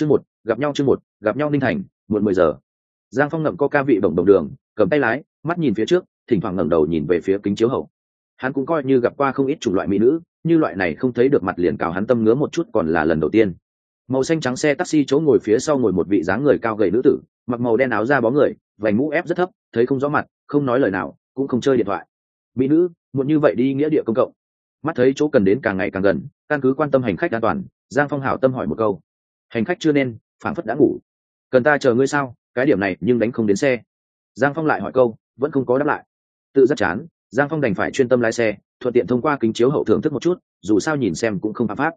chương một, gặp nhau chương một, gặp nhau ninh thành, muộn mười giờ. Giang phong ngậm co ca vị bổng đồng đường, cầm tay lái, mắt nhìn phía trước, thỉnh thoảng ngẩng đầu nhìn về phía kính chiếu hậu. Hắn cũng coi như gặp qua không ít chủng loại mỹ nữ, như loại này không thấy được mặt liền cào hắn tâm ngứa một chút còn là lần đầu tiên. Màu xanh trắng xe taxi chỗ ngồi phía sau ngồi một vị dáng người cao gầy nữ tử, mặc màu đen áo da bó người, vành mũ ép rất thấp, thấy không rõ mặt, không nói lời nào, cũng không chơi điện thoại. Mỹ nữ, muộn như vậy đi nghĩa địa công cộng. Mắt thấy chỗ cần đến càng ngày càng gần, căn cứ quan tâm hành khách an toàn, giang phong hảo tâm hỏi một câu hành khách chưa nên phản phất đã ngủ. Cần ta chờ ngươi sao? Cái điểm này nhưng đánh không đến xe. Giang phong lại hỏi câu, vẫn không có đáp lại. Tự rất chán, giang phong đành phải chuyên tâm lái xe, thuận tiện thông qua kính chiếu hậu thưởng thức một chút, dù sao nhìn xem cũng không phạm pháp.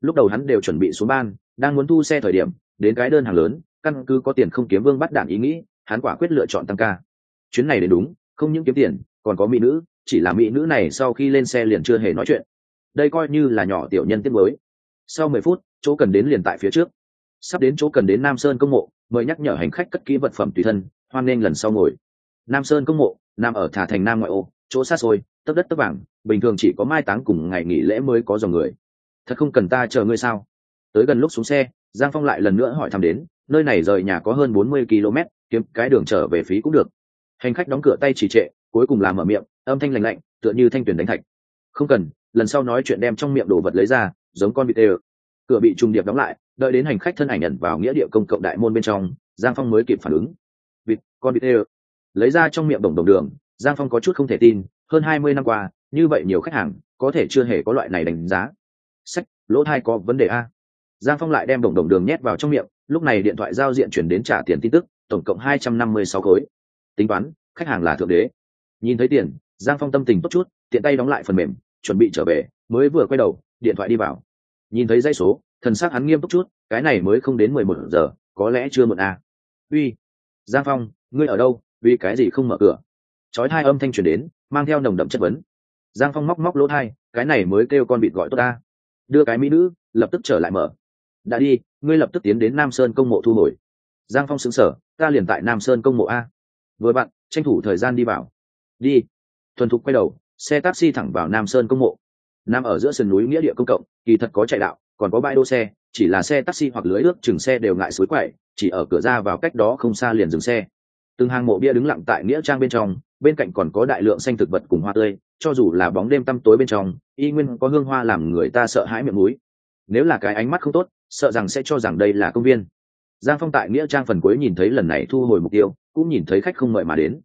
Lúc đầu hắn đều chuẩn bị xuống ban, đang muốn thu xe thời điểm, đến cái đơn hàng lớn, căn cứ có tiền không kiếm vương bắt đạn ý nghĩ, hắn quả quyết lựa chọn tăng ca. Chuyến này đến đúng, không những kiếm tiền, còn có mỹ nữ, chỉ là mỹ nữ này sau khi lên xe liền chưa hề nói chuyện. Đây coi như là nhỏ tiểu nhân tiết mới sau mười phút, chỗ cần đến liền tại phía trước. Sắp đến chỗ cần đến nam sơn công mộ, mời nhắc nhở hành khách cất kỹ vật phẩm tùy thân, hoan nghênh lần sau ngồi. Nam sơn công mộ, nằm ở thả thành nam ngoại ô, chỗ xa xôi, tấp đất tấp vàng, bình thường chỉ có mai táng cùng ngày nghỉ lễ mới có dòng người. Thật không cần ta chờ ngươi sao? Tới gần lúc xuống xe, giang phong lại lần nữa hỏi thăm đến, nơi này rời nhà có hơn bốn mươi km, kiếm cái đường trở về phí cũng được. Hành khách đóng cửa tay chỉ trệ, cuối cùng làm mở miệng, âm thanh lành lạnh, tựa như thanh tuyển đánh thạch. Không cần, lần sau nói chuyện đem trong miệng đồ vật lấy ra giống con vịt ê cửa bị trùng điệp đóng lại, đợi đến hành khách thân ảnh nhận vào nghĩa địa công cộng đại môn bên trong, giang phong mới kịp phản ứng. Vịt, con vịt ê lấy ra trong miệng đồng đồng đường, giang phong có chút không thể tin, hơn hai mươi năm qua, như vậy nhiều khách hàng, có thể chưa hề có loại này đánh giá. Sách, lỗ thai có vấn đề a. Giang phong lại đem đồng đồng đường nhét vào trong miệng, lúc này điện thoại giao diện chuyển đến trả tiền tin tức, tổng cộng hai trăm năm mươi sáu khối. Tính toán, khách hàng là thượng đế. Nhìn thấy tiền, giang phong tâm tình tốt chút, tiện tay đóng lại phần mềm, chuẩn bị trở về, mới vừa quay đầu điện thoại đi vào. Nhìn thấy dây số, thần s c hắn nghiêm túc chút, cái này mới không đến mười một giờ, có lẽ chưa muộn à. uy, giang phong, ngươi ở đâu? Vì cái gì không mở cửa? Chói hai âm thanh truyền đến, mang theo nồng đậm chất vấn. Giang phong móc móc lỗ thai cái này mới kêu con vịt gọi tốt ta. Đưa cái mỹ nữ, lập tức trở lại mở. Đã đi, ngươi lập tức tiến đến nam sơn công mộ thu hồi. Giang phong xứng sở ta liền tại nam sơn công mộ a. Vừa bạn, tranh thủ thời gian đi vào. Đi. Thuần thục quay đầu, xe taxi thẳng vào nam sơn công mộ nằm ở giữa sườn núi nghĩa địa công cộng, kỳ thật có chạy đạo, còn có bãi đỗ xe, chỉ là xe taxi hoặc lưới ước chừng xe đều ngại suối quậy, chỉ ở cửa ra vào cách đó không xa liền dừng xe. Từng hàng mộ bia đứng lặng tại nghĩa trang bên trong, bên cạnh còn có đại lượng xanh thực vật cùng hoa tươi, cho dù là bóng đêm tăm tối bên trong, y nguyên có hương hoa làm người ta sợ hãi miệng núi nếu là cái ánh mắt không tốt, sợ rằng sẽ cho rằng đây là công viên. Giang phong tại nghĩa trang phần cuối nhìn thấy lần này thu hồi mục tiêu, cũng nhìn thấy khách không mời mà đến.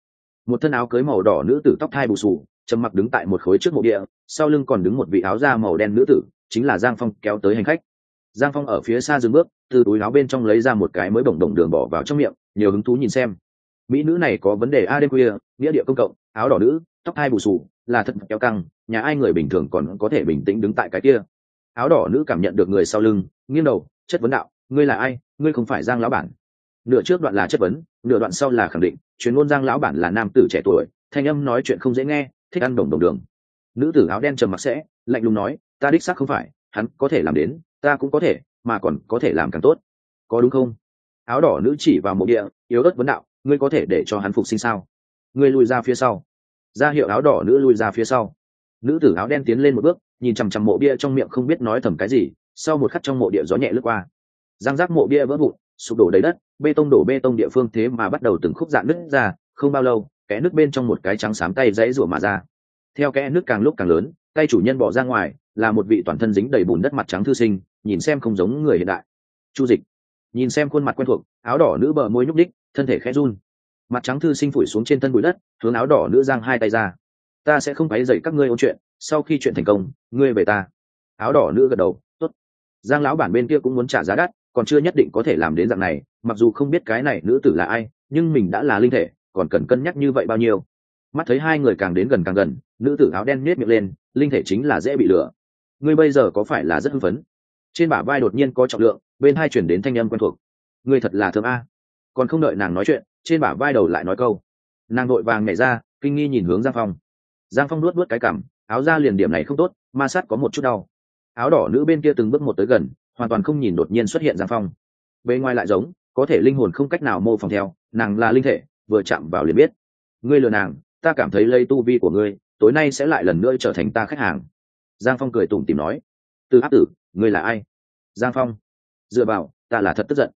Một thân áo cưới màu đỏ nữ tử tóc thai bù sù trầm mặc đứng tại một khối trước mộ địa sau lưng còn đứng một vị áo da màu đen nữ tử, chính là giang phong kéo tới hành khách. Giang phong ở phía xa dừng bước, từ túi áo bên trong lấy ra một cái mới bổng đồng đường bỏ vào trong miệng, nhiều hứng thú nhìn xem. Mỹ nữ này có vấn đề a đêm khuya, nghĩa địa công cộng, áo đỏ nữ, tóc hai bù sù là thật kéo căng, nhà ai người bình thường còn có thể bình tĩnh đứng tại cái kia. Áo đỏ nữ cảm nhận được người sau lưng, nghiêng đầu, chất vấn đạo, ngươi là ai? Ngươi không phải giang lão bản? Nửa trước đoạn là chất vấn, nửa đoạn sau là khẳng định, chuyên môn giang lão bản là nam tử trẻ tuổi, thanh âm nói chuyện không dễ nghe, thích ăn đồng đồng đường nữ tử áo đen trầm mặc sẽ, lạnh lùng nói, ta đích xác không phải, hắn có thể làm đến, ta cũng có thể, mà còn có thể làm càng tốt. Có đúng không? Áo đỏ nữ chỉ vào mộ địa, yếu ớt vấn đạo, ngươi có thể để cho hắn phục sinh sao? Ngươi lùi ra phía sau. Ra hiệu áo đỏ nữ lùi ra phía sau. Nữ tử áo đen tiến lên một bước, nhìn chằm chằm mộ bia trong miệng không biết nói thầm cái gì, sau một khắc trong mộ địa gió nhẹ lướt qua. Giang giác mộ bia vỡ vụn, sụp đổ đầy đất, bê tông đổ bê tông địa phương thế mà bắt đầu từng khúc dạn nứt ra, không bao lâu, kẽ nước bên trong một cái trắng xám tay dãy rủa mà ra theo kẽ nước càng lúc càng lớn, tay chủ nhân bỏ ra ngoài, là một vị toàn thân dính đầy bùn đất mặt trắng thư sinh, nhìn xem không giống người hiện đại. Chu dịch nhìn xem khuôn mặt quen thuộc, áo đỏ nữ bờ môi nhúc đích thân thể khẽ run. Mặt trắng thư sinh phủi xuống trên thân bụi đất, hướng áo đỏ nữ giang hai tay ra. Ta sẽ không phải dậy các ngươi ôn chuyện, sau khi chuyện thành công, ngươi về ta. Áo đỏ nữ gật đầu, tốt. Giang lão bản bên kia cũng muốn trả giá đắt, còn chưa nhất định có thể làm đến dạng này, mặc dù không biết cái này nữ tử là ai, nhưng mình đã là linh thể, còn cần cân nhắc như vậy bao nhiêu mắt thấy hai người càng đến gần càng gần, nữ tử áo đen nhét miệng lên, linh thể chính là dễ bị lừa. Ngươi bây giờ có phải là rất hưng phấn? Trên bả vai đột nhiên có trọng lượng, bên hai chuyển đến thanh âm quen thuộc. Ngươi thật là thơm a. Còn không đợi nàng nói chuyện, trên bả vai đầu lại nói câu. Nàng vội vàng nhảy ra, kinh nghi nhìn hướng giang phong. Giang phong nuốt nuốt cái cảm áo ra liền điểm này không tốt, ma sát có một chút đau. Áo đỏ nữ bên kia từng bước một tới gần, hoàn toàn không nhìn đột nhiên xuất hiện giang phong. Bề ngoài lại giống, có thể linh hồn không cách nào mô phỏng theo, nàng là linh thể, vừa chạm vào liền biết. Ngươi lừa nàng ta cảm thấy lây tu vi của ngươi, tối nay sẽ lại lần nữa trở thành ta khách hàng. Giang phong cười tủm tìm nói. Từ áp tử, ngươi là ai? Giang phong. Dựa vào, ta là thật tức giận.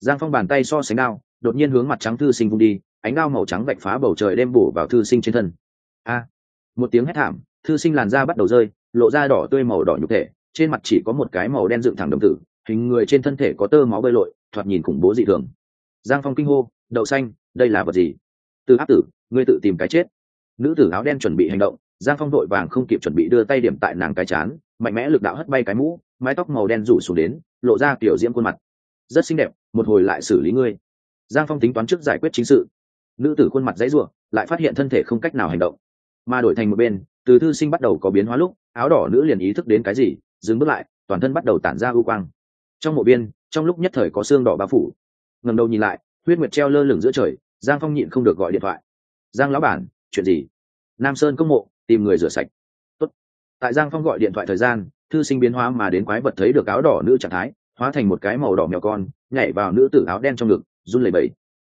Giang phong bàn tay so sánh đao, đột nhiên hướng mặt trắng thư sinh vung đi, ánh đao màu trắng vạch phá bầu trời đem bổ vào thư sinh trên thân. A! Một tiếng hét thảm, thư sinh làn da bắt đầu rơi, lộ ra đỏ tươi màu đỏ nhục thể, trên mặt chỉ có một cái màu đen dựng thẳng đồng tử, hình người trên thân thể có tơ máu bơi lội, thoạt nhìn khủng bố dị thường. Giang phong kinh hô, đậu xanh, đây là vật gì? Từ áp tử, ngươi tự tìm cái chết. Nữ tử áo đen chuẩn bị hành động, giang phong đội vàng không kịp chuẩn bị đưa tay điểm tại nàng cái chán, mạnh mẽ lực đạo hất bay cái mũ, mái tóc màu đen rủ xuống đến, lộ ra kiểu diễm khuôn mặt. Rất xinh đẹp, một hồi lại xử lý ngươi. Giang phong tính toán trước giải quyết chính sự. Nữ tử khuôn mặt dãy ruộng lại phát hiện thân thể không cách nào hành động. Mà đổi thành một bên, từ thư sinh bắt đầu có biến hóa lúc, áo đỏ nữ liền ý thức đến cái gì, dừng bước lại, toàn thân bắt đầu tản ra ưu quang. Trong mộ biên trong lúc nhất thời có xương đỏ bao phủ. Ngầm đầu nhìn lại, huyết nguyệt treo lơ lửng giữa trời giang phong nhịn không được gọi điện thoại. Giang lão bản, chuyện gì? Nam sơn công mộ, tìm người rửa sạch. Tốt. tại giang phong gọi điện thoại thời gian, thư sinh biến hóa mà đến quái vật thấy được áo đỏ nữ trạng thái, hóa thành một cái màu đỏ mèo con, nhảy vào nữ tử áo đen trong ngực, run lẩy bẩy.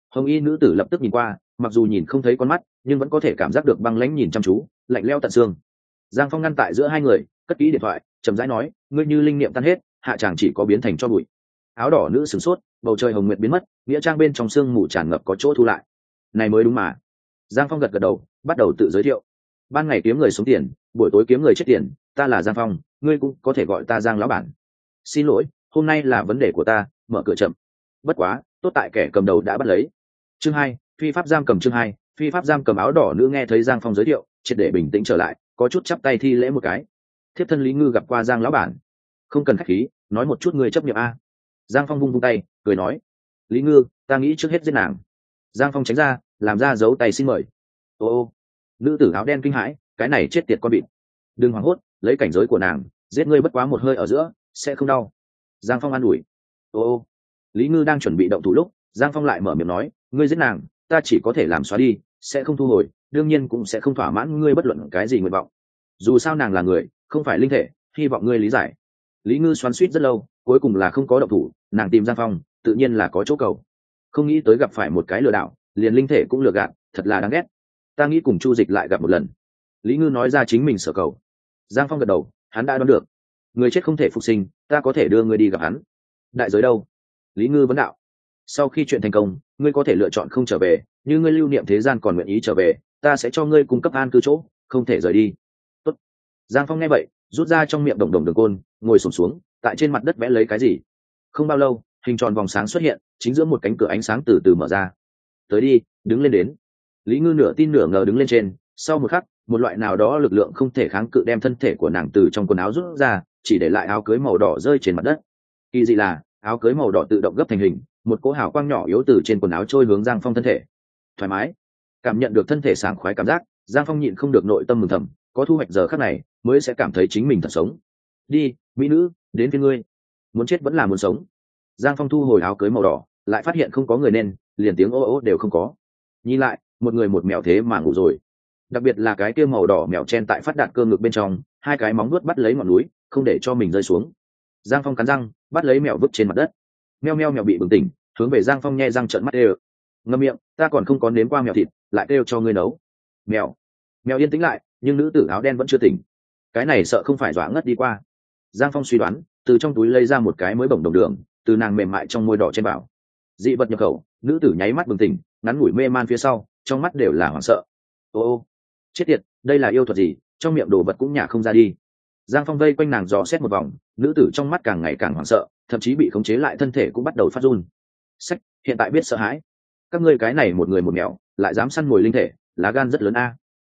Hồng y nữ tử lập tức nhìn qua, mặc dù nhìn không thấy con mắt, nhưng vẫn có thể cảm giác được băng lãnh nhìn chăm chú, lạnh leo tận xương. Giang phong ngăn tại giữa hai người, cất kỹ điện thoại, chậm rãi nói, ngươi như linh niệm tan hết, hạ chàng chỉ có biến thành cho bụi. Áo đỏ nữ sửng sốt bầu trời hồng nguyệt biến mất, nghĩa trang bên trong sương mù tràn ngập có chỗ thu lại. Này mới đúng mà. Giang phong gật gật đầu, bắt đầu tự giới thiệu. Ban ngày kiếm người sống tiền, buổi tối kiếm người chết tiền, ta là giang phong, ngươi cũng có thể gọi ta giang lão bản. Xin lỗi, hôm nay là vấn đề của ta, mở cửa chậm. Bất quá, tốt tại kẻ cầm đầu đã bắt lấy. Chương hai, phi pháp giam cầm chương hai, phi pháp giam cầm áo đỏ nữ nghe thấy giang phong giới thiệu, triệt để bình tĩnh trở lại, có chút chắp tay thi lễ một cái. Thiếp thân lý ngư gặp qua giang lão bản. Không cần khách khí, nói một chút người chấp nhận a. Giang phong vung vung tay cười nói, lý ngư, ta nghĩ trước hết giết nàng. Giang phong tránh ra, làm ra dấu tay xin mời. Ô ô. Nữ tử áo đen kinh hãi, cái này chết tiệt con bịt đừng hoảng hốt, lấy cảnh giới của nàng, giết ngươi bất quá một hơi ở giữa, sẽ không đau. Giang phong an ủi, ô ô. Lý ngư đang chuẩn bị động thủ lúc, giang phong lại mở miệng nói, ngươi giết nàng, ta chỉ có thể làm xóa đi, sẽ không thu hồi, đương nhiên cũng sẽ không thỏa mãn ngươi bất luận cái gì nguyện vọng. Dù sao nàng là người, không phải linh thể, hy vọng ngươi lý giải. Lý ngư xoắn suýt rất lâu, cuối cùng là không có động thủ, nàng tìm giang phong tự nhiên là có chỗ cầu. Không nghĩ tới gặp phải một cái lừa đảo liền linh thể cũng lừa gạt thật là đáng ghét. Ta nghĩ cùng chu dịch lại gặp một lần. Lý ngư nói ra chính mình sở cầu. Giang phong gật đầu hắn đã đoán được. Người chết không thể phục sinh ta có thể đưa người đi gặp hắn. Đại giới đâu? Lý ngư vấn đạo. Sau khi chuyện thành công ngươi có thể lựa chọn không trở về như ngươi lưu niệm thế gian còn nguyện ý trở về ta sẽ cho ngươi cung cấp an cư chỗ không thể rời đi. Tốt. giang phong nghe vậy rút ra trong miệng đồng đồng đường côn ngồi sụp xuống, xuống tại trên mặt đất vẽ lấy cái gì? Không bao lâu hình tròn vòng sáng xuất hiện, chính giữa một cánh cửa ánh sáng từ từ mở ra. Tới đi, đứng lên đến. Lý ngư nửa tin nửa ngờ đứng lên trên, sau một khắc, một loại nào đó lực lượng không thể kháng cự đem thân thể của nàng từ trong quần áo rút ra, chỉ để lại áo cưới màu đỏ rơi trên mặt đất. Kỳ dị là, áo cưới màu đỏ tự động gấp thành hình, một cỗ hào quang nhỏ yếu từ trên quần áo trôi hướng giang phong thân thể. Thoải mái. Cảm nhận được thân thể sảng khoái cảm giác, giang phong nhịn không được nội tâm mừng thầm, có thu hoạch giờ khác này, mới sẽ cảm thấy chính mình thật sống. Đi, mỹ nữ, đến với ngươi. Muốn chết vẫn là muốn sống giang phong thu hồi áo cưới màu đỏ, lại phát hiện không có người nên, liền tiếng ô ô đều không có. Nhìn lại, một người một mèo thế mà ngủ rồi. Đặc biệt là cái kia màu đỏ mèo chen tại phát đạt cơ ngực bên trong, hai cái móng nuốt bắt lấy ngọn núi, không để cho mình rơi xuống. Giang phong cắn răng, bắt lấy mèo vứt trên mặt đất. Meo meo mèo bị bừng tỉnh, hướng về giang phong nghe răng trợn mắt ê ngâm miệng, ta còn không có nếm qua mèo thịt, lại kêu cho ngươi nấu. Mèo. Mèo yên tĩnh lại, nhưng nữ tử áo đen vẫn chưa tỉnh. Cái này sợ không phải dọa ngất đi qua. Giang phong suy đoán, từ trong túi lấy ra một cái mới bổng đồng đường từ nàng mềm mại trong môi đỏ trên bảo. Dị vật nhập khẩu, nữ tử nháy mắt bừng tỉnh, ngắn ngủi mê man phía sau, trong mắt đều là hoảng sợ. Ô ô, chết tiệt, đây là yêu thuật gì? Trong miệng đồ vật cũng nhả không ra đi. Giang phong vây quanh nàng dò xét một vòng, nữ tử trong mắt càng ngày càng hoảng sợ, thậm chí bị khống chế lại thân thể cũng bắt đầu phát run. Sách, hiện tại biết sợ hãi. Các ngươi cái này một người một mèo lại dám săn mồi linh thể, lá gan rất lớn a.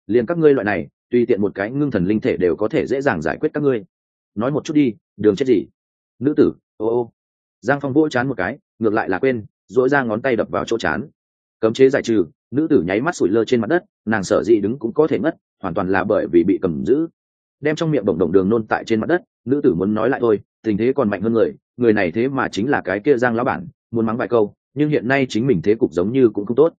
Liền các ngươi loại này, tùy tiện một cái ngưng thần linh thể đều có thể dễ dàng giải quyết các ngươi. Nói một chút đi, đường chết gì? Nữ tử, ô ô giang phong vỗ chán một cái, ngược lại là quên dỗi ra ngón tay đập vào chỗ chán. Cấm chế giải trừ, nữ tử nháy mắt sủi lơ trên mặt đất, nàng sở dị đứng cũng có thể ngất hoàn toàn là bởi vì bị cầm giữ. Đem trong miệng bổng đồng đường nôn tại trên mặt đất, nữ tử muốn nói lại thôi, tình thế còn mạnh hơn người người này thế mà chính là cái kia giang lão bản, muốn mắng vài câu, nhưng hiện nay chính mình thế cục giống như cũng không tốt.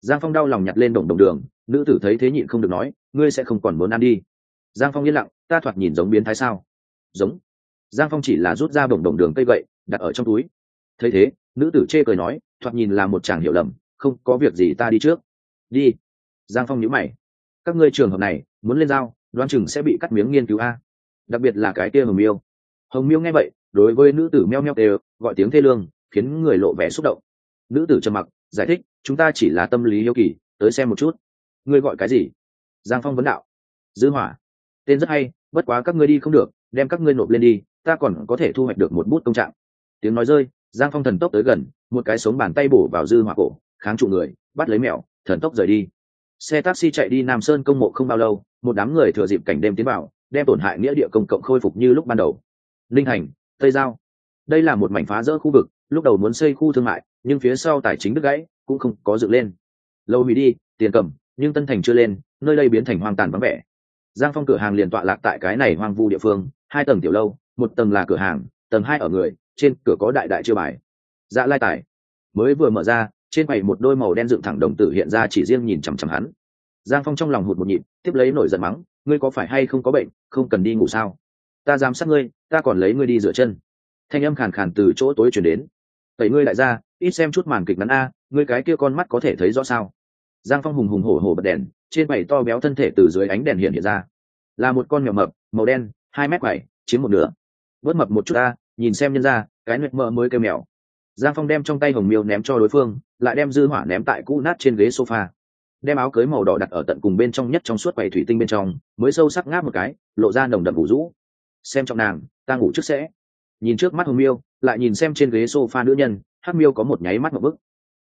Giang phong đau lòng nhặt lên đồng đồng đường, nữ tử thấy thế nhịn không được nói, ngươi sẽ không còn muốn ăn đi. Giang phong yên lặng, ta thoạt nhìn giống biến thái sao? Giống. Giang phong chỉ là rút ra đồng đồng đường cây gậy đặt ở trong túi. Thấy thế, nữ tử chê cười nói, thoạt nhìn là một chàng hiểu lầm, không, có việc gì ta đi trước. Đi. Giang phong nhữ mày. Các ngươi trường hợp này, muốn lên dao đoan chừng sẽ bị cắt miếng nghiên cứu a. Đặc biệt là cái kia hồng miêu. Hồng miêu nghe vậy, đối với nữ tử meo meo đều, gọi tiếng thê lương, khiến người lộ vẻ xúc động. Nữ tử trầm mặc, giải thích, chúng ta chỉ là tâm lý yêu kỳ, tới xem một chút. Ngươi gọi cái gì? Giang phong vấn đạo. Dư hỏa. Tên rất hay, bất quá các ngươi đi không được, đem các ngươi nộp lên đi, ta còn có thể thu hoạch được một bút công trạng tiếng nói rơi, giang phong thần tốc tới gần, một cái sống bàn tay bổ vào dư hỏa cổ, kháng trụ người, bắt lấy mèo thần tốc rời đi. Xe taxi chạy đi nam sơn công mộ không bao lâu, một đám người thừa dịp cảnh đêm tiến vào, đem tổn hại nghĩa địa công cộng khôi phục như lúc ban đầu. Linh hành, tây giao. Đây là một mảnh phá rỡ khu vực, lúc đầu muốn xây khu thương mại, nhưng phía sau tài chính đứt gãy, cũng không có dựng lên. Lâu hủy đi, tiền cầm, nhưng tân thành chưa lên, nơi đây biến thành hoang tàn vắng vẻ. Giang phong cửa hàng liền tọa lạc tại cái này hoang vu địa phương, hai tầng tiểu lâu, một tầng là cửa hàng, tầng hai ở người trên cửa có đại đại chưa bài. Dạ lai tài mới vừa mở ra, trên quầy một đôi màu đen dựng thẳng đồng tử hiện ra chỉ riêng nhìn chằm chằm hắn. Giang phong trong lòng hụt một nhịp, tiếp lấy nổi giận mắng, ngươi có phải hay không có bệnh, không cần đi ngủ sao? Ta giám sát ngươi, ta còn lấy ngươi đi rửa chân. Thanh âm khàn khàn từ chỗ tối chuyển đến. Tẩy ngươi lại ra ít xem chút màn kịch ngắn a, ngươi cái kia con mắt có thể thấy rõ sao? Giang phong hùng hùng hổ hổ bật đèn, trên bảy to béo thân thể từ dưới ánh đèn hiện hiện ra. Là một con mèo mập, màu đen, hai mét bảy chiếm một nửa. Bớt mập một chút a nhìn xem nhân ra cái nguyệt mơ mới kêu mèo. Giang phong đem trong tay hồng miêu ném cho đối phương, lại đem dư hỏa ném tại cũ nát trên ghế sofa. Đem áo cưới màu đỏ đặt ở tận cùng bên trong nhất trong suốt quầy thủy tinh bên trong, mới sâu sắc ngáp một cái, lộ ra nồng đậm ngủ rũ. Xem trong nàng, ta ngủ trước sẽ. Nhìn trước mắt hồng miêu, lại nhìn xem trên ghế sofa nữ nhân, hắc miêu có một nháy mắt một bức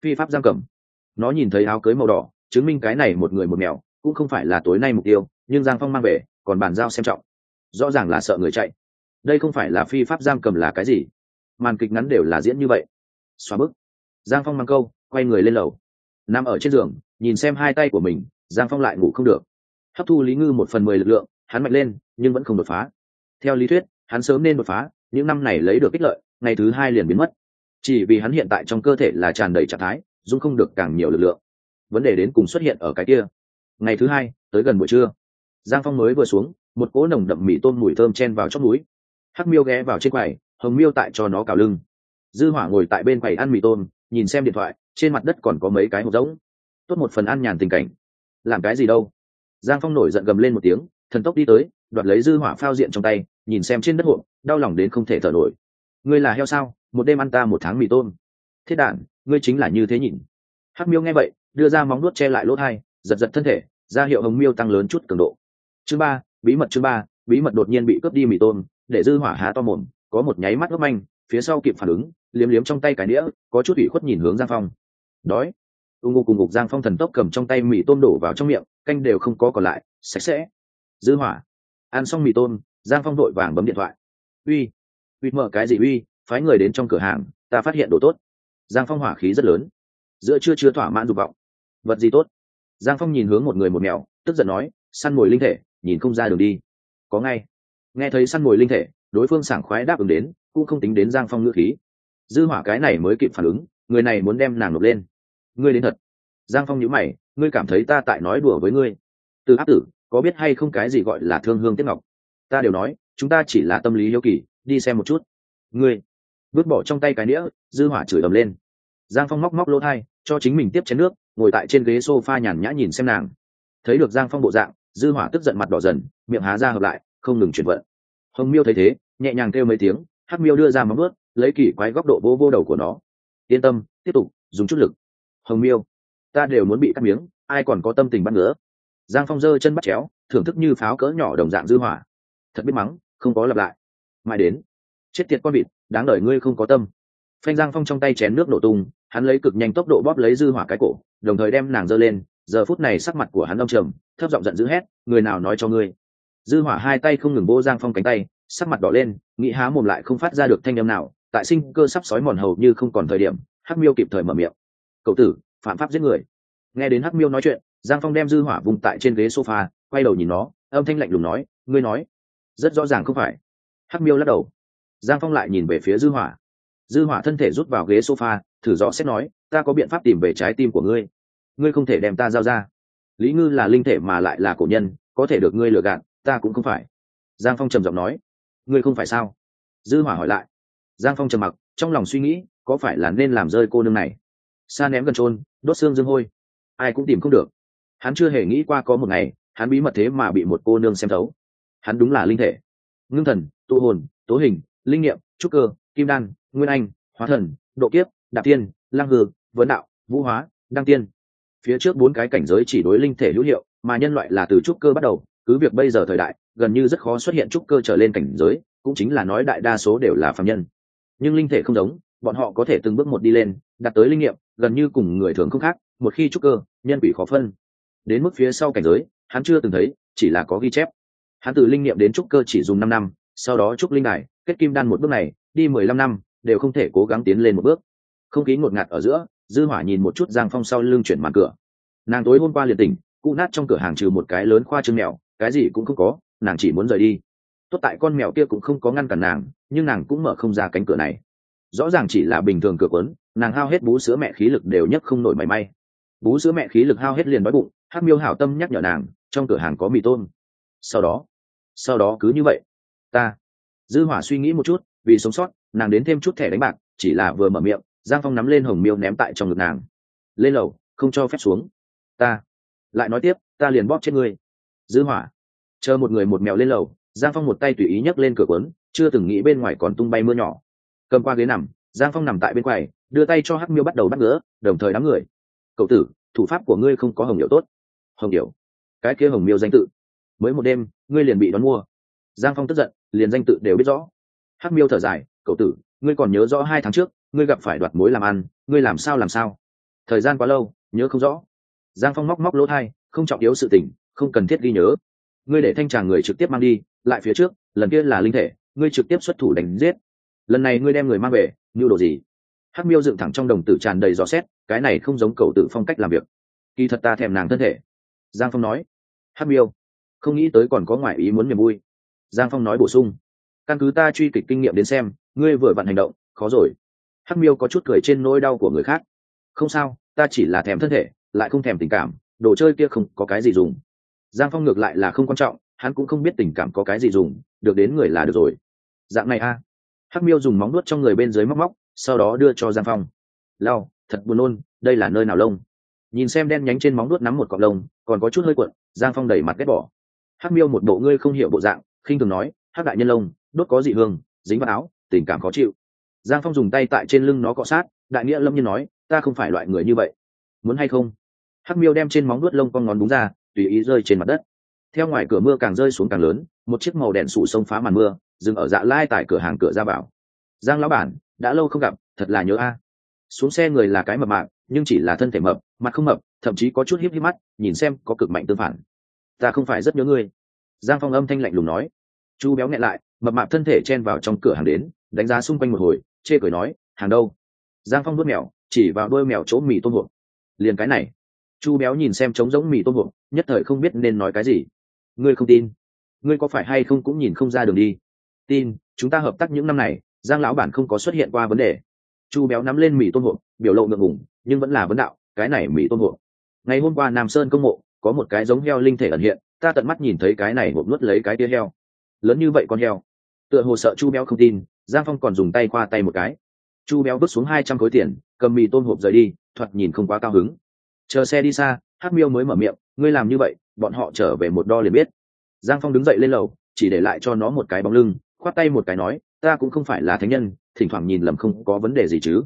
phi pháp giam cầm. Nó nhìn thấy áo cưới màu đỏ, chứng minh cái này một người một mèo, cũng không phải là tối nay mục tiêu, nhưng giang phong mang về, còn bàn giao xem trọng. Rõ ràng là sợ người chạy đây không phải là phi pháp giam cầm là cái gì? Màn kịch ngắn đều là diễn như vậy. Xóa bức. Giang phong mang câu, quay người lên lầu. Nằm ở trên giường, nhìn xem hai tay của mình, giang phong lại ngủ không được. Hấp thu lý ngư một phần mười lực lượng, hắn mạnh lên, nhưng vẫn không đột phá. Theo lý thuyết, hắn sớm nên đột phá, những năm này lấy được ích lợi, ngày thứ hai liền biến mất. Chỉ vì hắn hiện tại trong cơ thể là tràn đầy trạng thái, dung không được càng nhiều lực lượng. Vấn đề đến cùng xuất hiện ở cái kia. Ngày thứ hai, tới gần buổi trưa. Giang phong mới vừa xuống, một cỗ nồng đậm mì tôm mùi thơm chen vào trong núi hắc miêu ghé vào trên quầy, hồng miêu tại cho nó cào lưng. Dư hỏa ngồi tại bên quầy ăn mì tôm, nhìn xem điện thoại, trên mặt đất còn có mấy cái hộp rỗng. Tốt một phần ăn nhàn tình cảnh. Làm cái gì đâu? Giang phong nổi giận gầm lên một tiếng, thần tốc đi tới, đoạt lấy dư hỏa phao diện trong tay, nhìn xem trên đất hộp, đau lòng đến không thể thở nổi. Ngươi là heo sao? Một đêm ăn ta một tháng mì tôm. Thiết đản, ngươi chính là như thế nhịn. Hắc miêu nghe vậy, đưa ra móng nuốt che lại lỗ thai, giật giật thân thể, ra hiệu hồng miêu tăng lớn chút cường độ. Chương ba, bí mật chương ba, bí mật đột nhiên bị cướp đi mì tôm để dư hỏa há to mồm, có một nháy mắt ngốc manh, phía sau kịp phản ứng, liếm liếm trong tay cái đĩa, có chút ủy khuất nhìn hướng giang phong. Đói. Ung ngục cùng ngục giang phong thần tốc cầm trong tay mì tôm đổ vào trong miệng, canh đều không có còn lại, sạch sẽ. Dư hỏa. Ăn xong mì tôm, giang phong đội vàng bấm điện thoại. Uy uy, mở cái gì uy, phái người đến trong cửa hàng, ta phát hiện đồ tốt. Giang phong hỏa khí rất lớn. Giữa chưa chưa thỏa mãn dục vọng. Vật gì tốt? Giang phong nhìn hướng một người một mèo, tức giận nói, săn mồi linh thể, nhìn không ra đường đi. Có ngay nghe thấy săn mồi linh thể, đối phương sảng khoái đáp ứng đến, cũng không tính đến giang phong ngữ khí. Dư hỏa cái này mới kịp phản ứng, người này muốn đem nàng nộp lên. Ngươi đến thật. Giang phong nhíu mày, ngươi cảm thấy ta tại nói đùa với ngươi. Từ áp tử, có biết hay không cái gì gọi là thương hương tiếc ngọc? Ta đều nói, chúng ta chỉ là tâm lý hiếu kỳ, đi xem một chút. Ngươi. Vứt bỏ trong tay cái nĩa, dư hỏa chửi ầm lên. Giang phong móc móc lỗ thai, cho chính mình tiếp chén nước, ngồi tại trên ghế sofa nhàn nhã nhìn xem nàng. Thấy được giang phong bộ dạng, dư hỏa tức giận mặt đỏ dần, miệng há ra hợp lại không ngừng chuyển vận. Hồng miêu thấy thế, nhẹ nhàng kêu mấy tiếng, hắc miêu đưa ra móng ướt lấy kỳ quái góc độ vô vô đầu của nó. Yên tâm, tiếp tục, dùng chút lực. Hồng miêu, ta đều muốn bị cắt miếng, ai còn có tâm tình bắt nữa giang phong giơ chân bắt chéo, thưởng thức như pháo cỡ nhỏ đồng dạng dư hỏa. Thật biết mắng, không có lặp lại. Mãi đến, chết tiệt con vịt, đáng đời ngươi không có tâm. Phanh giang phong trong tay chén nước nổ tung, hắn lấy cực nhanh tốc độ bóp lấy dư hỏa cái cổ, đồng thời đem nàng giơ lên, giờ phút này sắc mặt của hắn đông trầm, thấp giọng giận dữ hét, người nào nói cho ngươi? Dư hỏa hai tay không ngừng vỗ giang phong cánh tay, sắc mặt đỏ lên, nghĩ há mồm lại không phát ra được thanh âm nào, tại sinh cơ sắp sói mòn hầu như không còn thời điểm, hắc miêu kịp thời mở miệng. Cậu tử, phạm pháp giết người. Nghe đến hắc miêu nói chuyện, giang phong đem dư hỏa vùng tại trên ghế sofa, quay đầu nhìn nó, âm thanh lạnh lùng nói, ngươi nói. Rất rõ ràng không phải. Hắc miêu lắc đầu. Giang phong lại nhìn về phía dư hỏa. Dư hỏa thân thể rút vào ghế sofa, thử rõ xét nói, ta có biện pháp tìm về trái tim của ngươi. Ngươi không thể đem ta giao ra. Lý ngư là linh thể mà lại là cổ nhân, có thể được ngươi lừa gạt ta cũng không phải. Giang phong trầm giọng nói. Ngươi không phải sao? Dư hỏa hỏi lại. Giang phong trầm mặc, trong lòng suy nghĩ, có phải là nên làm rơi cô nương này? Xa ném gần trôn đốt xương dương hôi. Ai cũng tìm không được. Hắn chưa hề nghĩ qua có một ngày, hắn bí mật thế mà bị một cô nương xem thấu. Hắn đúng là linh thể. Ngưng thần tụ hồn, tố hình, linh nghiệm, trúc cơ, kim đan, nguyên anh, hóa thần, độ kiếp, đạp tiên lang hư, vấn đạo, vũ hóa, đăng tiên. Phía trước bốn cái cảnh giới chỉ đối linh thể hữu hiệu, mà nhân loại là từ trúc cơ bắt đầu cứ việc bây giờ thời đại, gần như rất khó xuất hiện trúc cơ trở lên cảnh giới, cũng chính là nói đại đa số đều là phạm nhân. Nhưng linh thể không giống, bọn họ có thể từng bước một đi lên, đạt tới linh nghiệm, gần như cùng người thường không khác, một khi trúc cơ, nhân quỷ khó phân. Đến mức phía sau cảnh giới, hắn chưa từng thấy, chỉ là có ghi chép. Hắn từ linh nghiệm đến trúc cơ chỉ dùng năm năm, sau đó trúc linh đài, kết kim đan một bước này, đi mười lăm năm, đều không thể cố gắng tiến lên một bước. Không khí ngột ngạt ở giữa, dư hỏa nhìn một chút giang phong sau lưng chuyển màn cửa. Nàng tối hôm qua liền tỉnh cụ nát trong cửa hàng trừ một cái lớn khoa trương mèo cái gì cũng không có, nàng chỉ muốn rời đi. Tốt tại con mèo kia cũng không có ngăn cản nàng, nhưng nàng cũng mở không ra cánh cửa này. Rõ ràng chỉ là bình thường cửa quấn nàng hao hết bú sữa mẹ khí lực đều nhất không nổi mảy may. Bú sữa mẹ khí lực hao hết liền đói bụng hát miêu hảo tâm nhắc nhở nàng, trong cửa hàng có mì tôm. Sau đó sau đó cứ như vậy, ta, dư hỏa suy nghĩ một chút, vì sống sót, nàng đến thêm chút thẻ đánh bạc, chỉ là vừa mở miệng, giang phong nắm lên hồng miêu ném tại trong ngực nàng. Lên lầu, không cho phép xuống. Ta, lại nói tiếp, ta liền bóp chết ngươi. Dư hỏa chờ một người một mèo lên lầu, giang phong một tay tùy ý nhấc lên cửa quấn chưa từng nghĩ bên ngoài còn tung bay mưa nhỏ. Cầm qua ghế nằm, giang phong nằm tại bên quầy, đưa tay cho hắc miêu bắt đầu bắt ngứa, đồng thời đám người. Cậu tử, thủ pháp của ngươi không có hồng điệu tốt. Hồng điệu? Cái kia hồng miêu danh tự. Mới một đêm, ngươi liền bị đón mua. Giang phong tức giận, liền danh tự đều biết rõ. Hắc miêu thở dài, cậu tử, ngươi còn nhớ rõ hai tháng trước, ngươi gặp phải đoạt mối làm ăn, ngươi làm sao làm sao? Thời gian quá lâu, nhớ không rõ. Giang phong móc móc lỗ thai, không trọng yếu sự tình, không cần thiết ghi nhớ ngươi để thanh tràng người trực tiếp mang đi, lại phía trước, lần kia là linh thể, ngươi trực tiếp xuất thủ đánh giết. Lần này ngươi đem người mang về như đồ gì? Hắc miêu dựng thẳng trong đồng tử tràn đầy dò xét, cái này không giống cầu tự phong cách làm việc. Kỳ thật ta thèm nàng thân thể. Giang phong nói. Hắc miêu, không nghĩ tới còn có ngoại ý muốn niềm vui. Giang phong nói bổ sung. Căn cứ ta truy kịch kinh nghiệm đến xem, ngươi vừa vặn hành động, khó rồi. Hắc miêu có chút cười trên nỗi đau của người khác. Không sao, ta chỉ là thèm thân thể, lại không thèm tình cảm, đồ chơi kia không có cái gì dùng giang phong ngược lại là không quan trọng hắn cũng không biết tình cảm có cái gì dùng được đến người là được rồi. Dạng này a. Hắc miêu dùng móng nuốt trong người bên dưới móc móc sau đó đưa cho giang phong. Lau, thật buồn nôn đây là nơi nào lông? Nhìn xem đen nhánh trên móng nuốt nắm một cọng lông còn có chút hơi cuộn giang phong đẩy mặt ghét bỏ. Hắc miêu một bộ ngươi không hiểu bộ dạng khinh thường nói hắc đại nhân lông đốt có dị hương dính vào áo tình cảm khó chịu. Giang phong dùng tay tại trên lưng nó cọ sát đại nghĩa lâm nhiên nói ta không phải loại người như vậy. Muốn hay không? Hắc miêu đem trên móng nuốt lông con ngón đúng ra tùy ý rơi trên mặt đất. Theo ngoài cửa mưa càng rơi xuống càng lớn một chiếc màu đèn sủ sông phá màn mưa dừng ở dạ lai tại cửa hàng cửa ra vào. Giang lão bản đã lâu không gặp thật là nhớ a. Xuống xe người là cái mập mạp, nhưng chỉ là thân thể mập mặt không mập thậm chí có chút hiếp hiếp mắt nhìn xem có cực mạnh tương phản. Ta không phải rất nhớ ngươi. Giang phong âm thanh lạnh lùng nói. Chu béo nghẹn lại mập mạp thân thể chen vào trong cửa hàng đến đánh giá xung quanh một hồi chê cười nói hàng đâu? Giang phong đuôi mèo chỉ vào đôi mèo chỗ mì tôm hộp liền cái này chu béo nhìn xem trống giống mì tôm hộp nhất thời không biết nên nói cái gì. Ngươi không tin? Ngươi có phải hay không cũng nhìn không ra đường đi? Tin, chúng ta hợp tác những năm này, giang lão bản không có xuất hiện qua vấn đề. Chu béo nắm lên mì tôm hộp biểu lộ ngượng ngùng, nhưng vẫn là vấn đạo, cái này mì tôm hộp ngày hôm qua nam sơn công mộ, có một cái giống heo linh thể ẩn hiện, ta tận mắt nhìn thấy cái này hộp nuốt lấy cái tia heo. Lớn như vậy con heo. Tựa hồ sợ chu béo không tin, giang phong còn dùng tay qua tay một cái. Chu béo bước xuống hai trăm khối tiền, cầm mì tôm hộp rời đi, thoạt nhìn không quá cao hứng chờ xe đi xa hát miêu mới mở miệng, ngươi làm như vậy, bọn họ trở về một đo liền biết. Giang phong đứng dậy lên lầu, chỉ để lại cho nó một cái bóng lưng, khoát tay một cái nói, ta cũng không phải là thánh nhân, thỉnh thoảng nhìn lầm không có vấn đề gì chứ.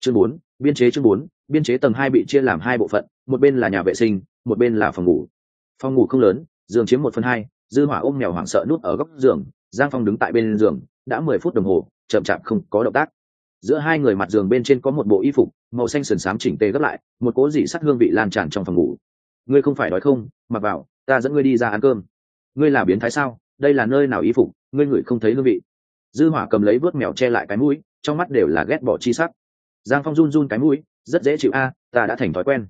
Chương bốn, biên chế chương bốn, biên chế tầng hai bị chia làm hai bộ phận, một bên là nhà vệ sinh, một bên là phòng ngủ. Phòng ngủ không lớn, giường chiếm một phần hai, dư hỏa ôm mèo hoảng sợ nút ở góc giường, giang phong đứng tại bên giường, đã mười phút đồng hồ, chậm chạp không có động tác giữa hai người mặt giường bên trên có một bộ y phục, màu xanh sườn xám chỉnh tề gấp lại, một cố dị sắt hương vị lan tràn trong phòng ngủ. Ngươi không phải đói không? Mặc vào, ta dẫn ngươi đi ra ăn cơm. Ngươi là biến thái sao? Đây là nơi nào y phục? Ngươi ngửi không thấy hương vị. Dư hỏa cầm lấy vớt mèo che lại cái mũi, trong mắt đều là ghét bỏ chi sắc. Giang phong run run cái mũi, rất dễ chịu a, ta đã thành thói quen.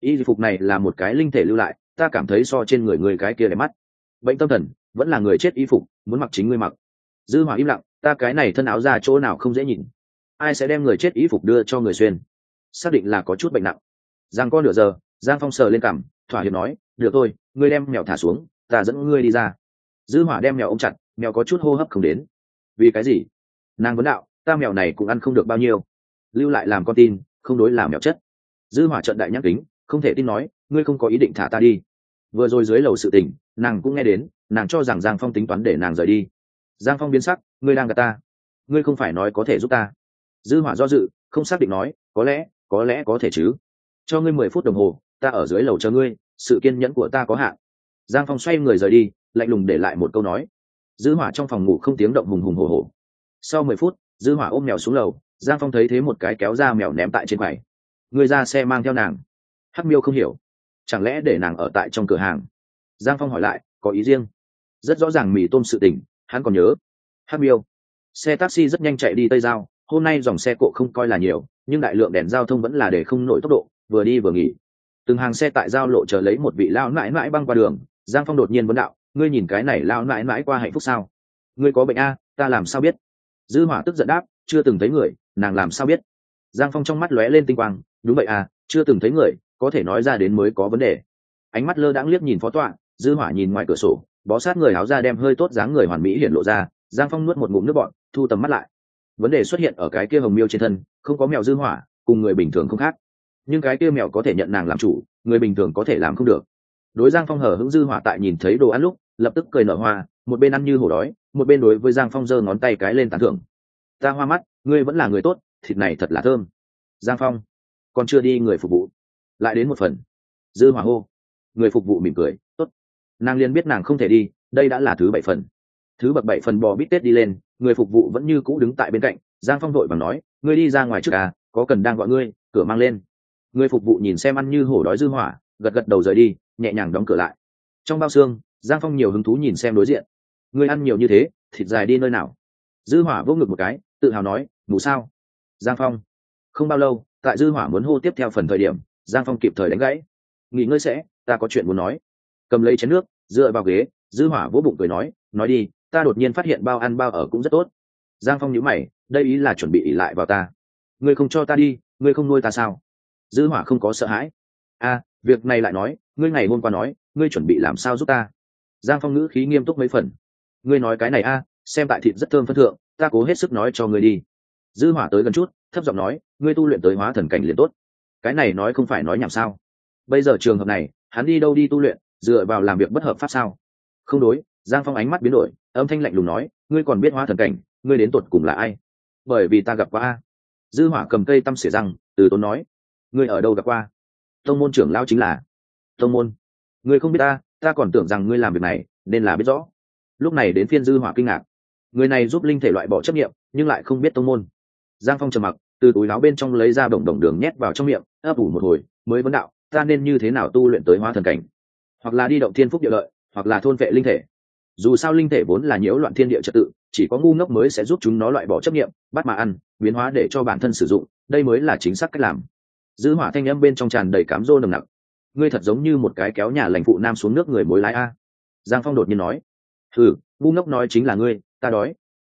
Y phục này là một cái linh thể lưu lại, ta cảm thấy so trên người người cái kia đẹp mắt. Bệnh tâm thần, vẫn là người chết y phục, muốn mặc chính ngươi mặc. Dư hỏa im lặng, ta cái này thân áo ra chỗ nào không dễ nhìn ai sẽ đem người chết ý phục đưa cho người xuyên? Xác định là có chút bệnh nặng. Giang con nửa giờ, giang phong sờ lên cằm, thỏa hiệp nói, được thôi, ngươi đem mèo thả xuống, ta dẫn ngươi đi ra. Dư hỏa đem mèo ôm chặt, mèo có chút hô hấp không đến. Vì cái gì? Nàng vấn đạo, ta mèo này cũng ăn không được bao nhiêu. Lưu lại làm con tin, không đối làm mèo chất. Dư hỏa trận đại nhắc kính, không thể tin nói, ngươi không có ý định thả ta đi. Vừa rồi dưới lầu sự tình, nàng cũng nghe đến, nàng cho rằng giang phong tính toán để nàng rời đi. Giang phong biến sắc, ngươi đang gặp ta. Ngươi không phải nói có thể giúp ta dư hỏa do dự, không xác định nói, có lẽ có lẽ có thể chứ. Cho ngươi mười phút đồng hồ, ta ở dưới lầu chờ ngươi, sự kiên nhẫn của ta có hạn. Giang phong xoay người rời đi, lạnh lùng để lại một câu nói. Dư hỏa trong phòng ngủ không tiếng động hùng hùng hổ hổ. Sau mười phút, dư hỏa ôm mèo xuống lầu, giang phong thấy thế một cái kéo ra mèo ném tại trên quầy. Người ra xe mang theo nàng. Hắc miêu không hiểu. Chẳng lẽ để nàng ở tại trong cửa hàng? Giang phong hỏi lại, có ý riêng. Rất rõ ràng mì tôm sự tình, hắn còn nhớ. Hắc miêu, xe taxi rất nhanh chạy đi tây giao hôm nay dòng xe cộ không coi là nhiều, nhưng đại lượng đèn giao thông vẫn là để không nổi tốc độ, vừa đi vừa nghỉ. Từng hàng xe tại giao lộ chờ lấy một vị lao mãi mãi băng qua đường, giang phong đột nhiên vấn đạo, ngươi nhìn cái này lao mãi mãi qua hạnh phúc sao? Ngươi có bệnh a, ta làm sao biết? Dư hỏa tức giận đáp, chưa từng thấy người, nàng làm sao biết? Giang phong trong mắt lóe lên tinh quang, đúng vậy à chưa từng thấy người, có thể nói ra đến mới có vấn đề. Ánh mắt lơ đãng liếc nhìn phó tọa, dư hỏa nhìn ngoài cửa sổ, bó sát người áo ra đem hơi tốt dáng người hoàn mỹ hiện lộ ra, giang phong nuốt một ngụm nước bọn thu tầm mắt lại vấn đề xuất hiện ở cái kia hồng miêu trên thân, không có mèo dư hỏa, cùng người bình thường không khác. Nhưng cái kia mèo có thể nhận nàng làm chủ, người bình thường có thể làm không được. Đối giang phong hở hững dư hỏa tại nhìn thấy đồ ăn lúc, lập tức cười nở hoa, một bên ăn như hổ đói, một bên đối với giang phong giơ ngón tay cái lên tán thưởng. Ta hoa mắt, ngươi vẫn là người tốt, thịt này thật là thơm. Giang phong, còn chưa đi người phục vụ. Lại đến một phần. Dư hỏa hô. Người phục vụ mỉm cười, tốt. Nàng liền biết nàng không thể đi, đây đã là thứ bảy phần thứ bậc bảy phần bò bít tết đi lên, người phục vụ vẫn như cũ đứng tại bên cạnh, giang phong vội và nói, ngươi đi ra ngoài trước à có cần đang gọi ngươi, cửa mang lên. Người phục vụ nhìn xem ăn như hổ đói dư hỏa, gật gật đầu rời đi, nhẹ nhàng đóng cửa lại. Trong bao xương, giang phong nhiều hứng thú nhìn xem đối diện. Ngươi ăn nhiều như thế, thịt dài đi nơi nào? Dư hỏa vô ngực một cái, tự hào nói, ngủ sao? Giang phong, không bao lâu, tại dư hỏa muốn hô tiếp theo phần thời điểm, giang phong kịp thời đánh gãy. Nghỉ ngơi sẽ, ta có chuyện muốn nói. Cầm lấy chén nước, dựa vào ghế, dư hỏa vỗ bụng cười nói nói đi ta đột nhiên phát hiện bao ăn bao ở cũng rất tốt. Giang phong nhíu mày đây ý là chuẩn bị ỉ lại vào ta. Ngươi không cho ta đi ngươi không nuôi ta sao? Dư hỏa không có sợ hãi. A à, việc này lại nói ngươi ngày hôm qua nói ngươi chuẩn bị làm sao giúp ta? Giang phong ngữ khí nghiêm túc mấy phần. Ngươi nói cái này a xem tại thịt rất thơm phân thượng ta cố hết sức nói cho ngươi đi. Dư hỏa tới gần chút thấp giọng nói ngươi tu luyện tới hóa thần cảnh liền tốt. Cái này nói không phải nói nhảm sao? Bây giờ trường hợp này hắn đi đâu đi tu luyện dựa vào làm việc bất hợp pháp sao? Không đối giang phong ánh mắt biến đổi âm thanh lạnh lùng nói, ngươi còn biết hóa thần cảnh, ngươi đến tột cùng là ai? Bởi vì ta gặp qua a. Dư hỏa cầm cây tăm xỉa răng, từ tốn nói, ngươi ở đâu gặp qua? Tông môn trưởng lao chính là, tông môn, ngươi không biết ta ta còn tưởng rằng ngươi làm việc này, nên là biết rõ. Lúc này đến phiên dư hỏa kinh ngạc. Người này giúp linh thể loại bỏ chấp nghiệm nhưng lại không biết tông môn. Giang phong trầm mặc, từ túi láo bên trong lấy ra đồng đồng đường nhét vào trong miệng, ấp ủ một hồi, mới vấn đạo, ta nên như thế nào tu luyện tới hóa thần cảnh? Hoặc là đi động thiên phúc địa lợi, hoặc là thôn vệ linh thể? Dù sao linh thể vốn là nhiễu loạn thiên địa trật tự, chỉ có ngu ngốc mới sẽ giúp chúng nó loại bỏ chấp nghiệm bắt mà ăn, biến hóa để cho bản thân sử dụng, đây mới là chính xác cách làm. Dư hỏa thanh âm bên trong tràn đầy cám rô nồng nặc. Ngươi thật giống như một cái kéo nhà lành phụ nam xuống nước người mối lái a. Giang phong đột nhiên nói. Ừ ngu ngốc nói chính là ngươi, ta đói.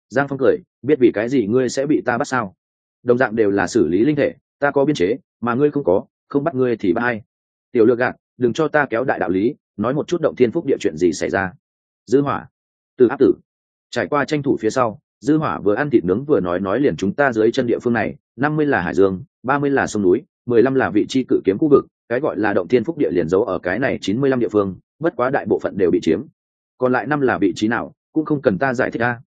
Giang phong cười, biết vì cái gì ngươi sẽ bị ta bắt sao? Đồng dạng đều là xử lý linh thể, ta có biên chế, mà ngươi không có, không bắt ngươi thì bắt ai. Tiểu lược gạt, đừng cho ta kéo đại đạo lý, nói một chút động thiên phúc địa chuyện gì xảy ra dư hỏa. Từ áp tử. Trải qua tranh thủ phía sau, dư hỏa vừa ăn thịt nướng vừa nói nói liền chúng ta dưới chân địa phương này, năm mươi là hải dương, ba mươi là sông núi, mười lăm là vị trí cự kiếm khu vực, cái gọi là động thiên phúc địa liền giấu ở cái này chín mươi lăm địa phương, bất quá đại bộ phận đều bị chiếm. Còn lại năm là vị trí nào, cũng không cần ta giải thích a.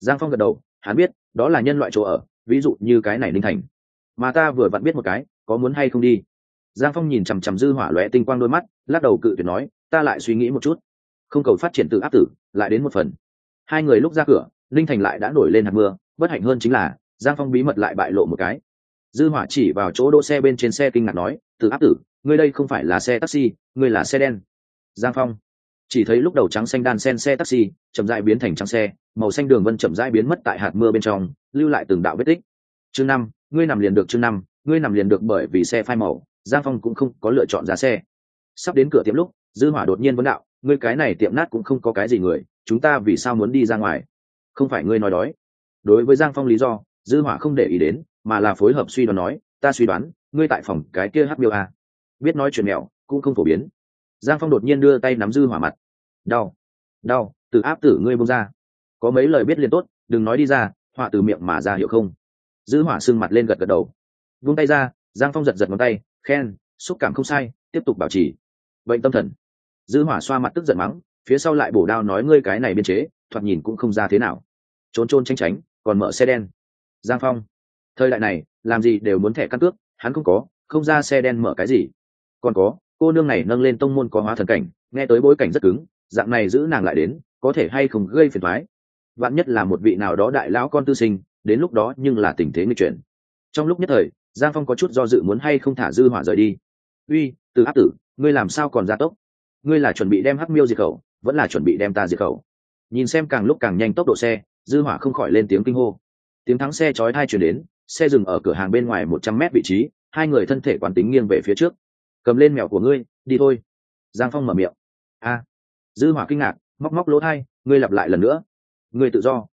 Giang phong gật đầu, hắn biết, đó là nhân loại chỗ ở, ví dụ như cái này ninh thành. Mà ta vừa vặn biết một cái, có muốn hay không đi. Giang phong nhìn chằm chằm dư hỏa lóe tinh quang đôi mắt, lắc đầu cự tuyệt nói, ta lại suy nghĩ một chút không cầu phát triển tự áp tử, lại đến một phần. Hai người lúc ra cửa, linh thành lại đã nổi lên hạt mưa, bất hạnh hơn chính là, giang phong bí mật lại bại lộ một cái. Dư hỏa chỉ vào chỗ đỗ xe bên trên xe kinh ngạc nói, tự áp tử, ngươi đây không phải là xe taxi, ngươi là xe đen. Giang phong chỉ thấy lúc đầu trắng xanh đan sen xe taxi, chậm rãi biến thành trắng xe, màu xanh đường vân chậm rãi biến mất tại hạt mưa bên trong, lưu lại từng đạo vết tích. Chương năm, ngươi nằm liền được chương năm, ngươi nằm liền được bởi vì xe phai màu. Giang phong cũng không có lựa chọn giá xe. Sắp đến cửa tiệm lúc, dư hỏa đột nhiên vấn đạo ngươi cái này tiệm nát cũng không có cái gì người, chúng ta vì sao muốn đi ra ngoài? Không phải ngươi nói đói. Đối với giang phong lý do, dư hỏa không để ý đến, mà là phối hợp suy đoán nói, ta suy đoán, ngươi tại phòng cái kia hát miêu a. Biết nói chuyện mèo cũng không phổ biến. Giang phong đột nhiên đưa tay nắm dư hỏa mặt. Đau. Đau từ áp tử ngươi bông ra. Có mấy lời biết liền tốt, đừng nói đi ra, họa từ miệng mà ra hiểu không. Dư hỏa sưng mặt lên gật gật đầu. Vung tay ra, giang phong giật giật ngón tay, khen, xúc cảm không sai, tiếp tục bảo trì. Bệnh tâm thần dư hỏa xoa mặt tức giận mắng, phía sau lại bổ đao nói ngươi cái này biên chế, thoạt nhìn cũng không ra thế nào. Trốn trôn tranh tránh, còn mở xe đen. Giang phong. Thời đại này, làm gì đều muốn thẻ căn cước, hắn không có, không ra xe đen mở cái gì. Còn có, cô nương này nâng lên tông môn có hóa thần cảnh, nghe tới bối cảnh rất cứng, dạng này giữ nàng lại đến, có thể hay không gây phiền thoái vạn nhất là một vị nào đó đại lão con tư sinh, đến lúc đó nhưng là tình thế nguy chuyển. Trong lúc nhất thời, giang phong có chút do dự muốn hay không thả dư hỏa rời đi. Uy, từ áp tử, ngươi làm sao còn ra tốc? Ngươi là chuẩn bị đem hắc miêu diệt khẩu, vẫn là chuẩn bị đem ta diệt khẩu. Nhìn xem càng lúc càng nhanh tốc độ xe, dư hỏa không khỏi lên tiếng kinh hô. Tiếng thắng xe chói tai chuyển đến, xe dừng ở cửa hàng bên ngoài một trăm mét vị trí, hai người thân thể quán tính nghiêng về phía trước. Cầm lên mèo của ngươi, đi thôi. Giang phong mở miệng. A. Dư hỏa kinh ngạc, móc móc lỗ thai ngươi lặp lại lần nữa. Ngươi tự do.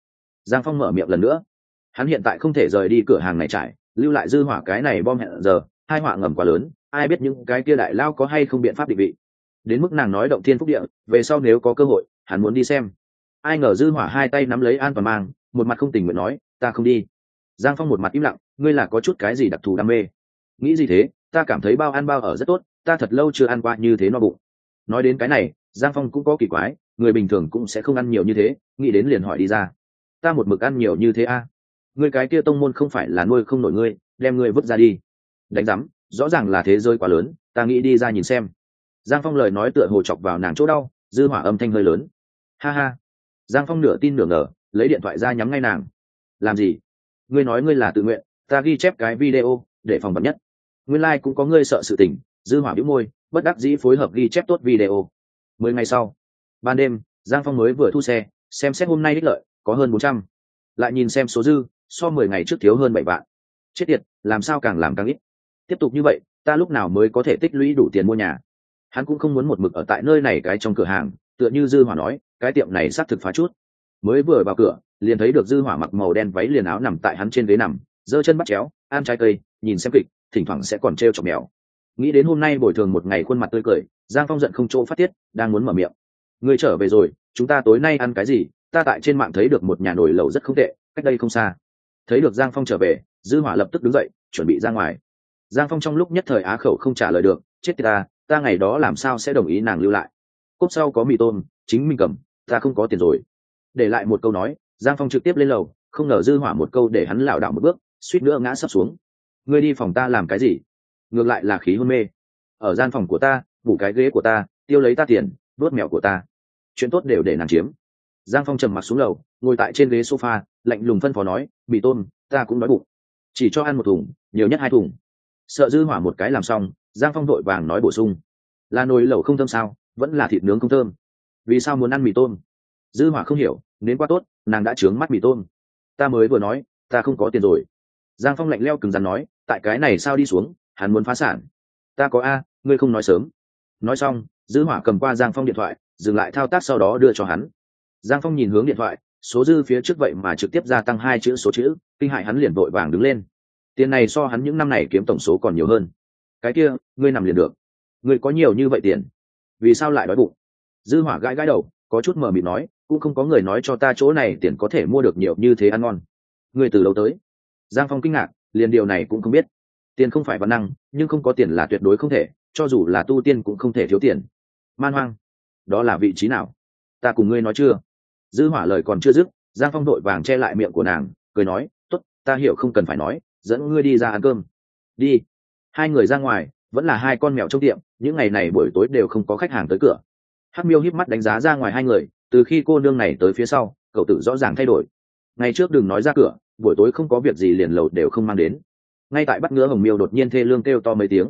Giang phong mở miệng lần nữa. Hắn hiện tại không thể rời đi cửa hàng này trải, lưu lại dư hỏa cái này bom hẹn giờ, hai hỏa ngầm quá lớn, ai biết những cái kia đại lao có hay không biện pháp định vị đến mức nàng nói động thiên phúc địa, về sau nếu có cơ hội, hắn muốn đi xem. Ai ngờ dư hỏa hai tay nắm lấy an toàn mang, một mặt không tình nguyện nói, ta không đi. Giang phong một mặt im lặng, ngươi là có chút cái gì đặc thù đam mê? Nghĩ gì thế? Ta cảm thấy bao ăn bao ở rất tốt, ta thật lâu chưa ăn qua như thế no bụng. Nói đến cái này, giang phong cũng có kỳ quái, người bình thường cũng sẽ không ăn nhiều như thế, nghĩ đến liền hỏi đi ra. Ta một mực ăn nhiều như thế a? À? người cái kia tông môn không phải là nuôi không nổi ngươi, đem ngươi vứt ra đi. Đánh giám, rõ ràng là thế giới quá lớn, ta nghĩ đi ra nhìn xem giang phong lời nói tựa hồ chọc vào nàng chỗ đau, dư hỏa âm thanh hơi lớn. Ha ha. Giang phong nửa tin nửa ngờ, lấy điện thoại ra nhắm ngay nàng. Làm gì? Ngươi nói ngươi là tự nguyện, ta ghi chép cái video, để phòng vật nhất. Nguyên lai cũng có ngươi sợ sự tình, dư hỏa bĩu môi, bất đắc dĩ phối hợp ghi chép tốt video. Mười ngày sau, ban đêm, giang phong mới vừa thu xe, xem xét hôm nay đích lợi, có hơn bốn trăm. Lại nhìn xem số dư, so mười ngày trước thiếu hơn bảy vạn. Chết tiệt, làm sao càng làm càng ít. Tiếp tục như vậy, ta lúc nào mới có thể tích lũy đủ tiền mua nhà? Hắn cũng không muốn một mực ở tại nơi này cái trong cửa hàng, tựa như dư hỏa nói, cái tiệm này xác thực phá chút. Mới vừa vào cửa, liền thấy được dư hỏa mặc màu đen váy liền áo nằm tại hắn trên ghế nằm, giơ chân bắt chéo, ăn trái cây, nhìn xem kịch, thỉnh thoảng sẽ còn treo chọc mèo. Nghĩ đến hôm nay bồi thường một ngày khuôn mặt tươi cười, giang phong giận không chỗ phát tiết, đang muốn mở miệng. Người trở về rồi, chúng ta tối nay ăn cái gì? Ta tại trên mạng thấy được một nhà nồi lẩu rất không tệ, cách đây không xa. Thấy được giang phong trở về, dư hỏa lập tức đứng dậy, chuẩn bị ra ngoài. Giang phong trong lúc nhất thời á khẩu không trả lời được, chết ta ta ngày đó làm sao sẽ đồng ý nàng lưu lại? Cốp sau có mì tôm, chính mình cầm, ta không có tiền rồi. Để lại một câu nói, giang phong trực tiếp lên lầu, không ngờ dư hỏa một câu để hắn lảo đảo một bước, suýt nữa ngã sấp xuống. Ngươi đi phòng ta làm cái gì? Ngược lại là khí hôn mê. Ở gian phòng của ta bủ cái ghế của ta, tiêu lấy ta tiền, đốt mẹo của ta. Chuyện tốt đều để nàng chiếm. Giang phong trầm mặc xuống lầu, ngồi tại trên ghế sofa, lạnh lùng phân phó nói bị tôn ta cũng đói bụng. Chỉ cho ăn một thùng, nhiều nhất hai thùng sợ dư hỏa một cái làm xong, giang phong đội vàng nói bổ sung. Là nồi lẩu không thơm sao? Vẫn là thịt nướng không thơm. Vì sao muốn ăn mì tôm? Dư hỏa không hiểu nên quá tốt, nàng đã trướng mắt mì tôm. Ta mới vừa nói, ta không có tiền rồi. Giang phong lạnh leo cứng rắn nói, tại cái này sao đi xuống, hắn muốn phá sản. Ta có a, ngươi không nói sớm. Nói xong, dư hỏa cầm qua giang phong điện thoại, dừng lại thao tác sau đó đưa cho hắn. Giang phong nhìn hướng điện thoại, số dư phía trước vậy mà trực tiếp gia tăng hai chữ số chữ, kinh hại hắn liền vội vàng đứng lên tiền này so hắn những năm này kiếm tổng số còn nhiều hơn. Cái kia, ngươi nằm liền được. Ngươi có nhiều như vậy tiền? Vì sao lại đói bụng? Dư hỏa gãi gãi đầu, có chút mờ mịt nói, cũng không có người nói cho ta chỗ này tiền có thể mua được nhiều như thế ăn ngon. Ngươi từ lâu tới? Giang phong kinh ngạc, liền điều này cũng không biết. Tiền không phải văn năng, nhưng không có tiền là tuyệt đối không thể, cho dù là tu tiên cũng không thể thiếu tiền. Man hoang, đó là vị trí nào? Ta cùng ngươi nói chưa? Dư hỏa lời còn chưa dứt, giang phong đội vàng che lại miệng của nàng, cười nói, tốt, ta hiểu không cần phải nói dẫn ngươi đi ra ăn cơm. Đi. Hai người ra ngoài, vẫn là hai con mèo trong tiệm, những ngày này buổi tối đều không có khách hàng tới cửa. Hắc miêu híp mắt đánh giá ra ngoài hai người, từ khi cô nương này tới phía sau, cậu tự rõ ràng thay đổi. Ngày trước đừng nói ra cửa, buổi tối không có việc gì liền lầu đều không mang đến. Ngay tại bắt ngứa hồng miêu đột nhiên thê lương kêu to mấy tiếng.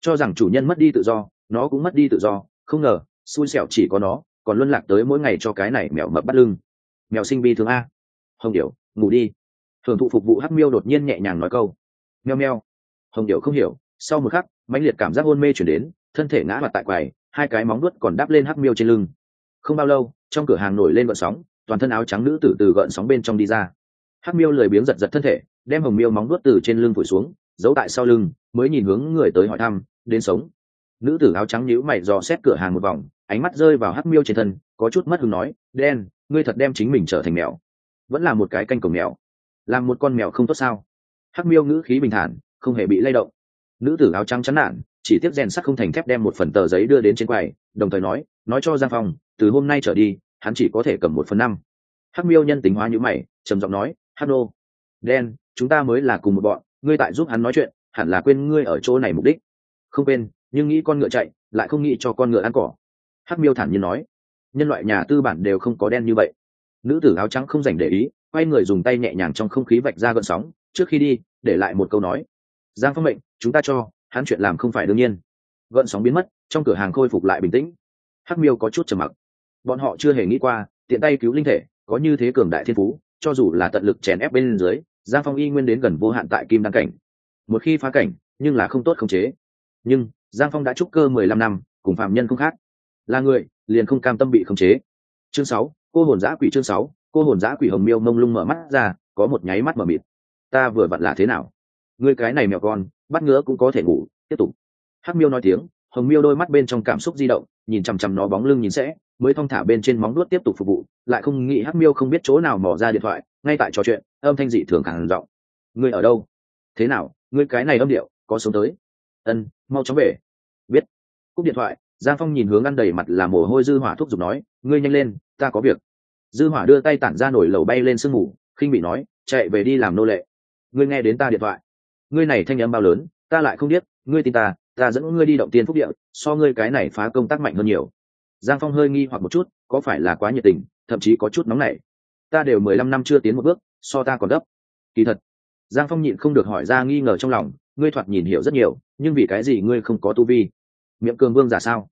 Cho rằng chủ nhân mất đi tự do, nó cũng mất đi tự do, không ngờ, xui xẻo chỉ có nó, còn luân lạc tới mỗi ngày cho cái này mèo mập bắt lưng. Mèo sinh bi thương a. Hồng điệu ngủ đi thường thụ phục vụ hắc miêu đột nhiên nhẹ nhàng nói câu. Meo meo. Hồng điệu không hiểu, sau một khắc, mãnh liệt cảm giác hôn mê chuyển đến, thân thể ngã mặt tại quầy, hai cái móng nuốt còn đắp lên hắc miêu trên lưng. Không bao lâu, trong cửa hàng nổi lên gợn sóng, toàn thân áo trắng nữ tử từ gợn sóng bên trong đi ra. Hắc miêu lười biếng giật giật thân thể, đem hồng miêu móng nuốt từ trên lưng vùi xuống, giấu tại sau lưng, mới nhìn hướng người tới hỏi thăm, đến sống? Nữ tử áo trắng nhíu mày dò xét cửa hàng một vòng, ánh mắt rơi vào hắc miêu trên thân, có chút mất hứng nói, đen, ngươi thật đem chính mình trở thành mèo. Vẫn là một cái canh cổng mèo làm một con mèo không tốt sao? Hắc miêu ngữ khí bình thản, không hề bị lay động. Nữ tử áo trắng chán nản, chỉ tiếp rèn sắt không thành thép đem một phần tờ giấy đưa đến trên quầy, đồng thời nói nói cho giang phong, từ hôm nay trở đi, hắn chỉ có thể cầm một phần năm. Hắc miêu nhân tính hóa như mày, trầm giọng nói, hắc nô, đen, chúng ta mới là cùng một bọn, ngươi tại giúp hắn nói chuyện, hẳn là quên ngươi ở chỗ này mục đích. Không quên, nhưng nghĩ con ngựa chạy, lại không nghĩ cho con ngựa ăn cỏ. Hắc miêu thản nhiên nói, nhân loại nhà tư bản đều không có đen như vậy nữ tử áo trắng không dành để ý, quay người dùng tay nhẹ nhàng trong không khí vạch ra gợn sóng, trước khi đi, để lại một câu nói. Giang phong mệnh, chúng ta cho, hắn chuyện làm không phải đương nhiên. Gợn sóng biến mất, trong cửa hàng khôi phục lại bình tĩnh. Hắc miêu có chút trầm mặc. Bọn họ chưa hề nghĩ qua, tiện tay cứu linh thể, có như thế cường đại thiên phú, cho dù là tận lực chèn ép bên dưới, giang phong y nguyên đến gần vô hạn tại kim đăng cảnh. Một khi phá cảnh, nhưng là không tốt không chế. Nhưng, giang phong đã trúc cơ mười lăm năm, cùng phạm nhân không khác. Là người, liền không cam tâm bị khống chế. Chương sáu cô hồn giã quỷ chương sáu, cô hồn giã quỷ hồng miêu mông lung mở mắt ra, có một nháy mắt mở mịt. Ta vừa vặn là thế nào? Ngươi cái này mèo con, bắt ngứa cũng có thể ngủ, tiếp tục. Hắc miêu nói tiếng, hồng miêu đôi mắt bên trong cảm xúc di động, nhìn chằm chằm nó bóng lưng nhìn sẽ, mới thong thả bên trên móng đuốt tiếp tục phục vụ, lại không nghĩ hắc miêu không biết chỗ nào mò ra điện thoại, ngay tại trò chuyện, âm thanh dị thường càng giọng. Ngươi ở đâu? Thế nào? Ngươi cái này âm điệu, có sống tới? Ân, mau chóng về. Biết. Cúp điện thoại giang phong nhìn hướng ăn đầy mặt là mồ hôi dư hỏa thuốc giục nói, ngươi nhanh lên, ta có việc. Dư hỏa đưa tay tản ra nổi lầu bay lên sương mù, khinh bị nói, chạy về đi làm nô lệ. Ngươi nghe đến ta điện thoại. Ngươi này thanh âm bao lớn, ta lại không biết, ngươi tin ta ta dẫn ngươi đi động tiên phúc địa, so ngươi cái này phá công tác mạnh hơn nhiều. Giang phong hơi nghi hoặc một chút, có phải là quá nhiệt tình, thậm chí có chút nóng nảy? Ta đều mười lăm năm chưa tiến một bước, so ta còn gấp. Kỳ thật, giang phong nhịn không được hỏi ra nghi ngờ trong lòng, ngươi thoạt nhìn hiểu rất nhiều, nhưng vì cái gì ngươi không có tu vi? Miệng cường vương giả sao?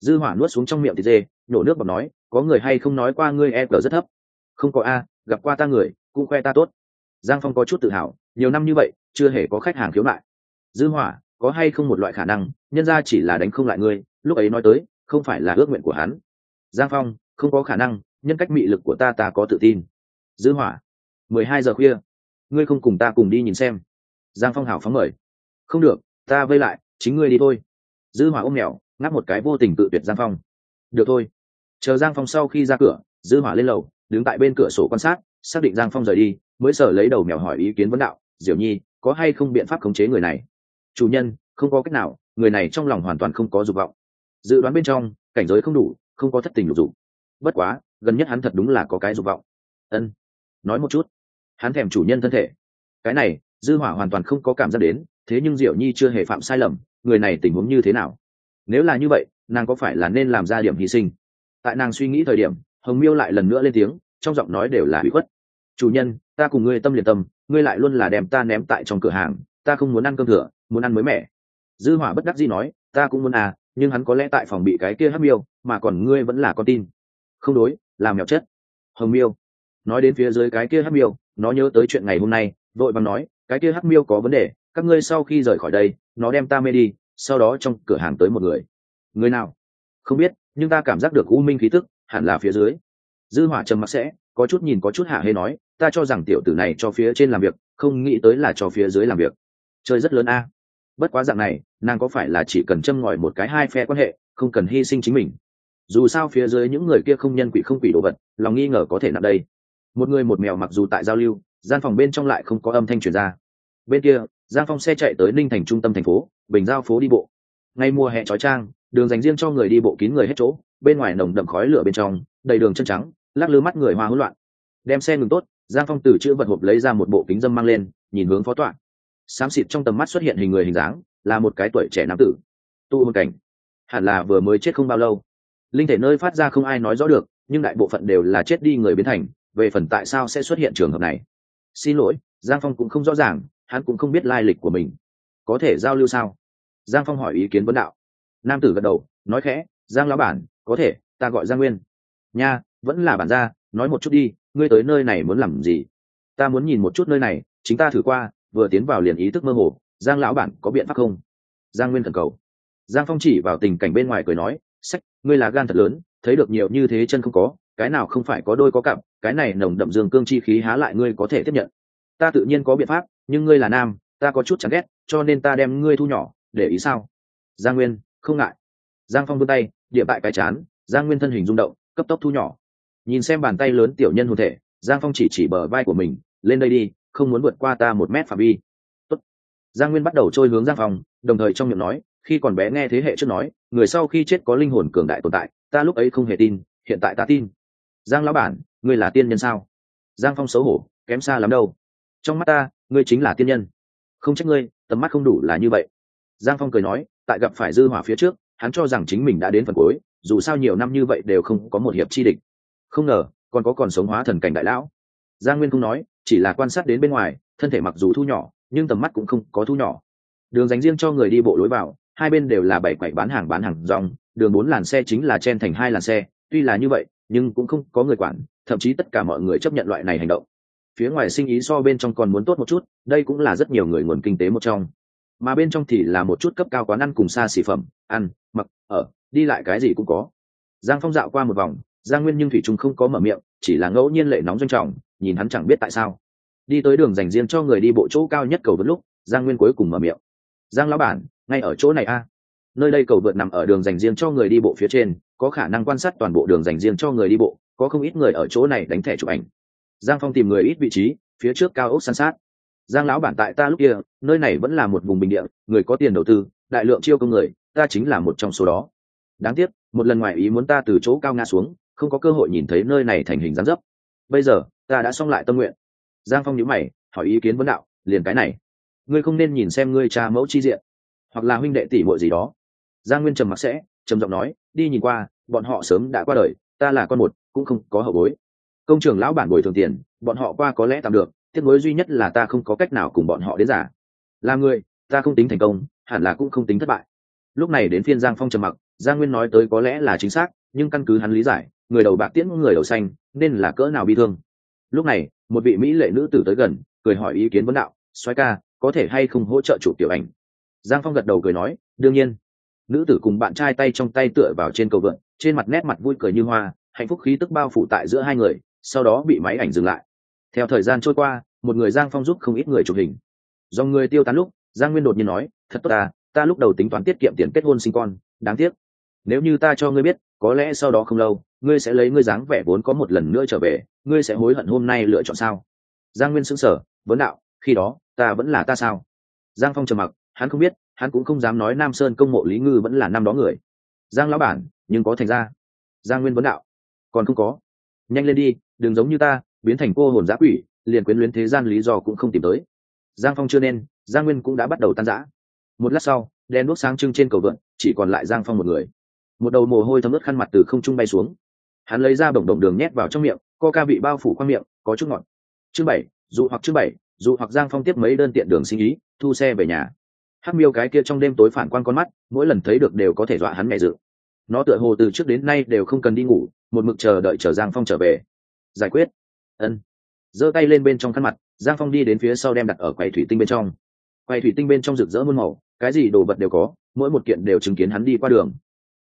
Dư hỏa nuốt xuống trong miệng thịt dê, nhổ nước bọt nói, có người hay không nói qua ngươi e cờ rất thấp? Không có a, gặp qua ta người, cũng khoe ta tốt. Giang phong có chút tự hào, nhiều năm như vậy, chưa hề có khách hàng khiếu nại. Dư hỏa, có hay không một loại khả năng, nhân ra chỉ là đánh không lại ngươi, lúc ấy nói tới, không phải là ước nguyện của hắn. Giang phong, không có khả năng, nhân cách mị lực của ta ta có tự tin. Dư hỏa, mười hai giờ khuya, ngươi không cùng ta cùng đi nhìn xem. Giang phong hào phóng mời không được, ta vây lại, chính ngươi đi thôi dư hỏa ôm nghèo, ngáp một cái vô tình tự tuyệt giang phong. Được thôi. Chờ giang phong sau khi ra cửa dư hỏa lên lầu đứng tại bên cửa sổ quan sát xác định giang phong rời đi mới sở lấy đầu mèo hỏi ý kiến vấn đạo diệu nhi có hay không biện pháp khống chế người này? Chủ nhân không có cách nào người này trong lòng hoàn toàn không có dục vọng. Dự đoán bên trong cảnh giới không đủ không có thất tình lục dục. Bất quá gần nhất hắn thật đúng là có cái dục vọng. Ân nói một chút. Hắn thèm chủ nhân thân thể. Cái này dư hỏa hoàn toàn không có cảm giác đến thế nhưng diệu nhi chưa hề phạm sai lầm người này tình huống như thế nào? Nếu là như vậy, nàng có phải là nên làm ra điểm hy sinh? Tại nàng suy nghĩ thời điểm, hồng miêu lại lần nữa lên tiếng, trong giọng nói đều là bị khuất. Chủ nhân, ta cùng ngươi tâm liền tâm, ngươi lại luôn là đem ta ném tại trong cửa hàng, ta không muốn ăn cơm thừa, muốn ăn mới mẻ. Dư hỏa bất đắc dĩ nói, ta cũng muốn à nhưng hắn có lẽ tại phòng bị cái kia hắc miêu, mà còn ngươi vẫn là con tin. Không đối làm mèo chất hồng miêu nói đến phía dưới cái kia hắc miêu, nó nhớ tới chuyện ngày hôm nay, vội vàng nói, cái kia hắc miêu có vấn đề, các ngươi sau khi rời khỏi đây nó đem ta mê đi, sau đó trong cửa hàng tới một người. Người nào? Không biết, nhưng ta cảm giác được u minh khí tức, hẳn là phía dưới. Dư hỏa trầm mặc sẽ, có chút nhìn có chút hạ hê nói, ta cho rằng tiểu tử này cho phía trên làm việc, không nghĩ tới là cho phía dưới làm việc. Chơi rất lớn a. Bất quá dạng này, nàng có phải là chỉ cần châm ngòi một cái hai phe quan hệ, không cần hy sinh chính mình? Dù sao phía dưới những người kia không nhân quỷ không quỷ đồ vật, lòng nghi ngờ có thể nặng đây. Một người một mèo mặc dù tại giao lưu, gian phòng bên trong lại không có âm thanh truyền ra. Bên kia giang phong xe chạy tới ninh thành trung tâm thành phố, bình giao phố đi bộ. Ngay mùa hè trói trang, đường dành riêng cho người đi bộ kín người hết chỗ, bên ngoài nồng đậm khói lửa bên trong, đầy đường chân trắng, lắc lư mắt người hoa hỗn loạn. Đem xe ngừng tốt, giang phong từ chữ vật hộp lấy ra một bộ kính dâm mang lên, nhìn hướng phó tọa. Xám xịt trong tầm mắt xuất hiện hình người hình dáng, là một cái tuổi trẻ nam tử. Tu hôn cảnh. Hẳn là vừa mới chết không bao lâu. Linh thể nơi phát ra không ai nói rõ được, nhưng đại bộ phận đều là chết đi người biến thành, về phần tại sao sẽ xuất hiện trường hợp này? Xin lỗi, giang phong cũng không rõ ràng hắn cũng không biết lai lịch của mình. Có thể giao lưu sao? Giang phong hỏi ý kiến vấn đạo. Nam tử gật đầu, nói khẽ, giang lão bản, có thể, ta gọi giang nguyên. Nha, vẫn là bản gia, nói một chút đi, ngươi tới nơi này muốn làm gì? Ta muốn nhìn một chút nơi này, chính ta thử qua, vừa tiến vào liền ý thức mơ hồ, giang lão bản có biện pháp không? Giang nguyên thần cầu. Giang phong chỉ vào tình cảnh bên ngoài cười nói, sách, ngươi là gan thật lớn, thấy được nhiều như thế chân không có, cái nào không phải có đôi có cặp, cái này nồng đậm dương cương chi khí há lại ngươi có thể tiếp nhận. Ta tự nhiên có biện pháp nhưng ngươi là nam, ta có chút chẳng ghét, cho nên ta đem ngươi thu nhỏ, để ý sao? Giang nguyên, không ngại. Giang phong vươn tay, địa bại cái chán, giang nguyên thân hình rung động, cấp tốc thu nhỏ. Nhìn xem bàn tay lớn tiểu nhân hồn thể, giang phong chỉ chỉ bờ vai của mình, lên đây đi, không muốn vượt qua ta một mét phạm vi. Tốt. giang nguyên bắt đầu trôi hướng giang phong, đồng thời trong miệng nói, khi còn bé nghe thế hệ trước nói, người sau khi chết có linh hồn cường đại tồn tại, ta lúc ấy không hề tin, hiện tại ta tin. Giang lão bản, ngươi là tiên nhân sao? Giang phong xấu hổ, kém xa lắm đâu. Trong mắt ta ngươi chính là tiên nhân. Không trách ngươi, tầm mắt không đủ là như vậy. Giang phong cười nói, tại gặp phải dư hỏa phía trước, hắn cho rằng chính mình đã đến phần cuối, dù sao nhiều năm như vậy đều không có một hiệp chi địch. Không ngờ, còn có còn sống hóa thần cảnh đại lão. Giang nguyên không nói, chỉ là quan sát đến bên ngoài, thân thể mặc dù thu nhỏ, nhưng tầm mắt cũng không có thu nhỏ. Đường dành riêng cho người đi bộ lối vào, hai bên đều là bảy quầy bán hàng bán hàng dòng đường bốn làn xe chính là chen thành hai làn xe, tuy là như vậy, nhưng cũng không có người quản, thậm chí tất cả mọi người chấp nhận loại này hành động phía ngoài sinh ý so bên trong còn muốn tốt một chút, đây cũng là rất nhiều người nguồn kinh tế một trong. Mà bên trong thì là một chút cấp cao quán ăn cùng xa xỉ phẩm, ăn, mặc, ở, đi lại cái gì cũng có. Giang phong dạo qua một vòng, giang nguyên nhưng thủy trung không có mở miệng, chỉ là ngẫu nhiên lệ nóng doanh trọng, nhìn hắn chẳng biết tại sao. Đi tới đường dành riêng cho người đi bộ chỗ cao nhất cầu vượt lúc, giang nguyên cuối cùng mở miệng. Giang lão bản, ngay ở chỗ này a. Nơi đây cầu vượt nằm ở đường dành riêng cho người đi bộ phía trên, có khả năng quan sát toàn bộ đường dành riêng cho người đi bộ, có không ít người ở chỗ này đánh thẻ chụp ảnh giang phong tìm người ít vị trí, phía trước cao ốc san sát. Giang lão bản tại ta lúc kia, nơi này vẫn là một vùng bình địa, người có tiền đầu tư, đại lượng chiêu công người, ta chính là một trong số đó. Đáng tiếc, một lần ngoài ý muốn ta từ chỗ cao ngã xuống, không có cơ hội nhìn thấy nơi này thành hình dáng dấp. Bây giờ, ta đã xong lại tâm nguyện. Giang phong nhíu mày, hỏi ý kiến vấn đạo, liền cái này. Ngươi không nên nhìn xem ngươi cha mẫu chi diện, hoặc là huynh đệ tỷ muội gì đó. Giang nguyên trầm mặc sẽ, trầm giọng nói, đi nhìn qua, bọn họ sớm đã qua đời, ta là con một, cũng không có hậu bối công trường lão bản bồi thường tiền, bọn họ qua có lẽ tạm được, tiếc nuối duy nhất là ta không có cách nào cùng bọn họ đến giả. Là người, ta không tính thành công, hẳn là cũng không tính thất bại. Lúc này đến phiên giang phong trầm mặc, giang nguyên nói tới có lẽ là chính xác, nhưng căn cứ hắn lý giải, người đầu bạc tiễn người đầu xanh, nên là cỡ nào bi thương. Lúc này, một vị mỹ lệ nữ tử tới gần, cười hỏi ý kiến vấn đạo xoáy ca, có thể hay không hỗ trợ chủ tiểu ảnh? Giang phong gật đầu cười nói, đương nhiên. Nữ tử cùng bạn trai tay trong tay tựa vào trên cầu vượn, trên mặt nét mặt vui cười như hoa, hạnh phúc khí tức bao phủ tại giữa hai người sau đó bị máy ảnh dừng lại. Theo thời gian trôi qua, một người giang phong giúp không ít người chụp hình. Do người tiêu tán lúc, giang nguyên đột nhiên nói, thật tốt ta ta lúc đầu tính toán tiết kiệm tiền kết hôn sinh con, đáng tiếc. Nếu như ta cho ngươi biết, có lẽ sau đó không lâu, ngươi sẽ lấy ngươi dáng vẻ vốn có một lần nữa trở về, ngươi sẽ hối hận hôm nay lựa chọn sao? Giang nguyên sững sờ, vấn đạo, khi đó, ta vẫn là ta sao? Giang phong trầm mặc, hắn không biết, hắn cũng không dám nói nam sơn công mộ lý ngư vẫn là năm đó người. Giang lão bản, nhưng có thành ra. Giang nguyên vấn đạo, còn không có. Nhanh lên đi đừng giống như ta, biến thành cô hồn giã quỷ, liền quyến luyến thế gian lý do cũng không tìm tới. Giang phong chưa nên, giang nguyên cũng đã bắt đầu tan rã. Một lát sau đen đuốc sáng trưng trên cầu vượn, chỉ còn lại giang phong một người. Một đầu mồ hôi thấm ướt khăn mặt từ không trung bay xuống. Hắn lấy ra bổng đồng đường nhét vào trong miệng co ca bị bao phủ qua miệng, có chút ngọt. Chương bảy, dụ hoặc chương bảy, dụ hoặc giang phong tiếp mấy đơn tiện đường sinh ý, thu xe về nhà. Hắc miêu cái kia trong đêm tối phản quan con mắt, mỗi lần thấy được đều có thể dọa hắn mẹ dự. Nó tựa hồ từ trước đến nay đều không cần đi ngủ, một mực chờ đợi chờ giang phong trở về giải quyết. Ân. Giơ tay lên bên trong khăn mặt, giang phong đi đến phía sau đem đặt ở quầy thủy tinh bên trong. Quầy thủy tinh bên trong rực rỡ muôn màu, cái gì đồ vật đều có, mỗi một kiện đều chứng kiến hắn đi qua đường.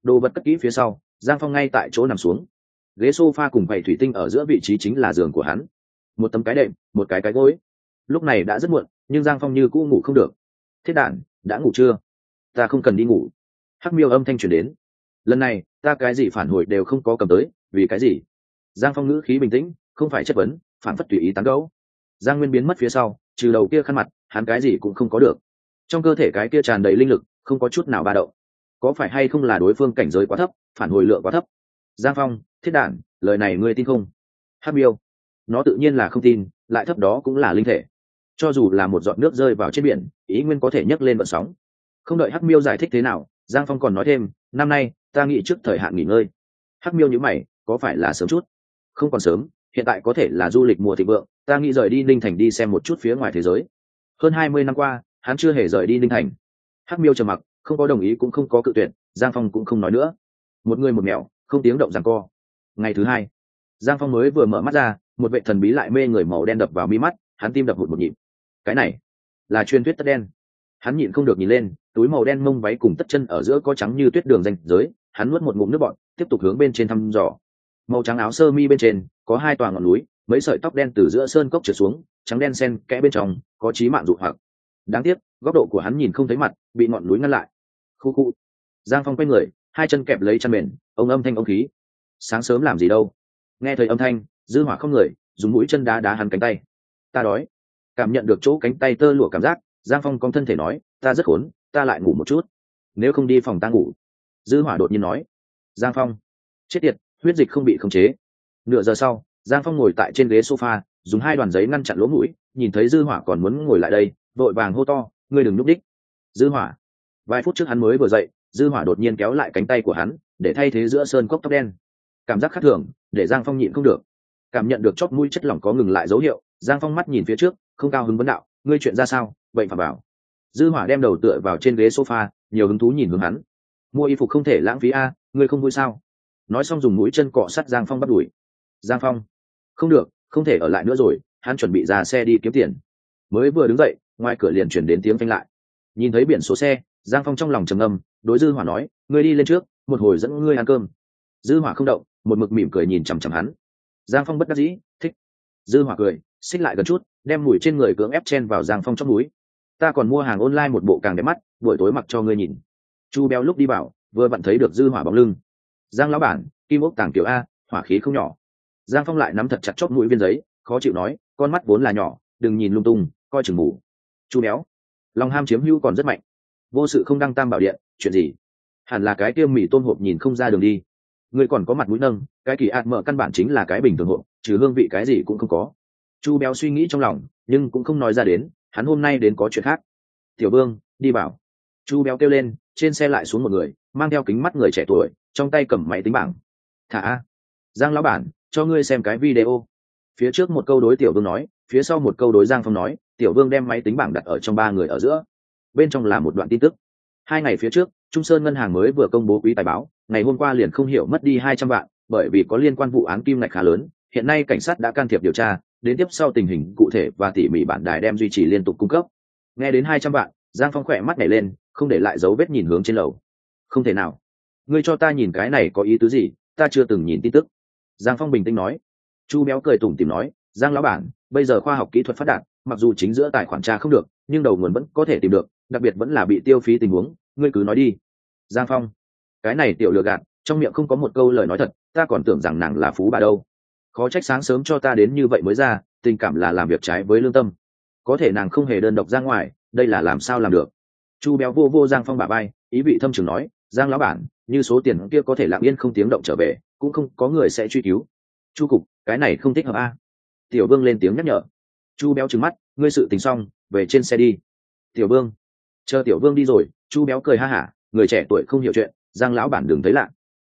Đồ vật cất kỹ phía sau, giang phong ngay tại chỗ nằm xuống. Ghế s o f a cùng quầy thủy tinh ở giữa vị trí chính là giường của hắn. Một tấm cái đệm, một cái cái gối. Lúc này đã rất muộn, nhưng giang phong như cũ ngủ không được. Thiết đản đã ngủ chưa? Ta không cần đi ngủ. Hắc miêu âm thanh truyền đến. Lần này, ta cái gì phản hồi đều không có cầm tới, vì cái gì? Giang phong ngữ khí bình tĩnh, không phải chất vấn, phản phất tùy ý tán gấu giang nguyên biến mất phía sau, trừ đầu kia khăn mặt, hắn cái gì cũng không có được. Trong cơ thể cái kia tràn đầy linh lực, không có chút nào ba đậu có phải hay không là đối phương cảnh giới quá thấp, phản hồi lượng quá thấp? Giang phong, thiết đản, lời này ngươi tin không? Hát miêu. Nó tự nhiên là không tin, lại thấp đó cũng là linh thể. Cho dù là một giọt nước rơi vào trên biển, ý nguyên có thể nhấc lên vận sóng. Không đợi hắc miêu giải thích thế nào, giang phong còn nói thêm, năm nay, ta nghĩ trước thời hạn nghỉ ngơi. Hắc miêu nhữ mày, có phải là sớm chút? Không còn sớm, hiện tại có thể là du lịch mùa thịnh vượng, ta nghĩ rời đi ninh thành đi xem một chút phía ngoài thế giới. Hơn hai mươi năm qua, hắn chưa hề rời đi ninh thành. Hắc miêu trầm mặc, không có đồng ý cũng không có cự tuyệt, giang phong cũng không nói nữa. Một người một mẹo, không tiếng động rằng co. Ngày thứ hai, giang phong mới vừa mở mắt ra, một vệ thần bí lại mê người màu đen đập vào mi mắt, hắn tim đập hụt một nhịp. Cái này là truyền thuyết tất đen. Hắn nhịn không được nhìn lên, túi màu đen mông váy cùng tất chân ở giữa có trắng như tuyết đường danh giới, hắn nuốt một ngụm nước bọn tiếp tục hướng bên trên thăm dò màu trắng áo sơ mi bên trên, có hai tòa ngọn núi, mấy sợi tóc đen từ giữa sơn cốc trượt xuống, trắng đen sen kẽ bên trong, có trí mạng dụ hoặc. Đáng tiếc, góc độ của hắn nhìn không thấy mặt, bị ngọn núi ngăn lại. Khu khu. Giang phong quay người, hai chân kẹp lấy chăn mền, ông âm thanh ông khí. Sáng sớm làm gì đâu? Nghe thấy âm thanh, dư hỏa không người, dùng mũi chân đá đá hắn cánh tay. Ta đói. Cảm nhận được chỗ cánh tay tơ lụa cảm giác, giang phong cong thân thể nói, ta rất khốn, ta lại ngủ một chút. Nếu không đi phòng ta ngủ. Dư hỏa đột nhiên nói, giang phong, chết tiệt huyết dịch không bị khống chế. Nửa giờ sau, giang phong ngồi tại trên ghế sofa, dùng hai đoàn giấy ngăn chặn lỗ mũi, nhìn thấy dư hỏa còn muốn ngồi lại đây, vội vàng hô to, ngươi đừng núp đích dư hỏa? Vài phút trước hắn mới vừa dậy, dư hỏa đột nhiên kéo lại cánh tay của hắn, để thay thế giữa sơn cốc tóc đen. Cảm giác khác thường, để giang phong nhịn không được. Cảm nhận được chót mũi chất lỏng có ngừng lại dấu hiệu, giang phong mắt nhìn phía trước, không cao hứng vấn đạo, ngươi chuyện ra sao? Bệnh phà bảo dư hỏa đem đầu tựa vào trên ghế sofa, nhiều hứng thú nhìn hướng hắn. Mua y phục không thể lãng phí a, ngươi không vui sao? Nói xong dùng mũi chân cọ sắt giang phong bắt đuổi. Giang phong, không được, không thể ở lại nữa rồi, hắn chuẩn bị ra xe đi kiếm tiền. Mới vừa đứng dậy, ngoài cửa liền chuyển đến tiếng phanh lại. Nhìn thấy biển số xe, giang phong trong lòng trầm ngâm, đối dư hỏa nói, ngươi đi lên trước, một hồi dẫn ngươi ăn cơm. Dư hỏa không động, một mực mỉm cười nhìn chằm chằm hắn. Giang phong bất đắc dĩ, thích. Dư hỏa cười, xích lại gần chút, đem mùi trên người cưỡng ép chen vào giang phong trong núi ta còn mua hàng online một bộ càng đẹp mắt, buổi tối mặc cho ngươi nhìn. Chu béo lúc đi bảo, vừa vặn thấy được dư hỏa bóng lưng giang lão bản, kim ốc tàng kiểu a, hỏa khí không nhỏ. Giang phong lại nắm thật chặt chót mũi viên giấy, khó chịu nói, con mắt vốn là nhỏ, đừng nhìn lung tung, coi chừng mù. Chu béo, lòng ham chiếm hữu còn rất mạnh. Vô sự không đăng tam bảo điện, chuyện gì? Hẳn là cái tiêm mì tôm hộp nhìn không ra đường đi. Người còn có mặt mũi nâng, cái kỳ ạt mở căn bản chính là cái bình thường hộp, trừ hương vị cái gì cũng không có. Chu béo suy nghĩ trong lòng, nhưng cũng không nói ra đến, hắn hôm nay đến có chuyện khác. Tiểu vương, đi bảo chu béo kêu lên trên xe lại xuống một người, mang theo kính mắt người trẻ tuổi, trong tay cầm máy tính bảng. Thả, giang lão bản, cho ngươi xem cái video. Phía trước một câu đối tiểu vương nói, phía sau một câu đối giang phong nói, tiểu vương đem máy tính bảng đặt ở trong ba người ở giữa. Bên trong là một đoạn tin tức. Hai ngày phía trước, trung sơn ngân hàng mới vừa công bố quý tài báo, ngày hôm qua liền không hiểu mất đi hai trăm vạn, bởi vì có liên quan vụ án kim ngạch khá lớn, hiện nay cảnh sát đã can thiệp điều tra, đến tiếp sau tình hình cụ thể và tỉ mỉ bản đài đem duy trì liên tục cung cấp. Nghe đến hai trăm vạn, giang phong khỏe mắt nhảy lên không để lại dấu vết nhìn hướng trên lầu. Không thể nào. Ngươi cho ta nhìn cái này có ý tứ gì? Ta chưa từng nhìn tin tức. Giang phong bình tĩnh nói. Chu béo cười tủm tìm nói, giang lão bản, bây giờ khoa học kỹ thuật phát đạt, mặc dù chính giữa tài khoản tra không được, nhưng đầu nguồn vẫn có thể tìm được, đặc biệt vẫn là bị tiêu phí tình huống, ngươi cứ nói đi. Giang phong, cái này tiểu lừa gạt, trong miệng không có một câu lời nói thật, ta còn tưởng rằng nàng là phú bà đâu. Khó trách sáng sớm cho ta đến như vậy mới ra, tình cảm là làm việc trái với lương tâm. Có thể nàng không hề đơn độc ra ngoài, đây là làm sao làm được? Chu béo vô vô giang phong bà bay ý vị thâm trường nói, giang lão bản, như số tiền kia có thể lặng yên không tiếng động trở về, cũng không có người sẽ truy cứu. Chu cục, cái này không thích hợp a. Tiểu vương lên tiếng nhắc nhở. Chu béo trừng mắt, ngươi sự tình xong, về trên xe đi. Tiểu vương. Chờ tiểu vương đi rồi. Chu béo cười ha hả, người trẻ tuổi không hiểu chuyện, giang lão bản đừng thấy lạ.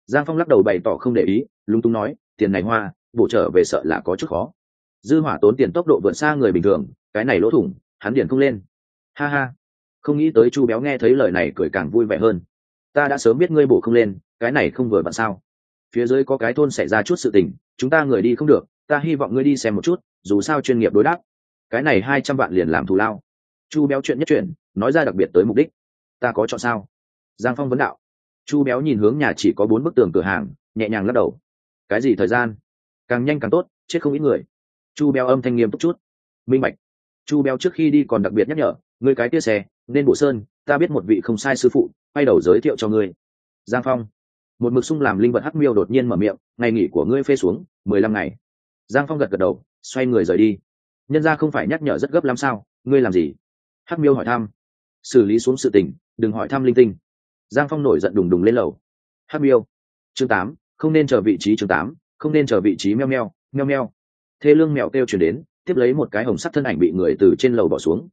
Giang phong lắc đầu bày tỏ không để ý, lúng túng nói, tiền này hoa, bổ trở về sợ là có chút khó. Dư hỏa tốn tiền tốc độ vượt xa người bình thường, cái này lỗ thủng, hắn điền không lên. Ha ha không nghĩ tới chu béo nghe thấy lời này cười càng vui vẻ hơn. Ta đã sớm biết ngươi bổ không lên, cái này không vừa vặn sao? Phía dưới có cái thôn xảy ra chút sự tình, chúng ta người đi không được, ta hy vọng ngươi đi xem một chút, dù sao chuyên nghiệp đối đáp. Cái này hai trăm vạn liền làm thù lao. Chu béo chuyện nhất chuyện, nói ra đặc biệt tới mục đích. Ta có chọn sao? Giang phong vấn đạo. Chu béo nhìn hướng nhà chỉ có bốn bức tường cửa hàng, nhẹ nhàng lắc đầu. Cái gì thời gian? Càng nhanh càng tốt, chết không ít người. Chu béo âm thanh nghiêm túc chút. Minh bạch. Chu béo trước khi đi còn đặc biệt nhắc nhở, ngươi cái tia xe nên bổ sơn, ta biết một vị không sai sư phụ, quay đầu giới thiệu cho ngươi. Giang phong. Một mực sung làm linh vật hắc miêu đột nhiên mở miệng, ngày nghỉ của ngươi phê xuống, mười lăm ngày. Giang phong gật gật đầu, xoay người rời đi. Nhân ra không phải nhắc nhở rất gấp lắm sao, ngươi làm gì? Hắc miêu hỏi thăm. Xử lý xuống sự tình, đừng hỏi thăm linh tinh. Giang phong nổi giận đùng đùng lên lầu. Hắc miêu. Chương tám, không nên chờ vị trí chương tám, không nên chờ vị trí meo meo meo meo. Thế lương mèo kêu chuyển đến, tiếp lấy một cái hồng sắc thân ảnh bị người từ trên lầu bỏ xuống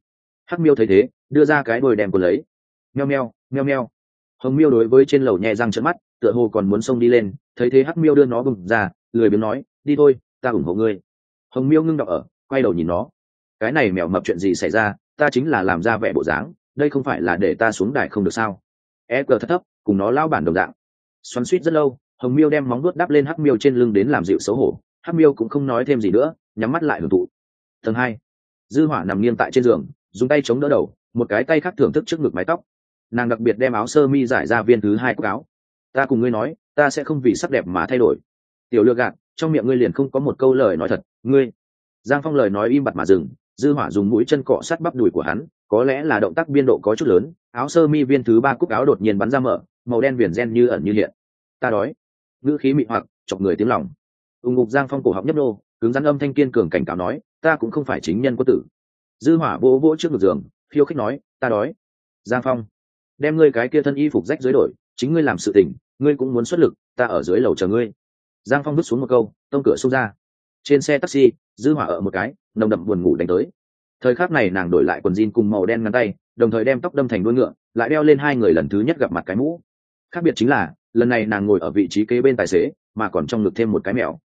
hắc miêu thấy thế, đưa ra cái đôi đem của lấy. Meo meo meo meo. Hồng miêu đối với trên lầu nhẹ răng trợn mắt, tựa hồ còn muốn xông đi lên, thấy thế hắc miêu đưa nó bừng ra, lười biếng nói, đi thôi, ta ủng hộ ngươi. Hồng miêu ngưng đọc ở, quay đầu nhìn nó. Cái này mèo mập chuyện gì xảy ra? Ta chính là làm ra vẻ bộ dáng, đây không phải là để ta xuống đài không được sao? E cờ thất thấp, cùng nó lao bản đồng dạng. Xoắn suýt rất lâu, hồng miêu đem móng nuốt đắp lên hắc miêu trên lưng đến làm dịu xấu hổ. Hắc miêu cũng không nói thêm gì nữa, nhắm mắt lại hưởng thụ. Tầng hai. Dư hỏa nằm nghiêng tại trên giường dùng tay chống đỡ đầu, một cái tay khác thưởng thức trước ngực mái tóc. Nàng đặc biệt đem áo sơ mi giải ra viên thứ hai cúc áo. Ta cùng ngươi nói, ta sẽ không vì sắc đẹp mà thay đổi. Tiểu lừa gạt, trong miệng ngươi liền không có một câu lời nói thật, ngươi. Giang phong lời nói im bặt mà dừng, dư hỏa dùng mũi chân cọ sát bắp đùi của hắn, có lẽ là động tác biên độ có chút lớn, áo sơ mi viên thứ ba cúc áo đột nhiên bắn ra mở, màu đen viền gen như ẩn như hiện. Ta đói. Ngữ khí mị hoặc, chọc người tiếng lòng. Ung ngục giang phong cổ họng nhấp nô, cứng rắn âm thanh kiên cường cảnh cáo nói, ta cũng không phải chính nhân quân tử dư hỏa vỗ vỗ trước ngực giường, khiêu khích nói, ta đói. Giang phong, đem ngươi cái kia thân y phục rách dưới đổi, chính ngươi làm sự tình, ngươi cũng muốn xuất lực, ta ở dưới lầu chờ ngươi. Giang phong bước xuống một câu, tông cửa xông ra. Trên xe taxi, dư hỏa ở một cái, nồng đậm buồn ngủ đánh tới. Thời khắc này nàng đổi lại quần jean cùng màu đen ngắn tay, đồng thời đem tóc đâm thành đuôi ngựa, lại đeo lên hai người lần thứ nhất gặp mặt cái mũ. Khác biệt chính là, lần này nàng ngồi ở vị trí kế bên tài xế, mà còn trong ngực thêm một cái mèo.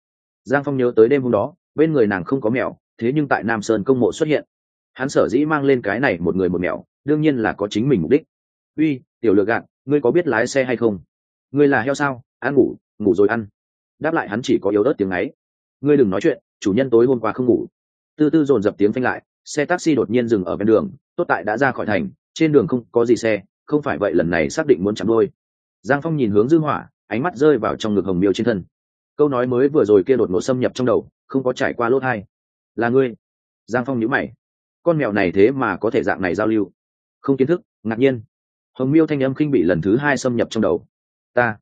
Giang phong nhớ tới đêm hôm đó, bên người nàng không có mèo, thế nhưng tại nam sơn công mộ xuất hiện hắn sở dĩ mang lên cái này một người một mèo đương nhiên là có chính mình mục đích. Uy, tiểu lược gạn ngươi có biết lái xe hay không? Ngươi là heo sao? Ăn ngủ ngủ rồi ăn. Đáp lại hắn chỉ có yếu ớt tiếng ấy ngươi đừng nói chuyện, chủ nhân tối hôm qua không ngủ. Tư tư dồn dập tiếng phanh lại, xe taxi đột nhiên dừng ở bên đường, tốt tại đã ra khỏi thành, trên đường không có gì xe, không phải vậy lần này xác định muốn chạm đôi. Giang phong nhìn hướng dư hỏa, ánh mắt rơi vào trong ngực hồng miêu trên thân. Câu nói mới vừa rồi kia đột ngột xâm nhập trong đầu, không có trải qua lốt hai. Là ngươi? Giang phong nhíu mày con mèo này thế mà có thể dạng này giao lưu. Không kiến thức, ngạc nhiên. Hồng miêu thanh âm khinh bị lần thứ hai xâm nhập trong đầu. Ta.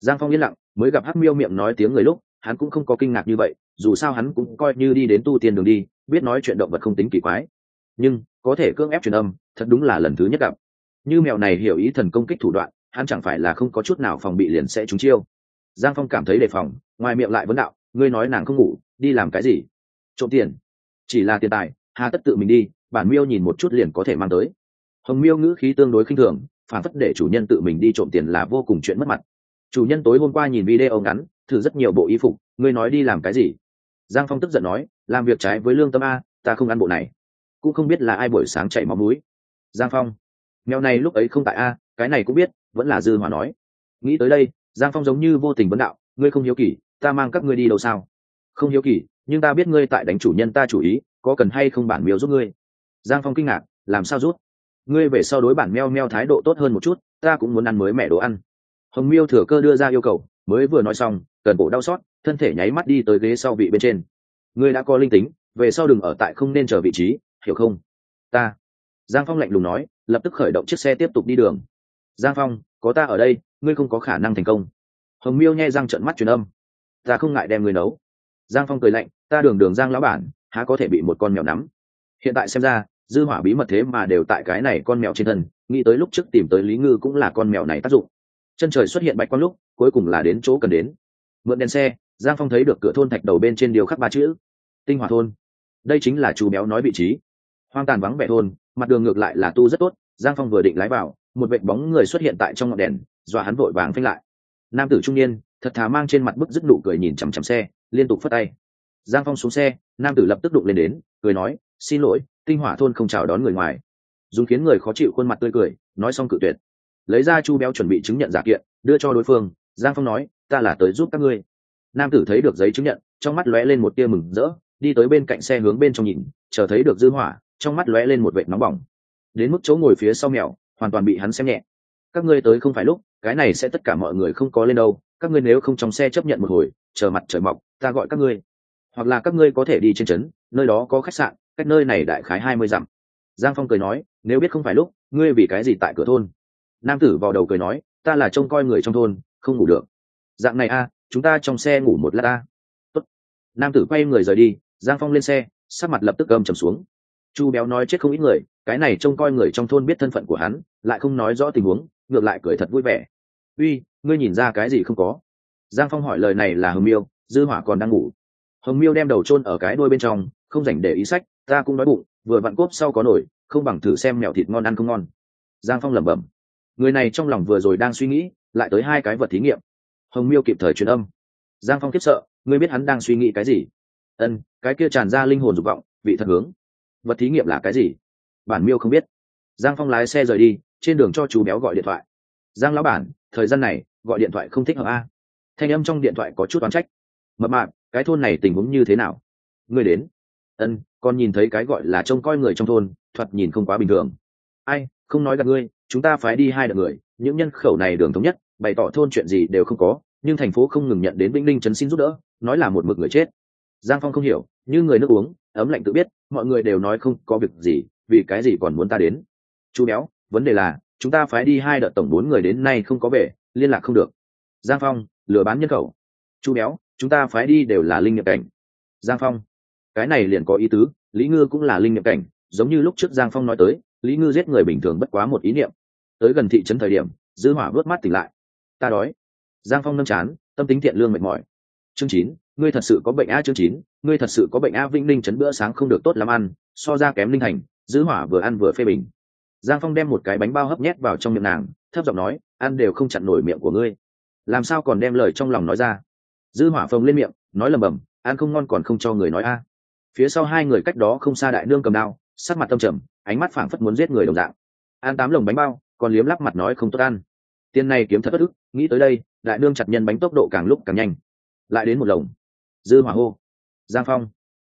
Giang phong yên lặng, mới gặp hắc miêu miệng nói tiếng người lúc, hắn cũng không có kinh ngạc như vậy, dù sao hắn cũng coi như đi đến tu tiên đường đi, biết nói chuyện động vật không tính kỳ quái. Nhưng, có thể cưỡng ép truyền âm, thật đúng là lần thứ nhất gặp. Như mèo này hiểu ý thần công kích thủ đoạn, hắn chẳng phải là không có chút nào phòng bị liền sẽ trúng chiêu. Giang phong cảm thấy đề phòng, ngoài miệng lại vấn đạo, ngươi nói nàng không ngủ, đi làm cái gì? Trộm tiền. Chỉ là tiền tài hà tất tự mình đi, bản miêu nhìn một chút liền có thể mang tới. Hồng miêu ngữ khí tương đối khinh thường, phản phất để chủ nhân tự mình đi trộm tiền là vô cùng chuyện mất mặt. Chủ nhân tối hôm qua nhìn video ngắn, thử rất nhiều bộ y phục, ngươi nói đi làm cái gì? Giang phong tức giận nói, làm việc trái với lương tâm a, ta không ăn bộ này. Cũng không biết là ai buổi sáng chạy máu mũi. Giang phong, mèo này lúc ấy không tại a, cái này cũng biết, vẫn là dư hòa nói. Nghĩ tới đây, giang phong giống như vô tình vấn đạo, ngươi không hiếu kỳ, ta mang các ngươi đi đâu sao? Không hiếu kỳ nhưng ta biết ngươi tại đánh chủ nhân ta chủ ý, có cần hay không bản miêu giúp ngươi? Giang phong kinh ngạc, làm sao rút ngươi về sau đối bản meo meo thái độ tốt hơn một chút, ta cũng muốn ăn mới mẹ đồ ăn. Hồng miêu thừa cơ đưa ra yêu cầu, mới vừa nói xong, cần bộ đau xót, thân thể nháy mắt đi tới ghế sau vị bên trên. Ngươi đã có linh tính, về sau đừng ở tại không nên chờ vị trí, hiểu không? Ta. Giang phong lạnh lùng nói, lập tức khởi động chiếc xe tiếp tục đi đường. Giang phong, có ta ở đây, ngươi không có khả năng thành công. Hồng miêu nhai răng trận mắt truyền âm. Ta không ngại đem ngươi nấu giang phong cười lạnh, ta đường đường giang lão bản, há có thể bị một con mèo nắm? Hiện tại xem ra, dư hỏa bí mật thế mà đều tại cái này con mèo trên thân, nghĩ tới lúc trước tìm tới lý ngư cũng là con mèo này tác dụng. Chân trời xuất hiện bạch quang lúc, cuối cùng là đến chỗ cần đến. Mượn đèn xe, giang phong thấy được cửa thôn thạch đầu bên trên điều khắc ba chữ, tinh hỏa thôn. Đây chính là chú béo nói vị trí. Hoang tàn vắng vẻ thôn, mặt đường ngược lại là tu rất tốt, giang phong vừa định lái vào, một vệ bóng người xuất hiện tại trong ngọn đèn, dọa hắn vội vàng phanh lại. Nam tử trung niên, thật thà mang trên mặt bức dứt nụ cười nhìn chằm chằm xe liên tục phất tay. Giang phong xuống xe, nam tử lập tức đụng lên đến, cười nói, xin lỗi, tinh hỏa thôn không chào đón người ngoài. Dùng khiến người khó chịu khuôn mặt tươi cười, nói xong cự tuyệt. Lấy ra chu béo chuẩn bị chứng nhận giả kiện, đưa cho đối phương. Giang phong nói, ta là tới giúp các ngươi. Nam tử thấy được giấy chứng nhận, trong mắt lóe lên một tia mừng rỡ, đi tới bên cạnh xe hướng bên trong nhìn, chờ thấy được dư hỏa, trong mắt lóe lên một vệt nóng bỏng. Đến mức chỗ ngồi phía sau mèo hoàn toàn bị hắn xem nhẹ các ngươi tới không phải lúc, cái này sẽ tất cả mọi người không có lên đâu, các ngươi nếu không trong xe chấp nhận một hồi, chờ mặt trời mọc, ta gọi các ngươi. Hoặc là các ngươi có thể đi trên trấn, nơi đó có khách sạn, cách nơi này đại khái hai mươi dặm. Giang phong cười nói, nếu biết không phải lúc, ngươi vì cái gì tại cửa thôn? Nam tử vào đầu cười nói, ta là trông coi người trong thôn, không ngủ được. Dạng này a, chúng ta trong xe ngủ một lát a. Tốt. nam tử quay người rời đi, giang phong lên xe, sắc mặt lập tức gầm trầm xuống. Chu béo nói chết không ít người, cái này trông coi người trong thôn biết thân phận của hắn, lại không nói rõ tình huống ngược lại cười thật vui vẻ. Uy, ngươi nhìn ra cái gì không có? Giang phong hỏi lời này là hồng miêu, dư hỏa còn đang ngủ. Hồng miêu đem đầu chôn ở cái đuôi bên trong, không dành để ý sách, ta cũng đói bụng, vừa vặn cốp sau có nổi, không bằng thử xem mèo thịt ngon ăn không ngon. Giang phong lẩm bẩm. Người này trong lòng vừa rồi đang suy nghĩ, lại tới hai cái vật thí nghiệm. Hồng miêu kịp thời truyền âm. Giang phong kiếp sợ, ngươi biết hắn đang suy nghĩ cái gì? Ân, cái kia tràn ra linh hồn dục vọng, vị thật hướng. Vật thí nghiệm là cái gì? Bản miêu không biết. Giang phong lái xe rời đi trên đường cho chú béo gọi điện thoại. Giang lão bản, thời gian này, gọi điện thoại không thích hợp a. Thanh âm trong điện thoại có chút oán trách. Mập mạp, cái thôn này tình huống như thế nào? Người đến. Ân còn nhìn thấy cái gọi là trông coi người trong thôn, thoạt nhìn không quá bình thường. Ai, không nói gặp ngươi, chúng ta phải đi hai đợt người, những nhân khẩu này đường thống nhất, bày tỏ thôn chuyện gì đều không có, nhưng thành phố không ngừng nhận đến vĩnh linh chấn xin giúp đỡ, nói là một mực người chết. Giang phong không hiểu, như người nước uống, ấm lạnh tự biết, mọi người đều nói không có việc gì, vì cái gì còn muốn ta đến? Chú béo vấn đề là, chúng ta phải đi hai đợt tổng bốn người đến nay không có về, liên lạc không được. Giang phong, lừa bán nhân khẩu. Chu béo, chúng ta phải đi đều là linh nhập cảnh. Giang phong, cái này liền có ý tứ, lý ngư cũng là linh nhập cảnh, giống như lúc trước giang phong nói tới, lý ngư giết người bình thường bất quá một ý niệm. Tới gần thị trấn thời điểm, dư hỏa vớt mắt tỉnh lại. Ta đói. Giang phong nâm chán, tâm tính thiện lương mệt mỏi. Chương chín, ngươi thật sự có bệnh a chương chín, ngươi thật sự có bệnh a vĩnh ninh chấn bữa sáng không được tốt làm ăn, so ra kém linh thành, dư hỏa vừa ăn vừa phê bình giang phong đem một cái bánh bao hấp nhét vào trong miệng nàng, thấp giọng nói, ăn đều không chặn nổi miệng của ngươi. Làm sao còn đem lời trong lòng nói ra? Dư hỏa phồng lên miệng, nói lầm bầm ăn không ngon còn không cho người nói a. Phía sau hai người cách đó không xa đại nương cầm đao, sắc mặt tâm trầm, ánh mắt phảng phất muốn giết người đồng dạng. Ăn tám lồng bánh bao, còn liếm lắp mặt nói không tốt ăn. Tiền này kiếm thật bất ức, nghĩ tới đây, đại nương chặt nhân bánh tốc độ càng lúc càng nhanh. Lại đến một lồng. Dư hỏa hô, giang phong.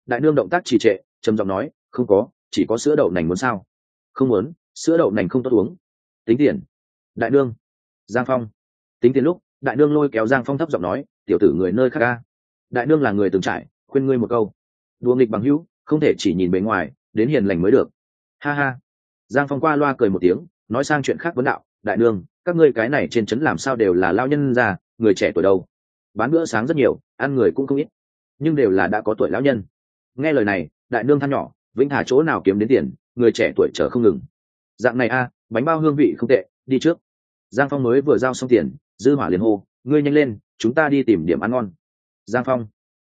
Đại nương động tác trì trệ, trầm giọng nói, không có, chỉ có sữa đậu nành muốn sao? Không muốn sữa đậu nành không tốt uống. Tính tiền. Đại đương. giang phong. Tính tiền lúc đại đương lôi kéo giang phong thấp giọng nói tiểu tử người nơi khác ca đại đương là người từng trải khuyên ngươi một câu. Đùa nghịch bằng hữu không thể chỉ nhìn bề ngoài đến hiền lành mới được. Ha ha. Giang phong qua loa cười một tiếng nói sang chuyện khác vấn đạo đại đương, các ngươi cái này trên trấn làm sao đều là lao nhân già người trẻ tuổi đâu? Bán bữa sáng rất nhiều ăn người cũng không ít nhưng đều là đã có tuổi lão nhân. Nghe lời này đại nương than nhỏ vĩnh hà chỗ nào kiếm đến tiền người trẻ tuổi chờ không ngừng dạng này a, bánh bao hương vị không tệ, đi trước. Giang phong mới vừa giao xong tiền, dư hỏa liền hô, ngươi nhanh lên, chúng ta đi tìm điểm ăn ngon. Giang phong,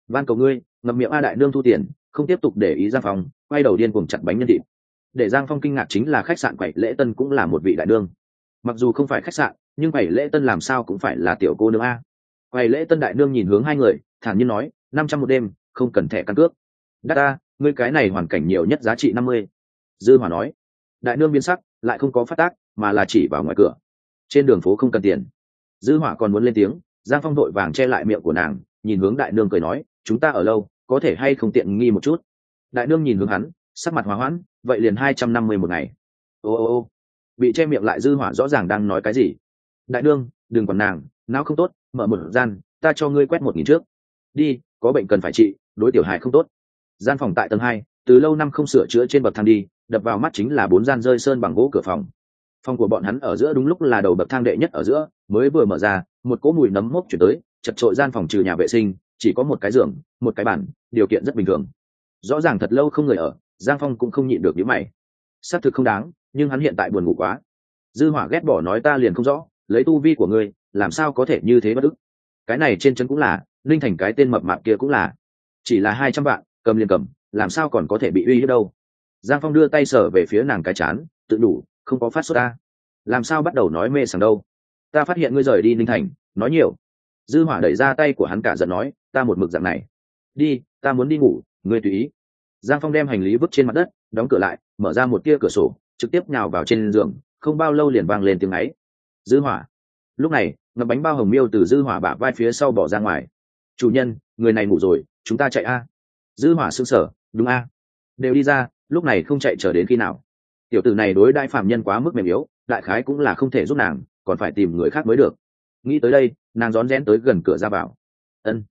van cầu ngươi, ngậm miệng a đại nương thu tiền, không tiếp tục để ý giang phong, quay đầu điên cuồng chặt bánh nhân thịt. Để giang phong kinh ngạc chính là khách sạn quẩy lễ tân cũng là một vị đại nương. Mặc dù không phải khách sạn, nhưng quẩy lễ tân làm sao cũng phải là tiểu cô nương a. Quẩy lễ tân đại nương nhìn hướng hai người, thản nhiên nói, năm trăm một đêm, không cần thẻ căn cước. Đa ta, ngươi cái này hoàn cảnh nhiều nhất giá trị năm mươi. Dư hỏa nói đại nương biến sắc, lại không có phát tác, mà là chỉ vào ngoài cửa. Trên đường phố không cần tiền. Dư hỏa còn muốn lên tiếng, giang phong đội vàng che lại miệng của nàng, nhìn hướng đại nương cười nói, chúng ta ở lâu, có thể hay không tiện nghi một chút? Đại nương nhìn hướng hắn, sắc mặt hòa hoãn, vậy liền hai trăm năm mươi một ngày. Ô ô ô. Bị che miệng lại dư hỏa rõ ràng đang nói cái gì. Đại nương, đừng còn nàng, não không tốt, mở một gian, ta cho ngươi quét một nghìn trước. Đi, có bệnh cần phải trị, đối tiểu hài không tốt. Gian phòng tại tầng hai từ lâu năm không sửa chữa trên bậc thang đi, đập vào mắt chính là bốn gian rơi sơn bằng gỗ cửa phòng. Phòng của bọn hắn ở giữa đúng lúc là đầu bậc thang đệ nhất ở giữa, mới vừa mở ra, một cỗ mùi nấm mốc chuyển tới, chật trội gian phòng trừ nhà vệ sinh, chỉ có một cái giường, một cái bàn, điều kiện rất bình thường. Rõ ràng thật lâu không người ở, giang phong cũng không nhịn được những mày. Xác thực không đáng, nhưng hắn hiện tại buồn ngủ quá. Dư hỏa ghét bỏ nói ta liền không rõ, lấy tu vi của ngươi, làm sao có thể như thế bất ức? Cái này trên chân cũng là linh thành cái tên mập mạp kia cũng là. Chỉ là hai trăm vạn, cầm liền cầm làm sao còn có thể bị uy hiếp đâu? Giang phong đưa tay sở về phía nàng cái chán, tự đủ, không có phát xuất ta. Làm sao bắt đầu nói mê sảng đâu? Ta phát hiện ngươi rời đi ninh thành, nói nhiều. Dư hỏa đẩy ra tay của hắn cả giận nói, ta một mực dạng này. Đi, ta muốn đi ngủ, ngươi tùy ý. Giang phong đem hành lý vứt trên mặt đất, đóng cửa lại, mở ra một tia cửa sổ, trực tiếp nhào vào trên giường, không bao lâu liền vang lên tiếng ấy. Dư hỏa. Lúc này, ngập bánh bao hồng miêu từ dư hỏa bả vai phía sau bỏ ra ngoài. Chủ nhân, người này ngủ rồi, chúng ta chạy a. Dư hỏa sững sờ đúng a. Đều đi ra, lúc này không chạy chờ đến khi nào. Tiểu tử này đối đại phạm nhân quá mức mềm yếu, đại khái cũng là không thể giúp nàng, còn phải tìm người khác mới được. Nghĩ tới đây, nàng rón rén tới gần cửa ra vào. Ân.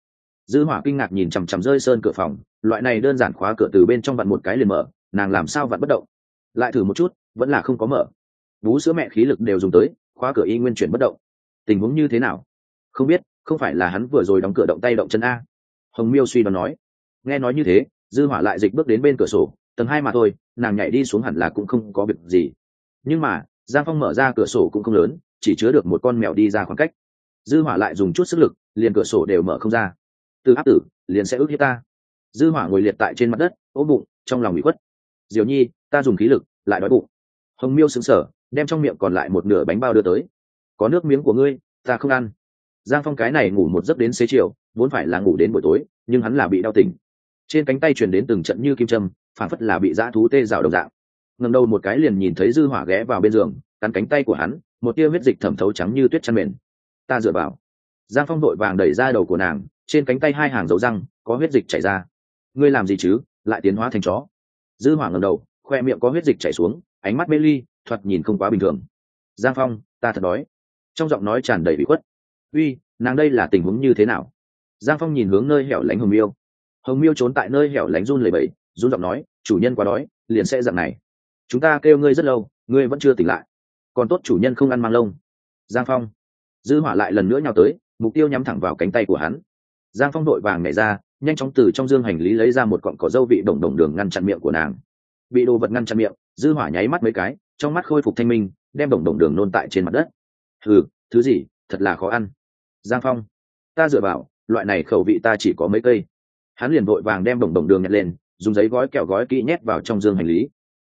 Dư hỏa kinh ngạc nhìn chằm chằm rơi sơn cửa phòng, loại này đơn giản khóa cửa từ bên trong vặn một cái liền mở, nàng làm sao vặn bất động? Lại thử một chút, vẫn là không có mở. Bú sữa mẹ khí lực đều dùng tới, khóa cửa y nguyên chuyển bất động. Tình huống như thế nào? Không biết, không phải là hắn vừa rồi đóng cửa động tay động chân a? Hồng miêu suy đoán nói. Nghe nói như thế dư hỏa lại dịch bước đến bên cửa sổ, tầng hai mà thôi, nàng nhảy đi xuống hẳn là cũng không có việc gì. Nhưng mà, giang phong mở ra cửa sổ cũng không lớn, chỉ chứa được một con mèo đi ra khoảng cách. Dư hỏa lại dùng chút sức lực, liền cửa sổ đều mở không ra. Từ áp tử, liền sẽ ước hiếp ta. Dư hỏa ngồi liệt tại trên mặt đất ốm bụng, trong lòng bị khuất. Diều nhi, ta dùng khí lực, lại đói bụng. Hồng miêu sững sờ, đem trong miệng còn lại một nửa bánh bao đưa tới. Có nước miếng của ngươi, ta không ăn. Giang phong cái này ngủ một giấc đến xế chiều, vốn phải là ngủ đến buổi tối, nhưng hắn là bị đau tỉnh trên cánh tay truyền đến từng trận như kim châm phản phất là bị dã thú tê rào đồng dạng. Ngầm đầu một cái liền nhìn thấy dư hỏa ghé vào bên giường, cắn cánh tay của hắn, một tia huyết dịch thẩm thấu trắng như tuyết chăn mền ta dựa vào. Giang phong đội vàng đẩy ra đầu của nàng, trên cánh tay hai hàng dấu răng, có huyết dịch chảy ra. Ngươi làm gì chứ? Lại tiến hóa thành chó. Dư hỏa ngầm đầu, khoe miệng có huyết dịch chảy xuống, ánh mắt mê ly, thoạt nhìn không quá bình thường. Giang phong, ta thật đói. Trong giọng nói tràn đầy bị khuất. Uy, nàng đây là tình huống như thế nào? Giang phong nhìn hướng nơi hẻo lánh hồng miêu hồng miêu trốn tại nơi hẻo lánh run lầy bẫy run giọng nói, chủ nhân quá đói, liền sẽ dạng này. Chúng ta kêu ngươi rất lâu, ngươi vẫn chưa tỉnh lại. Còn tốt chủ nhân không ăn mang lông. Giang phong. Dư hỏa lại lần nữa nhào tới, mục tiêu nhắm thẳng vào cánh tay của hắn. Giang phong đội vàng nhảy ra, nhanh chóng từ trong dương hành lý lấy ra một cọng cỏ dâu vị đồng đồng đường ngăn chặn miệng của nàng. Bị đồ vật ngăn chặn miệng, dư hỏa nháy mắt mấy cái, trong mắt khôi phục thanh minh, đem đồng đồng đường nôn tại trên mặt đất. Ừ thứ gì, thật là khó ăn. Giang phong. Ta dựa vào, loại này khẩu vị ta chỉ có mấy cây hắn liền vội vàng đem đồng đồng đường nhặt lên, dùng giấy gói kẹo gói kỹ nhét vào trong dương hành lý.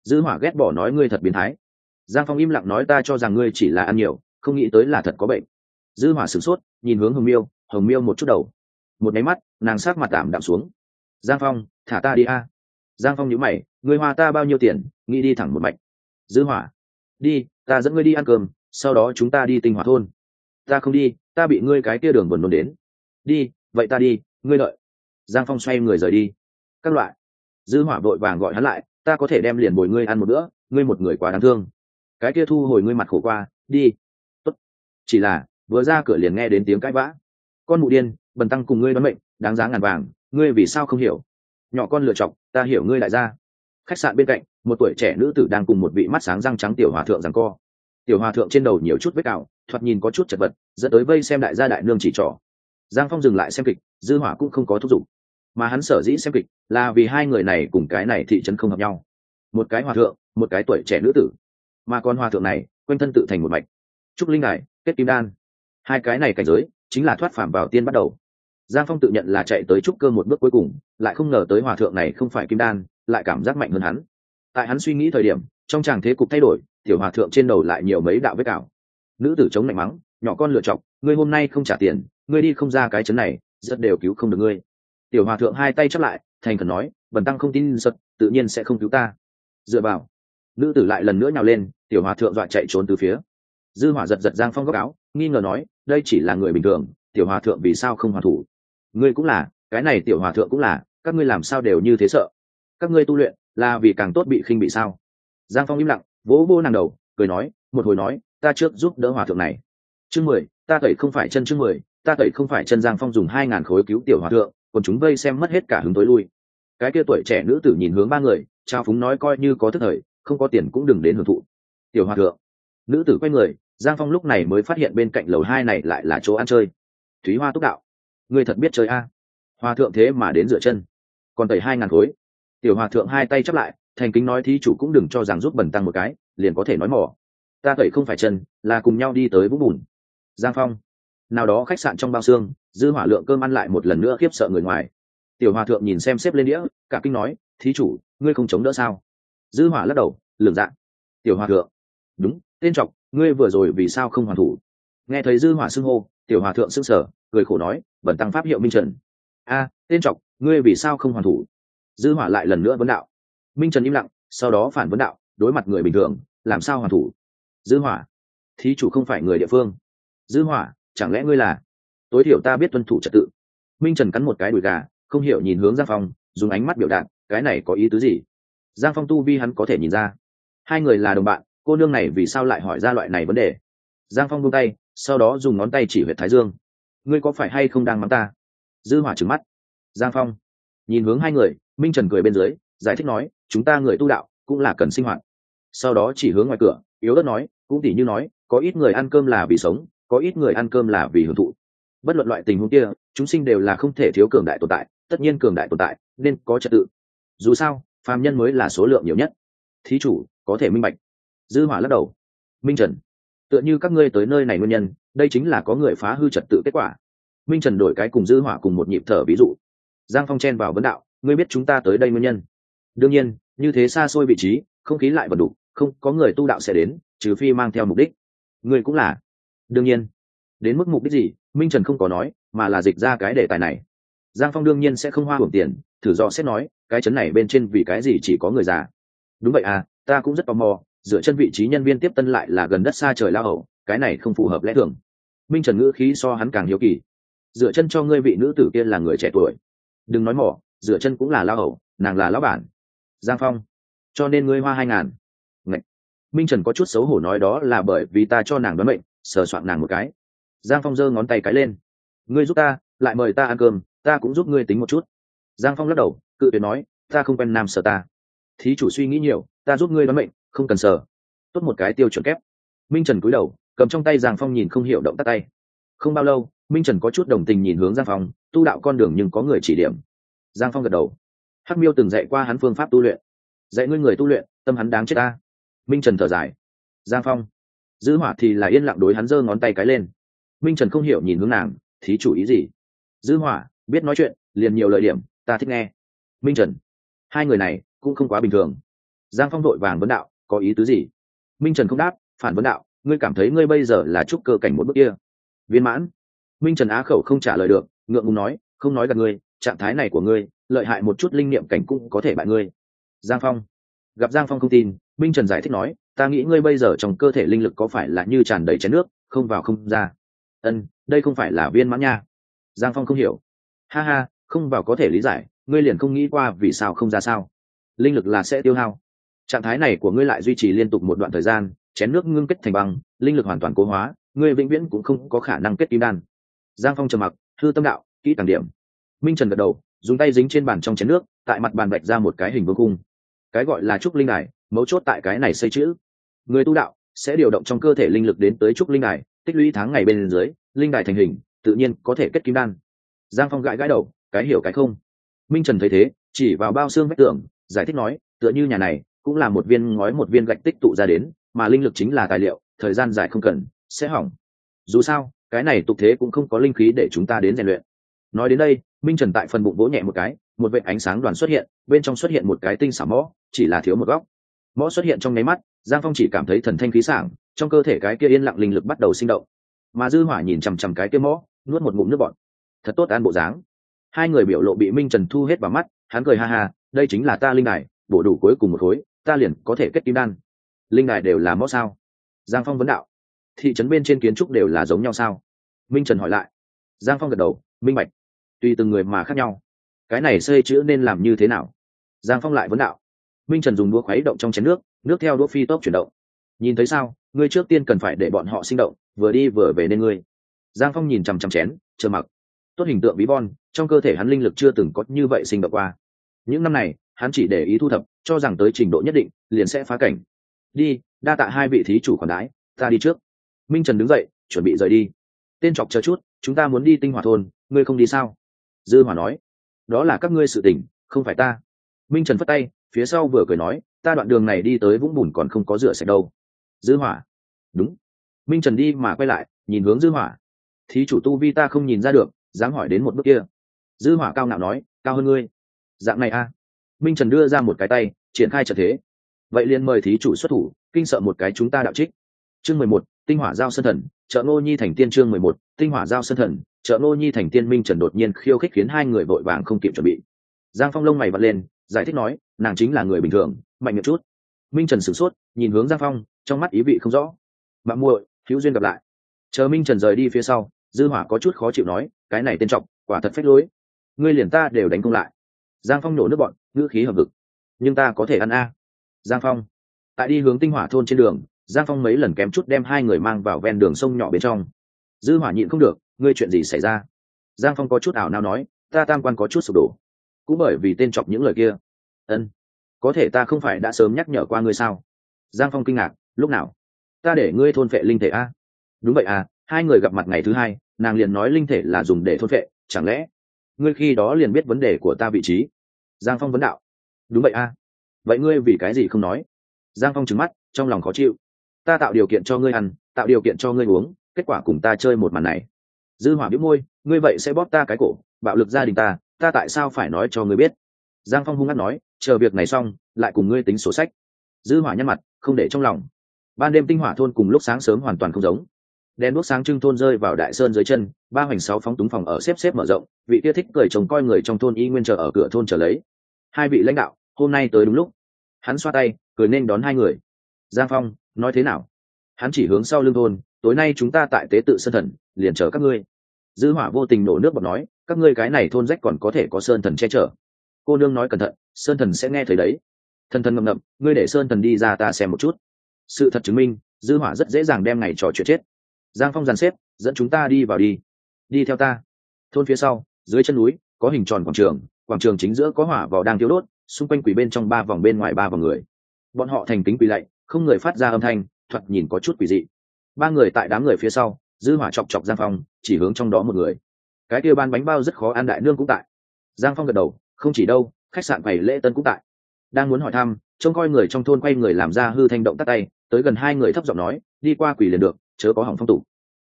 Dư hỏa ghét bỏ nói ngươi thật biến thái. Giang phong im lặng nói ta cho rằng ngươi chỉ là ăn nhiều, không nghĩ tới là thật có bệnh. Dư hỏa sửng sốt, nhìn hướng hồng miêu hồng miêu một chút đầu. Một máy mắt, nàng sát mặt tạm đạm xuống. Giang phong, thả ta đi a. Giang phong nhíu mày, ngươi hoa ta bao nhiêu tiền, nghĩ đi thẳng một mạch. Dư hỏa, đi, ta dẫn ngươi đi ăn cơm, sau đó chúng ta đi tinh hỏa thôn. Ta không đi, ta bị ngươi cái kia đường buồn nôn đến. Đi, vậy ta đi, ngươi đợi giang phong xoay người rời đi. Các loại. Dư hỏa vội vàng gọi hắn lại, ta có thể đem liền bồi ngươi ăn một bữa, ngươi một người quá đáng thương. Cái kia thu hồi ngươi mặt khổ qua, đi. Tốt. chỉ là, vừa ra cửa liền nghe đến tiếng cãi vã. Con mụ điên, bần tăng cùng ngươi đoán mệnh, đáng giá ngàn vàng, ngươi vì sao không hiểu? Nhỏ con lựa chọc, ta hiểu ngươi lại ra khách sạn bên cạnh, một tuổi trẻ nữ tử đang cùng một vị mắt sáng răng trắng tiểu hòa thượng rằng co. Tiểu hòa thượng trên đầu nhiều chút vết cào, thoạt nhìn có chút chật vật, dẫn tới vây xem đại gia đại nương chỉ trỏ. Giang phong dừng lại xem kịch, dư hỏa cũng không có thúc giục mà hắn sở dĩ xem kịch là vì hai người này cùng cái này thị trấn không hợp nhau. Một cái hòa thượng, một cái tuổi trẻ nữ tử. Mà con hòa thượng này, quanh thân tự thành một mạch. Trúc linh ngài kết kim đan. Hai cái này cảnh giới, chính là thoát phạm vào tiên bắt đầu. Giang phong tự nhận là chạy tới trúc cơ một bước cuối cùng, lại không ngờ tới hòa thượng này không phải kim đan, lại cảm giác mạnh hơn hắn. Tại hắn suy nghĩ thời điểm, trong tràng thế cục thay đổi, tiểu hòa thượng trên đầu lại nhiều mấy đạo vết cào. Nữ tử chống lạnh mắng, nhỏ con lựa chọc ngươi hôm nay không trả tiền, ngươi đi không ra cái chấn này, rất đều cứu không được ngươi tiểu hòa thượng hai tay chắp lại, thành khẩn nói, bần tăng không tin sật, tự nhiên sẽ không cứu ta. Dựa vào, nữ tử lại lần nữa nhào lên, tiểu hòa thượng dọa chạy trốn từ phía. Dư hỏa giật giật giang phong góc áo, nghi ngờ nói, đây chỉ là người bình thường, tiểu hòa thượng vì sao không hòa thủ? Ngươi cũng là, cái này tiểu hòa thượng cũng là, các ngươi làm sao đều như thế sợ? Các ngươi tu luyện, là vì càng tốt bị khinh bị sao? Giang phong im lặng, vỗ vô nàng đầu, cười nói, một hồi nói, ta trước giúp đỡ hòa thượng này. Chương mười, ta tẩy không phải chân chương mười, ta tẩy không phải chân giang phong dùng hai ngàn khối cứu tiểu hòa thượng còn chúng vây xem mất hết cả hứng tối lui. Cái kia tuổi trẻ nữ tử nhìn hướng ba người, trao phúng nói coi như có thức thời, không có tiền cũng đừng đến hưởng thụ. Tiểu hòa thượng. Nữ tử quay người, giang phong lúc này mới phát hiện bên cạnh lầu hai này lại là chỗ ăn chơi. Thúy hoa túc đạo. Người thật biết chơi a? Hòa thượng thế mà đến dựa chân. Còn tẩy hai ngàn khối. Tiểu hòa thượng hai tay chắp lại, thành kính nói thí chủ cũng đừng cho rằng giúp bẩn tăng một cái, liền có thể nói mỏ ta tẩy không phải chân, là cùng nhau đi tới vũng bùn. Giang phong. Nào đó khách sạn trong bao xương dư hỏa lượng cơm ăn lại một lần nữa khiếp sợ người ngoài. Tiểu hòa thượng nhìn xem xếp lên đĩa cả kinh nói thí chủ ngươi không chống đỡ sao? Dư hỏa lắc đầu lường dạng. Tiểu hòa thượng đúng tên trọc ngươi vừa rồi vì sao không hoàn thủ? Nghe thấy dư hỏa xưng hô tiểu hòa thượng sưng sở, cười khổ nói bẩn tăng pháp hiệu minh trần. A tên trọc ngươi vì sao không hoàn thủ? Dư hỏa lại lần nữa vấn đạo. Minh trần im lặng sau đó phản vấn đạo đối mặt người bình thường làm sao hoàn thủ? Dư hỏa thí chủ không phải người địa phương. Dư hỏa chẳng lẽ ngươi là tối thiểu ta biết tuân thủ trật tự. Minh trần cắn một cái đùi gà, không hiểu nhìn hướng giang phong, dùng ánh mắt biểu đạt, cái này có ý tứ gì? Giang phong tu vi hắn có thể nhìn ra. Hai người là đồng bạn, cô nương này vì sao lại hỏi ra loại này vấn đề? Giang phong buông tay, sau đó dùng ngón tay chỉ huyện thái dương. Ngươi có phải hay không đang mắng ta? Dư hỏa trừng mắt. Giang phong nhìn hướng hai người, minh trần cười bên dưới, giải thích nói, chúng ta người tu đạo cũng là cần sinh hoạt. Sau đó chỉ hướng ngoài cửa, yếu đất nói, cũng tỉ như nói, có ít người ăn cơm là vì sống, có ít người ăn cơm là vì hưởng thụ bất luận loại tình huống kia, chúng sinh đều là không thể thiếu cường đại tồn tại, tất nhiên cường đại tồn tại, nên có trật tự. Dù sao, phàm nhân mới là số lượng nhiều nhất. Thí chủ, có thể minh bạch. Dư hỏa lắc đầu. Minh trần, tựa như các ngươi tới nơi này nguyên nhân, đây chính là có người phá hư trật tự kết quả. Minh trần đổi cái cùng dư hỏa cùng một nhịp thở ví dụ. Giang phong chen vào vấn đạo, ngươi biết chúng ta tới đây nguyên nhân. Đương nhiên, như thế xa xôi vị trí, không khí lại vật đủ, không có người tu đạo sẽ đến, trừ phi mang theo mục đích. Ngươi cũng là. Đương nhiên. Đến mức mục đích gì? Minh trần không có nói mà là dịch ra cái đề tài này. Giang phong đương nhiên sẽ không hoa hưởng tiền thử do xét nói cái chấn này bên trên vì cái gì chỉ có người già. Đúng vậy à ta cũng rất tò mò dựa chân vị trí nhân viên tiếp tân lại là gần đất xa trời lao hậu cái này không phù hợp lẽ thường. Minh trần ngữ khí so hắn càng hiếu kỳ. Dựa chân cho ngươi vị nữ tử kia là người trẻ tuổi. Đừng nói mỏ dựa chân cũng là lao hậu nàng là lão bản. Giang phong cho nên ngươi hoa hai ngàn. Ngậy. minh trần có chút xấu hổ nói đó là bởi vì ta cho nàng đoán bệnh, sờ soạn nàng một cái giang phong giơ ngón tay cái lên. Ngươi giúp ta, lại mời ta ăn cơm, ta cũng giúp ngươi tính một chút. Giang phong lắc đầu, cự tuyệt nói, ta không quen nam sở ta. Thí chủ suy nghĩ nhiều, ta giúp ngươi đoán mệnh, không cần sở. tốt một cái tiêu chuẩn kép. Minh trần cúi đầu, cầm trong tay giang phong nhìn không hiểu động tắt tay. Không bao lâu, minh trần có chút đồng tình nhìn hướng giang phong, tu đạo con đường nhưng có người chỉ điểm. Giang phong gật đầu. Hắc miêu từng dạy qua hắn phương pháp tu luyện. Dạy ngươi người tu luyện, tâm hắn đáng chết ta. Minh trần thở dài. Giang phong, giữ hỏa thì là yên lặng đối hắn giơ ngón tay cái lên minh trần không hiểu nhìn hướng nàng, thí chủ ý gì? Dư hỏa, biết nói chuyện, liền nhiều lời điểm, ta thích nghe. Minh trần, hai người này cũng không quá bình thường. Giang phong đội vàng vấn đạo, có ý tứ gì? Minh trần không đáp, phản vấn đạo, ngươi cảm thấy ngươi bây giờ là trúc cơ cảnh một bước kia. Viên mãn. Minh trần á khẩu không trả lời được, ngượng ngùng nói, không nói gặp ngươi, trạng thái này của ngươi, lợi hại một chút linh niệm cảnh cũng có thể bại ngươi. Giang phong. Gặp giang phong không tin, minh trần giải thích nói, ta nghĩ ngươi bây giờ trong cơ thể linh lực có phải là như tràn đầy chén nước, không vào không ra ân, đây không phải là viên mãn nha. Giang phong không hiểu. Ha ha, không vào có thể lý giải, ngươi liền không nghĩ qua vì sao không ra sao. Linh lực là sẽ tiêu hao. Trạng thái này của ngươi lại duy trì liên tục một đoạn thời gian, chén nước ngưng kết thành băng, linh lực hoàn toàn cố hóa, ngươi vĩnh viễn cũng không có khả năng kết kim đan. Giang phong trầm mặc thư tâm đạo, kỹ càng điểm. Minh trần gật đầu, dùng tay dính trên bàn trong chén nước, tại mặt bàn bạch ra một cái hình vương cung. Cái gọi là trúc linh đài, mấu chốt tại cái này xây chữ. Người tu đạo, sẽ điều động trong cơ thể linh lực đến tới trúc linh đài tích lũy tháng ngày bên dưới, linh đài thành hình, tự nhiên có thể kết kim đan. Giang phong gãi gãi đầu, cái hiểu cái không. Minh trần thấy thế, chỉ vào bao xương vách tường, giải thích nói, tựa như nhà này, cũng là một viên ngói một viên gạch tích tụ ra đến, mà linh lực chính là tài liệu, thời gian dài không cần, sẽ hỏng. Dù sao, cái này tục thế cũng không có linh khí để chúng ta đến rèn luyện. Nói đến đây, minh trần tại phần bụng vỗ nhẹ một cái, một vệ ánh sáng đoàn xuất hiện, bên trong xuất hiện một cái tinh xảo mõ, chỉ là thiếu một góc. Mõ xuất hiện trong nháy mắt, giang phong chỉ cảm thấy thần thanh khí sảng trong cơ thể cái kia yên lặng linh lực bắt đầu sinh động. Mà dư hỏa nhìn chằm chằm cái kia mõ, nuốt một ngụm nước bọt. Thật tốt an bộ dáng. Hai người biểu lộ bị minh trần thu hết vào mắt, hắn cười ha ha, đây chính là ta linh đài, bổ đủ cuối cùng một khối, ta liền có thể kết kim đan. Linh đài đều là mõ sao? Giang phong vấn đạo. Thị trấn bên trên kiến trúc đều là giống nhau sao? Minh trần hỏi lại. Giang phong gật đầu, minh bạch. Tùy từng người mà khác nhau. Cái này xây chữ nên làm như thế nào? Giang phong lại vấn đạo. Minh trần dùng đũa khuấy động trong chén nước nước theo đũa phi tốc chuyển động nhìn thấy sao? Ngươi trước tiên cần phải để bọn họ sinh động, vừa đi vừa về nên ngươi. Giang phong nhìn chằm chằm chén chờ mặc. Tốt hình tượng bí bon, trong cơ thể hắn linh lực chưa từng có như vậy sinh động qua. Những năm này, hắn chỉ để ý thu thập, cho rằng tới trình độ nhất định, liền sẽ phá cảnh. Đi, đa tạ hai vị thí chủ còn đái ta đi trước. Minh trần đứng dậy, chuẩn bị rời đi. Tên chọc chờ chút, chúng ta muốn đi tinh hỏa thôn, ngươi không đi sao? Dư hỏa nói. Đó là các ngươi sự tình, không phải ta. Minh trần phất tay, phía sau vừa cười nói, ta đoạn đường này đi tới vũng bùn còn không có rửa sạch đâu dư hỏa. Đúng. Minh trần đi mà quay lại, nhìn hướng dư hỏa. Thí chủ tu vi ta không nhìn ra được dám hỏi đến một bước kia. Dư hỏa cao ngạo nói, cao hơn ngươi. Dạng này a à. minh trần đưa ra một cái tay, triển khai trận thế. Vậy liền mời thí chủ xuất thủ, kinh sợ một cái chúng ta đạo trích. Chương mười một, tinh hỏa giao sân thần, trợ ngô nhi thành tiên chương mười một, tinh hỏa giao sân thần, trợ ngô nhi thành tiên minh trần đột nhiên khiêu khích khiến hai người vội vàng không kịp chuẩn bị. Giang phong lông mày vặn lên, giải thích nói, nàng chính là người bình thường, mạnh một chút. Minh trần sửng sốt, nhìn hướng giang phong trong mắt ý vị không rõ. Mạng muội, hữu duyên gặp lại. Chờ minh trần rời đi phía sau, dư hỏa có chút khó chịu nói, cái này tên trọng quả thật phách lối. Ngươi liền ta đều đánh công lại. Giang phong nổ nước bọn, ngữ khí hợp vực nhưng ta có thể ăn a. Giang phong. Tại đi hướng tinh hỏa thôn trên đường, giang phong mấy lần kém chút đem hai người mang vào ven đường sông nhỏ bên trong. Dư hỏa nhịn không được, ngươi chuyện gì xảy ra? Giang phong có chút ảo nào nói, ta tam quan có chút sụp đổ. Cũng bởi vì tên chọc những lời kia. Ân, có thể ta không phải đã sớm nhắc nhở qua ngươi sao? Giang phong kinh ngạc lúc nào? Ta để ngươi thôn phệ linh thể a. Đúng vậy à hai người gặp mặt ngày thứ hai, nàng liền nói linh thể là dùng để thôn phệ, chẳng lẽ ngươi khi đó liền biết vấn đề của ta vị trí? Giang phong vấn đạo. Đúng vậy a vậy ngươi vì cái gì không nói? Giang phong trứng mắt, trong lòng khó chịu. Ta tạo điều kiện cho ngươi ăn, tạo điều kiện cho ngươi uống, kết quả cùng ta chơi một màn này. Dư hỏa biết môi, ngươi vậy sẽ bóp ta cái cổ, bạo lực gia đình ta ta tại sao phải nói cho ngươi biết? Giang phong hung hăng nói, chờ việc này xong, lại cùng ngươi tính sổ sách. Dư hỏa nhăn mặt, không để trong lòng ban đêm tinh hỏa thôn cùng lúc sáng sớm hoàn toàn không giống. Đèn đuốc sáng trưng thôn rơi vào đại sơn dưới chân, ba hoành sáu phóng túng phòng ở xếp xếp mở rộng, vị kia thích cười chồng coi người trong thôn y nguyên chờ ở cửa thôn chờ lấy. Hai vị lãnh đạo, hôm nay tới đúng lúc. Hắn xoa tay, cười nên đón hai người. Giang phong, nói thế nào? Hắn chỉ hướng sau lưng thôn, tối nay chúng ta tại tế tự sơn thần, liền chờ các ngươi. Dư hỏa vô tình nổ nước bọt nói, các ngươi cái này thôn rách còn có thể có sơn thần che chở. Cô nương nói cẩn thận, sơn thần sẽ nghe thấy đấy. Thần thần ngậm ngậm, ngươi để sơn thần đi ra ta xem một chút sự thật chứng minh, dư hỏa rất dễ dàng đem ngày trò chuyện chết. Giang phong dàn xếp, dẫn chúng ta đi vào đi. Đi theo ta. Thôn phía sau, dưới chân núi, có hình tròn quảng trường quảng trường chính giữa có hỏa vào đang thiếu đốt, xung quanh quỷ bên trong ba vòng bên ngoài ba vòng người. Bọn họ thành kính quỷ lạy, không người phát ra âm thanh, thoạt nhìn có chút quỷ dị. Ba người tại đám người phía sau, dư hỏa chọc chọc giang phong, chỉ hướng trong đó một người. Cái kia ban bánh bao rất khó ăn, đại nương cũng tại. Giang phong gật đầu, không chỉ đâu, khách sạn quầy lễ tân cũng tại. Đang muốn hỏi thăm, trông coi người trong thôn quay người làm ra hư thanh động tắt tay tới gần hai người thấp giọng nói, đi qua quỷ liền được, chớ có hỏng phong tục.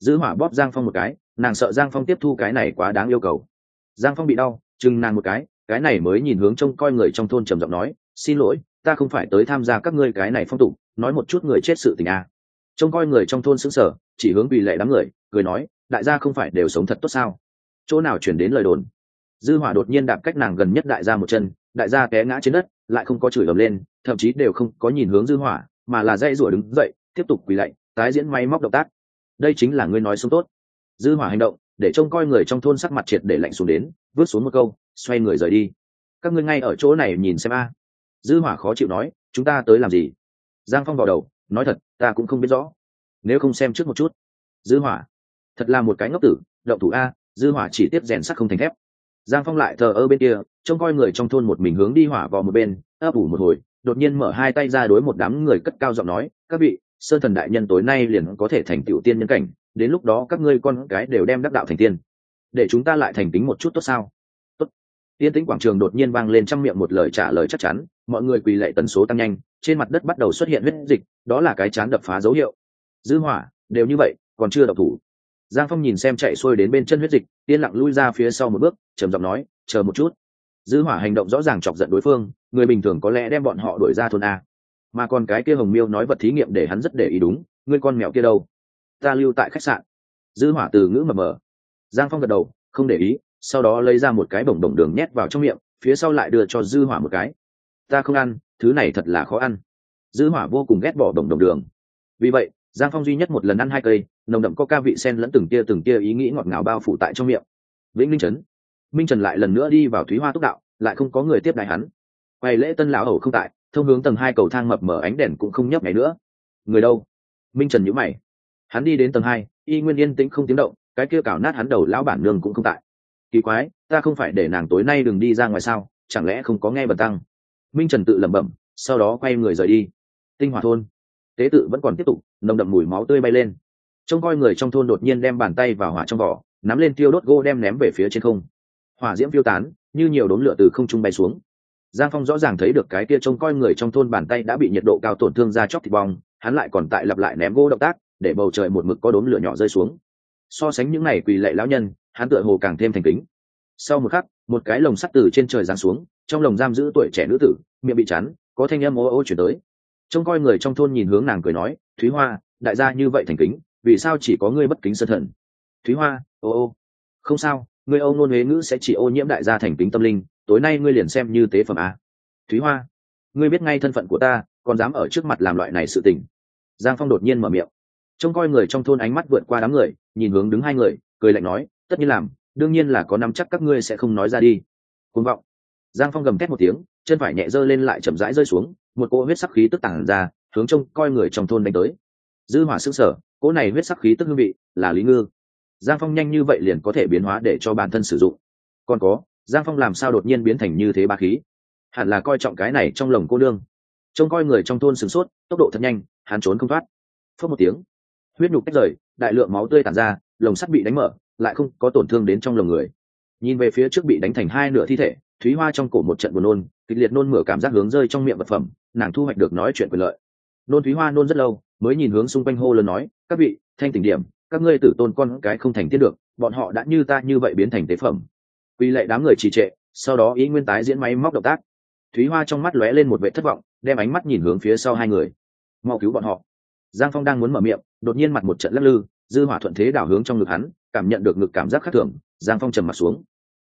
Dư hỏa bóp giang phong một cái, nàng sợ giang phong tiếp thu cái này quá đáng yêu cầu. Giang phong bị đau, chừng nàng một cái cái này mới nhìn hướng trông coi người trong thôn trầm giọng nói, xin lỗi, ta không phải tới tham gia các ngươi cái này phong tục, nói một chút người chết sự tình à. trông coi người trong thôn xứng sở chỉ hướng vì lệ đám người, cười nói, đại gia không phải đều sống thật tốt sao? Chỗ nào chuyển đến lời đồn? Dư hỏa đột nhiên đạp cách nàng gần nhất đại gia một chân, đại gia té ngã trên đất, lại không có chửi ầm lên, thậm chí đều không có nhìn hướng dư hỏa mà là dây rủa đứng dậy, tiếp tục quỳ lạy, tái diễn máy móc động tác. Đây chính là ngươi nói sống tốt. Dư hỏa hành động, để trông coi người trong thôn sắc mặt triệt để lạnh xuống đến, vứt xuống một câu, xoay người rời đi. Các ngươi ngay ở chỗ này nhìn xem a. Dư hỏa khó chịu nói, chúng ta tới làm gì? Giang phong vào đầu, nói thật, ta cũng không biết rõ. Nếu không xem trước một chút. Dư hỏa, thật là một cái ngốc tử, động thủ a, dư hỏa chỉ tiếp rèn sắt không thành thép. Giang phong lại thờ ơ bên kia, trông coi người trong thôn một mình hướng đi hỏa vào một bên, ấp ủ một hồi đột nhiên mở hai tay ra đối một đám người cất cao giọng nói, các vị, sơn thần đại nhân tối nay liền có thể thành tiểu tiên nhân cảnh, đến lúc đó các ngươi con cái đều đem đắc đạo thành tiên. Để chúng ta lại thành tính một chút tốt sao? Tốt. Tiên tĩnh quảng trường đột nhiên vang lên trong miệng một lời trả lời chắc chắn, mọi người quỳ lệ tần số tăng nhanh, trên mặt đất bắt đầu xuất hiện huyết dịch, đó là cái chán đập phá dấu hiệu. Dư hỏa, đều như vậy, còn chưa độc thủ. Giang phong nhìn xem chạy xuôi đến bên chân huyết dịch tiên lặng lui ra phía sau một bước, trầm giọng nói, chờ một chút dư hỏa hành động rõ ràng chọc giận đối phương, người bình thường có lẽ đem bọn họ đuổi ra thôn a. Mà còn cái kia hồng miêu nói vật thí nghiệm để hắn rất để ý đúng, ngươi con mèo kia đâu? Ta lưu tại khách sạn. Dư hỏa từ ngữ mờ mờ. Giang phong gật đầu, không để ý, sau đó lấy ra một cái bổng bổng đường nhét vào trong miệng, phía sau lại đưa cho dư hỏa một cái. Ta không ăn, thứ này thật là khó ăn. Dư hỏa vô cùng ghét bỏ bổng đồng đường. Vì vậy, giang phong duy nhất một lần ăn hai cây, nồng đậm có ca vị sen lẫn từng tia từng tia ý nghĩ ngọt ngào bao phủ tại trong miệng. Vĩnh linh trấn minh trần lại lần nữa đi vào thúy hoa túc đạo, lại không có người tiếp đại hắn. Quay lễ tân lão hầu không tại, thông hướng tầng hai cầu thang mập mở ánh đèn cũng không nhấp ngày nữa. Người đâu? Minh trần nhữ mày. Hắn đi đến tầng hai, y nguyên yên tĩnh không tiếng động, cái kia cào nát hắn đầu lão bản nương cũng không tại. Kỳ quái, ta không phải để nàng tối nay đừng đi ra ngoài sao, chẳng lẽ không có nghe bật tăng? Minh trần tự lẩm bẩm, sau đó quay người rời đi. Tinh hòa thôn. Tế tự vẫn còn tiếp tục, nồng đậm mùi máu tươi bay lên. Trông coi người trong thôn đột nhiên đem bàn tay vào hỏa trong vỏ, nắm lên tiêu đốt gỗ đem ném về phía trên không hỏa diễm phiêu tán, như nhiều đốm lửa từ không trung bay xuống. Giang phong rõ ràng thấy được cái kia trông coi người trong thôn bàn tay đã bị nhiệt độ cao tổn thương ra chóc thịt bong, hắn lại còn tại lặp lại ném gỗ động tác, để bầu trời một mực có đốm lửa nhỏ rơi xuống. So sánh những này quỳ lệ lão nhân, hắn tựa hồ càng thêm thành kính. Sau một khắc, một cái lồng sắt từ trên trời giáng xuống, trong lồng giam giữ tuổi trẻ nữ tử, miệng bị chắn, có thanh âm ô ô chuyển tới. Trông coi người trong thôn nhìn hướng nàng cười nói, thúy hoa, đại gia như vậy thành kính, vì sao chỉ có ngươi bất kính sân thần? Thúy hoa, ô ô. Không sao ngươi âu nôn huế ngữ sẽ chỉ ô nhiễm đại gia thành kính tâm linh, tối nay ngươi liền xem như tế phẩm a. Thúy hoa, ngươi biết ngay thân phận của ta, còn dám ở trước mặt làm loại này sự tình. Giang phong đột nhiên mở miệng. Trông coi người trong thôn ánh mắt vượt qua đám người, nhìn hướng đứng hai người, cười lạnh nói, tất nhiên làm, đương nhiên là có nắm chắc các ngươi sẽ không nói ra đi. Côn vọng. Giang phong gầm thét một tiếng, chân phải nhẹ dơ lên lại chậm rãi rơi xuống, một cỗ huyết sắc khí tức tản ra, hướng trông coi người trong thôn đánh tới. Dư hỏa sức sở cỗ này huyết sắc khí tức hương vị là lý ngư giang phong nhanh như vậy liền có thể biến hóa để cho bản thân sử dụng. Còn có, giang phong làm sao đột nhiên biến thành như thế ba khí? Hẳn là coi trọng cái này trong lồng cô đương. trông coi người trong thôn sửng sốt, tốc độ thật nhanh, hắn trốn không thoát. Phớt một tiếng, huyết nhục tách rời, đại lượng máu tươi tàn ra, lồng sắt bị đánh mở, lại không có tổn thương đến trong lồng người. Nhìn về phía trước bị đánh thành hai nửa thi thể, thúy hoa trong cổ một trận buồn nôn, kịch liệt nôn mửa cảm giác hướng rơi trong miệng vật phẩm, nàng thu hoạch được nói chuyện quyền lợi. Nôn thúy hoa nôn rất lâu, mới nhìn hướng xung quanh hô lớn nói, các vị, thanh tỉnh điểm các ngươi tử tôn con cái không thành tiết được, bọn họ đã như ta như vậy biến thành tế phẩm. Quy lệ đám người trì trệ, sau đó ý nguyên tái diễn máy móc động tác. Thúy hoa trong mắt lóe lên một vệ thất vọng, đem ánh mắt nhìn hướng phía sau hai người. Mau cứu bọn họ. Giang phong đang muốn mở miệng, đột nhiên mặt một trận lắc lư, dư hỏa thuận thế đảo hướng trong ngực hắn, cảm nhận được ngực cảm giác khác thường, giang phong trầm mặt xuống.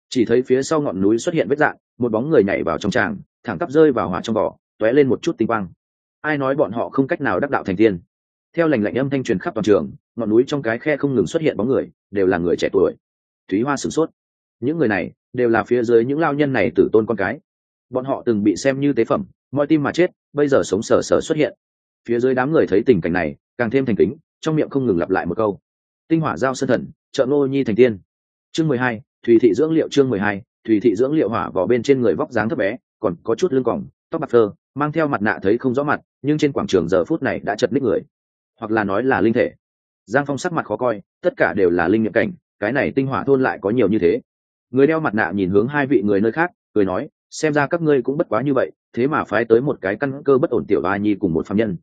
Chỉ thấy phía sau ngọn núi xuất hiện vết dạng, một bóng người nhảy vào trong tràng, thẳng tắp rơi vào hỏa trong vỏ, tóe lên một chút tinh quang. Ai nói bọn họ không cách nào đắc đạo thành tiên? Theo lành lạnh âm thanh truyền khắp toàn trường, ngọn núi trong cái khe không ngừng xuất hiện bóng người, đều là người trẻ tuổi. Thúy hoa sửng sốt. Những người này đều là phía dưới những lao nhân này tử tôn con cái. Bọn họ từng bị xem như tế phẩm, mọi tim mà chết, bây giờ sống sờ sờ xuất hiện. Phía dưới đám người thấy tình cảnh này, càng thêm thành kính, trong miệng không ngừng lặp lại một câu. Tinh hỏa giao sân thần, trợ ngô nhi thành tiên. Chương mười hai, thùy thị dưỡng liệu chương mười hai, thùy thị dưỡng liệu hỏa vỏ bên trên người vóc dáng thấp bé, còn có chút lưng cỏng tóc bạc phơ, mang theo mặt nạ thấy không rõ mặt, nhưng trên quảng trường giờ phút này đã chật ních người hoặc là nói là linh thể. Giang phong sắc mặt khó coi, tất cả đều là linh nghiệm cảnh, cái này tinh hỏa thôn lại có nhiều như thế. Người đeo mặt nạ nhìn hướng hai vị người nơi khác, cười nói, xem ra các ngươi cũng bất quá như vậy, thế mà phái tới một cái căn cơ bất ổn tiểu ba nhi cùng một phạm nhân.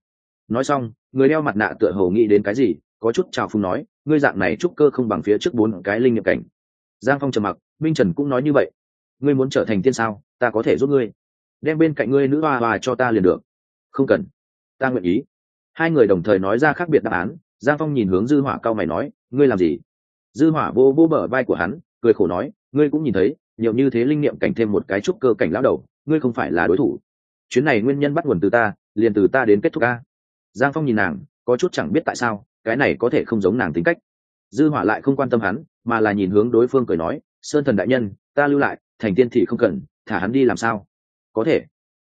Nói xong, người đeo mặt nạ tựa hồ nghĩ đến cái gì, có chút trào phung nói, ngươi dạng này trúc cơ không bằng phía trước bốn cái linh nghiệm cảnh. Giang phong trầm mặc, minh trần cũng nói như vậy. Ngươi muốn trở thành tiên sao, ta có thể giúp ngươi. Đem bên cạnh ngươi nữ hoa hoa cho ta liền được. Không cần. Ta nguyện ý hai người đồng thời nói ra khác biệt đáp án, giang phong nhìn hướng dư hỏa cao mày nói, ngươi làm gì? Dư hỏa vô vô bờ vai của hắn, cười khổ nói, ngươi cũng nhìn thấy, nhiều như thế linh niệm cảnh thêm một cái trúc cơ cảnh lão đầu, ngươi không phải là đối thủ. Chuyến này nguyên nhân bắt nguồn từ ta, liền từ ta đến kết thúc ca giang phong nhìn nàng, có chút chẳng biết tại sao, cái này có thể không giống nàng tính cách. Dư hỏa lại không quan tâm hắn, mà là nhìn hướng đối phương cười nói, sơn thần đại nhân, ta lưu lại, thành tiên thì không cần, thả hắn đi làm sao? Có thể.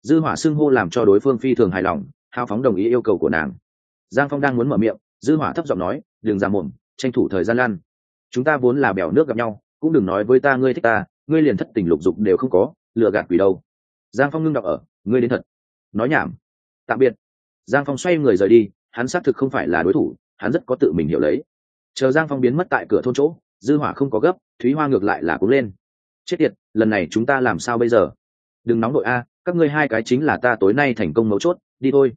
Dư hỏa xưng hô làm cho đối phương phi thường hài lòng hao phóng đồng ý yêu cầu của nàng. Giang phong đang muốn mở miệng, dư hỏa thấp giọng nói, đừng ra mồm tranh thủ thời gian lan. Chúng ta vốn là bèo nước gặp nhau, cũng đừng nói với ta ngươi thích ta, ngươi liền thất tình lục dục đều không có, lừa gạt quỷ đâu. Giang phong ngưng đọc ở, ngươi đến thật. Nói nhảm. Tạm biệt. Giang phong xoay người rời đi, hắn xác thực không phải là đối thủ, hắn rất có tự mình hiểu lấy. Chờ giang phong biến mất tại cửa thôn chỗ, dư hỏa không có gấp, thúy hoa ngược lại là cũng lên. Chết tiệt, lần này chúng ta làm sao bây giờ? Đừng nóng đội a, các ngươi hai cái chính là ta tối nay thành công mấu chốt, đi thôi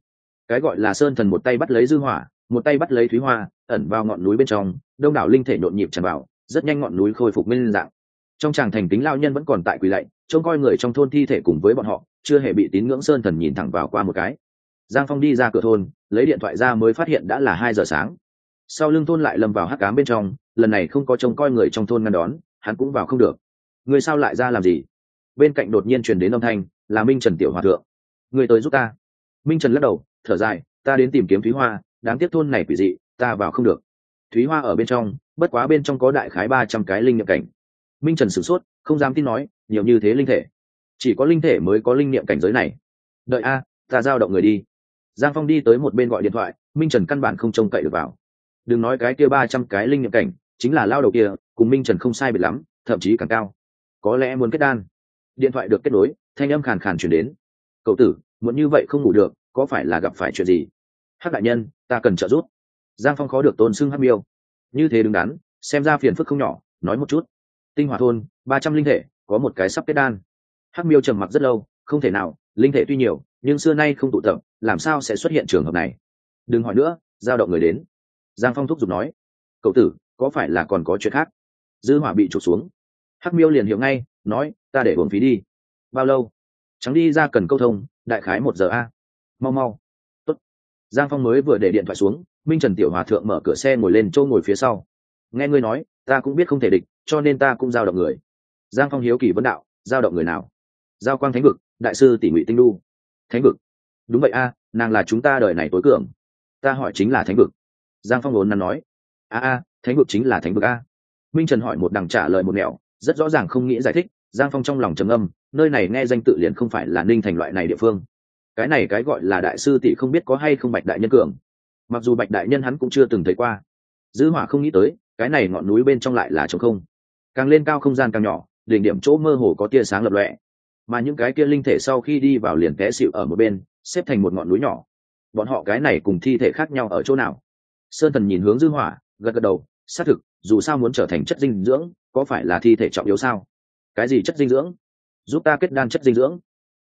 cái gọi là sơn thần một tay bắt lấy dư hỏa, một tay bắt lấy thúy hoa, ẩn vào ngọn núi bên trong, đông đảo linh thể nhộn nhịp tràn vào, rất nhanh ngọn núi khôi phục nguyên dạng. Trong tràng thành tính lao nhân vẫn còn tại quỳ lạy, trông coi người trong thôn thi thể cùng với bọn họ, chưa hề bị tín ngưỡng sơn thần nhìn thẳng vào qua một cái. Giang phong đi ra cửa thôn, lấy điện thoại ra mới phát hiện đã là hai giờ sáng. Sau lưng thôn lại lầm vào hắc cám bên trong, lần này không có trông coi người trong thôn ngăn đón, hắn cũng vào không được. Người sao lại ra làm gì? Bên cạnh đột nhiên truyền đến âm thanh, là minh trần tiểu hòa thượng. Người tới giúp ta. Minh trần lắc đầu thở dài, ta đến tìm kiếm thúy hoa, đáng tiếc thôn này quỷ dị, ta vào không được. Thúy hoa ở bên trong, bất quá bên trong có đại khái ba trăm cái linh niệm cảnh. Minh trần sửng sốt, không dám tin nói, nhiều như thế linh thể, chỉ có linh thể mới có linh niệm cảnh giới này. Đợi a, ta giao động người đi. Giang phong đi tới một bên gọi điện thoại, minh trần căn bản không trông cậy được vào. Đừng nói cái kia ba trăm cái linh niệm cảnh, chính là lao đầu kia, cùng minh trần không sai biệt lắm, thậm chí càng cao. Có lẽ muốn kết đan. Điện thoại được kết nối, thanh âm khàn khàn chuyển đến. Cậu tử muốn như vậy không ngủ được có phải là gặp phải chuyện gì? Hắc đại nhân, ta cần trợ giúp. Giang phong khó được tôn xưng hắc miêu. Như thế đứng đắn, xem ra phiền phức không nhỏ, nói một chút. Tinh hỏa thôn, ba trăm linh thể, có một cái sắp kết đan. Hắc miêu trầm mặc rất lâu, không thể nào, linh thể tuy nhiều, nhưng xưa nay không tụ tập, làm sao sẽ xuất hiện trường hợp này? Đừng hỏi nữa, giao động người đến. Giang phong thúc giục nói. Cậu tử, có phải là còn có chuyện khác? Dư hỏa bị trục xuống. Hắc miêu liền hiểu ngay, nói, ta để uống phí đi. Bao lâu? Trắng đi ra cần câu thông, đại khái một giờ a mau mau. Tốt. giang phong mới vừa để điện thoại xuống, minh trần tiểu hòa thượng mở cửa xe ngồi lên Châu ngồi phía sau. Nghe ngươi nói, ta cũng biết không thể địch, cho nên ta cũng giao động người. Giang phong hiếu kỳ vấn đạo, giao động người nào? Giao quang thánh vực, đại sư tỷ ngụy tinh đu. Thánh vực. Đúng vậy a, nàng là chúng ta đời này tối cường. Ta hỏi chính là thánh vực. Giang phong vốn nắn nói. A a, thánh vực chính là thánh vực a. Minh trần hỏi một đằng trả lời một mẹo rất rõ ràng không nghĩ giải thích, giang phong trong lòng trầm âm nơi này nghe danh tự liền không phải là ninh thành loại này địa phương cái này cái gọi là đại sư tỷ không biết có hay không bạch đại nhân cường. Mặc dù bạch đại nhân hắn cũng chưa từng thấy qua, dư hỏa không nghĩ tới, cái này ngọn núi bên trong lại là trống không. Càng lên cao không gian càng nhỏ, đỉnh điểm chỗ mơ hồ có tia sáng lập lọe mà những cái kia linh thể sau khi đi vào liền té xịu ở một bên, xếp thành một ngọn núi nhỏ. Bọn họ cái này cùng thi thể khác nhau ở chỗ nào? Sơn thần nhìn hướng dư hỏa, gật gật đầu, xác thực, dù sao muốn trở thành chất dinh dưỡng, có phải là thi thể trọng yếu sao? Cái gì chất dinh dưỡng? Giúp ta kết đan chất dinh dưỡng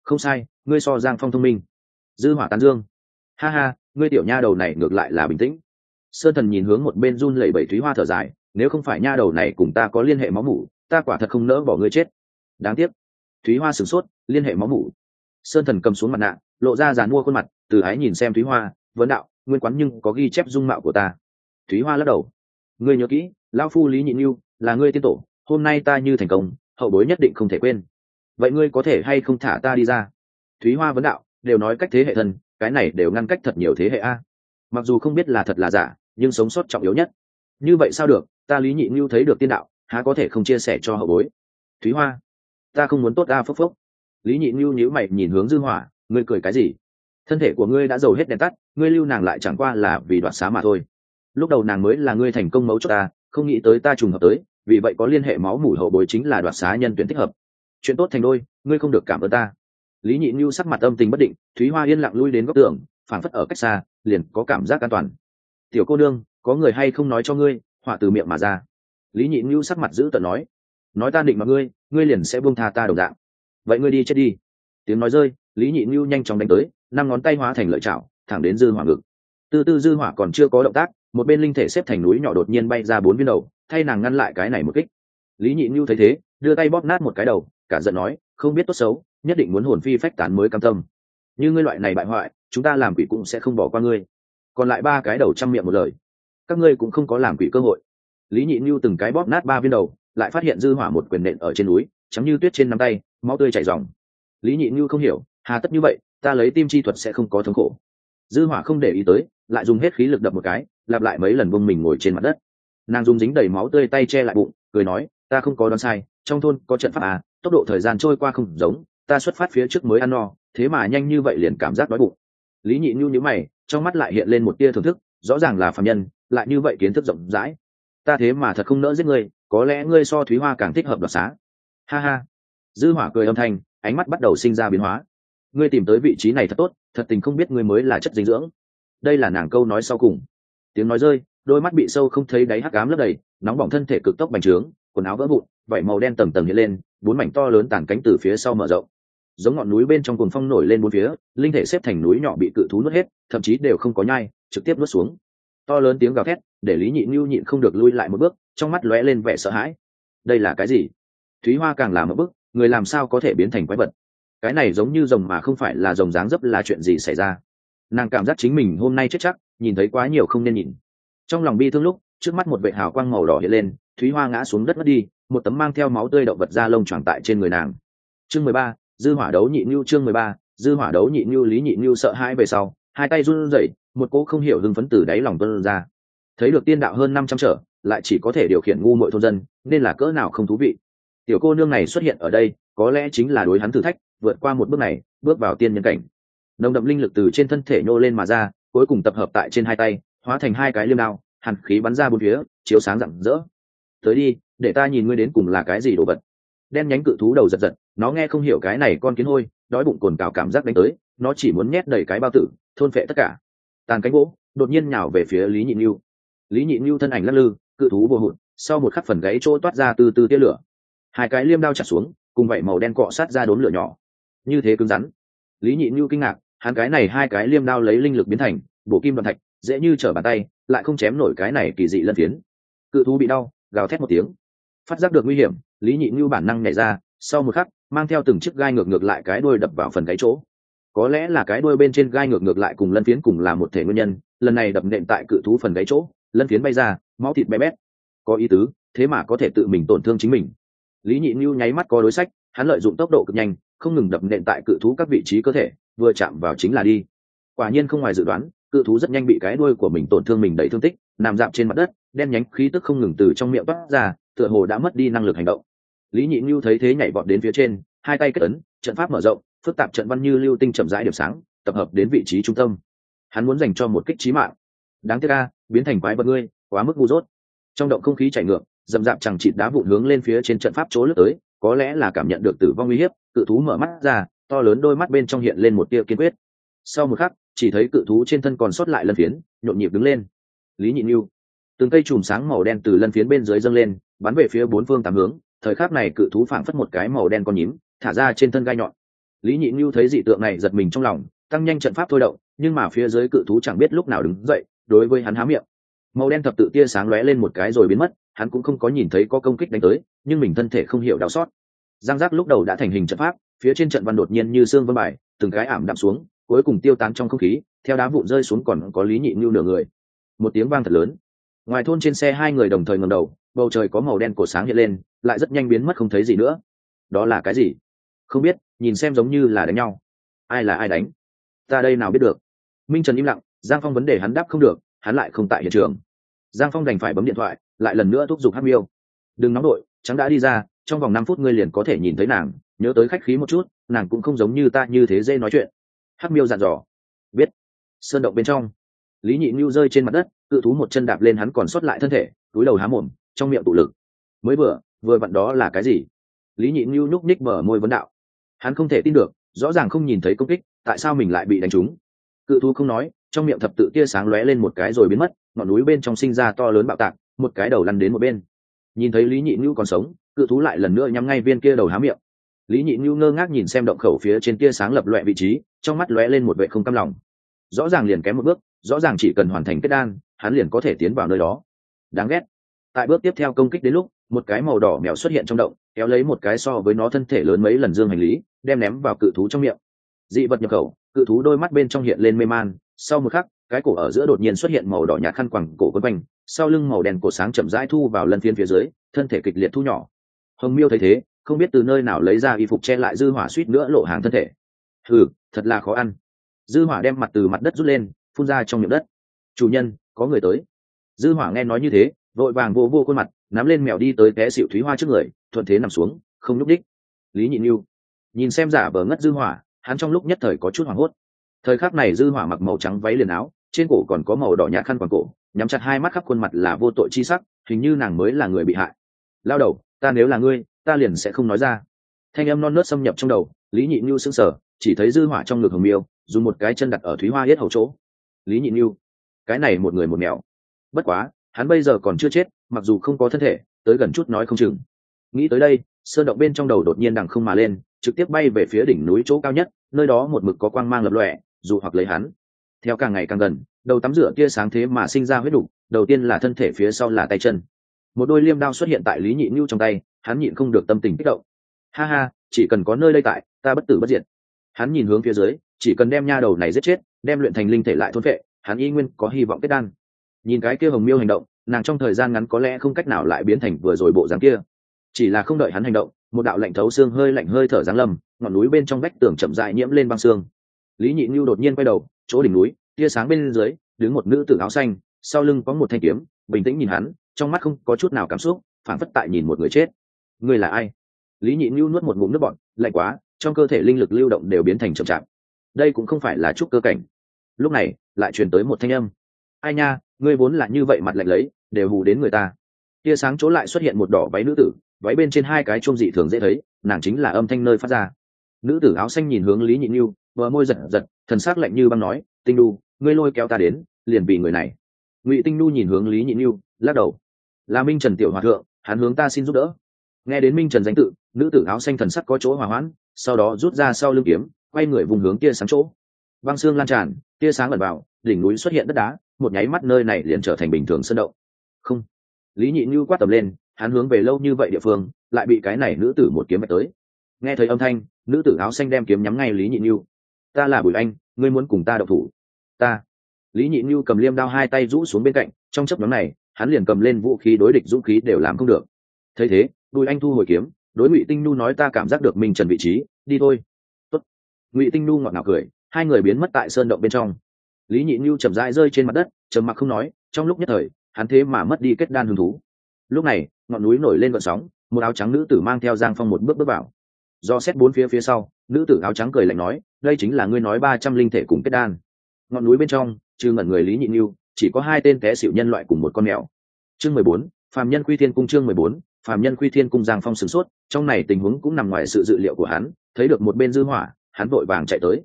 không sai, ngươi so giang phong thông minh. Dư hỏa tán dương. Ha ha, ngươi tiểu nha đầu này ngược lại là bình tĩnh. Sơn thần nhìn hướng một bên run lẩy bẩy thúy hoa thở dài, nếu không phải nha đầu này cùng ta có liên hệ máu mủ, ta quả thật không nỡ bỏ ngươi chết. Đáng tiếc. Thúy hoa sửng sốt, liên hệ máu mủ. Sơn thần cầm xuống mặt nạ, lộ ra dàn mua khuôn mặt, từ ái nhìn xem thúy hoa, vấn đạo, nguyên quán nhưng có ghi chép dung mạo của ta. Thúy hoa lắc đầu. Ngươi nhớ kỹ, lão phu lý nhị nhu là ngươi tiên tổ, hôm nay ta như thành công, hậu bối nhất định không thể quên vậy ngươi có thể hay không thả ta đi ra? Thúy hoa vấn đạo, đều nói cách thế hệ thân, cái này đều ngăn cách thật nhiều thế hệ a. Mặc dù không biết là thật là giả, nhưng sống sót trọng yếu nhất. Như vậy sao được, ta lý nhị ngưu thấy được tiên đạo, há có thể không chia sẻ cho hậu bối? Thúy hoa, ta không muốn tốt ta phốc phốc. Lý nhị ngưu nhíu mày nhìn hướng dư hỏa, ngươi cười cái gì? Thân thể của ngươi đã giàu hết đèn tắt, ngươi lưu nàng lại chẳng qua là vì đoạt xá mà thôi. Lúc đầu nàng mới là ngươi thành công mấu cho ta, không nghĩ tới ta trùng hợp tới, vì vậy có liên hệ máu mủ hậu bối chính là đoạt xá nhân tuyển thích hợp chuyện tốt thành đôi, ngươi không được cảm ơn ta. Lý nhị như sắc mặt âm tình bất định, thúy hoa yên lặng lui đến góc tường, phảng phất ở cách xa, liền có cảm giác an toàn. Tiểu cô nương, có người hay không nói cho ngươi? Họa từ miệng mà ra. Lý nhị như sắc mặt giữ tận nói nói ta định mà ngươi ngươi liền sẽ buông tha ta đồng dạng. Vậy ngươi đi chết đi. Tiếng nói rơi, lý nhị như nhanh chóng đánh tới, năm ngón tay hóa thành lợi chảo, thẳng đến dư hỏa ngực. Tư tư dư hỏa còn chưa có động tác, một bên linh thể xếp thành núi nhỏ đột nhiên bay ra bốn viên đầu, thay nàng ngăn lại cái này một kích. Lý nhị như thấy thế, đưa tay bóp nát một cái đầu cả giận nói, không biết tốt xấu, nhất định muốn hồn phi phách tán mới cam tâm. Như ngươi loại này bại hoại, chúng ta làm quỷ cũng sẽ không bỏ qua ngươi. Còn lại ba cái đầu chăm miệng một lời. Các ngươi cũng không có làm quỷ cơ hội. Lý nhị như từng cái bóp nát ba viên đầu, lại phát hiện dư hỏa một quyền nện ở trên núi, chấm như tuyết trên nắm tay, máu tươi chảy ròng. Lý nhị như không hiểu, hà tất như vậy, ta lấy tim chi thuật sẽ không có thống khổ. Dư hỏa không để ý tới, lại dùng hết khí lực đập một cái, lặp lại mấy lần vung mình ngồi trên mặt đất. Nàng dùng dính đầy máu tươi tay che lại bụng, cười nói, ta không có đoán sai trong thôn có trận pháp à tốc độ thời gian trôi qua không giống, ta xuất phát phía trước mới ăn no, thế mà nhanh như vậy liền cảm giác đói bụng. Lý nhị nhu nhíu mày, trong mắt lại hiện lên một tia thưởng thức, rõ ràng là phàm nhân, lại như vậy kiến thức rộng rãi. Ta thế mà thật không nỡ giết ngươi, có lẽ ngươi so thúy hoa càng thích hợp đoạt xá. Ha ha. Dư hỏa cười âm thanh, ánh mắt bắt đầu sinh ra biến hóa. Ngươi tìm tới vị trí này thật tốt, thật tình không biết ngươi mới là chất dinh dưỡng. Đây là nàng câu nói sau cùng. Tiếng nói rơi, đôi mắt bị sâu không thấy đáy hắc ám lấp đầy, nóng bỏng thân thể cực tốc bành trướng quần áo vỡ vụn, vảy màu đen tầng tầng hiện lên, bốn mảnh to lớn tàn cánh từ phía sau mở rộng. Giống ngọn núi bên trong cuồng phong nổi lên bốn phía, linh thể xếp thành núi nhỏ bị cự thú nuốt hết, thậm chí đều không có nhai, trực tiếp nuốt xuống. To lớn tiếng gào thét, để lý nhị nhu nhịn không được lui lại một bước, trong mắt lóe lên vẻ sợ hãi. Đây là cái gì? Thúy hoa càng làm một bước, người làm sao có thể biến thành quái vật? Cái này giống như rồng mà không phải là rồng dáng dấp là chuyện gì xảy ra? Nàng cảm giác chính mình hôm nay chết chắc, nhìn thấy quá nhiều không nên nhìn. Trong lòng bi thương lúc trước mắt một vệ hào quang màu đỏ hiện lên, thúy hoa ngã xuống đất mất đi, một tấm mang theo máu tươi động vật da lông tròn tại trên người nàng. Chương mười ba, dư hỏa đấu nhị nhu chương mười ba, dư hỏa đấu nhị nhu lý nhị nhu sợ hãi về sau, hai tay run rẩy, một cỗ không hiểu hưng phấn từ đáy lòng tuân ra. Thấy được tiên đạo hơn năm trăm trở, lại chỉ có thể điều khiển ngu muội thôn dân, nên là cỡ nào không thú vị. Tiểu cô nương này xuất hiện ở đây, có lẽ chính là đối hắn thử thách, vượt qua một bước này, bước vào tiên nhân cảnh. Nồng đậm linh lực từ trên thân thể nhô lên mà ra, cuối cùng tập hợp tại trên hai tay, hóa thành hai cái liêm đao hàn khí bắn ra bốn phía, chiếu sáng rạng rỡ. Tới đi, để ta nhìn ngươi đến cùng là cái gì đồ vật. Đen nhánh cự thú đầu giật giật, nó nghe không hiểu cái này con kiến hôi, đói bụng cồn cào cảm giác đánh tới, nó chỉ muốn nhét đầy cái bao tử, thôn phệ tất cả. Tàn cánh gỗ, đột nhiên nhào về phía lý nhị nhu lý nhị nhu thân ảnh lắc lư, cự thú vô hụt, sau một khắc phần gáy chỗ toát ra từ từ tia lửa. Hai cái liêm đao chặt xuống, cùng vậy màu đen cọ sát ra đốn lửa nhỏ. Như thế cứng rắn. Lý nhị nhu kinh ngạc, hắn cái này hai cái liêm đao lấy linh lực biến thành, bổ kim đoạn thạch dễ như trở bàn tay, lại không chém nổi cái này kỳ dị lân phiến. Cự thú bị đau, gào thét một tiếng. Phát giác được nguy hiểm, lý nhị ngưu bản năng nhảy ra, sau một khắc, mang theo từng chiếc gai ngược ngược lại cái đuôi đập vào phần gáy chỗ. Có lẽ là cái đuôi bên trên gai ngược ngược lại cùng lân phiến cùng là một thể nguyên nhân, lần này đập nện tại cự thú phần gáy chỗ, lân phiến bay ra, máu thịt bé bét. Có ý tứ, thế mà có thể tự mình tổn thương chính mình. Lý nhị nhu nháy mắt có đối sách, hắn lợi dụng tốc độ cực nhanh, không ngừng đập nện tại cự thú các vị trí cơ thể, vừa chạm vào chính là đi. Quả nhiên không ngoài dự đoán cự thú rất nhanh bị cái đuôi của mình tổn thương mình đầy thương tích, nằm dạp trên mặt đất, đen nhánh khí tức không ngừng từ trong miệng toát ra, tựa hồ đã mất đi năng lực hành động. Lý nhị như thấy thế nhảy vọt đến phía trên, hai tay kết ấn, trận pháp mở rộng, phức tạp trận văn như lưu tinh chậm rãi điểm sáng, tập hợp đến vị trí trung tâm. Hắn muốn dành cho một kích trí mạng. Đáng tiếc ca biến thành quái vật ngươi, quá mức ngu dốt. Trong động không khí chảy ngược, dầm dạp chẳng chịt đá vụn hướng lên phía trên trận pháp chỗ lướt tới, có lẽ là cảm nhận được tử vong uy hiếp, cự thú mở mắt ra, to lớn đôi mắt bên trong hiện lên một tia kiên quyết. Sau một khắc chỉ thấy cự thú trên thân còn sót lại lân phiến, nhộn nhịp đứng lên. Lý nhị nhu từng cây chùm sáng màu đen từ lân phiến bên dưới dâng lên, bắn về phía bốn phương tám hướng, thời khắc này cự thú phảng phất một cái màu đen con nhím, thả ra trên thân gai nhọn. Lý nhị nhu thấy dị tượng này giật mình trong lòng, tăng nhanh trận pháp thôi động, nhưng mà phía dưới cự thú chẳng biết lúc nào đứng dậy, đối với hắn há miệng. Màu đen thập tự tia sáng lóe lên một cái rồi biến mất, hắn cũng không có nhìn thấy có công kích đánh tới, nhưng mình thân thể không hiểu đau xót. Giang giác lúc đầu đã thành hình trận pháp, phía trên trận văn đột nhiên như xương vân bài, từng cái ảm đạm xuống cuối cùng tiêu tán trong không khí, theo đá vụn rơi xuống còn có lý nhị như nửa người. Một tiếng vang thật lớn. Ngoài thôn trên xe hai người đồng thời ngầm đầu, bầu trời có màu đen cổ sáng hiện lên, lại rất nhanh biến mất không thấy gì nữa. Đó là cái gì? Không biết, nhìn xem giống như là đánh nhau. Ai là ai đánh? Ta đây nào biết được? Minh trần im lặng, giang phong vấn đề hắn đáp không được, hắn lại không tại hiện trường. Giang phong đành phải bấm điện thoại, lại lần nữa thúc giục hát miêu. Đừng nóng đội, trắng đã đi ra, trong vòng năm phút ngươi liền có thể nhìn thấy nàng, nhớ tới khách khí một chút, nàng cũng không giống như ta như thế dễ nói chuyện hắc miêu dặn dò. Biết. Sơn động bên trong. Lý nhị nhu rơi trên mặt đất, cự thú một chân đạp lên hắn còn sót lại thân thể, túi đầu há mồm, trong miệng tụ lực. Mới vừa vừa vặn đó là cái gì? Lý nhị nhu nhúc nhích mở môi vấn đạo. Hắn không thể tin được, rõ ràng không nhìn thấy công kích, tại sao mình lại bị đánh trúng? Cự thú không nói, trong miệng thập tự tia sáng lóe lên một cái rồi biến mất, ngọn núi bên trong sinh ra to lớn bạo tạc, một cái đầu lăn đến một bên. Nhìn thấy lý nhị nhu còn sống, cự thú lại lần nữa nhắm ngay viên kia đầu há miệng lý nhị nhu ngơ ngác nhìn xem động khẩu phía trên tia sáng lập loẹ vị trí, trong mắt lóe lên một vệ không cam lòng. Rõ ràng liền kém một bước, rõ ràng chỉ cần hoàn thành kết đan, hắn liền có thể tiến vào nơi đó. Đáng ghét. Tại bước tiếp theo công kích đến lúc, một cái màu đỏ mèo xuất hiện trong động, kéo lấy một cái so với nó thân thể lớn mấy lần dương hành lý, đem ném vào cự thú trong miệng. Dị vật nhập khẩu, cự thú đôi mắt bên trong hiện lên mê man. Sau một khắc, cái cổ ở giữa đột nhiên xuất hiện màu đỏ nhạt khăn quẳng cổ quấn quanh, sau lưng màu đen cổ sáng chậm rãi thu vào lân phiên phía dưới, thân thể kịch liệt thu nhỏ. Hồng miêu thấy thế không biết từ nơi nào lấy ra y phục che lại dư hỏa suýt nữa lộ hàng thân thể. Thử thật là khó ăn. Dư hỏa đem mặt từ mặt đất rút lên, phun ra trong miệng đất. Chủ nhân, có người tới. Dư hỏa nghe nói như thế, vội vàng vô vô khuôn mặt, nắm lên mèo đi tới té xịu thúy hoa trước người, thuận thế nằm xuống, không nhúc đích lý nhịn yêu nhìn xem giả vờ ngất dư hỏa, hắn trong lúc nhất thời có chút hoảng hốt. Thời khắc này dư hỏa mặc màu trắng váy liền áo, trên cổ còn có màu đỏ nhạt khăn quàng cổ, nhắm chặt hai mắt khắp khuôn mặt là vô tội chi sắc, hình như nàng mới là người bị hại. Lao đầu, ta nếu là ngươi ta liền sẽ không nói ra. Thanh em non nớt xâm nhập trong đầu lý nhị như sững sờ chỉ thấy dư hỏa trong ngực hồng miêu dùng một cái chân đặt ở thúy hoa yết hầu chỗ. Lý nhị như cái này một người một mèo bất quá hắn bây giờ còn chưa chết mặc dù không có thân thể tới gần chút nói không chừng. Nghĩ tới đây sơn động bên trong đầu đột nhiên đằng không mà lên trực tiếp bay về phía đỉnh núi chỗ cao nhất nơi đó một mực có quang mang lập lòe dù hoặc lấy hắn. Theo càng ngày càng gần đầu tắm rửa tia sáng thế mà sinh ra huyết đủ, đầu tiên là thân thể phía sau là tay chân. Một đôi liêm đao xuất hiện tại lý nhị nhu trong tay hắn nhịn không được tâm tình kích động. Ha ha, chỉ cần có nơi đây tại, ta bất tử bất diệt. Hắn nhìn hướng phía dưới, chỉ cần đem nha đầu này giết chết, đem luyện thành linh thể lại thôn vệ hắn y nguyên có hy vọng kết đan. Nhìn cái kia hồng miêu hành động, nàng trong thời gian ngắn có lẽ không cách nào lại biến thành vừa rồi bộ dáng kia. Chỉ là không đợi hắn hành động, một đạo lạnh thấu xương hơi lạnh hơi thở giáng lâm, ngọn núi bên trong vách tường chậm dại nhiễm lên băng xương. Lý nhị nhu đột nhiên quay đầu, chỗ đỉnh núi, tia sáng bên dưới, đứng một nữ tử áo xanh, sau lưng có một thanh kiếm, bình tĩnh nhìn hắn, trong mắt không có chút nào cảm xúc phản phất tại nhìn một người chết. Ngươi là ai? Lý nhị nhu nuốt một ngụm nước bọn lạnh quá, trong cơ thể linh lực lưu động đều biến thành chậm chạp. Đây cũng không phải là chút cơ cảnh. Lúc này, lại truyền tới một thanh âm. Ai nha, ngươi vốn là như vậy mặt lạnh lấy, đều hù đến người ta. Tia sáng chỗ lại xuất hiện một đỏ váy nữ tử, váy bên trên hai cái chuông dị thường dễ thấy, nàng chính là âm thanh nơi phát ra. Nữ tử áo xanh nhìn hướng lý nhị nhu bờ môi giật giật, thần sắc lạnh như băng nói, tinh đu ngươi lôi kéo ta đến, liền vì người này. Ngụy tinh Nu nhìn hướng lý nhị nhu lắc đầu. Là minh trần tiểu hòa thượng, hắn hướng ta xin giúp đỡ nghe đến minh trần danh tự, nữ tử áo xanh thần sắc có chỗ hòa hoãn, sau đó rút ra sau lưng kiếm, quay người vùng hướng tia sáng chỗ. Băng xương lan tràn, tia sáng lẩn vào, đỉnh núi xuất hiện đất đá, một nháy mắt nơi này liền trở thành bình thường sân động. Không. Lý nhị như quát tầm lên, hắn hướng về lâu như vậy địa phương, lại bị cái này nữ tử một kiếm mạch tới. Nghe thấy âm thanh, nữ tử áo xanh đem kiếm nhắm ngay lý nhị như. Ta là bùi anh, ngươi muốn cùng ta đậu thủ? Ta. Lý nhị như cầm liêm đao hai tay rũ xuống bên cạnh, trong chấp nhóm này, hắn liền cầm lên vũ khí đối địch dũng khí đều làm không được. Thấy thế bùi anh thu hồi kiếm, đối ngụy tinh nu nói ta cảm giác được mình trần vị trí, đi thôi. Tốt. ngụy tinh nu ngọt ngào cười, hai người biến mất tại sơn động bên trong. Lý nhị nhu chậm rãi rơi trên mặt đất, trầm mặc không nói, trong lúc nhất thời, hắn thế mà mất đi kết đan hứng thú. Lúc này, ngọn núi nổi lên vận sóng, một áo trắng nữ tử mang theo giang phong một bước bước vào. Do xét bốn phía phía sau, nữ tử áo trắng cười lạnh nói, đây chính là ngươi nói ba trăm linh thể cùng kết đan. Ngọn núi bên trong, trừ ngẩn người lý nhị nhu, chỉ có hai tên té xịu nhân loại cùng một con mèo. Chương mười bốn, phàm nhân quy thiên cung chương mười bốn phàm nhân quy thiên cung giang phong sửng sốt, trong này tình huống cũng nằm ngoài sự dự liệu của hắn, thấy được một bên dư hỏa, hắn vội vàng chạy tới.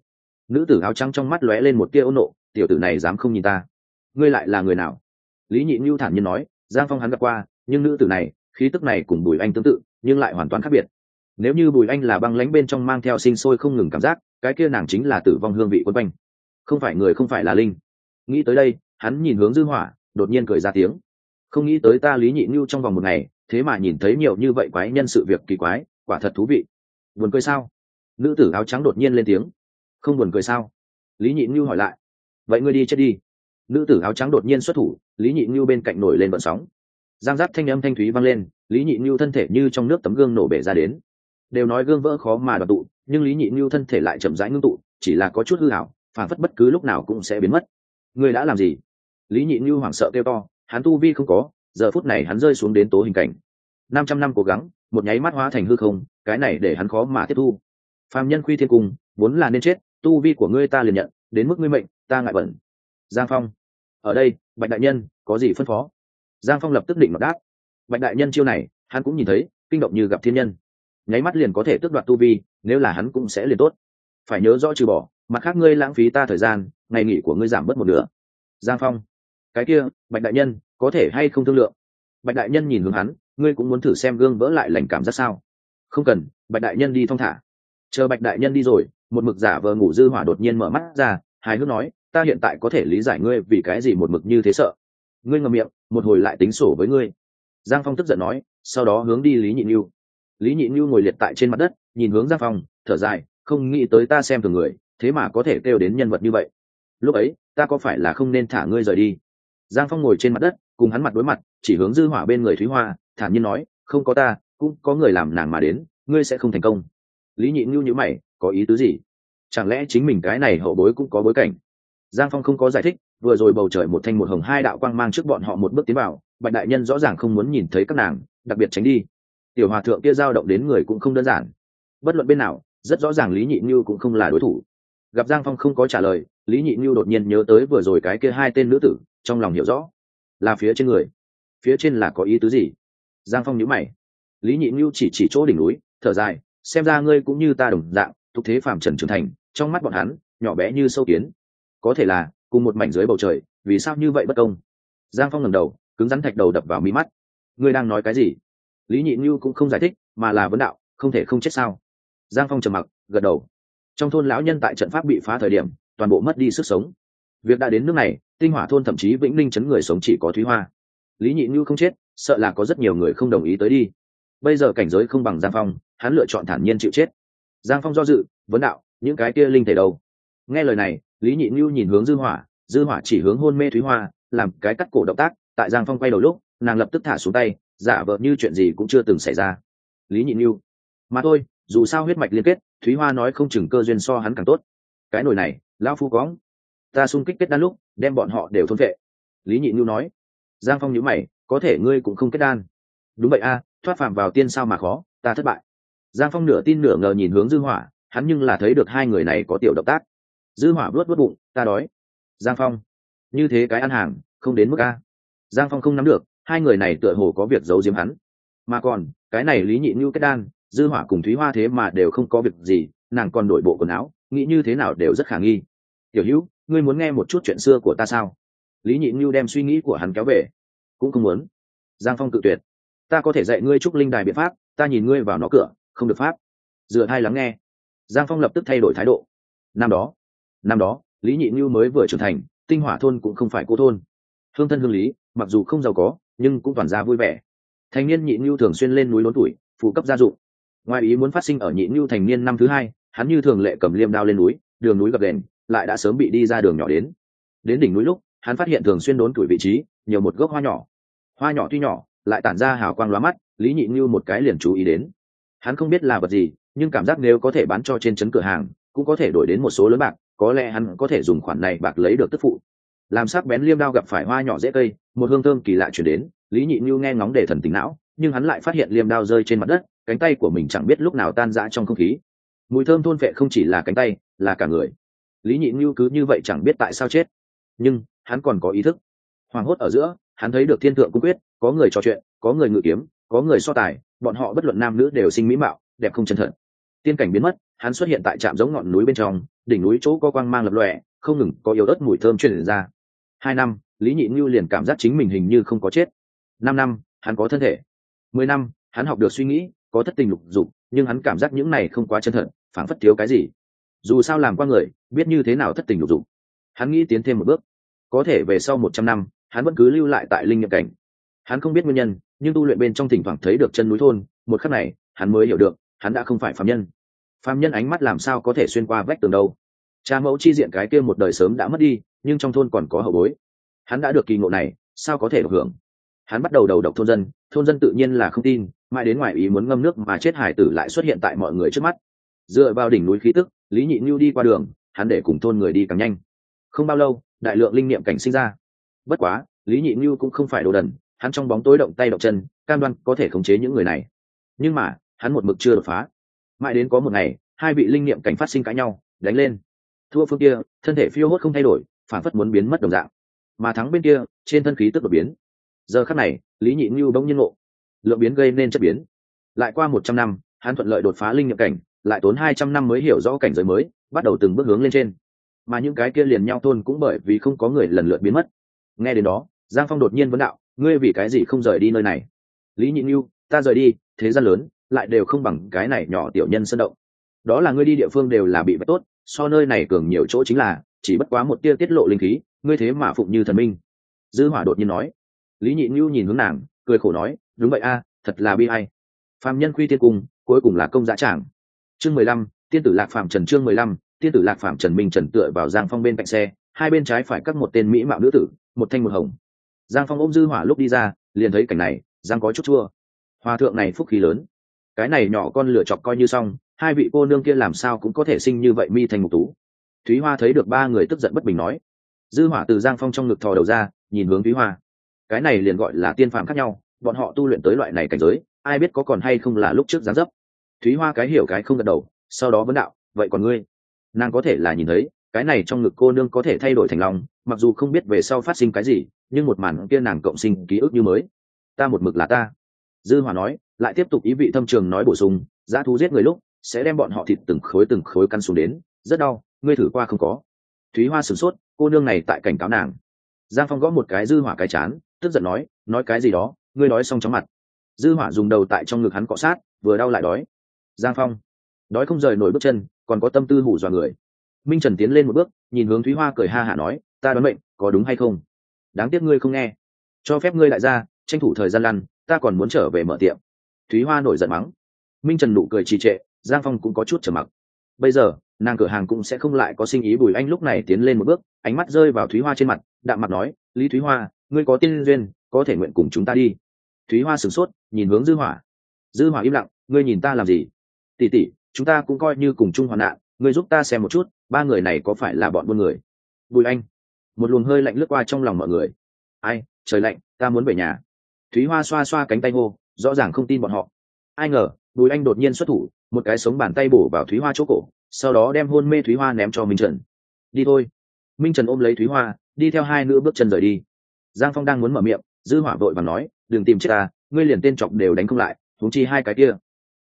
Nữ tử áo trắng trong mắt lóe lên một tia ôn nộ, tiểu tử này dám không nhìn ta? Ngươi lại là người nào? Lý nhị nhu thản nhiên nói, giang phong hắn gặp qua, nhưng nữ tử này, khí tức này cùng bùi anh tương tự, nhưng lại hoàn toàn khác biệt. Nếu như bùi anh là băng lánh bên trong mang theo sinh sôi không ngừng cảm giác, cái kia nàng chính là tử vong hương vị quân quanh. Không phải người không phải là linh. Nghĩ tới đây, hắn nhìn hướng dư hỏa, đột nhiên cười ra tiếng. Không nghĩ tới ta lý nhị nhu trong vòng một ngày thế mà nhìn thấy nhiều như vậy quái nhân sự việc kỳ quái, quả thật thú vị. Buồn cười sao? Nữ tử áo trắng đột nhiên lên tiếng. Không buồn cười sao? Lý nhị ngưu hỏi lại. Vậy ngươi đi chết đi. Nữ tử áo trắng đột nhiên xuất thủ, lý nhị ngưu bên cạnh nổi lên vận sóng. Giang giáp thanh âm thanh thúy vang lên, lý nhị ngưu thân thể như trong nước tấm gương nổ bể ra đến. Đều nói gương vỡ khó mà đoạt tụ, nhưng lý nhị ngưu thân thể lại chậm rãi ngưng tụ, chỉ là có chút hư hảo phản phất bất cứ lúc nào cũng sẽ biến mất. Ngươi đã làm gì? Lý nhị ngưu hoảng sợ kêu to, hắn tu vi không có giờ phút này hắn rơi xuống đến tố hình cảnh. Năm trăm năm cố gắng, một nháy mắt hóa thành hư không, cái này để hắn khó mà tiếp thu. Phạm nhân khuy thiên cung, vốn là nên chết, tu vi của ngươi ta liền nhận, đến mức ngươi mệnh, ta ngại bẩn. Giang phong, ở đây, bạch đại nhân, có gì phân phó? Giang phong lập tức định mặt đáp. Bạch đại nhân chiêu này, hắn cũng nhìn thấy, kinh động như gặp thiên nhân. Nháy mắt liền có thể tước đoạt tu vi, nếu là hắn cũng sẽ liền tốt. Phải nhớ rõ trừ bỏ, mặt khác ngươi lãng phí ta thời gian, ngày nghỉ của ngươi giảm bớt một nửa. Giang phong, cái kia, bạch đại nhân có thể hay không thương lượng? Bạch đại nhân nhìn hướng hắn, ngươi cũng muốn thử xem gương vỡ lại lành cảm giác sao? Không cần, bạch đại nhân đi thong thả. Chờ bạch đại nhân đi rồi, một mực giả vờ ngủ dư hỏa đột nhiên mở mắt ra, hài hước nói, ta hiện tại có thể lý giải ngươi vì cái gì một mực như thế sợ. Ngươi ngậm miệng, một hồi lại tính sổ với ngươi. Giang phong tức giận nói, sau đó hướng đi lý nhị nhu lý nhị nhu ngồi liệt tại trên mặt đất, nhìn hướng giang phong, thở dài, không nghĩ tới ta xem thường người, thế mà có thể kêu đến nhân vật như vậy. Lúc ấy, ta có phải là không nên thả ngươi rời đi? Giang phong ngồi trên mặt đất cùng hắn mặt đối mặt, chỉ hướng dư hỏa bên người thúy hoa, thản nhiên nói, không có ta, cũng có người làm nàng mà đến, ngươi sẽ không thành công. Lý nhị ngưu nhữ mày, có ý tứ gì? Chẳng lẽ chính mình cái này hậu bối cũng có bối cảnh? Giang phong không có giải thích, vừa rồi bầu trời một thanh một hồng hai đạo quang mang trước bọn họ một bước tiến vào, bạch đại nhân rõ ràng không muốn nhìn thấy các nàng, đặc biệt tránh đi. Tiểu hòa thượng kia giao động đến người cũng không đơn giản. Bất luận bên nào, rất rõ ràng lý nhị như cũng không là đối thủ. Gặp giang phong không có trả lời, lý nhị như đột nhiên nhớ tới vừa rồi cái kia hai tên nữ tử, trong lòng hiểu rõ là phía trên người. Phía trên là có ý tứ gì? Giang phong nhíu mày. Lý nhị như chỉ chỉ chỗ đỉnh núi, thở dài, xem ra ngươi cũng như ta đồng dạng tục thế phàm trần trưởng thành, trong mắt bọn hắn, nhỏ bé như sâu kiến. Có thể là, cùng một mảnh dưới bầu trời, vì sao như vậy bất công? Giang phong ngẩng đầu, cứng rắn thạch đầu đập vào mí mắt. Ngươi đang nói cái gì? Lý nhị như cũng không giải thích, mà là vấn đạo, không thể không chết sao? Giang phong trầm mặc, gật đầu. Trong thôn lão nhân tại trận pháp bị phá thời điểm, toàn bộ mất đi sức sống. Việc đã đến nước này tinh hỏa thôn thậm chí vĩnh linh chấn người sống chỉ có thúy hoa. Lý nhị như không chết, sợ là có rất nhiều người không đồng ý tới đi. Bây giờ cảnh giới không bằng giang phong, hắn lựa chọn thản nhiên chịu chết. Giang phong do dự, vấn đạo, những cái kia linh thể đâu? Nghe lời này, lý nhị như nhìn hướng dư hỏa dư hỏa chỉ hướng hôn mê thúy hoa, làm cái cắt cổ động tác, tại giang phong quay đầu lúc, nàng lập tức thả xuống tay, giả vờ như chuyện gì cũng chưa từng xảy ra. Lý nhị như mà thôi, dù sao huyết mạch liên kết, thúy hoa nói không chừng cơ duyên so hắn càng tốt. Cái nồi này, lão phu cóng ta xung kích kết đan lúc, đem bọn họ đều thôn vệ. Lý nhị nhu nói. Giang phong nhữ mày, có thể ngươi cũng không kết đan. Đúng vậy a, thoát phạm vào tiên sao mà khó, ta thất bại. Giang phong nửa tin nửa ngờ nhìn hướng dư hỏa, hắn nhưng là thấy được hai người này có tiểu động tác. Dư hỏa vớt vớt bụng, ta đói. Giang phong. Như thế cái ăn hàng, không đến mức a. Giang phong không nắm được, hai người này tựa hồ có việc giấu giếm hắn. Mà còn, cái này lý nhị như kết đan, dư hỏa cùng thúy hoa thế mà đều không có việc gì, nàng còn đổi bộ quần áo, nghĩ như thế nào đều rất khả nghi. Tiểu hữu ngươi muốn nghe một chút chuyện xưa của ta sao? Lý nhị ngưu đem suy nghĩ của hắn kéo về. Cũng không muốn. Giang phong tự tuyệt. Ta có thể dạy ngươi trúc linh đài biện pháp, ta nhìn ngươi vào nó cửa, không được pháp. Dựa hai lắng nghe. Giang phong lập tức thay đổi thái độ. Năm đó năm đó, lý nhị ngưu mới vừa trưởng thành, tinh hỏa thôn cũng không phải cô thôn. Hương thân hương lý, mặc dù không giàu có, nhưng cũng toàn ra vui vẻ. Thành niên nhị ngưu thường xuyên lên núi lớn tuổi, phụ cấp gia dụng. Ngoài ý muốn phát sinh ở nhị ngưu thành niên năm thứ hai, hắn như thường lệ cầm liêm đao lên núi, đường núi gập đèn lại đã sớm bị đi ra đường nhỏ đến. Đến đỉnh núi lúc, hắn phát hiện thường xuyên đốn tuổi vị trí, nhiều một gốc hoa nhỏ. Hoa nhỏ tuy nhỏ, lại tản ra hào quang lóa mắt, lý nhị như một cái liền chú ý đến. Hắn không biết là vật gì, nhưng cảm giác nếu có thể bán cho trên trấn cửa hàng, cũng có thể đổi đến một số lớn bạc, có lẽ hắn có thể dùng khoản này bạc lấy được tức phụ. Làm sắc bén liêm đao gặp phải hoa nhỏ dễ cây, một hương thơm kỳ lạ chuyển đến, lý nhị như nghe ngóng để thần tính não, nhưng hắn lại phát hiện liêm đao rơi trên mặt đất, cánh tay của mình chẳng biết lúc nào tan rã trong không khí. Mùi thơm thôn vệ không chỉ là cánh tay, là cả người lý nhị ngưu cứ như vậy chẳng biết tại sao chết. Nhưng, hắn còn có ý thức. Hoảng hốt ở giữa, hắn thấy được thiên thượng cung quyết, có người trò chuyện, có người ngự kiếm, có người so tài, bọn họ bất luận nam nữ đều sinh mỹ mạo, đẹp không chân thật. Tiên cảnh biến mất, hắn xuất hiện tại trạm giống ngọn núi bên trong, đỉnh núi chỗ có quang mang lập lòe, không ngừng có yếu ớt mùi thơm truyền ra. Hai năm, lý nhị ngưu liền cảm giác chính mình hình như không có chết. Năm năm, hắn có thân thể. Mười năm, hắn học được suy nghĩ, có thất tình lục dục, nhưng hắn cảm giác những này không quá chân thật, phảng phất thiếu cái gì dù sao làm qua người, biết như thế nào thất tình lục dụng hắn nghĩ tiến thêm một bước. Có thể về sau một trăm năm, hắn vẫn cứ lưu lại tại linh nghiệm cảnh. Hắn không biết nguyên nhân, nhưng tu luyện bên trong thỉnh thoảng thấy được chân núi thôn, một khắc này, hắn mới hiểu được, hắn đã không phải phạm nhân. Phạm nhân ánh mắt làm sao có thể xuyên qua vách tường đâu. Cha mẫu chi diện cái kia một đời sớm đã mất đi, nhưng trong thôn còn có hậu bối. Hắn đã được kỳ ngộ này, sao có thể được hưởng? Hắn bắt đầu đầu độc thôn dân thôn dân tự nhiên là không tin, mãi đến ngoài ý muốn ngâm nước mà chết hải tử lại xuất hiện tại mọi người trước mắt. Dựa vào đỉnh núi khí tức lý nhị nhu đi qua đường, hắn để cùng thôn người đi càng nhanh. Không bao lâu, đại lượng linh niệm cảnh sinh ra. Bất quá, lý nhị nhu cũng không phải đồ đần, hắn trong bóng tối động tay động chân, cam đoan có thể khống chế những người này. Nhưng mà, hắn một mực chưa đột phá. Mãi đến có một ngày, hai vị linh niệm cảnh phát sinh cãi nhau, đánh lên. Thua phương kia, thân thể phiêu hốt không thay đổi, phản phất muốn biến mất đồng dạng. Mà thắng bên kia, trên thân khí tức đột biến. Giờ khắc này, lý nhị như bỗng nhiên ngộ. Lượng biến gây nên chất biến. Lại qua một trăm năm, hắn thuận lợi đột phá linh nhập cảnh lại tốn hai trăm năm mới hiểu rõ cảnh giới mới, bắt đầu từng bước hướng lên trên. Mà những cái kia liền nhau thôn cũng bởi vì không có người lần lượt biến mất. Nghe đến đó, giang phong đột nhiên vấn đạo, ngươi vì cái gì không rời đi nơi này? Lý nhị như ta rời đi, thế gian lớn, lại đều không bằng cái này nhỏ tiểu nhân sân động. Đó là ngươi đi địa phương đều là bị bất tốt, so nơi này cường nhiều chỗ chính là, chỉ bất quá một tia tiết lộ linh khí, ngươi thế mà phụng như thần minh. Dư hỏa đột nhiên nói. Lý nhị như nhìn hướng nàng, cười khổ nói, đúng vậy a, thật là bi hay phạm nhân quy tiên cung, cuối cùng là công giá tràng chương mười lăm, tiên tử lạc phạm trần chương mười lăm, tiên tử lạc phạm trần minh trần tựa vào giang phong bên cạnh xe, hai bên trái phải cắt một tên mỹ mạo nữ tử, một thanh một hồng. Giang phong ôm dư hỏa lúc đi ra, liền thấy cảnh này, giang có chút chua. Hòa thượng này phúc khí lớn. Cái này nhỏ con lửa chọc coi như xong, hai vị cô nương kia làm sao cũng có thể sinh như vậy mi thành một tú. Thúy hoa thấy được ba người tức giận bất bình nói. Dư hỏa từ giang phong trong ngực thò đầu ra, nhìn hướng thúy hoa. Cái này liền gọi là tiên phàm khác nhau, bọn họ tu luyện tới loại này cảnh giới, ai biết có còn hay không là lúc trước gián dấp thúy hoa cái hiểu cái không gật đầu, sau đó vấn đạo, vậy còn ngươi? Nàng có thể là nhìn thấy, cái này trong ngực cô nương có thể thay đổi thành lòng, mặc dù không biết về sau phát sinh cái gì, nhưng một màn kia nàng cộng sinh ký ức như mới. Ta một mực là ta. Dư hòa nói, lại tiếp tục ý vị thâm trường nói bổ sung, giá thú giết người lúc, sẽ đem bọn họ thịt từng khối từng khối căn xuống đến, rất đau, ngươi thử qua không có. Thúy hoa sửng sốt, cô nương này tại cảnh cáo nàng. Giang phong gõ một cái dư hỏa cái chán, tức giận nói nói cái gì đó, ngươi nói xong chóng mặt. Dư hỏa dùng đầu tại trong ngực hắn cọ sát, vừa đau lại đói giang phong. Đói không rời nổi bước chân, còn có tâm tư hủ dọa người. Minh trần tiến lên một bước, nhìn hướng thúy hoa cười ha hả nói, ta đoán mệnh, có đúng hay không? Đáng tiếc ngươi không nghe. Cho phép ngươi lại ra, tranh thủ thời gian lăn, ta còn muốn trở về mở tiệm. Thúy hoa nổi giận mắng. Minh trần nụ cười trì trệ, giang phong cũng có chút trở mặc. Bây giờ, nàng cửa hàng cũng sẽ không lại có sinh ý bùi anh lúc này tiến lên một bước, ánh mắt rơi vào thúy hoa trên mặt, đạm mặt nói, lý thúy hoa, ngươi có tiên duyên, có thể nguyện cùng chúng ta đi. Thúy hoa sửng sốt, nhìn hướng dư hỏa. Dư hỏa im lặng, ngươi nhìn ta làm gì? Tỷ tỷ chúng ta cũng coi như cùng chung hoạn nạn, ngươi giúp ta xem một chút, ba người này có phải là bọn buôn người? Bùi anh, một luồng hơi lạnh lướt qua trong lòng mọi người. Ai, trời lạnh, ta muốn về nhà. Thúy hoa xoa xoa cánh tay ngô rõ ràng không tin bọn họ. Ai ngờ, bùi anh đột nhiên xuất thủ, một cái sống bàn tay bổ vào thúy hoa chỗ cổ, sau đó đem hôn mê thúy hoa ném cho minh trần. Đi thôi. Minh trần ôm lấy thúy hoa, đi theo hai nữ bước chân rời đi. Giang phong đang muốn mở miệng, dư hỏa vội và nói, đừng tìm chết ta, ngươi liền tên chọc đều đánh không lại thúng chi hai cái kia.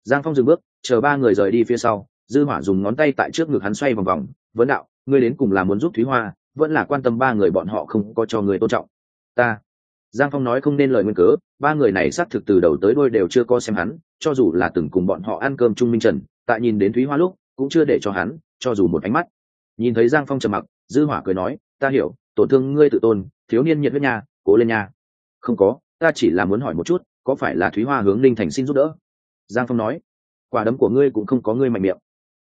Giang phong dừng bước chờ ba người rời đi phía sau, dư hỏa dùng ngón tay tại trước ngực hắn xoay vòng vòng, vấn đạo, ngươi đến cùng là muốn giúp thúy hoa, vẫn là quan tâm ba người bọn họ không có cho người tôn trọng? Ta. Giang phong nói không nên lời nguyên cớ, ba người này xác thực từ đầu tới đôi đều chưa có xem hắn, cho dù là từng cùng bọn họ ăn cơm chung minh trần, tại nhìn đến thúy hoa lúc, cũng chưa để cho hắn, cho dù một ánh mắt. Nhìn thấy giang phong trầm mặc, dư hỏa cười nói, ta hiểu, tổn thương ngươi tự tôn, thiếu niên nhiệt huyết nha, cố lên nha. Không có, ta chỉ là muốn hỏi một chút, có phải là thúy hoa hướng linh thành xin giúp đỡ? Giang phong nói quả đấm của ngươi cũng không có ngươi mạnh miệng.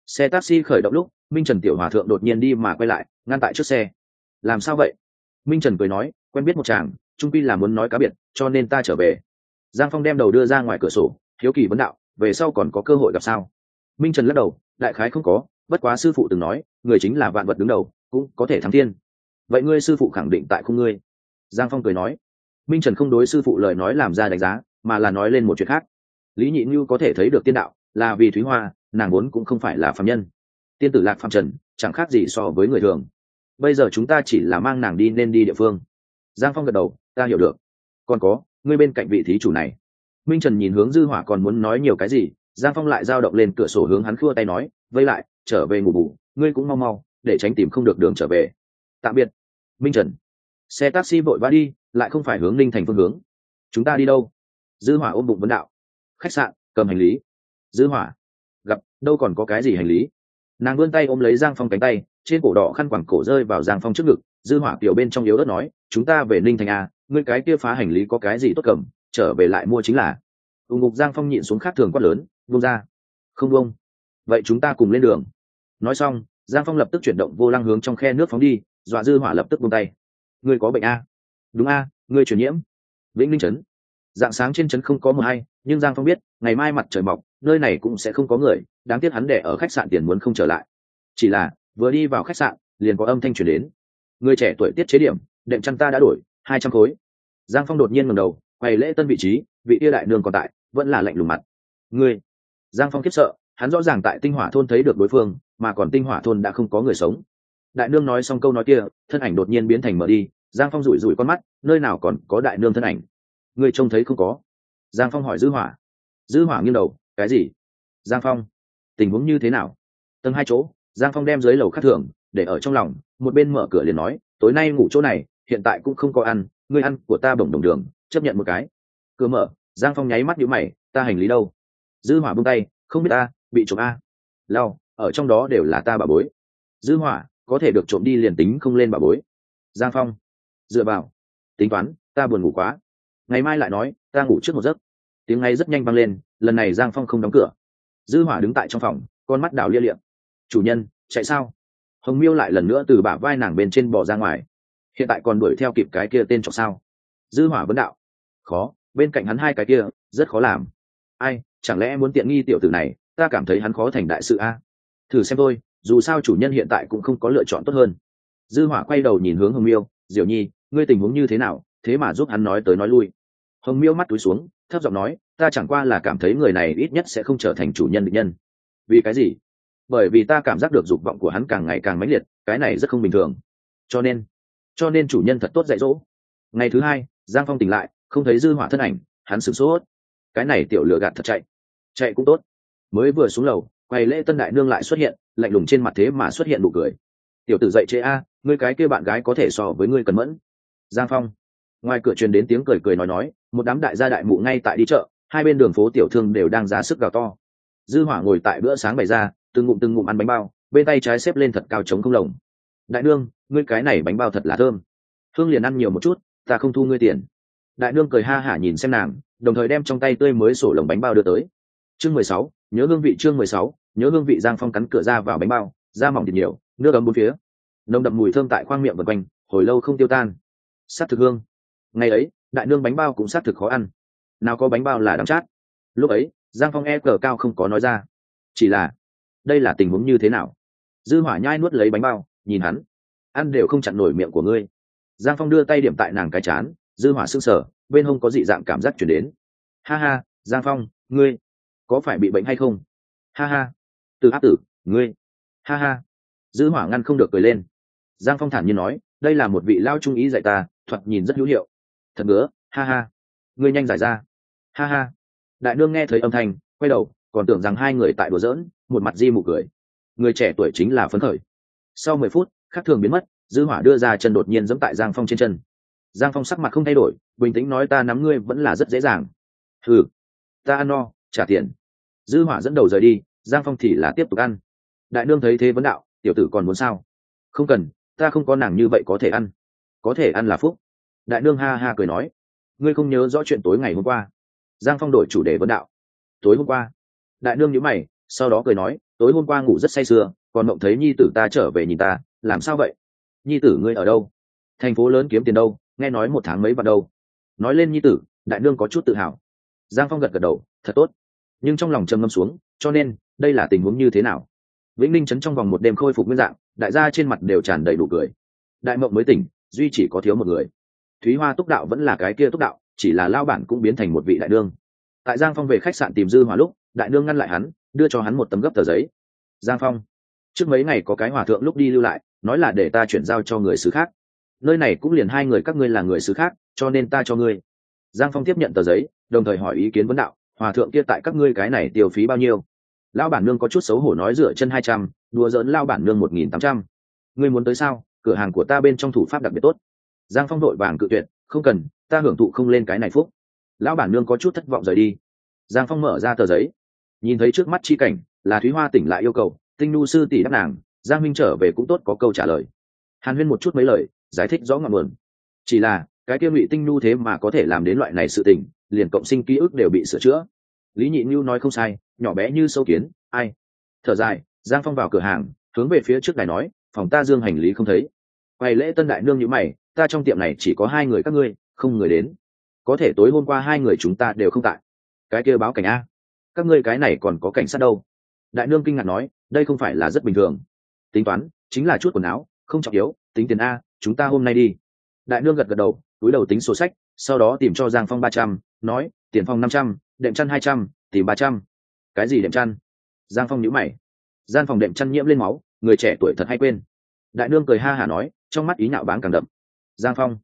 Xe taxi khởi động lúc, minh trần tiểu hòa thượng đột nhiên đi mà quay lại, ngăn tại trước xe. Làm sao vậy? Minh trần cười nói, quen biết một chàng, trung pi là muốn nói cá biệt, cho nên ta trở về. Giang phong đem đầu đưa ra ngoài cửa sổ, hiếu kỳ vấn đạo, về sau còn có cơ hội gặp sao? Minh trần lắc đầu, đại khái không có, bất quá sư phụ từng nói, người chính là vạn vật đứng đầu, cũng có thể thắng thiên. Vậy ngươi sư phụ khẳng định tại không ngươi. Giang phong cười nói. Minh trần không đối sư phụ lời nói làm ra đánh giá, mà là nói lên một chuyện khác. Lý nhị như có thể thấy được tiên đạo là vì thúy hoa, nàng vốn cũng không phải là phạm nhân. Tiên tử lạc phạm trần, chẳng khác gì so với người thường. Bây giờ chúng ta chỉ là mang nàng đi nên đi địa phương. Giang phong gật đầu, ta hiểu được. Còn có, ngươi bên cạnh vị thí chủ này. Minh trần nhìn hướng dư hỏa còn muốn nói nhiều cái gì, giang phong lại giao động lên cửa sổ hướng hắn khua tay nói, vây lại, trở về ngủ bù, ngươi cũng mau mau, để tránh tìm không được đường trở về. Tạm biệt. Minh trần. Xe taxi vội vã đi, lại không phải hướng linh thành phương hướng. Chúng ta đi đâu? Dư hỏa ôm bụng vấn đạo. Khách sạn, cầm hành lý dư hỏa. Gặp, đâu còn có cái gì hành lý? Nàng vươn tay ôm lấy giang phong cánh tay, trên cổ đỏ khăn quẳng cổ rơi vào giang phong trước ngực, dư hỏa tiểu bên trong yếu đất nói, chúng ta về ninh thành a ngươi cái kia phá hành lý có cái gì tốt cầm, trở về lại mua chính là. Ù ngục giang phong nhịn xuống khác thường quát lớn, buông ra. Không buông. Vậy chúng ta cùng lên đường. Nói xong, giang phong lập tức chuyển động vô lăng hướng trong khe nước phóng đi, dọa dư hỏa lập tức buông tay. Ngươi có bệnh a đúng a ngươi truyền nhiễm. Vĩnh linh trấn. Dạng sáng trên trấn không có mưa hay, nhưng giang phong biết, ngày mai mặt trời mọc nơi này cũng sẽ không có người, đáng tiếc hắn để ở khách sạn tiền muốn không trở lại. Chỉ là, vừa đi vào khách sạn, liền có âm thanh truyền đến. Người trẻ tuổi tiết chế điểm, đệm chăn ta đã đổi, hai trăm khối. Giang phong đột nhiên ngẩng đầu, quay lễ tân vị trí, vị tia đại nương còn tại, vẫn là lạnh lùng mặt. Người. giang phong khiếp sợ, hắn rõ ràng tại tinh hỏa thôn thấy được đối phương, mà còn tinh hỏa thôn đã không có người sống. Đại nương nói xong câu nói kia, thân ảnh đột nhiên biến thành mở đi, giang phong rủi rủi con mắt, nơi nào còn có đại nương thân ảnh? Người trông thấy không có. Giang phong hỏi dư hỏa. Dư hỏa nghiêng đầu cái gì? Giang phong. Tình huống như thế nào? Tầng hai chỗ, giang phong đem dưới lầu khắc thưởng để ở trong lòng, một bên mở cửa liền nói, tối nay ngủ chỗ này, hiện tại cũng không có ăn, ngươi ăn của ta bổng đồng đường, chấp nhận một cái. Cửa mở, giang phong nháy mắt nhũ mày, ta hành lý đâu? Dư hỏa buông tay, không biết ta, bị trộm a. Lao ở trong đó đều là ta bà bối. Dư hỏa, có thể được trộm đi liền tính không lên bà bối. Giang phong, dựa vào, tính toán, ta buồn ngủ quá. Ngày mai lại nói, ta ngủ trước một giấc tiếng ngay rất nhanh vang lên, lần này giang phong không đóng cửa. Dư hỏa đứng tại trong phòng, con mắt đảo lia liệm chủ nhân, chạy sao? Hồng miêu lại lần nữa từ bả vai nàng bên trên bỏ ra ngoài. Hiện tại còn đuổi theo kịp cái kia tên chọc sao? Dư hỏa vấn đạo. Khó, bên cạnh hắn hai cái kia, rất khó làm. Ai, chẳng lẽ muốn tiện nghi tiểu tử này, ta cảm thấy hắn khó thành đại sự a? Thử xem thôi, dù sao chủ nhân hiện tại cũng không có lựa chọn tốt hơn. Dư hỏa quay đầu nhìn hướng hồng miêu. Diệu nhi, ngươi tình huống như thế nào? Thế mà giúp hắn nói tới nói lui. Hồng miêu mắt túi xuống thấp giọng nói, ta chẳng qua là cảm thấy người này ít nhất sẽ không trở thành chủ nhân định nhân. Vì cái gì? Bởi vì ta cảm giác được dục vọng của hắn càng ngày càng mãnh liệt, cái này rất không bình thường. Cho nên cho nên chủ nhân thật tốt dạy dỗ. Ngày thứ hai, giang phong tỉnh lại, không thấy dư hỏa thân ảnh, hắn sửng sốt. Cái này tiểu lửa gạt thật chạy chạy cũng tốt. Mới vừa xuống lầu, quay lễ tân đại nương lại xuất hiện, lạnh lùng trên mặt thế mà xuất hiện nụ cười. Tiểu tử dậy chế a, ngươi cái kia bạn gái có thể so với ngươi cần mẫn. Giang phong ngoài cửa truyền đến tiếng cười cười nói nói, một đám đại gia đại mụ ngay tại đi chợ, hai bên đường phố tiểu thương đều đang giá sức gào to. Dư hỏa ngồi tại bữa sáng bày ra, từng ngụm từng ngụm ăn bánh bao, bên tay trái xếp lên thật cao chống không lồng. Đại nương, ngươi cái này bánh bao thật là thơm. Hương liền ăn nhiều một chút, ta không thu ngươi tiền. Đại nương cười ha hả nhìn xem nàng, đồng thời đem trong tay tươi mới sổ lồng bánh bao đưa tới. Chương mười sáu, nhớ hương vị chương mười sáu, nhớ hương vị giang phong cắn cửa ra vào bánh bao, da mỏng thịt nhiều, nước ấm bốn phía. Nồng đậm mùi thơm tại khoang miệng vần quanh, hồi lâu không tiêu tan. S thực hương ngày ấy, đại nương bánh bao cũng xác thực khó ăn. Nào có bánh bao là đắm chát. Lúc ấy, giang phong e cờ cao không có nói ra. Chỉ là, đây là tình huống như thế nào? Dư hỏa nhai nuốt lấy bánh bao, nhìn hắn. Ăn đều không chặn nổi miệng của ngươi. Giang phong đưa tay điểm tại nàng cái chán, dư hỏa sưng sở bên hông có dị dạng cảm giác chuyển đến. Ha ha, giang phong, ngươi, có phải bị bệnh hay không? Ha ha. Từ áp tử, ngươi. Ha ha. Dư hỏa ngăn không được cười lên. Giang phong thản nhiên nói, đây là một vị lao trung ý dạy ta, thuật nhìn rất hữu hiệu thật ngứa, ha ha. Ngươi nhanh giải ra. Ha ha. Đại nương nghe thấy âm thanh, quay đầu, còn tưởng rằng hai người tại đùa giỡn, một mặt di mụ cười. Người trẻ tuổi chính là phấn khởi. Sau mười phút khắc thường biến mất, dư hỏa đưa ra chân đột nhiên giẫm tại giang phong trên chân. Giang phong sắc mặt không thay đổi, bình tĩnh nói ta nắm ngươi vẫn là rất dễ dàng. Ừ ta ăn no, trả tiền. Dư hỏa dẫn đầu rời đi, giang phong thì là tiếp tục ăn. Đại nương thấy thế vấn đạo, tiểu tử còn muốn sao? Không cần, ta không có nàng như vậy có thể ăn. Có thể ăn là phúc đại nương ha ha cười nói, ngươi không nhớ rõ chuyện tối ngày hôm qua? Giang phong đổi chủ đề vấn đạo. Tối hôm qua. Đại nương nhíu mày, sau đó cười nói, tối hôm qua ngủ rất say sưa, còn mộng thấy nhi tử ta trở về nhìn ta, làm sao vậy? Nhi tử ngươi ở đâu? Thành phố lớn kiếm tiền đâu? Nghe nói một tháng mấy vào đâu? Nói lên nhi tử, đại nương có chút tự hào. Giang phong gật gật đầu, thật tốt. Nhưng trong lòng trầm ngâm xuống, cho nên, đây là tình huống như thế nào? Vĩnh ninh chấn trong vòng một đêm khôi phục nguyên dạng, đại gia trên mặt đều tràn đầy đủ cười. Đại mộng mới tỉnh, duy chỉ có thiếu một người thúy hoa túc đạo vẫn là cái kia túc đạo, chỉ là lao bản cũng biến thành một vị đại đương. Tại giang phong về khách sạn tìm dư hòa lúc, đại đương ngăn lại hắn, đưa cho hắn một tấm gấp tờ giấy. Giang phong, trước mấy ngày có cái hòa thượng lúc đi lưu lại, nói là để ta chuyển giao cho người xứ khác. Nơi này cũng liền hai người các ngươi là người xứ khác, cho nên ta cho ngươi. Giang phong tiếp nhận tờ giấy, đồng thời hỏi ý kiến vấn đạo, hòa thượng kia tại các ngươi cái này tiêu phí bao nhiêu? Lao bản nương có chút xấu hổ nói dựa chân hai trăm, đùa dỡn lao bản nương một nghìn tám trăm. Ngươi muốn tới sao? Cửa hàng của ta bên trong thủ pháp đặc biệt tốt giang phong đội vàng cự tuyệt, không cần, ta hưởng thụ không lên cái này phúc. Lão bản nương có chút thất vọng rời đi. Giang phong mở ra tờ giấy. Nhìn thấy trước mắt chi cảnh, là thúy hoa tỉnh lại yêu cầu, tinh nu sư tỷ đáp nàng, giang minh trở về cũng tốt, có câu trả lời. Hàn huyên một chút mấy lời, giải thích rõ ngọn nguồn. Chỉ là, cái kia ngụy tinh nu thế mà có thể làm đến loại này sự tình, liền cộng sinh ký ức đều bị sửa chữa. Lý nhị như nói không sai, nhỏ bé như sâu kiến, ai? Thở dài, giang phong vào cửa hàng, hướng về phía trước đài nói, phòng ta dương hành lý không thấy. Quay lễ tân đại nương như mày ta trong tiệm này chỉ có hai người các ngươi, không người đến. Có thể tối hôm qua hai người chúng ta đều không tại. Cái kia báo cảnh a. Các ngươi cái này còn có cảnh sát đâu? Đại nương kinh ngạc nói, đây không phải là rất bình thường. Tính toán, chính là chút quần áo, không trọng yếu, tính tiền a, chúng ta hôm nay đi. Đại nương gật gật đầu, túi đầu tính sổ sách, sau đó tìm cho giang phong ba trăm, nói, tiền phong năm trăm, đệm chăn hai trăm, tìm ba trăm. Cái gì đệm chăn? Giang phong nhữ mày. Gian phòng đệm chăn nhiễm lên máu, người trẻ tuổi thật hay quên. Đại nương cười ha hả nói, trong mắt ý nhạo báng càng đậm giang phong.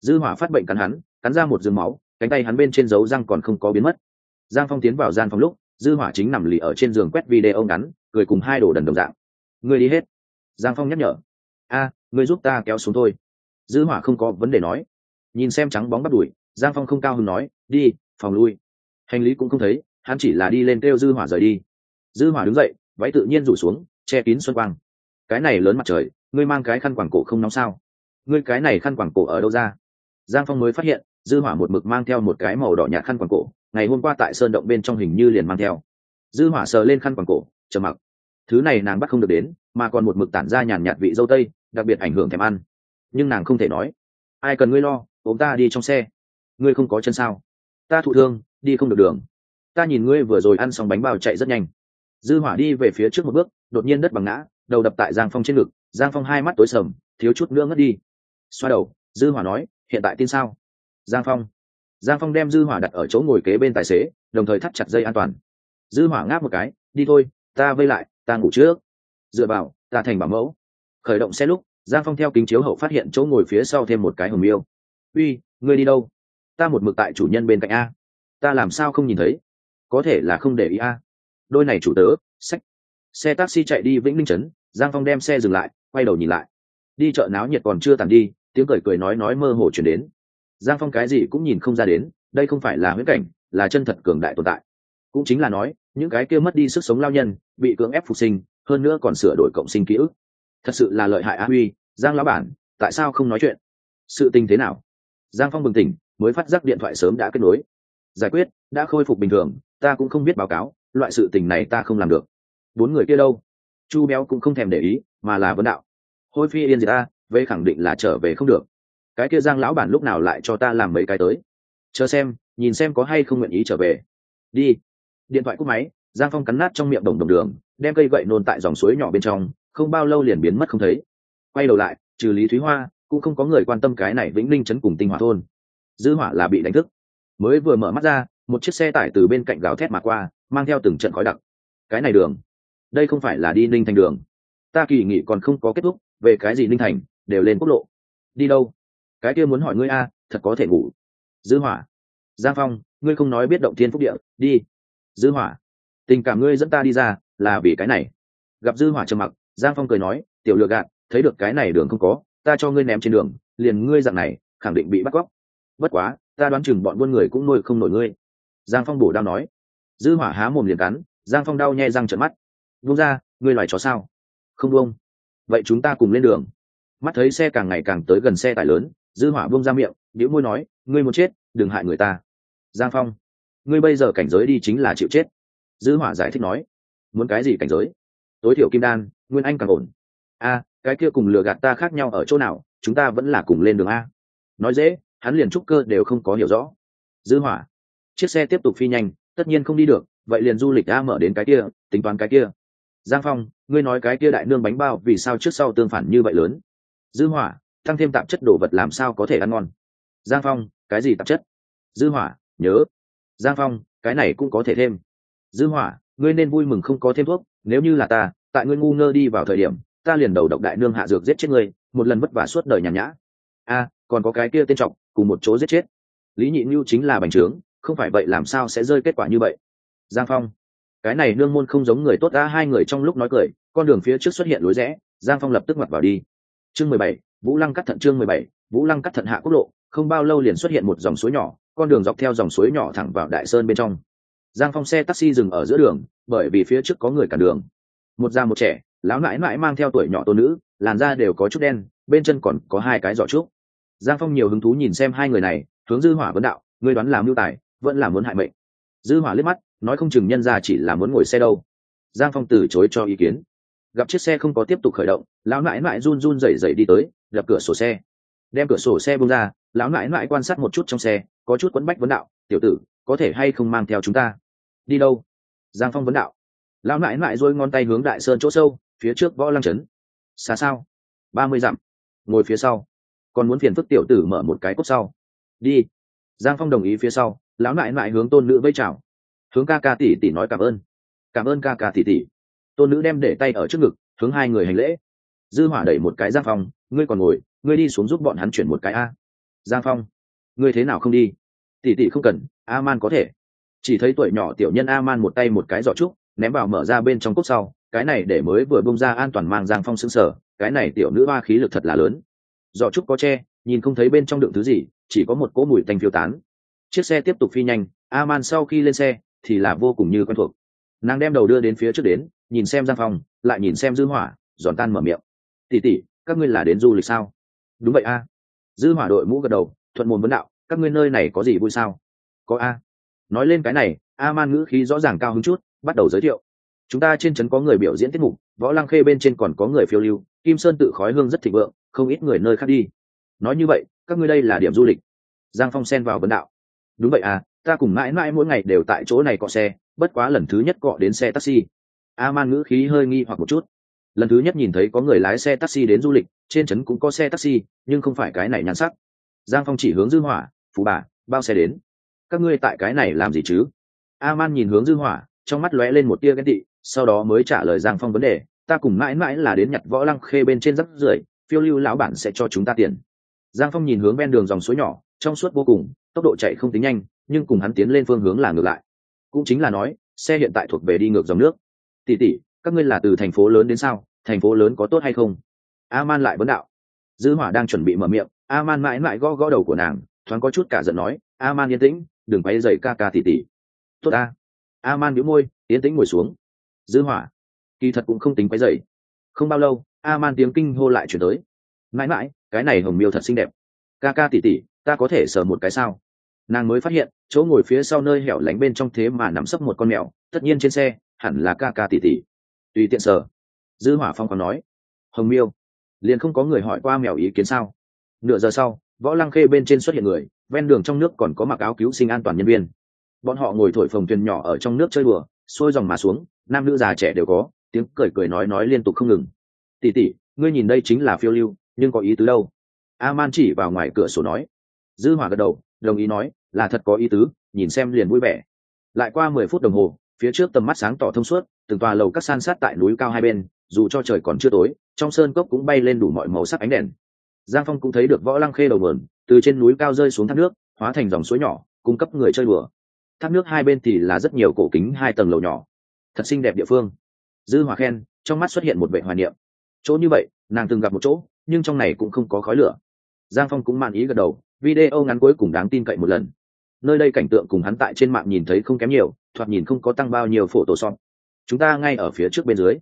Dư hỏa phát bệnh cắn hắn cắn ra một giường máu cánh tay hắn bên trên dấu răng còn không có biến mất. Giang phong tiến vào gian phòng lúc dư hỏa chính nằm lì ở trên giường quét video ngắn cười cùng hai đồ đần đồng dạng. Người đi hết. Giang phong nhắc nhở. A à, người giúp ta kéo xuống thôi. Dư hỏa không có vấn đề nói. Nhìn xem trắng bóng bắt đuổi giang phong không cao hứng nói đi phòng lui. Hành lý cũng không thấy hắn chỉ là đi lên kêu dư hỏa rời đi. Dư hỏa đứng dậy váy tự nhiên rủ xuống che kín xuân quang. Cái này lớn mặt trời ngươi mang cái khăn quàng cổ không nóng sao? Ngươi cái này khăn quàng cổ ở đâu ra? Giang phong mới phát hiện, dư hỏa một mực mang theo một cái màu đỏ nhạt khăn quàng cổ, ngày hôm qua tại sơn động bên trong hình như liền mang theo. Dư hỏa sờ lên khăn quàng cổ chờ mặc. Thứ này nàng bắt không được đến, mà còn một mực tản ra nhàn nhạt vị dâu tây, đặc biệt ảnh hưởng thèm ăn. Nhưng nàng không thể nói. Ai cần ngươi lo, ốm ta đi trong xe. Ngươi không có chân sao? Ta thụ thương, đi không được đường. Ta nhìn ngươi vừa rồi ăn xong bánh bao chạy rất nhanh. Dư hỏa đi về phía trước một bước, đột nhiên đất bằng ngã, đầu đập tại giang phong trên ngực. Giang phong hai mắt tối sầm, thiếu chút nữa ngất đi xoa đầu, dư hỏa nói, hiện tại tin sao? Giang phong. Giang phong đem dư hỏa đặt ở chỗ ngồi kế bên tài xế, đồng thời thắt chặt dây an toàn. Dư hỏa ngáp một cái, đi thôi, ta vây lại, ta ngủ trước. Dựa vào, ta thành bảo mẫu. Khởi động xe lúc, giang phong theo kính chiếu hậu phát hiện chỗ ngồi phía sau thêm một cái hồng miêu. Uy, ngươi đi đâu? Ta một mực tại chủ nhân bên cạnh a. Ta làm sao không nhìn thấy? Có thể là không để ý a. Đôi này chủ tớ, sách. Xe taxi chạy đi vĩnh linh trấn, giang phong đem xe dừng lại, quay đầu nhìn lại. Đi chợ náo nhiệt còn chưa tàn đi tiếng cười cười nói nói mơ hồ chuyển đến. Giang phong cái gì cũng nhìn không ra đến, đây không phải là huyễn cảnh, là chân thật cường đại tồn tại. Cũng chính là nói, những cái kia mất đi sức sống lao nhân, bị cưỡng ép phục sinh, hơn nữa còn sửa đổi cộng sinh ký ức. Thật sự là lợi hại á huy, giang lão bản, tại sao không nói chuyện? Sự tình thế nào? Giang phong bừng tỉnh, mới phát giác điện thoại sớm đã kết nối. Giải quyết, đã khôi phục bình thường, ta cũng không biết báo cáo, loại sự tình này ta không làm được. Bốn người kia đâu? Chu béo cũng không thèm để ý, mà là vấn đạo. Hôi phi yên gì ta về khẳng định là trở về không được. Cái kia giang lão bản lúc nào lại cho ta làm mấy cái tới? Chờ xem, nhìn xem có hay không nguyện ý trở về. Đi. Điện thoại cúp máy, giang phong cắn nát trong miệng đồng đồng đường, đem cây gậy nôn tại dòng suối nhỏ bên trong, không bao lâu liền biến mất không thấy. Quay đầu lại, trừ lý thúy hoa, cũng không có người quan tâm cái này vĩnh linh chấn cùng tinh hỏa thôn. Dư hỏa là bị đánh thức. Mới vừa mở mắt ra, một chiếc xe tải từ bên cạnh gào thét mà qua, mang theo từng trận khói đặc. Cái này đường, đây không phải là đi ninh thành đường. Ta kỳ nghỉ còn không có kết thúc, về cái gì ninh thành? Đều lên quốc lộ. Đi đâu? Cái kia muốn hỏi ngươi a, thật có thể ngủ. Dư hỏa. Giang phong, ngươi không nói biết động thiên phúc địa, đi. Dư hỏa. Tình cảm ngươi dẫn ta đi ra, là vì cái này. Gặp dư hỏa trầm mặc, giang phong cười nói, tiểu lừa gạt, thấy được cái này đường không có, ta cho ngươi ném trên đường, liền ngươi dạng này, khẳng định bị bắt cóc. Bất quá, ta đoán chừng bọn buôn người cũng nuôi không nổi ngươi. Giang phong bổ đau nói. Dư hỏa há mồm liền cắn, giang phong đau nhè răng trợn mắt. Buông ra, ngươi loài chó sao? Không buông. Vậy chúng ta cùng lên đường mắt thấy xe càng ngày càng tới gần xe tải lớn, dư hỏa buông ra miệng nhíu môi nói, ngươi muốn chết, đừng hại người ta. Giang phong, ngươi bây giờ cảnh giới đi chính là chịu chết. Dư hỏa giải thích nói, muốn cái gì cảnh giới? Tối thiểu kim đan, nguyên anh càng ổn. A, cái kia cùng lừa gạt ta khác nhau ở chỗ nào, chúng ta vẫn là cùng lên đường a. Nói dễ, hắn liền trúc cơ đều không có hiểu rõ. Dư hỏa, chiếc xe tiếp tục phi nhanh, tất nhiên không đi được, vậy liền du lịch a mở đến cái kia, tính toán cái kia. Giang phong, ngươi nói cái kia đại nương bánh bao vì sao trước sau tương phản như vậy lớn? Dư hỏa, tăng thêm tạp chất đồ vật làm sao có thể ăn ngon? Giang phong, cái gì tạp chất? Dư hỏa, nhớ. Giang phong, cái này cũng có thể thêm. Dư hỏa, ngươi nên vui mừng không có thêm thuốc, nếu như là ta, tại ngươi ngu ngơ đi vào thời điểm, ta liền đầu độc đại nương hạ dược giết chết ngươi, một lần vất vả suốt đời nhàn nhã. A, còn có cái kia tên trọng cùng một chỗ giết chết. Lý nhị nhu chính là bành trướng, không phải vậy làm sao sẽ rơi kết quả như vậy? Giang phong, cái này nương môn không giống người tốt đã hai người trong lúc nói cười, con đường phía trước xuất hiện lối rẽ, giang phong lập tức mặt vào đi chương mười bảy, vũ lăng cắt thận chương mười bảy, vũ lăng cắt thận hạ quốc lộ, không bao lâu liền xuất hiện một dòng suối nhỏ, con đường dọc theo dòng suối nhỏ thẳng vào đại sơn bên trong. Giang phong xe taxi dừng ở giữa đường, bởi vì phía trước có người cản đường. Một già một trẻ, lão nãi nãi mang theo tuổi nhỏ tôn nữ, làn da đều có chút đen, bên chân còn có hai cái giỏ trúc. Giang phong nhiều hứng thú nhìn xem hai người này, hướng dư hỏa vấn đạo, ngươi đoán làm mưu tài, vẫn là muốn hại mệnh? Dư hỏa liếc mắt, nói không chừng nhân ra chỉ là muốn ngồi xe đâu. Giang phong từ chối cho ý kiến gặp chiếc xe không có tiếp tục khởi động, lão mãi mãi run run rẩy rẩy đi tới, gặp cửa sổ xe. Đem cửa sổ xe bung ra, lão mãi mãi quan sát một chút trong xe, có chút quấn bách vấn đạo, tiểu tử, có thể hay không mang theo chúng ta? Đi đâu? Giang phong vấn đạo. Lão mãi mãi dôi ngón tay hướng đại sơn chỗ sâu, phía trước võ lăng trấn. Xa sao? Ba mươi dặm. Ngồi phía sau. Còn muốn phiền phức tiểu tử mở một cái cốc sau. Đi. Giang phong đồng ý phía sau, lão nại nại hướng tôn nữ vây chào. Hướng ca ca tỷ tỷ nói cảm ơn. Cảm ơn ca ca tỷ tỷ tôn nữ đem để tay ở trước ngực, hướng hai người hành lễ. Dư hỏa đẩy một cái giang phong, ngươi còn ngồi, ngươi đi xuống giúp bọn hắn chuyển một cái a. Giang phong, ngươi thế nào không đi? Tỷ tỷ không cần a man có thể. Chỉ thấy tuổi nhỏ tiểu nhân a man một tay một cái giỏ trúc, ném vào mở ra bên trong cốc sau, cái này để mới vừa bông ra an toàn mang giang phong xứng sở cái này tiểu nữ hoa khí lực thật là lớn. Giỏ trúc có tre nhìn không thấy bên trong đựng thứ gì, chỉ có một cỗ mùi tanh phiêu tán. Chiếc xe tiếp tục phi nhanh a man sau khi lên xe, thì là vô cùng như quen thuộc nàng đem đầu đưa đến phía trước đến, nhìn xem giang phong, lại nhìn xem dư hỏa, giòn tan mở miệng. Tỉ tỉ các ngươi là đến du lịch sao? Đúng vậy a. Dư hỏa đội mũ gật đầu, thuận mồm vấn đạo, các ngươi nơi này có gì vui sao? Có a. Nói lên cái này, a man ngữ khí rõ ràng cao hứng chút, bắt đầu giới thiệu. Chúng ta trên trấn có người biểu diễn tiết mục, võ lăng khê bên trên còn có người phiêu lưu, kim sơn tự khói hương rất thịnh vượng, không ít người nơi khác đi. Nói như vậy, các ngươi đây là điểm du lịch? Giang phong xen vào vấn đạo. Đúng vậy à ta cùng mãi mãi mỗi ngày đều tại chỗ này cọ xe bất quá lần thứ nhất cọ đến xe taxi. A man ngữ khí hơi nghi hoặc một chút. Lần thứ nhất nhìn thấy có người lái xe taxi đến du lịch, trên trấn cũng có xe taxi, nhưng không phải cái này nhãn sắc. Giang phong chỉ hướng dư hỏa phụ bà, bao xe đến? Các ngươi tại cái này làm gì chứ? A man nhìn hướng dư hỏa, trong mắt lóe lên một tia ghen tị, sau đó mới trả lời giang phong vấn đề, ta cùng mãi mãi là đến nhặt võ lăng khê bên trên rắc rưởi, phiêu lưu lão bản sẽ cho chúng ta tiền. Giang phong nhìn hướng ven đường dòng suối nhỏ, trong suốt vô cùng, tốc độ chạy không tính nhanh, nhưng cùng hắn tiến lên phương hướng là ngược lại cũng chính là nói, xe hiện tại thuộc về đi ngược dòng nước. Tỷ tỷ, các ngươi là từ thành phố lớn đến sao? Thành phố lớn có tốt hay không? A man lại vấn đạo. Dư hỏa đang chuẩn bị mở miệng a man mãi mãi gõ gõ đầu của nàng, thoáng có chút cả giận nói a man yên tĩnh, đừng quay dậy ca ca tỷ tỷ. Tốt a a man nhíu môi, yên tĩnh ngồi xuống. Dư hỏa, kỳ thật cũng không tính quấy dậy không bao lâu a man tiếng kinh hô lại chuyển tới. Mãi mãi, cái này hồng miêu thật xinh đẹp. Ca ca tỷ tỷ, ta có thể sờ một cái sao? Nàng mới phát hiện, chỗ ngồi phía sau nơi hẻo lánh bên trong thế mà nằm sấp một con mèo, tất nhiên trên xe, hẳn là ca ca tỷ tỷ. Tùy tiện sở. dư hỏa phong còn nói, hồng miêu, liền không có người hỏi qua mèo ý kiến sao? Nửa giờ sau, võ lăng khê bên trên xuất hiện người, ven đường trong nước còn có mặc áo cứu sinh an toàn nhân viên. Bọn họ ngồi thổi phồng thuyền nhỏ ở trong nước chơi đùa, xuôi dòng mà xuống, nam nữ già trẻ đều có, tiếng cười cười nói nói liên tục không ngừng. Tỉ tỉ ngươi nhìn đây chính là phiêu lưu, nhưng có ý tứ đâu? A man chỉ vào ngoài cửa sổ nói dư hỏa gật đầu, đồng ý nói, là thật có ý tứ, nhìn xem liền vui vẻ. Lại qua mười phút đồng hồ, phía trước tầm mắt sáng tỏ thông suốt, từng tòa lầu các san sát tại núi cao hai bên, dù cho trời còn chưa tối, trong sơn cốc cũng bay lên đủ mọi màu sắc ánh đèn. Giang phong cũng thấy được võ lăng khê đầu mườn từ trên núi cao rơi xuống thác nước, hóa thành dòng suối nhỏ, cung cấp người chơi đùa. Thác nước hai bên thì là rất nhiều cổ kính hai tầng lầu nhỏ. Thật xinh đẹp địa phương. Dư hòa khen, trong mắt xuất hiện một vệ hoài niệm. Chỗ như vậy, nàng từng gặp một chỗ, nhưng trong này cũng không có khói lửa. Giang phong cũng mạn ý gật đầu video ngắn cuối cùng đáng tin cậy một lần. Nơi đây cảnh tượng cùng hắn tại trên mạng nhìn thấy không kém nhiều, thoạt nhìn không có tăng bao nhiêu phổ tổ son chúng ta ngay ở phía trước bên dưới.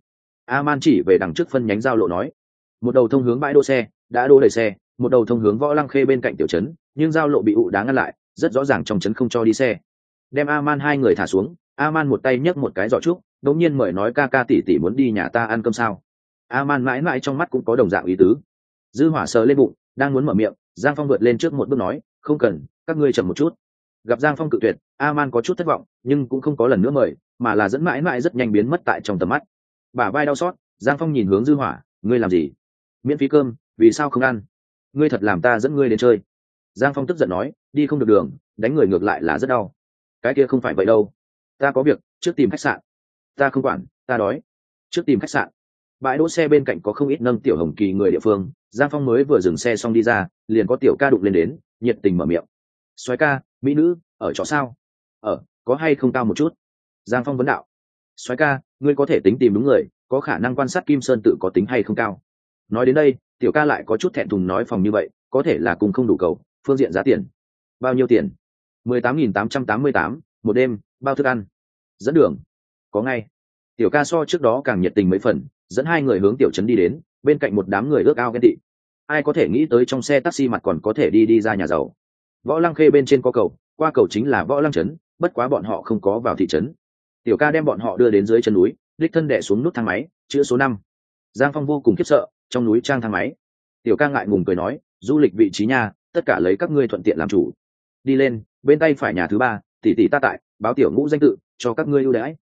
A man chỉ về đằng trước phân nhánh giao lộ nói. Một đầu thông hướng bãi đỗ xe, đã đỗ đầy xe, một đầu thông hướng võ lăng khê bên cạnh tiểu trấn, nhưng giao lộ bị ụ đá ngăn lại, rất rõ ràng trong trấn không cho đi xe. Đem a man hai người thả xuống a man một tay nhấc một cái giỏ trúc đống nhiên mời nói ca ca tỷ tỷ muốn đi nhà ta ăn cơm sao. A man mãi mãi trong mắt cũng có đồng dạng ý tứ. Dư hỏa sờ lên bụng, đang muốn mở miệng giang phong vượt lên trước một bước nói, không cần, các ngươi chậm một chút. Gặp giang phong cự tuyệt a man có chút thất vọng, nhưng cũng không có lần nữa mời, mà là dẫn mãi mãi rất nhanh biến mất tại trong tầm mắt. Bả vai đau xót, giang phong nhìn hướng dư hỏa, ngươi làm gì? Miễn phí cơm, vì sao không ăn? Ngươi thật làm ta dẫn ngươi đến chơi. Giang phong tức giận nói, đi không được đường, đánh người ngược lại là rất đau. Cái kia không phải vậy đâu. Ta có việc, trước tìm khách sạn. Ta không quản, ta đói. Trước tìm khách sạn bãi đỗ xe bên cạnh có không ít nâng tiểu hồng kỳ người địa phương, giang phong mới vừa dừng xe xong đi ra, liền có tiểu ca đụng lên đến, nhiệt tình mở miệng. Xoáy ca, mỹ nữ, ở chỗ sao? Ở, có hay không cao một chút? Giang phong vấn đạo. Xoáy ca, ngươi có thể tính tìm đúng người, có khả năng quan sát kim sơn tự có tính hay không cao. Nói đến đây, tiểu ca lại có chút thẹn thùng nói phòng như vậy, có thể là cùng không đủ cầu, phương diện giá tiền. Bao nhiêu tiền? Mười tám nghìn tám trăm tám mươi tám, một đêm, bao thức ăn. Dẫn đường. Có ngay. Tiểu ca so trước đó càng nhiệt tình mấy phần dẫn hai người hướng tiểu trấn đi đến, bên cạnh một đám người ước ao ghen tị. Ai có thể nghĩ tới trong xe taxi mặt còn có thể đi đi ra nhà giàu. Võ lăng khê bên trên có cầu, qua cầu chính là võ lăng trấn, bất quá bọn họ không có vào thị trấn. Tiểu ca đem bọn họ đưa đến dưới chân núi, đích thân đẻ xuống nút thang máy, chữ số năm. Giang phong vô cùng khiếp sợ, trong núi trang thang máy. Tiểu ca ngại ngùng cười nói, du lịch vị trí nhà tất cả lấy các ngươi thuận tiện làm chủ. Đi lên, bên tay phải nhà thứ ba, tỷ tỷ ta tại, báo tiểu ngũ danh tự, cho các ngươi ưu đãi.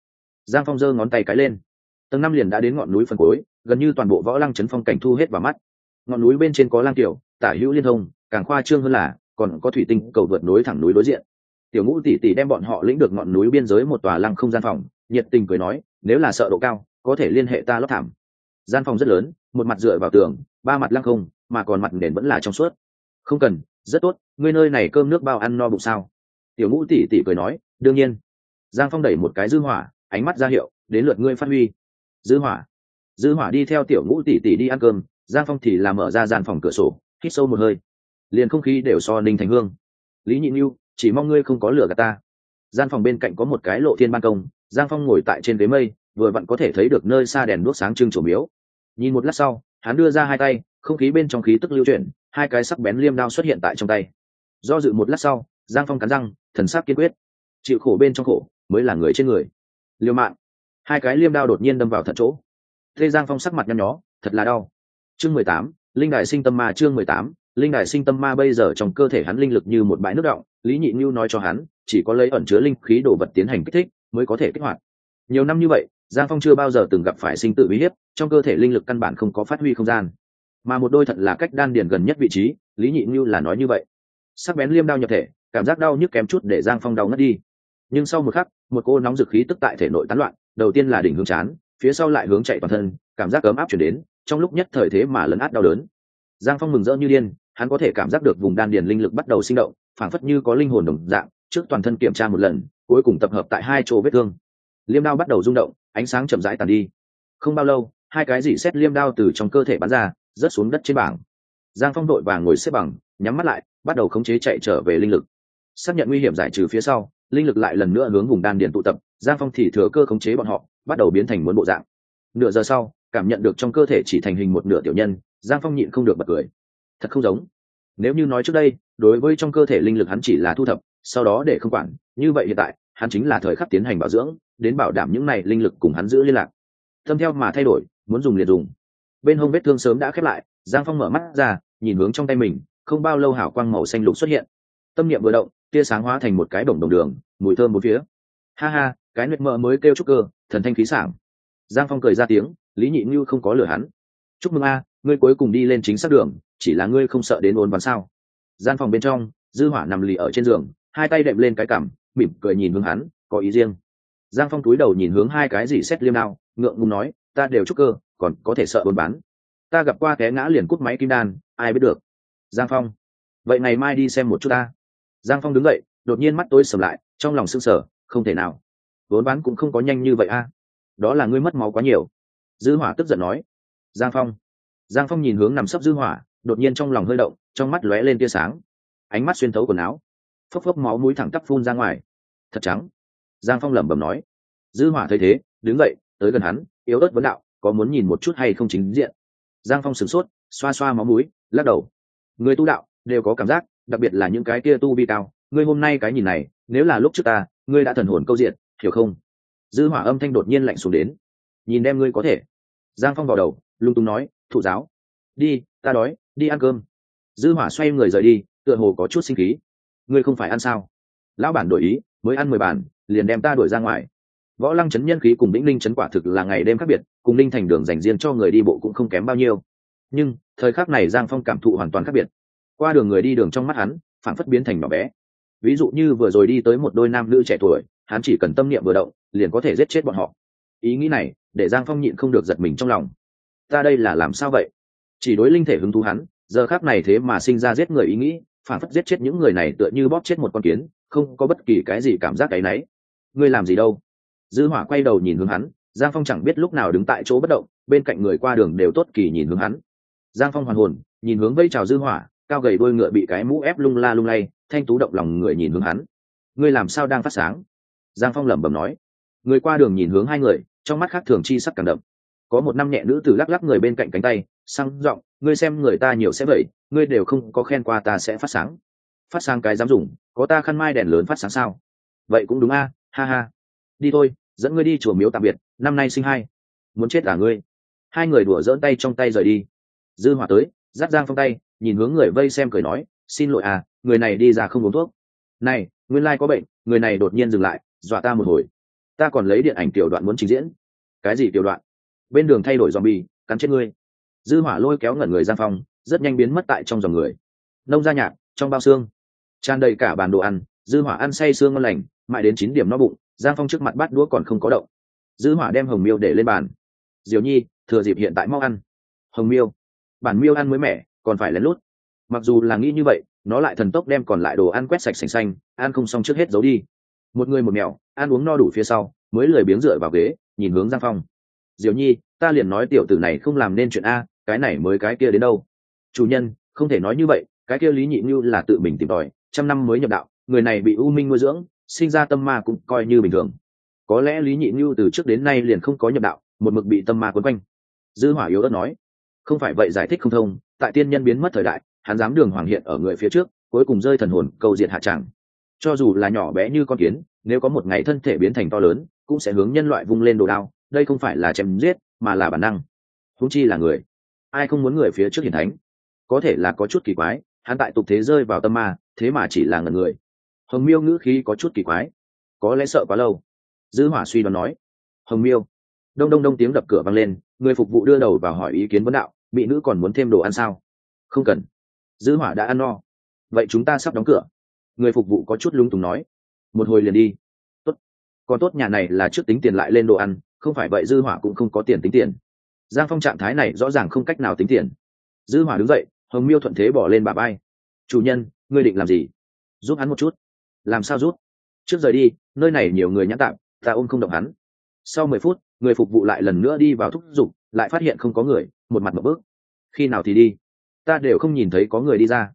Giang phong giơ ngón tay cái lên tầng năm liền đã đến ngọn núi phần cuối, gần như toàn bộ võ lăng trấn phong cảnh thu hết vào mắt. Ngọn núi bên trên có lang tiểu, tả hữu liên thông, càng khoa trương hơn là, còn có thủy tinh cầu vượt núi thẳng núi đối diện. Tiểu ngũ tỷ tỷ đem bọn họ lĩnh được ngọn núi biên giới một tòa lăng không gian phòng, nhiệt tình cười nói, nếu là sợ độ cao, có thể liên hệ ta lót thảm. Gian phòng rất lớn, một mặt dựa vào tường, ba mặt lăng không, mà còn mặt nền vẫn là trong suốt. Không cần, rất tốt, ngươi nơi này cơm nước bao ăn no bụng sao? Tiểu ngũ tỷ tỷ cười nói, đương nhiên. Giang phong đẩy một cái dư hỏa, ánh mắt ra hiệu, đến lượt ngươi phát huy dư hỏa. Dư hỏa đi theo tiểu ngũ tỷ tỷ đi ăn cơm, giang phong thì làm mở ra gian phòng cửa sổ, hít sâu một hơi. Liền không khí đều so ninh thành hương. Lý nhị nhu chỉ mong ngươi không có lửa gạt ta. Gian phòng bên cạnh có một cái lộ thiên ban công, giang phong ngồi tại trên ghế mây, vừa vặn có thể thấy được nơi xa đèn đuốc sáng trưng trổ miếu. Nhìn một lát sau, hắn đưa ra hai tay, không khí bên trong khí tức lưu chuyển, hai cái sắc bén liêm đao xuất hiện tại trong tay. Do dự một lát sau, giang phong cắn răng, thần sắc kiên quyết. Chịu khổ bên trong khổ, mới là người trên người. Liều mạng hai cái liêm đao đột nhiên đâm vào thật chỗ. Tê giang phong sắc mặt nhăn nhó, thật là đau. Chương mười tám, linh đại sinh tâm ma, chương mười tám, linh đại sinh tâm ma bây giờ trong cơ thể hắn linh lực như một bãi nước động, lý nhị như nói cho hắn, chỉ có lấy ẩn chứa linh khí đồ vật tiến hành kích thích mới có thể kích hoạt. Nhiều năm như vậy, giang phong chưa bao giờ từng gặp phải sinh tự uy hiếp, trong cơ thể linh lực căn bản không có phát huy không gian. Mà một đôi thật là cách đan điền gần nhất vị trí, lý nhị như là nói như vậy. Sắc bén liêm đao nhập thể, cảm giác đau nhức kém chút để giang phong đau ngất đi. Nhưng sau một khắc, một cô nóng dực khí tức tại thể nội tán loạn đầu tiên là đỉnh hướng chán, phía sau lại hướng chạy toàn thân, cảm giác ấm áp chuyển đến, trong lúc nhất thời thế mà lấn át đau đớn. Giang phong mừng rỡ như điên, hắn có thể cảm giác được vùng đan điền linh lực bắt đầu sinh động, phảng phất như có linh hồn đồng dạng, trước toàn thân kiểm tra một lần, cuối cùng tập hợp tại hai chỗ vết thương. Liêm đao bắt đầu rung động, ánh sáng chậm rãi tàn đi. Không bao lâu, hai cái dỉ xét liêm đao từ trong cơ thể bắn ra, rớt xuống đất trên bảng. Giang phong đội và ngồi xếp bằng, nhắm mắt lại, bắt đầu khống chế chạy trở về linh lực. Xác nhận nguy hiểm giải trừ phía sau linh lực lại lần nữa hướng vùng đan điền tụ tập, giang phong thì thừa cơ khống chế bọn họ, bắt đầu biến thành muốn bộ dạng. Nửa giờ sau, cảm nhận được trong cơ thể chỉ thành hình một nửa tiểu nhân, giang phong nhịn không được bật cười. Thật không giống. Nếu như nói trước đây, đối với trong cơ thể linh lực hắn chỉ là thu thập, sau đó để không quản, như vậy hiện tại, hắn chính là thời khắc tiến hành bảo dưỡng, đến bảo đảm những này linh lực cùng hắn giữ liên lạc. Tâm theo mà thay đổi, muốn dùng liền dùng. Bên hông vết thương sớm đã khép lại, giang phong mở mắt ra, nhìn hướng trong tay mình, không bao lâu hảo quang màu xanh lục xuất hiện. Tâm niệm vừa động tia sáng hóa thành một cái bổng đồng đường, mùi thơm bốn phía. Ha ha, cái nguyệt mơ mới kêu trúc cơ, thần thanh khí sảng. Giang phong cười ra tiếng, lý nhị như không có lừa hắn. Chúc mừng a, ngươi cuối cùng đi lên chính xác đường, chỉ là ngươi không sợ đến ôn bắn sao? Gian phòng bên trong, dư hỏa nằm lì ở trên giường, hai tay đệm lên cái cằm, mỉm cười nhìn hướng hắn, có ý riêng. Giang phong túi đầu nhìn hướng hai cái gì xét liêm nào ngượng ngùng nói, ta đều chúc cơ, còn có thể sợ buôn bán ta gặp qua té ngã liền cút máy kim đan, ai biết được. Giang phong, vậy ngày mai đi xem một chút ta giang phong đứng dậy, đột nhiên mắt tôi sầm lại, trong lòng sưng sở không thể nào. Vốn bán cũng không có nhanh như vậy a. Đó là ngươi mất máu quá nhiều. Dư hỏa tức giận nói. Giang phong. Giang phong nhìn hướng nằm sấp dư hỏa, đột nhiên trong lòng hơi động, trong mắt lóe lên tia sáng. Ánh mắt xuyên thấu quần áo. Phốc phốc máu mũi thẳng tắp phun ra ngoài. Thật trắng. Giang phong lẩm bẩm nói. Dư hỏa thấy thế, đứng dậy, tới gần hắn, yếu ớt vấn đạo, có muốn nhìn một chút hay không chính diện. Giang phong sửng sốt, xoa xoa máu mũi, lắc đầu. Người tu đạo, đều có cảm giác đặc biệt là những cái kia tu vi cao. Ngươi hôm nay cái nhìn này, nếu là lúc trước ta, ngươi đã thần hồn câu diện, hiểu không? Dư hỏa âm thanh đột nhiên lạnh xuống đến. Nhìn đem ngươi có thể. Giang phong vào đầu, lung tung nói, thụ giáo, đi, ta đói, đi ăn cơm. Dư hỏa xoay người rời đi, tựa hồ có chút sinh khí. Ngươi không phải ăn sao? Lão bản đổi ý, mới ăn mười bản, liền đem ta đuổi ra ngoài. Võ lăng chấn nhân khí cùng vĩnh linh chấn quả thực là ngày đêm khác biệt, cùng linh thành đường dành riêng cho người đi bộ cũng không kém bao nhiêu. Nhưng, thời khắc này giang phong cảm thụ hoàn toàn khác biệt qua đường người đi đường trong mắt hắn phản phất biến thành nhỏ bé. Ví dụ như vừa rồi đi tới một đôi nam nữ trẻ tuổi, hắn chỉ cần tâm niệm vừa động, liền có thể giết chết bọn họ. Ý nghĩ này, để giang phong nhịn không được giật mình trong lòng. Ta đây là làm sao vậy? Chỉ đối linh thể hứng thú hắn, giờ khác này thế mà sinh ra giết người ý nghĩ phản phất giết chết những người này tựa như bóp chết một con kiến, không có bất kỳ cái gì cảm giác cái náy ngươi làm gì đâu? Dư hỏa quay đầu nhìn hướng hắn, giang phong chẳng biết lúc nào đứng tại chỗ bất động, bên cạnh người qua đường đều tốt kỳ nhìn hướng hắn. Giang phong hoàn hồn, nhìn hướng vây chào dư hỏa cao gầy đôi ngựa bị cái mũ ép lung la lung lay, thanh tú động lòng người nhìn hướng hắn. Ngươi làm sao đang phát sáng? Giang phong lẩm bẩm nói. Người qua đường nhìn hướng hai người, trong mắt khác thường chi sắc càng đậm. Có một năm nhẹ nữ tử lắc lắc người bên cạnh cánh tay, sang giọng, ngươi xem người ta nhiều sẽ vậy, ngươi đều không có khen qua ta sẽ phát sáng. Phát sáng cái dám dùng, có ta khăn mai đèn lớn phát sáng sao? Vậy cũng đúng a, ha ha. Đi thôi, dẫn ngươi đi chùa miếu tạm biệt, năm nay sinh hai. Muốn chết cả ngươi. Hai người đùa dỡn tay trong tay rời đi. Dư hỏa tới giáp giang phong tay nhìn hướng người vây xem cười nói, xin lỗi à người này đi ra không uống thuốc. Này, nguyên lai có bệnh, người này đột nhiên dừng lại, dọa ta một hồi. Ta còn lấy điện ảnh tiểu đoạn muốn trình diễn. Cái gì tiểu đoạn? Bên đường thay đổi dòm bì cắn chết ngươi. Dư hỏa lôi kéo ngẩn người giang phong, rất nhanh biến mất tại trong dòng người. Nông gia nhạc, trong bao xương. Tràn đầy cả bàn đồ ăn, dư hỏa ăn say xương ngon lành, mãi đến chín điểm no bụng, giang phong trước mặt bát đũa còn không có động. Dư hỏa đem hồng miêu để lên bàn. Diều nhi, thừa dịp hiện tại mau ăn. Hồng miêu? Bản miêu ăn mới mẻ còn phải lén lút. Mặc dù là nghĩ như vậy, nó lại thần tốc đem còn lại đồ ăn quét sạch sành xanh, ăn không xong trước hết giấu đi. Một người một mèo, ăn uống no đủ phía sau, mới lười biếng dựa vào ghế, nhìn hướng giang phong. Diều nhi, ta liền nói tiểu tử này không làm nên chuyện a, cái này mới cái kia đến đâu? Chủ nhân, không thể nói như vậy, cái kia lý nhị như là tự mình tìm tòi, trăm năm mới nhập đạo, người này bị u minh nuôi dưỡng, sinh ra tâm ma cũng coi như bình thường. Có lẽ lý nhị như từ trước đến nay liền không có nhập đạo, một mực bị tâm ma quấn quanh. Dư hỏa yếu ớt nói. Không phải vậy giải thích không thông tại tiên nhân biến mất thời đại, hắn dám đường hoàng hiện ở người phía trước, cuối cùng rơi thần hồn, câu diệt hạ tràng cho dù là nhỏ bé như con kiến, nếu có một ngày thân thể biến thành to lớn, cũng sẽ hướng nhân loại vung lên đồ đao, đây không phải là chém giết, mà là bản năng. Húng chi là người. Ai không muốn người phía trước hiển thánh? Có thể là có chút kỳ quái, hắn tại tục thế rơi vào tâm ma, thế mà chỉ là ngần người. Hồng miêu ngữ khí có chút kỳ quái. Có lẽ sợ quá lâu. Dư hỏa suy đoán nói. Hồng miêu. Đông đông đông tiếng đập cửa vang lên, người phục vụ đưa đầu vào hỏi ý kiến vấn đạo bị nữ còn muốn thêm đồ ăn sao? Không cần. Dư hỏa đã ăn no. Vậy chúng ta sắp đóng cửa. Người phục vụ có chút lung túng nói. Một hồi liền đi. Tốt. Còn tốt nhà này là trước tính tiền lại lên đồ ăn, không phải vậy dư hỏa cũng không có tiền tính tiền. Giang phong trạng thái này rõ ràng không cách nào tính tiền. Dư hỏa đứng dậy, hồng miêu thuận thế bỏ lên bà bay chủ nhân, ngươi định làm gì? Giúp hắn một chút. Làm sao giúp? Trước rời đi, nơi này nhiều người nhãn tạm, ta ôm không động hắn. Sau mười phút, người phục vụ lại lần nữa đi vào thúc giục lại phát hiện không có người, một mặt một bước. Khi nào thì đi? Ta đều không nhìn thấy có người đi ra.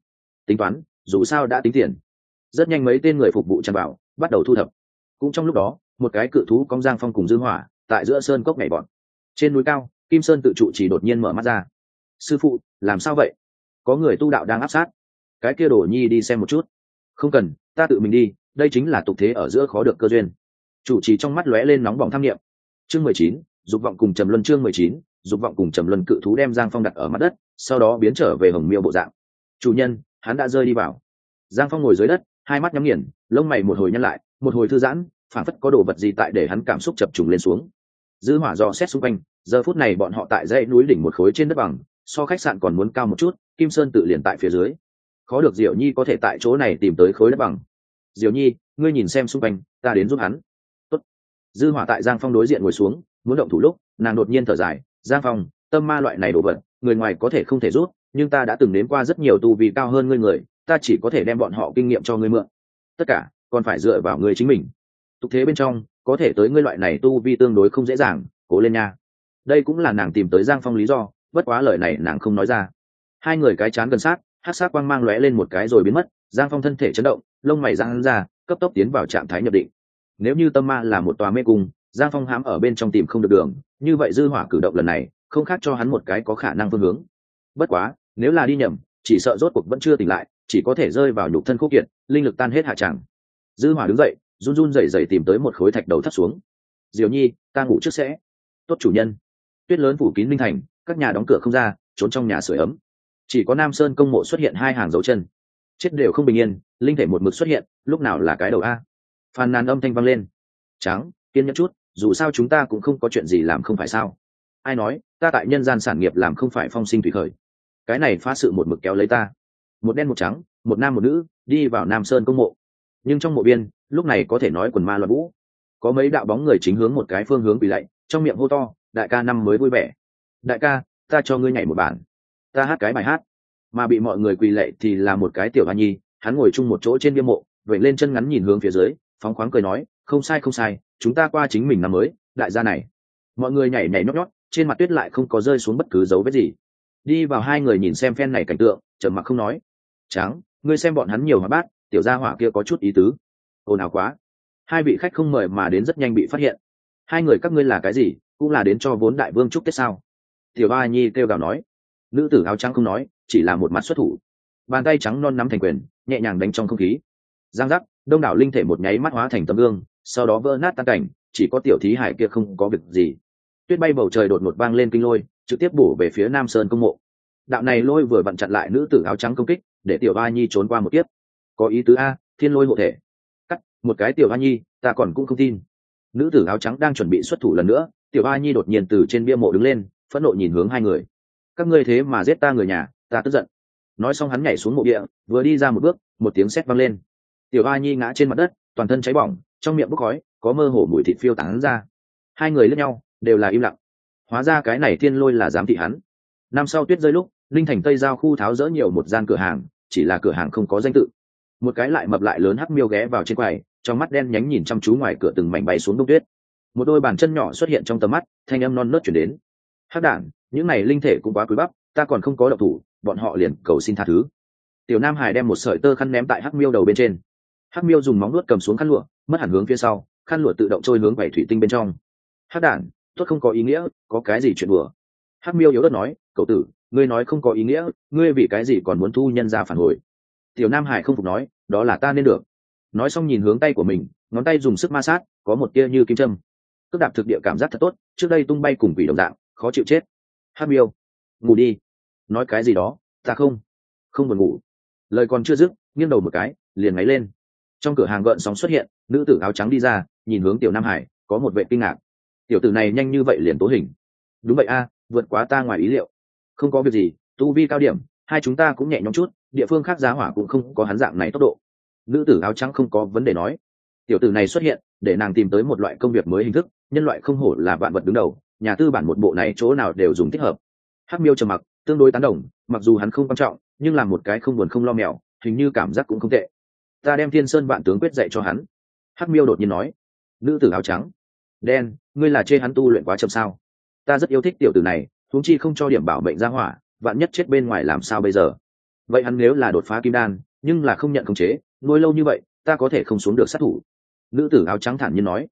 Tính toán, dù sao đã tính tiền. Rất nhanh mấy tên người phục vụ tràn vào, bắt đầu thu thập. Cũng trong lúc đó, một cái cự thú cong giang phong cùng dư hỏa, tại giữa sơn cốc nhảy bọn. Trên núi cao, kim sơn tự trụ chỉ đột nhiên mở mắt ra. Sư phụ, làm sao vậy? Có người tu đạo đang áp sát. Cái kia đổ nhi đi xem một chút. Không cần, ta tự mình đi, đây chính là tục thế ở giữa khó được cơ duyên. Chủ trì trong mắt lóe lên nóng bỏng tham nghiệm chương mười chín dục vọng cùng trầm luân chương mười chín, dục vọng cùng trầm luân cự thú đem giang phong đặt ở mặt đất, sau đó biến trở về hồng miêu bộ dạng. Chủ nhân, hắn đã rơi đi vào. Giang phong ngồi dưới đất, hai mắt nhắm nghiền, lông mày một hồi nhăn lại, một hồi thư giãn phản phất có đồ vật gì tại để hắn cảm xúc chập trùng lên xuống. Dư hỏa dò xét xung quanh, giờ phút này bọn họ tại dãy núi đỉnh một khối trên đất bằng, so khách sạn còn muốn cao một chút, kim sơn tự liền tại phía dưới. Khó được diệu nhi có thể tại chỗ này tìm tới khối đất bằng. Diệu nhi, ngươi nhìn xem xung quanh, ta đến giúp hắn. Tốt. dư hỏa tại giang phong đối diện ngồi xuống muốn động thủ lúc, nàng đột nhiên thở dài, giang phong, tâm ma loại này đồ vật, người ngoài có thể không thể rút, nhưng ta đã từng đến qua rất nhiều tu vi cao hơn ngươi người, ta chỉ có thể đem bọn họ kinh nghiệm cho ngươi mượn. Tất cả, còn phải dựa vào ngươi chính mình. Tục thế bên trong, có thể tới ngươi loại này tu vi tương đối không dễ dàng, cố lên nha. Đây cũng là nàng tìm tới giang phong lý do, bất quá lời này nàng không nói ra. Hai người cái chán gần sát hát sát quang mang lóe lên một cái rồi biến mất, giang phong thân thể chấn động, lông mày giang ra, cấp tốc tiến vào trạng thái nhập định. Nếu như tâm ma là một tòa mê cung giang phong hãm ở bên trong tìm không được đường, như vậy dư hỏa cử động lần này, không khác cho hắn một cái có khả năng phương hướng. Bất quá, nếu là đi nhầm, chỉ sợ rốt cuộc vẫn chưa tỉnh lại, chỉ có thể rơi vào nhục thân khúc kiệt, linh lực tan hết hạ tràng. Dư hỏa đứng dậy, run run rẩy rẩy tìm tới một khối thạch đầu thắt xuống. Diều nhi, ta ngủ trước sẽ. Tốt chủ nhân. Tuyết lớn phủ kín minh thành, các nhà đóng cửa không ra, trốn trong nhà sưởi ấm. Chỉ có nam sơn công mộ xuất hiện hai hàng dấu chân. Chết đều không bình yên, linh thể một mực xuất hiện, lúc nào là cái đầu a? Phàn nàn âm thanh vang lên. Trắng, kiên nhẫn chút dù sao chúng ta cũng không có chuyện gì làm không phải sao. Ai nói, ta tại nhân gian sản nghiệp làm không phải phong sinh thủy khởi. Cái này phá sự một mực kéo lấy ta. Một đen một trắng, một nam một nữ, đi vào nam sơn công mộ. Nhưng trong mộ biên, lúc này có thể nói quần ma loạn vũ. Có mấy đạo bóng người chính hướng một cái phương hướng bị lạy, trong miệng hô to, đại ca năm mới vui vẻ. Đại ca, ta cho ngươi nhảy một bản. Ta hát cái bài hát. Mà bị mọi người quỳ lệ thì là một cái tiểu hoa nhi, hắn ngồi chung một chỗ trên bia mộ vậy lên chân ngắn nhìn hướng phía dưới, phóng khoáng cười nói, không sai không sai chúng ta qua chính mình năm mới, đại gia này. Mọi người nhảy nhảy nhót nhót, trên mặt tuyết lại không có rơi xuống bất cứ dấu vết gì. Đi vào hai người nhìn xem phen này cảnh tượng, trầm mặc không nói. Tráng, ngươi xem bọn hắn nhiều hóa bát, tiểu gia hỏa kia có chút ý tứ. Ồn ào quá. Hai vị khách không mời mà đến rất nhanh bị phát hiện. Hai người, các ngươi là cái gì, cũng là đến cho vốn đại vương chúc tết sao? Tiểu ba nhi kêu gào nói. Nữ tử áo trắng không nói, chỉ là một mặt xuất thủ. Bàn tay trắng non nắm thành quyền, nhẹ nhàng đánh trong không khí. Giang giác, đông đảo linh thể một nháy mắt hóa thành tấm gương sau đó vỡ nát tan cảnh, chỉ có tiểu thí hải kia không có việc gì. Tuyết bay bầu trời đột ngột vang lên kinh lôi, trực tiếp bổ về phía nam sơn công mộ. Đạo này lôi vừa vặn chặn lại nữ tử áo trắng công kích, để tiểu ba nhi trốn qua một tiếp có ý tứ a, thiên lôi hộ thể. Cắt, một cái tiểu ba nhi, ta còn cũng không tin. Nữ tử áo trắng đang chuẩn bị xuất thủ lần nữa, tiểu ba nhi đột nhiên từ trên bia mộ đứng lên, phẫn nộ nhìn hướng hai người. Các ngươi thế mà giết ta người nhà, ta tức giận. Nói xong hắn nhảy xuống mộ địa, vừa đi ra một bước, một tiếng sét vang lên. Tiểu ba nhi ngã trên mặt đất, toàn thân cháy bỏng trong miệng bốc khói, có mơ hồ mùi thịt phiêu tán ra. Hai người lẫn nhau đều là im lặng. Hóa ra cái này thiên lôi là giám thị hắn. Năm sau tuyết rơi lúc, linh thành tây giao khu tháo rỡ nhiều một gian cửa hàng, chỉ là cửa hàng không có danh tự. Một cái lại mập lại lớn hắc miêu ghé vào trên quầy, trong mắt đen nhánh nhìn chăm chú ngoài cửa từng mảnh bay xuống đông tuyết. Một đôi bàn chân nhỏ xuất hiện trong tầm mắt, thanh âm non nớt chuyển đến. Hắc đản, những này linh thể cũng quá quý bắp, ta còn không có độc thủ, bọn họ liền cầu xin tha thứ. Tiểu nam hải đem một sợi tơ khăn ném tại hắc miêu đầu bên trên. Hắc miêu dùng móng nuốt cầm xuống khăn lụa mất hẳn hướng phía sau, khăn lụa tự động trôi hướng bảy thủy tinh bên trong. Hát đản tuất không có ý nghĩa, có cái gì chuyện bừa Hát miêu yếu đất nói, cậu tử, ngươi nói không có ý nghĩa, ngươi vì cái gì còn muốn thu nhân ra phản hồi? Tiểu nam hải không phục nói, đó là ta nên được. Nói xong nhìn hướng tay của mình, ngón tay dùng sức ma sát, có một tia như kim châm. Cước đạp thực địa cảm giác thật tốt, trước đây tung bay cùng quỷ đồng dạng, khó chịu chết. Hát miêu, ngủ đi. Nói cái gì đó, ta không không buồn ngủ. Lời còn chưa dứt, nghiêng đầu một cái, liền ngáy lên trong cửa hàng gợn sóng xuất hiện, nữ tử áo trắng đi ra, nhìn hướng tiểu nam hải, có một vệ kinh ngạc. Tiểu tử này nhanh như vậy liền tố hình. Đúng vậy a, vượt quá ta ngoài ý liệu. Không có việc gì, tu vi cao điểm, hai chúng ta cũng nhẹ nhõm chút, địa phương khác giá hỏa cũng không có hắn dạng này tốc độ. Nữ tử áo trắng không có vấn đề nói. Tiểu tử này xuất hiện, để nàng tìm tới một loại công việc mới hình thức, nhân loại không hổ là vạn vật đứng đầu, nhà tư bản một bộ này chỗ nào đều dùng thích hợp. Hắc miêu trầm mặc, tương đối tán đồng, mặc dù hắn không quan trọng, nhưng là một cái không buồn không lo mèo, hình như cảm giác cũng không tệ ta đem thiên sơn vạn tướng quyết dạy cho hắn. Hắc miêu đột nhiên nói, nữ tử áo trắng, đen, ngươi là chê hắn tu luyện quá chậm sao? Ta rất yêu thích tiểu tử này thúng chi không cho điểm bảo mệnh ra hỏa, vạn nhất chết bên ngoài làm sao bây giờ? Vậy hắn nếu là đột phá kim đan, nhưng là không nhận khống chế, nuôi lâu như vậy, ta có thể không xuống được sát thủ. Nữ tử áo trắng thản nhiên nói,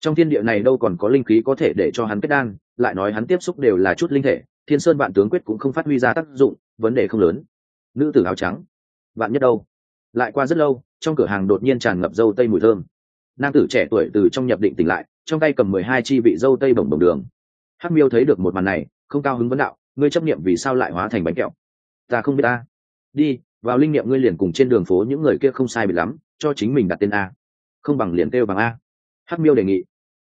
trong thiên địa này đâu còn có linh khí có thể để cho hắn kết đan, lại nói hắn tiếp xúc đều là chút linh thể, thiên sơn vạn tướng quyết cũng không phát huy ra tác dụng, vấn đề không lớn. Nữ tử áo trắng, vạn nhất đâu? Lại qua rất lâu trong cửa hàng đột nhiên tràn ngập dâu tây mùi thơm. Nam tử trẻ tuổi từ trong nhập định tỉnh lại, trong tay cầm mười hai chi vị dâu tây bồng bồng đường. Hắc miêu thấy được một màn này, không cao hứng vấn đạo, ngươi chấp niệm vì sao lại hóa thành bánh kẹo? Ta không biết ta. Đi, vào linh niệm ngươi liền cùng trên đường phố những người kia không sai bị lắm, cho chính mình đặt tên a. Không bằng liền kêu bằng a. Hắc miêu đề nghị.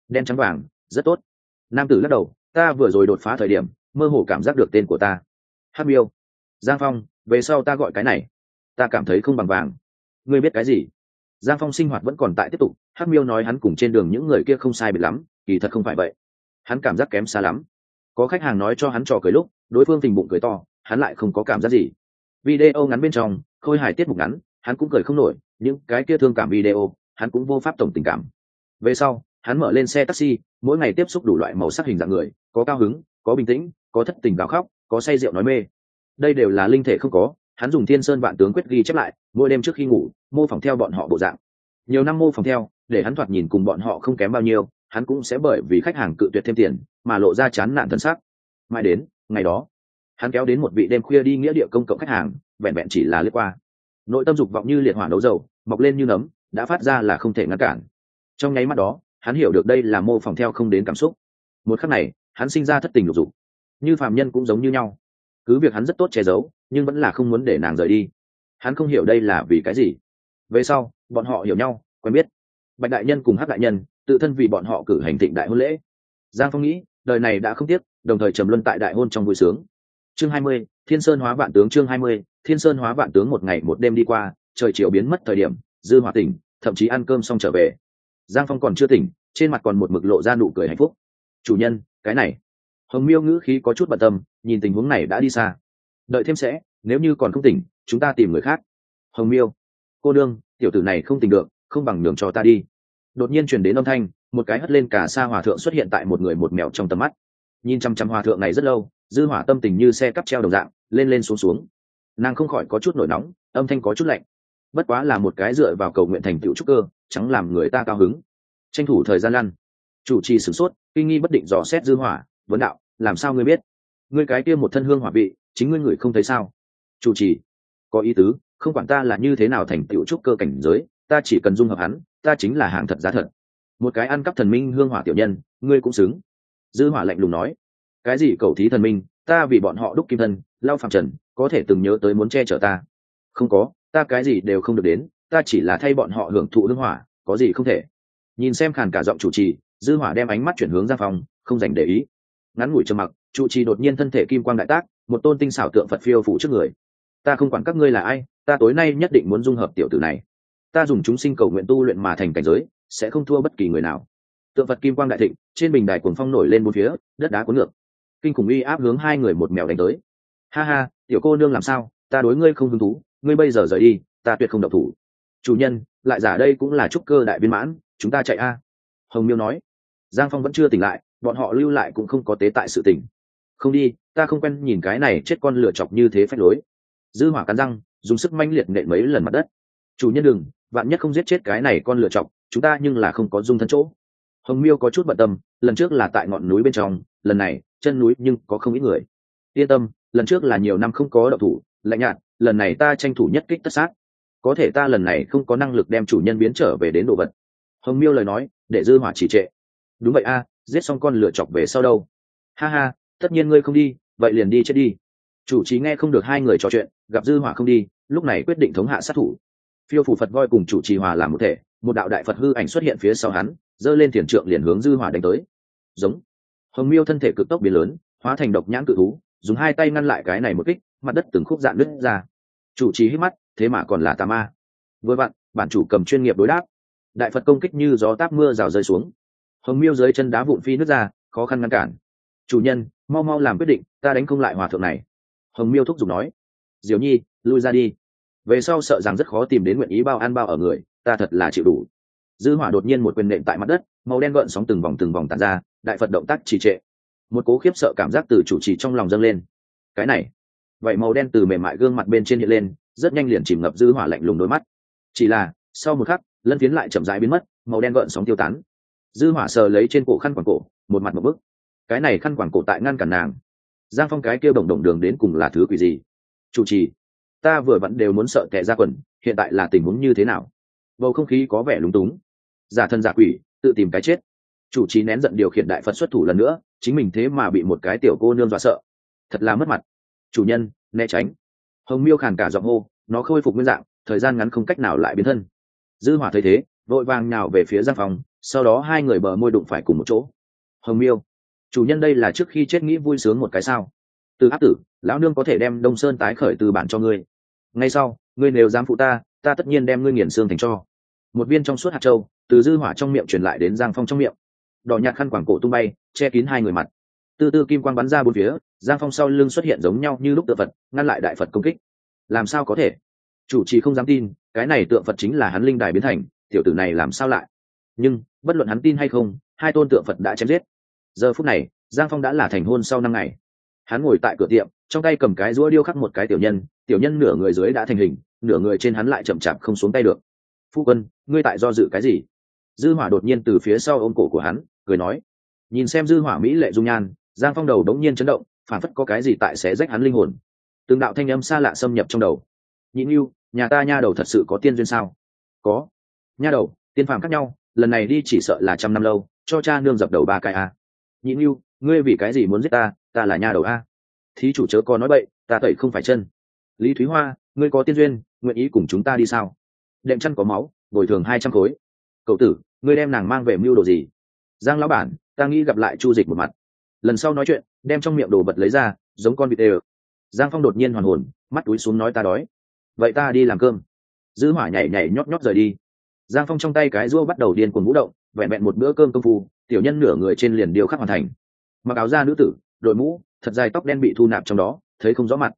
Đen trắng vàng, rất tốt. Nam tử lắc đầu, ta vừa rồi đột phá thời điểm, mơ hồ cảm giác được tên của ta. Hắc miêu. Giang phong, về sau ta gọi cái này. Ta cảm thấy không bằng vàng ngươi biết cái gì? Giang phong sinh hoạt vẫn còn tại tiếp tục, hắc miêu nói hắn cùng trên đường những người kia không sai bị lắm, kỳ thật không phải vậy. Hắn cảm giác kém xa lắm. Có khách hàng nói cho hắn trò cười lúc, đối phương tình bụng cười to, hắn lại không có cảm giác gì. Video ngắn bên trong, khôi hài tiết mục ngắn, hắn cũng cười không nổi, những cái kia thương cảm video, hắn cũng vô pháp tổng tình cảm. Về sau, hắn mở lên xe taxi, mỗi ngày tiếp xúc đủ loại màu sắc hình dạng người, có cao hứng, có bình tĩnh, có thất tình gào khóc, có say rượu nói mê. Đây đều là linh thể không có hắn dùng thiên sơn vạn tướng quyết ghi chép lại, mỗi đêm trước khi ngủ, mô phỏng theo bọn họ bộ dạng. Nhiều năm mô phỏng theo, để hắn thoạt nhìn cùng bọn họ không kém bao nhiêu, hắn cũng sẽ bởi vì khách hàng cự tuyệt thêm tiền, mà lộ ra chán nản thân xác mãi đến, ngày đó, hắn kéo đến một vị đêm khuya đi nghĩa địa công cộng khách hàng, vẹn vẹn chỉ là lướt qua. Nội tâm dục vọng như liệt hỏa đấu dầu, mọc lên như nấm, đã phát ra là không thể ngăn cản. Trong nháy mắt đó, hắn hiểu được đây là mô phỏng theo không đến cảm xúc. Một khắc này, hắn sinh ra thất tình lục dục. Như phạm nhân cũng giống như nhau. Cứ việc hắn rất tốt che giấu nhưng vẫn là không muốn để nàng rời đi. Hắn không hiểu đây là vì cái gì. Về sau, bọn họ hiểu nhau, quen biết. Bạch đại nhân cùng hát đại nhân, tự thân vì bọn họ cử hành thịnh đại hôn lễ. Giang phong nghĩ, đời này đã không tiếc, đồng thời trầm luân tại đại hôn trong vui sướng. Chương hai mươi, thiên sơn hóa vạn tướng chương hai mươi, thiên sơn hóa vạn tướng một ngày một đêm đi qua, trời chiều biến mất thời điểm, dư hòa tỉnh, thậm chí ăn cơm xong trở về. Giang phong còn chưa tỉnh, trên mặt còn một mực lộ ra nụ cười hạnh phúc. Chủ nhân, cái này. Hồng miêu ngữ khí có chút bận tâm, nhìn tình huống này đã đi xa đợi thêm sẽ, nếu như còn không tỉnh, chúng ta tìm người khác. Hồng miêu, cô đương, tiểu tử này không tỉnh được, không bằng nhường cho ta đi. Đột nhiên truyền đến âm thanh, một cái hất lên cả xa hòa thượng xuất hiện tại một người một mèo trong tầm mắt. Nhìn chăm chăm hòa thượng này rất lâu, dư hỏa tâm tình như xe cắp treo đồng dạng, lên lên xuống xuống. Nàng không khỏi có chút nổi nóng, âm thanh có chút lạnh. Bất quá là một cái dựa vào cầu nguyện thành tựu trúc cơ, chẳng làm người ta cao hứng. Tranh thủ thời gian lăn. Chủ trì sửng sốt, kinh nghi bất định dò xét dư hỏa, vấn đạo, làm sao ngươi biết? Ngươi cái kia một thân hương hỏa vị chính ngươi người không thấy sao? Chủ trì, có ý tứ, không quản ta là như thế nào thành tựu trúc cơ cảnh giới, ta chỉ cần dung hợp hắn, ta chính là hàng thật giá thật. Một cái ăn cắp thần minh hương hỏa tiểu nhân, ngươi cũng xứng. Dư hỏa lạnh lùng nói. Cái gì cầu thí thần minh, ta vì bọn họ đúc kim thân lao phạm trần, có thể từng nhớ tới muốn che chở ta. Không có, ta cái gì đều không được đến, ta chỉ là thay bọn họ hưởng thụ hương hỏa, có gì không thể. Nhìn xem khàn cả giọng chủ trì, dư hỏa đem ánh mắt chuyển hướng ra phòng, không dành để ý. Ngắn ngủi trầm mặc, chủ trì đột nhiên thân thể kim quang đại tác một tôn tinh xảo tượng phật phiêu phủ trước người. Ta không quản các ngươi là ai, ta tối nay nhất định muốn dung hợp tiểu tử này. Ta dùng chúng sinh cầu nguyện tu luyện mà thành cảnh giới, sẽ không thua bất kỳ người nào. Tượng phật kim quang đại thịnh, trên bình đài cuồng phong nổi lên bốn phía, đất đá cuốn ngược. Kinh khủng uy áp hướng hai người một mèo đánh tới. Ha ha, tiểu cô nương làm sao? Ta đối ngươi không hứng thú, ngươi bây giờ rời đi, ta tuyệt không độc thủ. Chủ nhân, lại giả đây cũng là trúc cơ đại viên mãn, chúng ta chạy a. Hồng miêu nói. Giang phong vẫn chưa tỉnh lại, bọn họ lưu lại cũng không có tế tại sự tỉnh không đi, ta không quen nhìn cái này chết con lựa chọc như thế phách lối. Dư hỏa cắn răng, dùng sức manh liệt nện mấy lần mặt đất. Chủ nhân đừng, vạn nhất không giết chết cái này con lựa chọc, chúng ta nhưng là không có dung thân chỗ. Hồng miêu có chút bận tâm, lần trước là tại ngọn núi bên trong, lần này, chân núi nhưng có không ít người. Yên tâm, lần trước là nhiều năm không có đậu thủ, lạnh nhạt, lần này ta tranh thủ nhất kích tất sát. Có thể ta lần này không có năng lực đem chủ nhân biến trở về đến đồ vật. Hồng miêu lời nói, để dư hỏa chỉ trệ. Đúng vậy a, giết xong con lựa chọc về sau đâu. Ha ha tất nhiên ngươi không đi, vậy liền đi chết đi. Chủ trì nghe không được hai người trò chuyện, gặp dư hỏa không đi, lúc này quyết định thống hạ sát thủ. Phiêu phủ phật voi cùng chủ trì hòa làm một thể, một đạo đại phật hư ảnh xuất hiện phía sau hắn dơ lên thiền trượng liền hướng dư hỏa đánh tới. Giống. Hồng miêu thân thể cực tốc biến lớn, hóa thành độc nhãn cự thú, dùng hai tay ngăn lại cái này một kích, mặt đất từng khúc dạn nứt ra. Chủ trì hít mắt, thế mà còn là tà ma. Vừa vặn, bản chủ cầm chuyên nghiệp đối đáp. Đại phật công kích như gió táp mưa rào rơi xuống. Hồng miêu dưới chân đá vụn phi nước ra, khó khăn ngăn cản. Chủ nhân mau mau làm quyết định, ta đánh không lại hòa thượng này. Hồng miêu thúc giục nói. Diều nhi, lui ra đi. Về sau sợ rằng rất khó tìm đến nguyện ý bao ăn bao ở người, ta thật là chịu đủ. Dư hỏa đột nhiên một quyền nện tại mặt đất, màu đen gợn sóng từng vòng từng vòng tàn ra, đại phật động tác trì trệ. Một cố khiếp sợ cảm giác từ chủ trì trong lòng dâng lên. Cái này. Vậy màu đen từ mềm mại gương mặt bên trên hiện lên, rất nhanh liền chìm ngập dư hỏa lạnh lùng đôi mắt. Chỉ là, sau một khắc, lân phiến lại chậm rãi biến mất, màu đen gợn sóng tiêu tán. Dư hỏa sờ lấy trên cổ khăn quàng cổ, một mặt một bức cái này khăn quàng cổ tại ngăn cản nàng. Giang phong cái kia đồng đồng đường đến cùng là thứ quỷ gì? Chủ trì, ta vừa vặn đều muốn sợ tệ ra quần, hiện tại là tình huống như thế nào? Bầu không khí có vẻ lúng túng. Giả thân giả quỷ, tự tìm cái chết. Chủ trì nén giận điều khiển đại phật xuất thủ lần nữa, chính mình thế mà bị một cái tiểu cô nương dọa sợ. Thật là mất mặt. Chủ nhân, né tránh. Hồng miêu khàn cả giọng hô, nó khôi phục nguyên dạng, thời gian ngắn không cách nào lại biến thân. Dư hỏa thấy thế, vội vàng nhào về phía giang phòng sau đó hai người bờ môi đụng phải cùng một chỗ. Hồng miêu chủ nhân đây là trước khi chết nghĩ vui sướng một cái sao? Từ áp tử, lão nương có thể đem đông sơn tái khởi từ bản cho ngươi. Ngay sau, ngươi nếu dám phụ ta ta tất nhiên đem ngươi nghiền xương thành cho. Một viên trong suốt hạt châu, từ dư hỏa trong miệng truyền lại đến giang phong trong miệng. Đỏ nhạt khăn quàng cổ tung bay, che kín hai người mặt. Từ từ kim quang bắn ra bốn phía, giang phong sau lưng xuất hiện giống nhau như lúc tượng phật, ngăn lại đại phật công kích. Làm sao có thể? Chủ trì không dám tin, cái này tượng phật chính là hắn linh đài biến thành, tiểu tử này làm sao lại? Nhưng, bất luận hắn tin hay không, hai tôn tượng phật đã chém giết giờ phút này, giang phong đã là thành hôn sau năm ngày. Hắn ngồi tại cửa tiệm, trong tay cầm cái rũa điêu khắc một cái tiểu nhân tiểu nhân nửa người dưới đã thành hình, nửa người trên hắn lại chậm chạp không xuống tay được. Phu quân, ngươi tại do dự cái gì? Dư hỏa đột nhiên từ phía sau ôm cổ của hắn, cười nói. Nhìn xem dư hỏa mỹ lệ dung nhan, giang phong đầu đống nhiên chấn động, phản phất có cái gì tại sẽ rách hắn linh hồn. Từng đạo thanh âm xa lạ xâm nhập trong đầu. Nhịn yêu nhà ta nha đầu thật sự có tiên duyên sao? Có. Nha đầu, tiên phàm khác nhau, lần này đi chỉ sợ là trăm năm lâu, cho cha nương dập đầu ba cái a nhị yêu ngươi vì cái gì muốn giết ta? Ta là nhà đầu a. Thí chủ chớ có nói bậy, ta tẩy không phải chân. Lý thúy hoa, ngươi có tiên duyên, nguyện ý cùng chúng ta đi sao? Đệm chăn có máu, bồi thường hai trăm khối. Cậu tử, ngươi đem nàng mang về mưu đồ gì? Giang lão bản, ta nghĩ gặp lại chu dịch một mặt. Lần sau nói chuyện, đem trong miệng đồ vật lấy ra, giống con vịt đều. Giang phong đột nhiên hoàn hồn, mắt túi xuống nói ta đói. Vậy ta đi làm cơm. Dư hỏa nhảy nhảy nhót nhót rời đi. Giang phong trong tay cái rua bắt đầu điên cuồng vũ động, vẹn vẹn một bữa cơm công phu tiểu nhân nửa người trên liền điêu khắc hoàn thành. Mặc áo da nữ tử, đội mũ, thật dài tóc đen bị thu nạp trong đó, thấy không rõ mặt.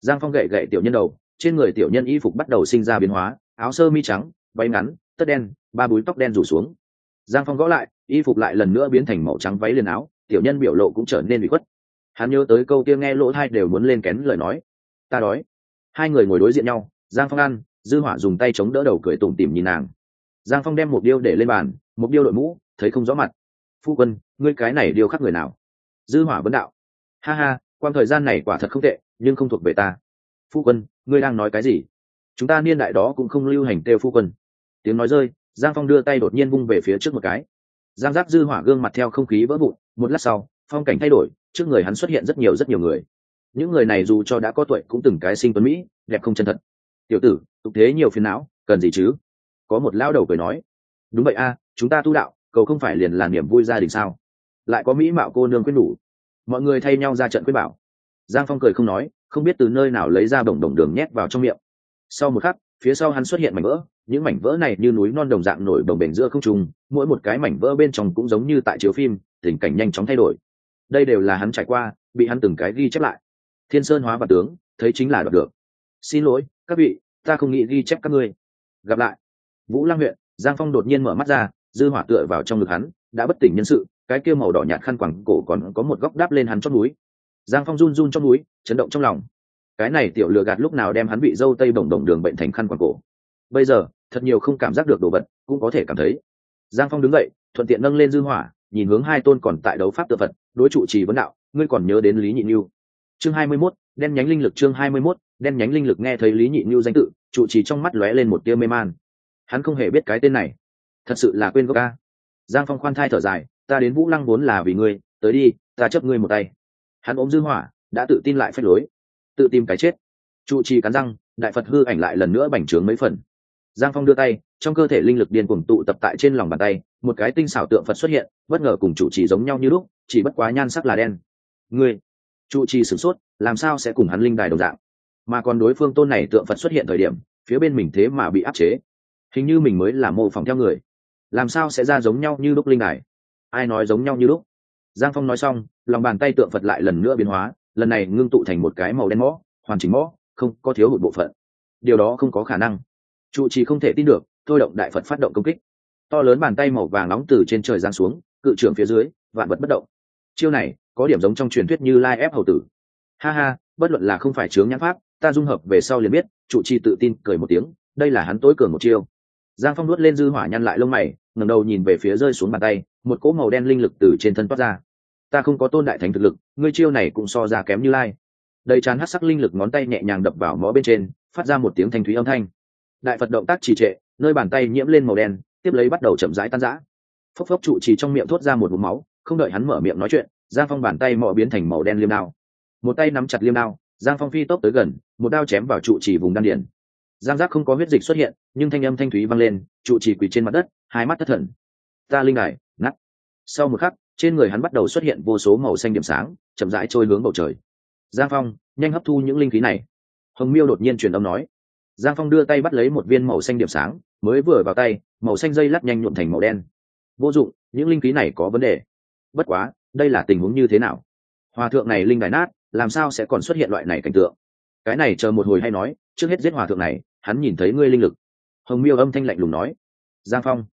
Giang phong gậy gậy tiểu nhân đầu, trên người tiểu nhân y phục bắt đầu sinh ra biến hóa, áo sơ mi trắng, váy ngắn, tất đen, ba búi tóc đen rủ xuống. Giang phong gõ lại, y phục lại lần nữa biến thành màu trắng váy liền áo, tiểu nhân biểu lộ cũng trở nên bị khuất. Hắn nhớ tới câu kia nghe lỗ thai đều muốn lên kén lời nói. Ta đói. Hai người ngồi đối diện nhau, giang phong ăn, dư hỏa dùng tay chống đỡ đầu cười tủm tỉm nhìn nàng. Giang phong đem một điêu để lên bàn, một điêu đội mũ, thấy không rõ mặt phu quân, ngươi cái này điêu khắc người nào? Dư hỏa vấn đạo. Ha ha quan thời gian này quả thật không tệ, nhưng không thuộc về ta. Phu quân, ngươi đang nói cái gì? Chúng ta niên đại đó cũng không lưu hành têu phu quân. Tiếng nói rơi, giang phong đưa tay đột nhiên vung về phía trước một cái. Giang giác dư hỏa gương mặt theo không khí vỡ vụn, một lát sau, phong cảnh thay đổi, trước người hắn xuất hiện rất nhiều rất nhiều người. Những người này dù cho đã có tuổi cũng từng cái sinh tuấn mỹ, đẹp không chân thật. Tiểu tử, tục thế nhiều phiền não, cần gì chứ? Có một lão đầu cười nói. Đúng vậy a, chúng ta tu đạo cầu không phải liền là niềm vui gia đình sao? Lại có mỹ mạo cô nương quyết đủ. Mọi người thay nhau ra trận quyết bảo. Giang phong cười không nói, không biết từ nơi nào lấy ra bổng đồng đường nhét vào trong miệng. Sau một khắc, phía sau hắn xuất hiện mảnh vỡ, những mảnh vỡ này như núi non đồng dạng nổi đồng bềnh giữa không trùng. mỗi một cái mảnh vỡ bên trong cũng giống như tại chiếu phim, tình cảnh nhanh chóng thay đổi. Đây đều là hắn trải qua, bị hắn từng cái ghi chép lại. Thiên sơn hóa và tướng, thấy chính là đoạt được. Xin lỗi, các vị, ta không nghĩ ghi chép các ngươi. Gặp lại. Vũ lang huyện, giang phong đột nhiên mở mắt ra dư hỏa tựa vào trong ngực hắn đã bất tỉnh nhân sự cái kia màu đỏ nhạt khăn quàng cổ còn có một góc đáp lên hắn trong núi giang phong run run trong núi chấn động trong lòng. Cái này tiểu lừa gạt lúc nào đem hắn bị dâu tây bồng đồng đường bệnh thành khăn quàng cổ. Bây giờ thật nhiều không cảm giác được đồ vật cũng có thể cảm thấy. Giang phong đứng dậy thuận tiện nâng lên dư hỏa nhìn hướng hai tôn còn tại đấu pháp tự vật đối trụ trì vấn đạo ngươi còn nhớ đến lý nhị Nhu? chương hai mươi 21, đen nhánh linh lực chương hai mươi 21, đen nhánh linh lực nghe thấy lý nhị Nhu danh tự trụ trì trong mắt lóe lên một tia mê man. Hắn không hề biết cái tên này thật sự là quên gốc ca. Giang phong khoan thai thở dài, ta đến vũ lăng vốn là vì ngươi, tới đi, ta chấp ngươi một tay. Hắn ốm dư hỏa, đã tự tin lại phép lối, tự tìm cái chết. Trụ trì cắn răng, đại phật hư ảnh lại lần nữa bành trướng mấy phần. Giang phong đưa tay, trong cơ thể linh lực điên cuồng tụ tập tại trên lòng bàn tay, một cái tinh xảo tượng phật xuất hiện, bất ngờ cùng chủ trì giống nhau như lúc, chỉ bất quá nhan sắc là đen. Ngươi, trụ trì sửng sốt, làm sao sẽ cùng hắn linh đài đồng dạng? Mà còn đối phương tôn này tượng phật xuất hiện thời điểm, phía bên mình thế mà bị áp chế. Hình như mình mới là mô phỏng theo người làm sao sẽ ra giống nhau như lúc linh đài ai nói giống nhau như lúc giang phong nói xong, lòng bàn tay tượng phật lại lần nữa biến hóa, lần này ngưng tụ thành một cái màu đen mõ, hoàn chỉnh mõ, không có thiếu hụt bộ phận. Điều đó không có khả năng. Trụ trì không thể tin được, thôi động đại phật phát động công kích. To lớn bàn tay màu vàng nóng từ trên trời giang xuống, cự trưởng phía dưới, vạn vật bất động. Chiêu này, có điểm giống trong truyền thuyết như lai ép hầu tử. Ha ha, bất luận là không phải chướng nhãn pháp, ta dung hợp về sau liền biết, trụ trì tự tin cười một tiếng, đây là hắn tối cường một chiêu giang phong nuốt lên dư hỏa nhăn lại lông mày, ngẩng đầu nhìn về phía rơi xuống bàn tay, một cỗ màu đen linh lực từ trên thân toát ra. Ta không có tôn đại thánh thực lực, ngươi chiêu này cũng so ra kém như lai. Đầy chán hát sắc linh lực ngón tay nhẹ nhàng đập vào mõ bên trên, phát ra một tiếng thanh thúy âm thanh. Đại phật động tác trì trệ, nơi bàn tay nhiễm lên màu đen, tiếp lấy bắt đầu chậm rãi tan rã. Phốc phốc trụ trì trong miệng thốt ra một vùng máu, không đợi hắn mở miệng nói chuyện, giang phong bàn tay mọ biến thành màu đen liêm đao. Một tay nắm chặt liêm đao, giang phong phi tốc tới gần, một đao chém vào trụ trì vùng đan điển giang giác không có huyết dịch xuất hiện, nhưng thanh âm thanh thúy vang lên, trụ trì quỳ trên mặt đất, hai mắt thất thần. Ta linh đài, ngắt. Sau một khắc, trên người hắn bắt đầu xuất hiện vô số màu xanh điểm sáng, chậm rãi trôi hướng bầu trời. Giang phong, nhanh hấp thu những linh khí này. Hồng miêu đột nhiên truyền âm nói. Giang phong đưa tay bắt lấy một viên màu xanh điểm sáng, mới vừa vào tay, màu xanh dây lắc nhanh nhuộm thành màu đen. Vô dụng, những linh khí này có vấn đề. Bất quá, đây là tình huống như thế nào? Hòa thượng này linh đài nát, làm sao sẽ còn xuất hiện loại này cảnh tượng? Cái này chờ một hồi hay nói, trước hết giết hòa thượng này hắn nhìn thấy ngươi linh lực. Hồng miêu âm thanh lạnh lùng nói. Giang phong.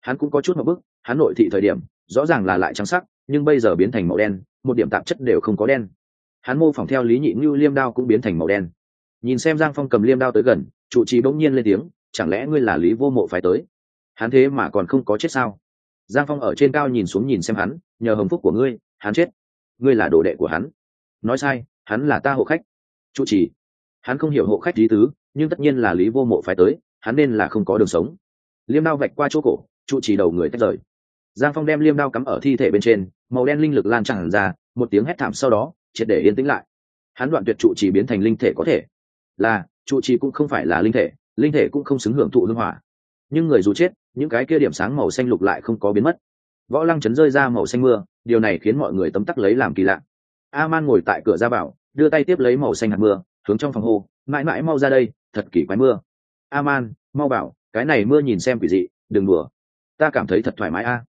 Hắn cũng có chút một bức, hắn nội thị thời điểm, rõ ràng là lại trắng sắc, nhưng bây giờ biến thành màu đen, một điểm tạp chất đều không có đen. Hắn mô phỏng theo lý nhị như liêm đao cũng biến thành màu đen. Nhìn xem giang phong cầm liêm đao tới gần trụ trì bỗng nhiên lên tiếng, chẳng lẽ ngươi là lý vô mộ phải tới? Hắn thế mà còn không có chết sao? Giang phong ở trên cao nhìn xuống nhìn xem hắn, nhờ hồng phúc của ngươi, hắn chết. Ngươi là đồ đệ của hắn. Nói sai, hắn là ta hộ khách. Trụ trì. Hắn không hiểu hộ khách lý tứ nhưng tất nhiên là lý vô mộ phải tới, hắn nên là không có đường sống. Liêm đao vạch qua chỗ cổ, trụ trì đầu người tách rời. Giang phong đem liêm đao cắm ở thi thể bên trên, màu đen linh lực lan tràn ra, một tiếng hét thảm sau đó, triệt để yên tĩnh lại. Hắn đoạn tuyệt trụ trì biến thành linh thể có thể. Là, trụ trì cũng không phải là linh thể linh thể cũng không xứng hưởng thụ hưng hỏa. Nhưng người dù chết, những cái kia điểm sáng màu xanh lục lại không có biến mất. Võ lăng chấn rơi ra màu xanh mưa, điều này khiến mọi người tấm tắc lấy làm kỳ lạ. A man ngồi tại cửa ra bảo đưa tay tiếp lấy màu xanh hạt mưa, hướng trong phòng hô mãi mãi mau ra đây, thật kỳ quái mưa. A man mau bảo, cái này mưa nhìn xem quỷ dị, đừng đùa. Ta cảm thấy thật thoải mái a.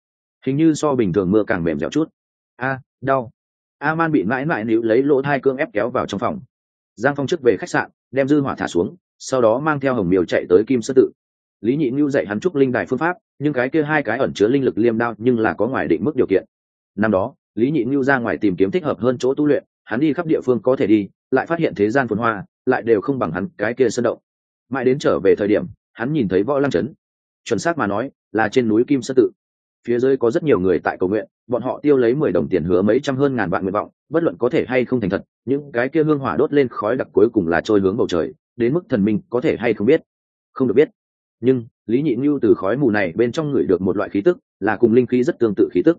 Hình như so bình thường mưa càng mềm dẻo chút. A, đau. A man bị mãi mãi níu lấy lỗ thai cương ép kéo vào trong phòng. Giang phong trước về khách sạn, đem dư hỏa thả xuống, sau đó mang theo hồng miều chạy tới kim sơ tự. Lý nhị ngưu dạy hắn trúc linh đài phương pháp, nhưng cái kia hai cái ẩn chứa linh lực liêm đao nhưng là có ngoài định mức điều kiện. Năm đó, lý nhị ngưu ra ngoài tìm kiếm thích hợp hơn chỗ tu luyện, hắn đi khắp địa phương có thể đi, lại phát hiện thế gian phồn hoa lại đều không bằng hắn, cái kia sơn động. Mãi đến trở về thời điểm, hắn nhìn thấy võ lăng trấn chuẩn xác mà nói, là trên núi kim sơn tự. Phía dưới có rất nhiều người tại cầu nguyện, bọn họ tiêu lấy mười đồng tiền hứa mấy trăm hơn ngàn vạn nguyện vọng, bất luận có thể hay không thành thật, những cái kia hương hỏa đốt lên khói đặc cuối cùng là trôi hướng bầu trời, đến mức thần minh có thể hay không biết? Không được biết. Nhưng, lý nhị ngưu từ khói mù này bên trong ngửi được một loại khí tức, là cùng linh khí rất tương tự khí tức.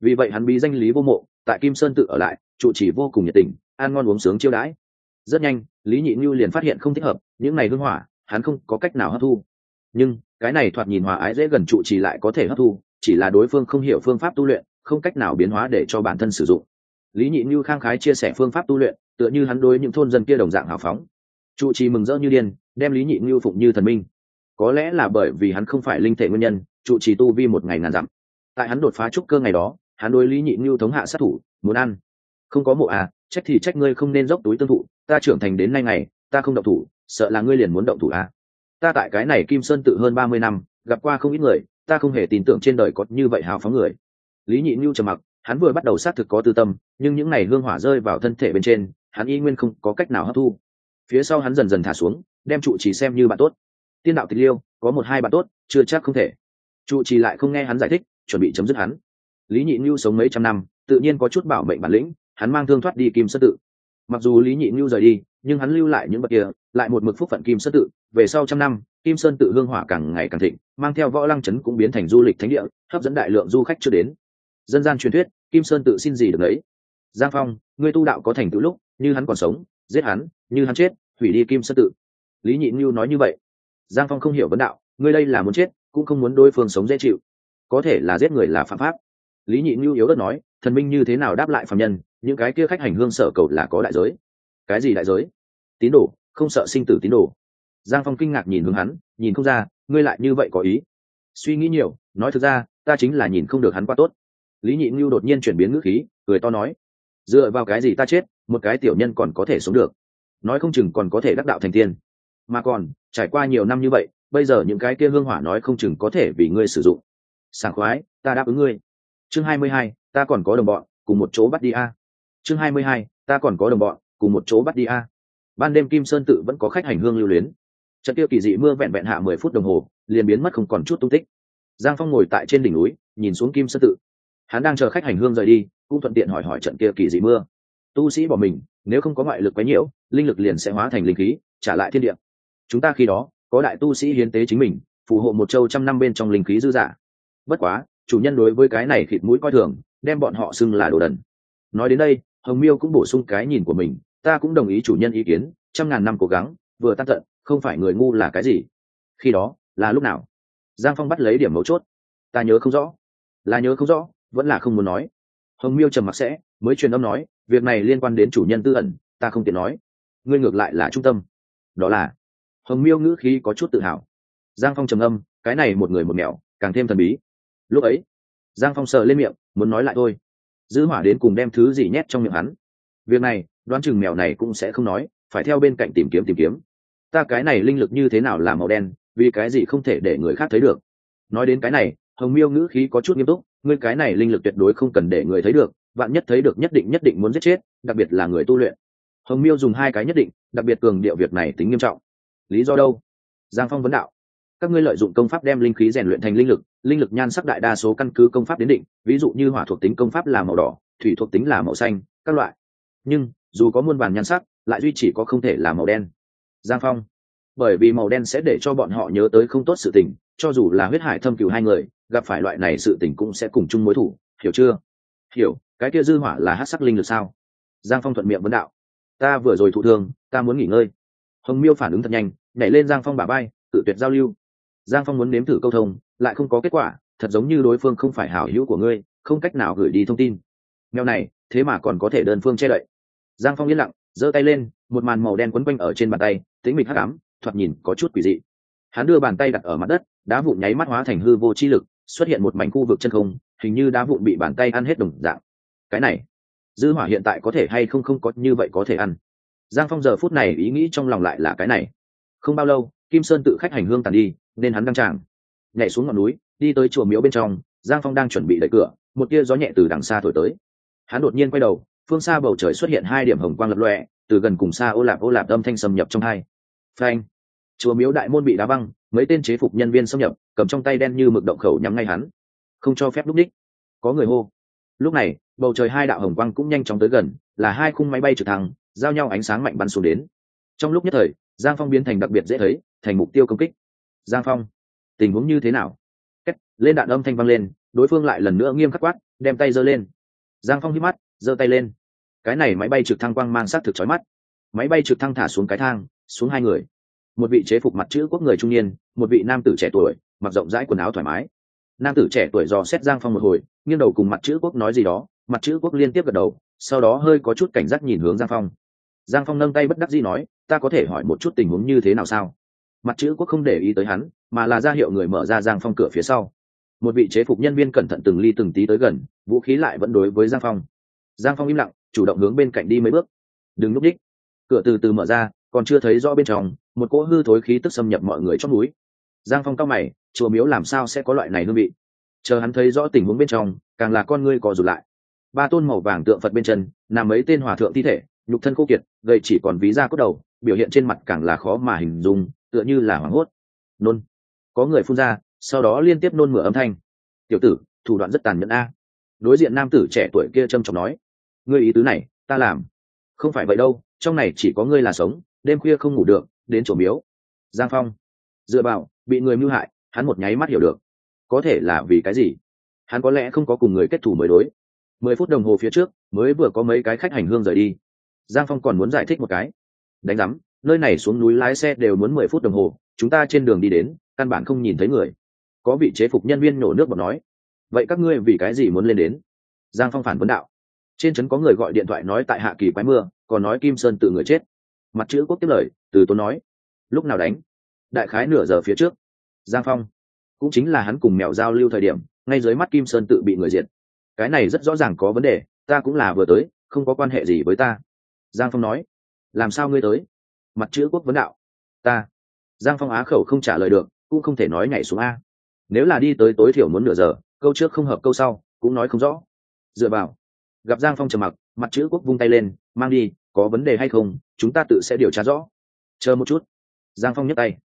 Vì vậy hắn bí danh lý vô mộ, tại kim sơn tự ở lại, trụ chỉ vô cùng nhiệt tình, ăn ngon uống sướng chiêu đãi rất nhanh, lý nhị như liền phát hiện không thích hợp, những này hưng hỏa, hắn không có cách nào hấp thu. Nhưng, cái này thoạt nhìn hòa ái dễ gần trụ trì lại có thể hấp thu, chỉ là đối phương không hiểu phương pháp tu luyện, không cách nào biến hóa để cho bản thân sử dụng. Lý nhị như khang khái chia sẻ phương pháp tu luyện, tựa như hắn đối những thôn dân kia đồng dạng hào phóng. Trụ trì mừng rỡ như điên, đem lý nhị như phụng như thần minh. Có lẽ là bởi vì hắn không phải linh thể nguyên nhân, trụ trì tu vi một ngày ngàn dặm. Tại hắn đột phá trúc cơ ngày đó, hắn đối lý nhị như thống hạ sát thủ, muốn ăn. Không có mộ à trách thì trách ngươi không nên dốc túi tương thụ ta trưởng thành đến nay ngày, ta không động thủ, sợ là ngươi liền muốn động thủ à? Ta tại cái này kim sơn tự hơn ba mươi năm, gặp qua không ít người, ta không hề tin tưởng trên đời có như vậy hào phóng người. Lý nhị nhu trầm mặc, hắn vừa bắt đầu xác thực có tư tâm, nhưng những ngày hương hỏa rơi vào thân thể bên trên, hắn y nguyên không có cách nào hấp thu. Phía sau hắn dần dần thả xuống, đem trụ trì xem như bạn tốt. Tiên đạo tịch liêu, có một hai bạn tốt, chưa chắc không thể. Trụ trì lại không nghe hắn giải thích, chuẩn bị chấm dứt hắn. Lý nhị nhu sống mấy trăm năm, tự nhiên có chút bảo mệnh bản lĩnh, hắn mang thương thoát đi kim Sơn tự mặc dù lý nhị ngưu rời đi, nhưng hắn lưu lại những bậc kia, lại một mực phúc phận kim sơn tự. Về sau trăm năm, kim sơn tự hương hỏa càng ngày càng thịnh, mang theo võ lăng trấn cũng biến thành du lịch thánh địa, hấp dẫn đại lượng du khách chưa đến. Dân gian truyền thuyết, kim sơn tự xin gì được đấy giang phong, ngươi tu đạo có thành tựu lúc, như hắn còn sống, giết hắn, như hắn chết, hủy đi kim sơn tự. Lý nhị ngưu nói như vậy. Giang phong không hiểu vấn đạo, ngươi đây là muốn chết, cũng không muốn đối phương sống dễ chịu. Có thể là giết người là phạm pháp lý nhị nhu yếu đất nói, thần minh như thế nào đáp lại phạm nhân, những cái kia khách hành hương sở cầu là có đại giới. Cái gì đại giới? Tín đồ, không sợ sinh tử tín đồ. Giang phong kinh ngạc nhìn hướng hắn, nhìn không ra, ngươi lại như vậy có ý. Suy nghĩ nhiều, nói thực ra, ta chính là nhìn không được hắn quá tốt. Lý nhị nhu đột nhiên chuyển biến ngữ khí, cười to nói, dựa vào cái gì ta chết, một cái tiểu nhân còn có thể sống được? Nói không chừng còn có thể đắc đạo thành tiên. Mà còn, trải qua nhiều năm như vậy, bây giờ những cái kia hương hỏa nói không chừng có thể vì ngươi sử dụng. Sảng khoái, ta đáp ứng ngươi chương hai mươi hai, ta còn có đồng bọn, cùng một chỗ bắt đi a. Chương hai mươi hai, ta còn có đồng bọn, cùng một chỗ bắt đi a. Ban đêm kim sơn tự vẫn có khách hành hương lưu luyến. Trận tiêu kỳ dị mưa vẹn vẹn hạ mười phút đồng hồ, liền biến mất không còn chút tung tích. Giang phong ngồi tại trên đỉnh núi, nhìn xuống kim sơn tự. Hắn đang chờ khách hành hương rời đi, cũng thuận tiện hỏi hỏi trận kia kỳ dị mưa. Tu sĩ bỏ mình, nếu không có ngoại lực quấy nhiễu, linh lực liền sẽ hóa thành linh khí, trả lại thiên địa. Chúng ta khi đó, có đại tu sĩ hiến tế chính mình, phù hộ một châu trăm năm bên trong linh khí dư giả. Bất quá chủ nhân đối với cái này thịt mũi coi thường, đem bọn họ xưng là đồ đần. Nói đến đây, hồng miêu cũng bổ sung cái nhìn của mình, ta cũng đồng ý chủ nhân ý kiến, trăm ngàn năm cố gắng, vừa tan tận, không phải người ngu là cái gì. Khi đó, là lúc nào? Giang phong bắt lấy điểm mấu chốt. Ta nhớ không rõ. Là nhớ không rõ, vẫn là không muốn nói. Hồng miêu trầm mặc sẽ, mới truyền âm nói, việc này liên quan đến chủ nhân tư ẩn, ta không tiện nói. Ngươi ngược lại là trung tâm. Đó là, hồng miêu ngữ khí có chút tự hào. Giang phong trầm âm, cái này một người một mẹo, càng thêm thần bí lúc ấy, giang phong sờ lên miệng, muốn nói lại thôi. Giữ hỏa đến cùng đem thứ gì nhét trong miệng hắn? Việc này, đoán chừng mèo này cũng sẽ không nói, phải theo bên cạnh tìm kiếm tìm kiếm. Ta cái này linh lực như thế nào là màu đen, vì cái gì không thể để người khác thấy được? Nói đến cái này, hồng miêu ngữ khí có chút nghiêm túc, ngươi cái này linh lực tuyệt đối không cần để người thấy được bạn nhất thấy được nhất định nhất định muốn giết chết, đặc biệt là người tu luyện. Hồng miêu dùng hai cái nhất định, đặc biệt cường điệu việc này tính nghiêm trọng. Lý do đâu? Giang phong vấn đạo. Các ngươi lợi dụng công pháp đem linh khí rèn luyện thành linh lực linh lực nhan sắc đại đa số căn cứ công pháp đến định, ví dụ như hỏa thuộc tính công pháp là màu đỏ, thủy thuộc tính là màu xanh, các loại. Nhưng, dù có muôn vàn nhan sắc, lại duy chỉ có không thể là màu đen. Giang phong. Bởi vì màu đen sẽ để cho bọn họ nhớ tới không tốt sự tình, cho dù là huyết hải thâm cừu hai người, gặp phải loại này sự tình cũng sẽ cùng chung mối thủ, hiểu chưa? Hiểu, cái kia dư hỏa là hát sắc linh lực sao? Giang phong thuận miệng vấn đạo. Ta vừa rồi thụ thương, ta muốn nghỉ ngơi. Hồng miêu phản ứng thật nhanh, nhảy lên giang phong bả bay tự tuyệt giao lưu giang phong muốn nếm thử câu thông, lại không có kết quả, thật giống như đối phương không phải hảo hữu của ngươi, không cách nào gửi đi thông tin. Mèo này, thế mà còn có thể đơn phương che đậy. Giang phong yên lặng, giơ tay lên, một màn màu đen quấn quanh ở trên bàn tay tính mịch hắc ám, thoạt nhìn có chút quỷ dị. Hắn đưa bàn tay đặt ở mặt đất, đá vụn nháy mắt hóa thành hư vô chi lực, xuất hiện một mảnh khu vực chân không, hình như đá vụn bị bàn tay ăn hết đồng dạng. Cái này, dư hỏa hiện tại có thể hay không không có, như vậy có thể ăn. Giang phong giờ phút này ý nghĩ trong lòng lại là cái này. Không bao lâu, kim sơn tự khách hành hương tàn đi nên hắn đăng tràng. Nhảy xuống ngọn núi, đi tới chùa miếu bên trong, giang phong đang chuẩn bị đẩy cửa, một tia gió nhẹ từ đằng xa thổi tới. Hắn đột nhiên quay đầu, phương xa bầu trời xuất hiện hai điểm hồng quang lập lọe từ gần cùng xa ô lạp ô lạp âm thanh xâm nhập trong hai. Phanh! Chùa miếu đại môn bị đá băng mấy tên chế phục nhân viên xâm nhập, cầm trong tay đen như mực động khẩu nhắm ngay hắn. Không cho phép lúc đích. Có người hô. Lúc này, bầu trời hai đạo hồng quang cũng nhanh chóng tới gần, là hai khung máy bay trực thăng, giao nhau ánh sáng mạnh bắn xuống đến. Trong lúc nhất thời, giang phong biến thành đặc biệt dễ thấy, thành mục tiêu công kích giang phong tình huống như thế nào? Kết, lên đạn âm thanh vang lên đối phương lại lần nữa nghiêm khắc quát đem tay giơ lên. Giang phong hít mắt giơ tay lên. Cái này máy bay trực thăng quang mang sát thực chói mắt. Máy bay trực thăng thả xuống cái thang xuống hai người. Một vị chế phục mặt chữ quốc người trung niên một vị nam tử trẻ tuổi mặc rộng rãi quần áo thoải mái. Nam tử trẻ tuổi dò xét giang phong một hồi nghiêng đầu cùng mặt chữ quốc nói gì đó. Mặt chữ quốc liên tiếp gật đầu sau đó hơi có chút cảnh giác nhìn hướng giang phong. Giang phong nâng tay bất đắc dĩ nói ta có thể hỏi một chút tình huống như thế nào sao? Mặt chữ quốc không để ý tới hắn, mà là ra hiệu người mở ra giang phong cửa phía sau. Một vị chế phục nhân viên cẩn thận từng ly từng tí tới gần, vũ khí lại vẫn đối với giang phong. Giang phong im lặng, chủ động hướng bên cạnh đi mấy bước. Đừng núp đích. Cửa từ từ mở ra, còn chưa thấy rõ bên trong, một cỗ hư thối khí tức xâm nhập mọi người trong núi. Giang phong cao mày, chùa miếu làm sao sẽ có loại này hương vị? Chờ hắn thấy rõ tình huống bên trong, càng là con ngươi cò rụt lại. Ba tôn màu vàng tượng phật bên chân, nằm mấy tên hòa thượng thi thể, nhục thân khô kiệt, gầy chỉ còn ví da cốt đầu, biểu hiện trên mặt càng là khó mà hình dung tựa như là hoảng hốt. Nôn. Có người phun ra, sau đó liên tiếp nôn mửa âm thanh. Tiểu tử, thủ đoạn rất tàn nhẫn a. Đối diện nam tử trẻ tuổi kia trâm trọng nói, ngươi ý tứ này, ta làm. Không phải vậy đâu, trong này chỉ có ngươi là sống, đêm khuya không ngủ được, đến chỗ miếu. Giang phong. Dựa vào, bị người mưu hại, hắn một nháy mắt hiểu được. Có thể là vì cái gì? Hắn có lẽ không có cùng người kết thủ mới đối. Mười phút đồng hồ phía trước, mới vừa có mấy cái khách hành hương rời đi. Giang phong còn muốn giải thích một cái. Đánh giám nơi này xuống núi lái xe đều muốn mười phút đồng hồ, chúng ta trên đường đi đến, căn bản không nhìn thấy người. Có vị chế phục nhân viên nổ nước bọt nói, vậy các ngươi vì cái gì muốn lên đến? Giang phong phản vấn đạo. Trên trấn có người gọi điện thoại nói tại hạ kỳ quái mưa, còn nói kim sơn tự người chết. Mặt chữ quốc tiếp lời, từ tốn nói, lúc nào đánh? Đại khái nửa giờ phía trước. Giang phong, cũng chính là hắn cùng mèo giao lưu thời điểm, ngay dưới mắt kim sơn tự bị người diệt. Cái này rất rõ ràng có vấn đề, ta cũng là vừa tới, không có quan hệ gì với ta. Giang phong nói, làm sao ngươi tới? Mặt chữ quốc vấn đạo, ta, giang phong á khẩu không trả lời được, cũng không thể nói nhảy xuống a. Nếu là đi tới tối thiểu muốn nửa giờ, câu trước không hợp câu sau, cũng nói không rõ. Dựa vào, gặp giang phong trầm mặc, mặt chữ quốc vung tay lên, mang đi, có vấn đề hay không, chúng ta tự sẽ điều tra rõ. Chờ một chút. Giang phong nhấc tay.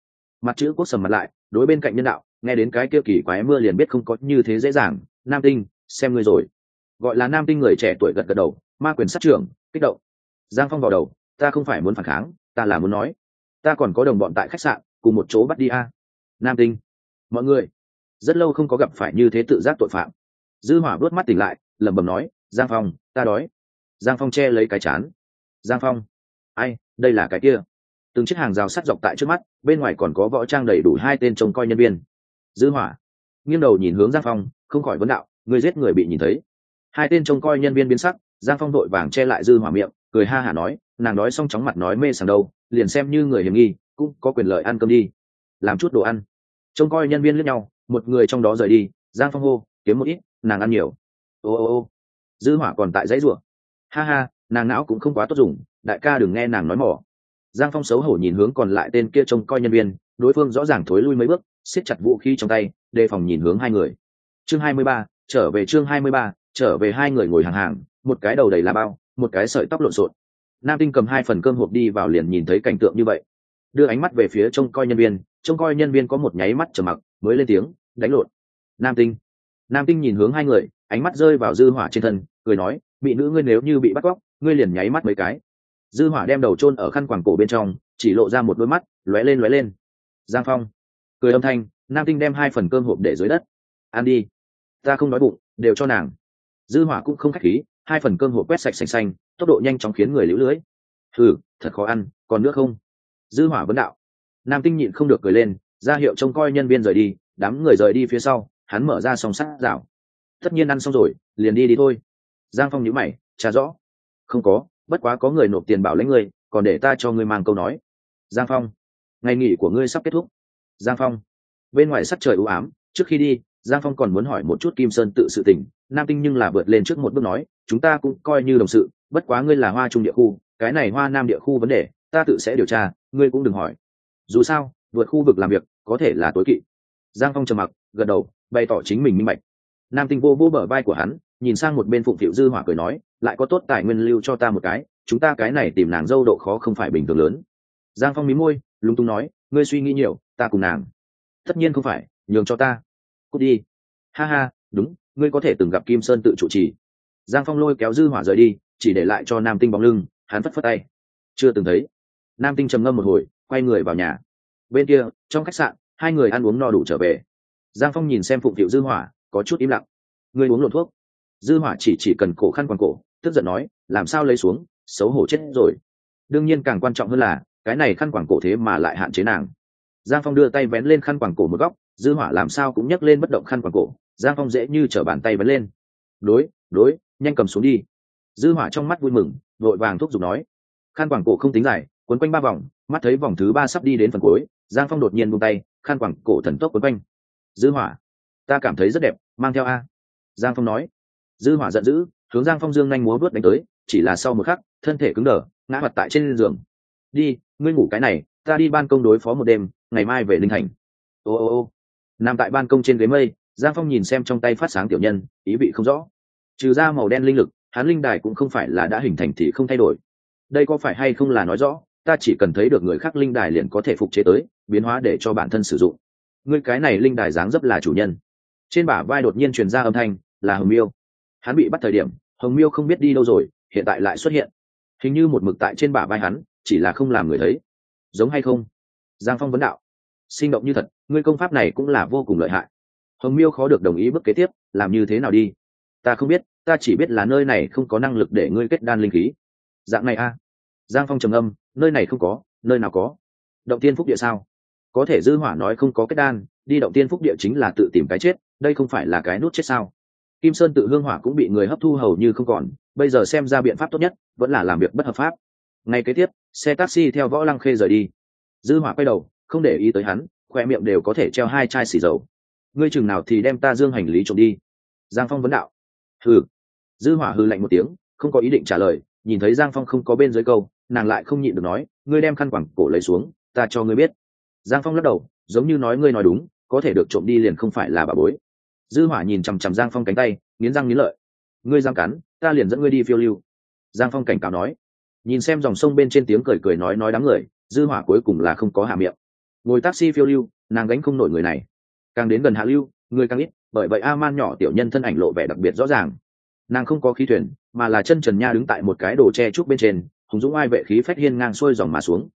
Mặt chữ quốc sầm mặt lại, đối bên cạnh nhân đạo, nghe đến cái kia kỳ quái mưa liền biết không có như thế dễ dàng, nam tinh, xem ngươi rồi. Gọi là nam tinh người trẻ tuổi gật gật đầu, ma quyền sát trưởng, kích động. Giang phong vào đầu, ta không phải muốn phản kháng ta là muốn nói. Ta còn có đồng bọn tại khách sạn, cùng một chỗ bắt đi a. Nam tinh. Mọi người. Rất lâu không có gặp phải như thế tự giác tội phạm. Dư hỏa đốt mắt tỉnh lại, lẩm bẩm nói, giang phong, ta đói. Giang phong che lấy cái chán. Giang phong, ai, đây là cái kia? Từng chiếc hàng rào sắt dọc tại trước mắt, bên ngoài còn có võ trang đầy đủ hai tên trông coi nhân viên. Dư hỏa nghiêng đầu nhìn hướng giang phong, không khỏi vấn đạo người giết người bị nhìn thấy. Hai tên trông coi nhân viên biến sắc giang phong đội vàng che lại dư hỏa miệng, cười ha hả nói, nàng nói xong chóng mặt nói mê sảng đâu, liền xem như người hiểm nghi, cũng có quyền lợi ăn cơm đi. Làm chút đồ ăn. Trông coi nhân viên lẫn nhau, một người trong đó rời đi, giang phong hô, kiếm một ít, nàng ăn nhiều. Ô ô ô. Dư hỏa còn tại dãy rủa. Ha ha, nàng não cũng không quá tốt dùng, đại ca đừng nghe nàng nói mỏ. Giang phong xấu hổ nhìn hướng còn lại tên kia trông coi nhân viên, đối phương rõ ràng thối lui mấy bước, siết chặt vũ khí trong tay, đề phòng nhìn hướng hai người. Chương hai mươi ba, trở về chương hai mươi ba, trở về hai người ngồi hàng hàng một cái đầu đầy là bao, một cái sợi tóc lộn xộn. Nam tinh cầm hai phần cơm hộp đi vào liền nhìn thấy cảnh tượng như vậy. Đưa ánh mắt về phía trông coi nhân viên, trông coi nhân viên có một nháy mắt trầm mặc, mới lên tiếng, đánh lộn. Nam tinh. Nam tinh nhìn hướng hai người, ánh mắt rơi vào dư hỏa trên thân, cười nói bị nữ ngươi nếu như bị bắt cóc, ngươi liền nháy mắt mấy cái. Dư hỏa đem đầu chôn ở khăn quàng cổ bên trong, chỉ lộ ra một đôi mắt, lóe lên lóe lên. Giang phong. Cười âm thanh, nam tinh đem hai phần cơm hộp để dưới đất. Ăn đi, ta không đói bụng, đều cho nàng. Dư hỏa cũng không khách khí hai phần cơm hộp quét sạch sành xanh, tốc độ nhanh chóng khiến người lũ lưỡi thử thật khó ăn, còn nước không? Dư hỏa vấn đạo. Nam tinh nhịn không được cười lên, ra hiệu trông coi nhân viên rời đi, đám người rời đi phía sau, hắn mở ra song sắt rào. Tất nhiên ăn xong rồi, liền đi đi thôi. Giang phong nhíu mày trả rõ. Không có, bất quá có người nộp tiền bảo lãnh ngươi, còn để ta cho ngươi mang câu nói. Giang phong, ngày nghỉ của ngươi sắp kết thúc. Giang phong. Bên ngoài sắt trời u ám, trước khi đi, giang phong còn muốn hỏi một chút kim sơn tự sự tình nam tinh nhưng là vượt lên trước một bước nói, chúng ta cũng coi như đồng sự, bất quá ngươi là hoa trung địa khu, cái này hoa nam địa khu vấn đề, ta tự sẽ điều tra, ngươi cũng đừng hỏi. Dù sao, vượt khu vực làm việc, có thể là tối kỵ. Giang phong trầm mặc, gật đầu, bày tỏ chính mình minh bạch. Nam tinh vô vô bờ vai của hắn, nhìn sang một bên phụng thiệu dư hỏa cười nói, lại có tốt tài nguyên lưu cho ta một cái, chúng ta cái này tìm nàng dâu độ khó không phải bình thường lớn. Giang phong mí môi, lúng túng nói, ngươi suy nghĩ nhiều, ta cùng nàng. Tất nhiên không phải, nhường cho ta. Cút đi. Ha ha, đúng ngươi có thể từng gặp kim sơn tự chủ trì. Giang phong lôi kéo dư hỏa rời đi, chỉ để lại cho nam tinh bóng lưng, hắn phất phất tay. Chưa từng thấy. Nam tinh trầm ngâm một hồi, quay người vào nhà. Bên kia, trong khách sạn, hai người ăn uống no đủ trở về. Giang phong nhìn xem phụng thiệu dư hỏa, có chút im lặng. Ngươi uống lộn thuốc. Dư hỏa chỉ chỉ cần cổ khăn quàng cổ, tức giận nói, làm sao lấy xuống, xấu hổ chết rồi. Đương nhiên càng quan trọng hơn là, cái này khăn quàng cổ thế mà lại hạn chế nàng. Giang phong đưa tay vén lên khăn quàng cổ một góc, dư hỏa làm sao cũng nhấc lên bất động khăn quàng cổ giang phong dễ như trở bàn tay vén lên. Đối đối, nhanh cầm xuống đi. Dư hỏa trong mắt vui mừng, vội vàng thúc giục nói. Khăn quảng cổ không tính dài, quấn quanh ba vòng, mắt thấy vòng thứ ba sắp đi đến phần cuối, giang phong đột nhiên buông tay khăn quảng cổ thần tốc quấn quanh. Dư hỏa, ta cảm thấy rất đẹp, mang theo a. Giang phong nói. Dư hỏa giận dữ, hướng giang phong dương nhanh múa vớt đánh tới, chỉ là sau một khắc, thân thể cứng đờ, ngã mặt tại trên giường. Đi, ngươi ngủ cái này, ta đi ban công đối phó một đêm, ngày mai về linh thành. Ô ô ô, nằm tại ban công trên ghế mây giang phong nhìn xem trong tay phát sáng tiểu nhân, ý vị không rõ. Trừ ra màu đen linh lực, hắn linh đài cũng không phải là đã hình thành thì không thay đổi. Đây có phải hay không là nói rõ, ta chỉ cần thấy được người khác linh đài liền có thể phục chế tới, biến hóa để cho bản thân sử dụng. Ngươi cái này linh đài dáng dấp là chủ nhân. Trên bả vai đột nhiên truyền ra âm thanh, là hồng miêu. Hắn bị bắt thời điểm, hồng miêu không biết đi đâu rồi, hiện tại lại xuất hiện. Hình như một mực tại trên bả vai hắn, chỉ là không làm người thấy. Giống hay không? Giang phong vấn đạo. Sinh động như thật, ngươi công pháp này cũng là vô cùng lợi hại hồng miêu khó được đồng ý bước kế tiếp, làm như thế nào đi? Ta không biết, ta chỉ biết là nơi này không có năng lực để ngươi kết đan linh khí. Dạng này a giang phong trầm âm, nơi này không có, nơi nào có? Động tiên phúc địa sao? Có thể dư hỏa nói không có kết đan, đi động tiên phúc địa chính là tự tìm cái chết, đây không phải là cái nút chết sao? Kim sơn tự hương hỏa cũng bị người hấp thu hầu như không còn, bây giờ xem ra biện pháp tốt nhất, vẫn là làm việc bất hợp pháp. Ngay kế tiếp, xe taxi theo võ lăng khê rời đi. Dư hỏa quay đầu, không để ý tới hắn, khoe miệng đều có thể treo hai chai xì dầu ngươi chừng nào thì đem ta dương hành lý trộm đi. Giang phong vấn đạo. Hừ. Dư hỏa hừ lạnh một tiếng, không có ý định trả lời, nhìn thấy giang phong không có bên dưới câu, nàng lại không nhịn được nói, ngươi đem khăn quẳng cổ lấy xuống, ta cho ngươi biết. Giang phong lắc đầu, giống như nói ngươi nói đúng, có thể được trộm đi liền không phải là bà bối. Dư hỏa nhìn chằm chằm giang phong cánh tay, nghiến răng nghiến lợi. Ngươi giang cắn, ta liền dẫn ngươi đi phiêu lưu. Giang phong cảnh cáo nói. Nhìn xem dòng sông bên trên tiếng cười cười nói nói đám người, dư hỏa cuối cùng là không có hạ miệng. Ngồi taxi phiêu lưu, nàng gánh không nổi người này càng đến gần hạ lưu, người càng ít, bởi vậy a man nhỏ tiểu nhân thân ảnh lộ vẻ đặc biệt rõ ràng. Nàng không có khí thuyền, mà là chân trần nha đứng tại một cái đồ che trúc bên trên, hùng dũng ai vệ khí phách hiên ngang xuôi dòng mà xuống.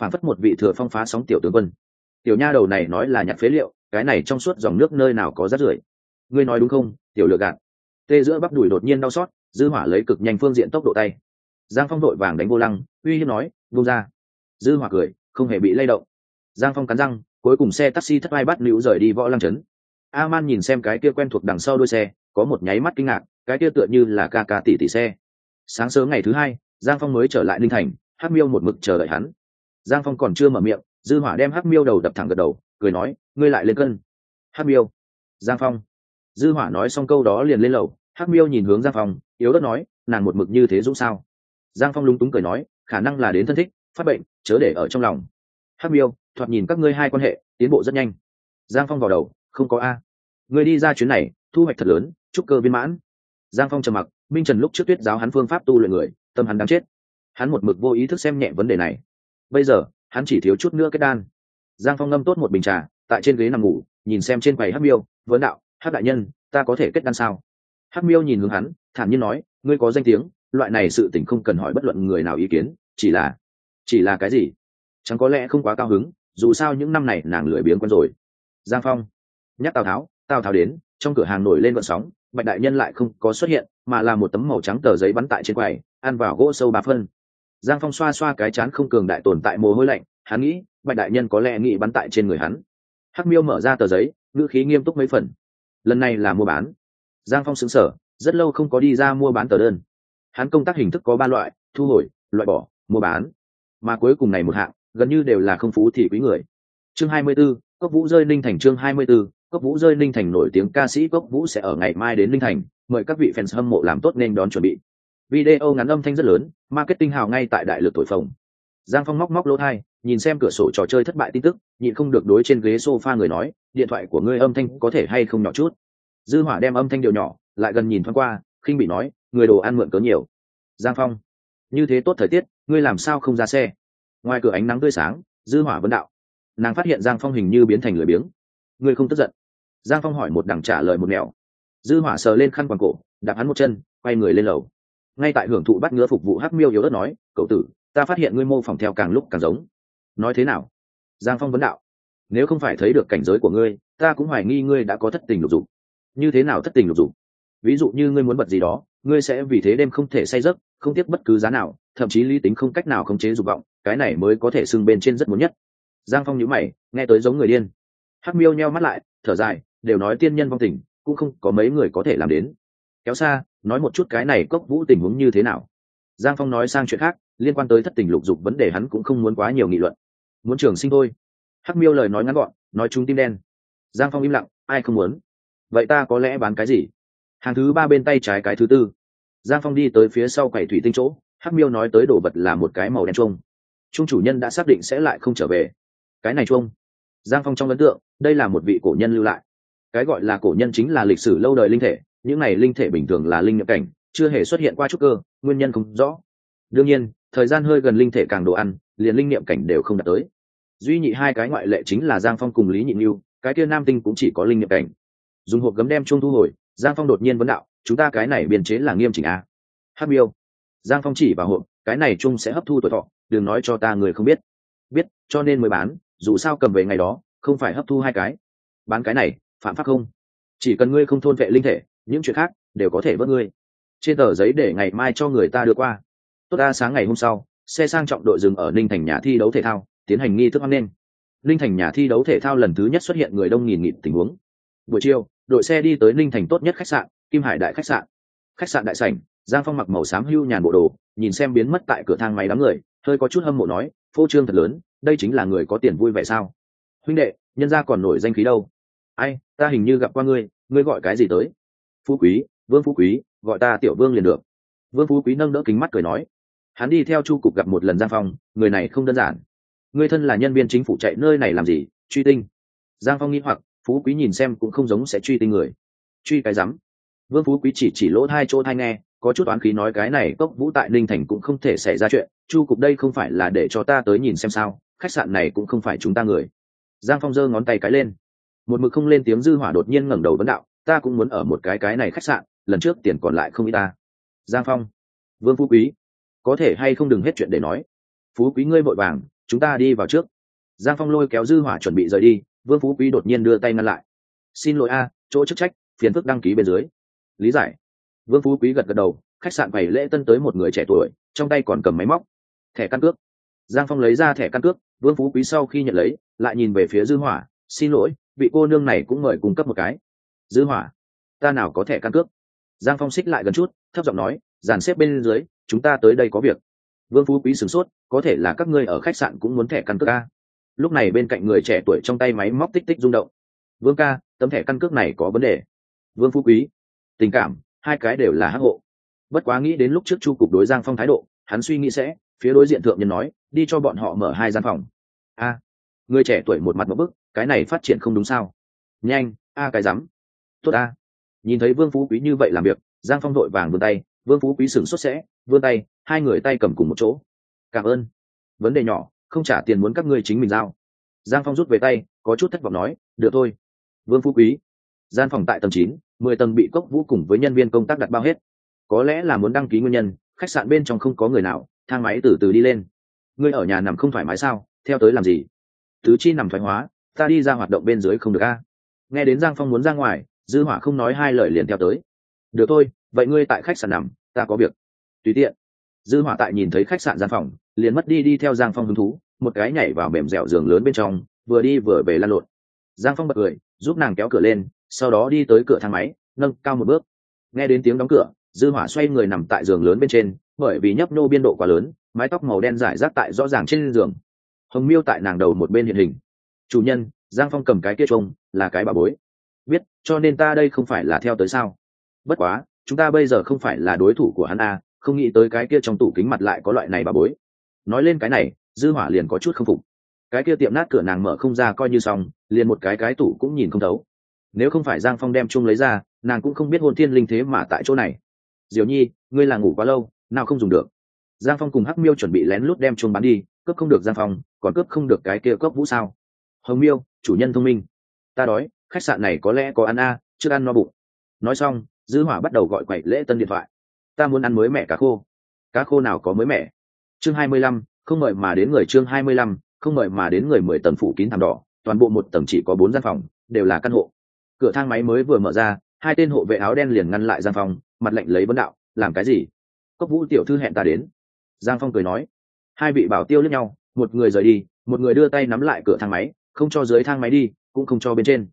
Phản phất một vị thừa phong phá sóng tiểu tướng quân. Tiểu nha đầu này nói là nhặt phế liệu, cái này trong suốt dòng nước nơi nào có rác rưởi. Ngươi nói đúng không, tiểu lựa gạt. Tê giữa bắp đùi đột nhiên đau xót, dư hỏa lấy cực nhanh phương diện tốc độ tay. Giang phong đội vàng đánh vô lăng, uy hiếp nói, buông ra. Dư hỏa cười, không hề bị lay động. Giang phong cắn răng cuối cùng xe taxi thất vai bắt nữ rời đi võ lăng trấn. A man nhìn xem cái kia quen thuộc đằng sau đuôi xe, có một nháy mắt kinh ngạc, cái kia tựa như là ca ca tỷ tỷ xe. Sáng sớm ngày thứ hai, giang phong mới trở lại linh thành, hắc miêu một mực chờ đợi hắn. Giang phong còn chưa mở miệng, dư hỏa đem hắc miêu đầu đập thẳng gật đầu, cười nói, ngươi lại lên cân. Hắc miêu? Giang phong. Dư hỏa nói xong câu đó liền lên lầu, hắc miêu nhìn hướng giang phong, yếu đất nói, nàng một mực như thế dũng sao? Giang phong lúng túng cười nói, khả năng là đến thân thích, phát bệnh, chớ để ở trong lòng. Hắc miêu thoạt nhìn các ngươi hai quan hệ tiến bộ rất nhanh. Giang phong vào đầu, không có a. Người đi ra chuyến này, thu hoạch thật lớn, chúc cơ viên mãn. Giang phong trầm mặc, minh trần lúc trước tuyết giáo hắn phương pháp tu luyện người, tâm hắn đáng chết. Hắn một mực vô ý thức xem nhẹ vấn đề này. Bây giờ, hắn chỉ thiếu chút nữa kết đan. Giang phong ngâm tốt một bình trà, tại trên ghế nằm ngủ, nhìn xem trên quầy hát miêu, vấn đạo hát đại nhân, ta có thể kết đan sao? Hát miêu nhìn hướng hắn, thản nhiên nói, ngươi có danh tiếng, loại này sự tình không cần hỏi bất luận người nào ý kiến, chỉ là chỉ là cái gì? Chẳng có lẽ không quá cao hứng dù sao những năm này nàng lười biếng quen rồi. Giang phong, nhắc tào tháo tào tháo đến, trong cửa hàng nổi lên vận sóng, bạch đại nhân lại không có xuất hiện, mà là một tấm màu trắng tờ giấy bắn tại trên quầy, ăn vào gỗ sâu ba phân. Giang phong xoa xoa cái chán không cường đại tồn tại mồ hôi lạnh, hắn nghĩ, bạch đại nhân có lẽ nghĩ bắn tại trên người hắn. Hắc miêu mở ra tờ giấy, ngữ khí nghiêm túc mấy phần. Lần này là mua bán. Giang phong xứng sở rất lâu không có đi ra mua bán tờ đơn. Hắn công tác hình thức có ba loại, thu hồi, loại bỏ, mua bán. Mà cuối cùng này một hạng gần như đều là không phú thì quý người. Chương 24, cốc vũ rơi ninh thành chương 24, cốc vũ rơi ninh thành nổi tiếng ca sĩ cốc vũ sẽ ở ngày mai đến ninh thành mời các vị fans hâm mộ làm tốt nên đón chuẩn bị. Video ngắn âm thanh rất lớn marketing hào ngay tại đại lực thổi phồng. Giang phong móc móc lỗ thai nhìn xem cửa sổ trò chơi thất bại tin tức nhịn không được đối trên ghế sofa người nói điện thoại của ngươi âm thanh có thể hay không nhỏ chút. Dư hỏa đem âm thanh điều nhỏ lại gần nhìn thoáng qua khinh bị nói người đồ ăn mượn cớ nhiều. Giang phong như thế tốt thời tiết ngươi làm sao không ra xe? Ngoài cửa ánh nắng tươi sáng, dư hỏa vấn đạo. Nàng phát hiện giang phong hình như biến thành lười biếng. Ngươi không tức giận. Giang phong hỏi một đằng trả lời một mẹo dư hỏa sờ lên khăn quàng cổ, đạp hắn một chân, quay người lên lầu. Ngay tại hưởng thụ bắt ngứa phục vụ hắc miêu yếu đất nói, cậu tử, ta phát hiện ngươi mô phỏng theo càng lúc càng giống. Nói thế nào? Giang phong vấn đạo. Nếu không phải thấy được cảnh giới của ngươi, ta cũng hoài nghi ngươi đã có thất tình lục dục. Như thế nào thất tình lục dục? Ví dụ như ngươi muốn bật gì đó ngươi sẽ vì thế đêm không thể say giấc, không tiếc bất cứ giá nào, thậm chí lý tính không cách nào khống chế dục vọng, cái này mới có thể xưng bên trên rất muốn nhất. Giang phong nhíu mày, nghe tới giống người điên. Hắc miêu nheo mắt lại, thở dài, đều nói tiên nhân vong tình, cũng không có mấy người có thể làm đến. Kéo xa, nói một chút cái này cốc vũ tình huống như thế nào. Giang phong nói sang chuyện khác, liên quan tới thất tình lục dục vấn đề hắn cũng không muốn quá nhiều nghị luận. Muốn trường sinh thôi. Hắc miêu lời nói ngắn gọn, nói chúng tim đen. Giang phong im lặng, ai không muốn? Vậy ta có lẽ bán cái gì? Hàng thứ ba bên tay trái cái thứ tư. Giang phong đi tới phía sau quầy thủy tinh chỗ, hắc miêu nói tới đồ vật là một cái màu đen chuông. Trung chủ nhân đã xác định sẽ lại không trở về. Cái này chuông. Giang phong trong ấn tượng, đây là một vị cổ nhân lưu lại. Cái gọi là cổ nhân chính là lịch sử lâu đời linh thể, những này linh thể bình thường là linh nhập cảnh, chưa hề xuất hiện qua chút cơ, nguyên nhân không rõ. Đương nhiên, thời gian hơi gần linh thể càng đồ ăn, liền linh niệm cảnh đều không đạt tới. Duy nhị hai cái ngoại lệ chính là giang phong cùng lý nhị mưu cái kia nam tinh cũng chỉ có linh niệm cảnh. Dùng hộp gấm đem chung thu hồi giang phong đột nhiên vấn đạo, chúng ta cái này biên chế là nghiêm chỉnh à? hát miêu. Giang phong chỉ vào hộp, cái này chung sẽ hấp thu tuổi thọ, đừng nói cho ta người không biết. Biết, cho nên mới bán, dù sao cầm về ngày đó, không phải hấp thu hai cái. Bán cái này, phạm pháp không? Chỉ cần ngươi không thôn vệ linh thể, những chuyện khác đều có thể vớt ngươi. Trên tờ giấy để ngày mai cho người ta đưa qua. Tốt đa sáng ngày hôm sau, xe sang trọng đội dừng ở ninh thành nhà thi đấu thể thao, tiến hành nghi thức hoan nghênh. Ninh thành nhà thi đấu thể thao lần thứ nhất xuất hiện người đông nghìn nghịt tình huống. Buổi chiều đội xe đi tới ninh thành tốt nhất khách sạn, kim hải đại khách sạn. Khách sạn đại sảnh, giang phong mặc màu xám hưu nhàn bộ đồ, nhìn xem biến mất tại cửa thang máy đám người, hơi có chút hâm mộ nói, phô trương thật lớn, đây chính là người có tiền vui vẻ sao? Huynh đệ, nhân gia còn nổi danh khí đâu. Ai, ta hình như gặp qua ngươi ngươi gọi cái gì tới? Phú quý, vương phú quý, gọi ta tiểu vương liền được. Vương phú quý nâng đỡ kính mắt cười nói, hắn đi theo chu cục gặp một lần giang phong, người này không đơn giản. Người thân là nhân viên chính phủ chạy nơi này làm gì, truy tinh. Giang phong nghĩ hoặc phú quý nhìn xem cũng không giống sẽ truy tinh người. Truy cái rắm. Vương phú quý chỉ chỉ lỗ hai chỗ thai nghe, có chút oán khí nói cái này cốc vũ tại ninh thành cũng không thể xảy ra chuyện, chu cục đây không phải là để cho ta tới nhìn xem sao, khách sạn này cũng không phải chúng ta người. Giang phong giơ ngón tay cái lên. Một mực không lên tiếng dư hỏa đột nhiên ngẩng đầu vấn đạo, ta cũng muốn ở một cái cái này khách sạn, lần trước tiền còn lại không ít ta. Giang phong. Vương phú quý. Có thể hay không đừng hết chuyện để nói. Phú quý ngươi vội vàng, chúng ta đi vào trước. Giang phong lôi kéo dư hỏa chuẩn bị rời đi vương phú quý đột nhiên đưa tay ngăn lại. Xin lỗi a, chỗ chức trách, phiền phức đăng ký bên dưới. Lý giải. Vương phú quý gật gật đầu, khách sạn bày lễ tân tới một người trẻ tuổi, trong tay còn cầm máy móc. Thẻ căn cước. Giang phong lấy ra thẻ căn cước, vương phú quý sau khi nhận lấy, lại nhìn về phía dư hỏa, xin lỗi, vị cô nương này cũng mời cung cấp một cái. Dư hỏa, ta nào có thẻ căn cước? Giang phong xích lại gần chút, thấp giọng nói, dàn xếp bên dưới, chúng ta tới đây có việc. Vương phú quý sửng sốt, có thể là các ngươi ở khách sạn cũng muốn thẻ căn cước a? Lúc này bên cạnh người trẻ tuổi trong tay máy móc tích tích rung động. Vương ca, tấm thẻ căn cước này có vấn đề. Vương phú quý. Tình cảm, hai cái đều là hắc hộ. Bất quá nghĩ đến lúc trước chu cục đối giang phong thái độ, hắn suy nghĩ sẽ, phía đối diện thượng nhân nói, đi cho bọn họ mở hai gian phòng. A, người trẻ tuổi một mặt một bức, cái này phát triển không đúng sao? Nhanh, a cái rắm. Tốt a. Nhìn thấy vương phú quý như vậy làm việc, giang phong đội vàng vươn tay, vương phú quý sửng xuất sẽ, vươn tay, hai người tay cầm cùng một chỗ. Cảm ơn. Vấn đề nhỏ không trả tiền muốn các ngươi chính mình giao. Giang phong rút về tay, có chút thất vọng nói, được thôi, vương phú quý. Gian phòng tại tầng chín, mười tầng bị cốc vũ cùng với nhân viên công tác đặt bao hết. Có lẽ là muốn đăng ký nguyên nhân, khách sạn bên trong không có người nào, thang máy từ từ đi lên. Ngươi ở nhà nằm không thoải mái sao? Theo tới làm gì? Tứ chi nằm thoái hóa, ta đi ra hoạt động bên dưới không được a. Nghe đến giang phong muốn ra ngoài, dư hỏa không nói hai lời liền theo tới. Được thôi, vậy ngươi tại khách sạn nằm, ta có việc. Tùy tiện. Dư hỏa tại nhìn thấy khách sạn gian phòng liền mất đi đi theo giang phong hứng thú, một cái nhảy vào mềm dẻo giường lớn bên trong, vừa đi vừa về lăn lộn. Giang phong bật cười, giúp nàng kéo cửa lên, sau đó đi tới cửa thang máy, nâng cao một bước. Nghe đến tiếng đóng cửa, dư hỏa xoay người nằm tại giường lớn bên trên, bởi vì nhấp nô biên độ quá lớn, mái tóc màu đen rải rác tại rõ ràng trên giường. Hồng miêu tại nàng đầu một bên hiện hình. Chủ nhân, giang phong cầm cái kia trông là cái bà bối. Biết, cho nên ta đây không phải là theo tới sao? Bất quá, chúng ta bây giờ không phải là đối thủ của hắn a không nghĩ tới cái kia trong tủ kính mặt lại có loại này bà bối nói lên cái này dư hỏa liền có chút không phục. Cái kia tiệm nát cửa nàng mở không ra coi như xong liền một cái cái tủ cũng nhìn không thấu. Nếu không phải giang phong đem chung lấy ra nàng cũng không biết hôn thiên linh thế mà tại chỗ này. Diều nhi ngươi là ngủ quá lâu nào không dùng được? Giang phong cùng hắc miêu chuẩn bị lén lút đem chung bán đi cướp không được giang phong còn cướp không được cái kia cướp vũ sao? Hồng miêu chủ nhân thông minh. Ta đói khách sạn này có lẽ có ăn a à, chưa ăn no bụng. Nói xong dư hỏa bắt đầu gọi quậy lễ tân điện thoại. Ta muốn ăn mới mẻ cá khô. Cá khô nào có mới mẻ? Chương hai mươi lăm, không mời mà đến người chương hai mươi lăm, không mời mà đến người mười tầng phủ kín thảm đỏ toàn bộ một tầng chỉ có bốn gian phòng đều là căn hộ. Cửa thang máy mới vừa mở ra hai tên hộ vệ áo đen liền ngăn lại giang phong mặt lạnh lấy vấn đạo làm cái gì? Cốc vũ tiểu thư hẹn ta đến. Giang phong cười nói hai vị bảo tiêu lẫn nhau một người rời đi một người đưa tay nắm lại cửa thang máy không cho dưới thang máy đi cũng không cho bên trên.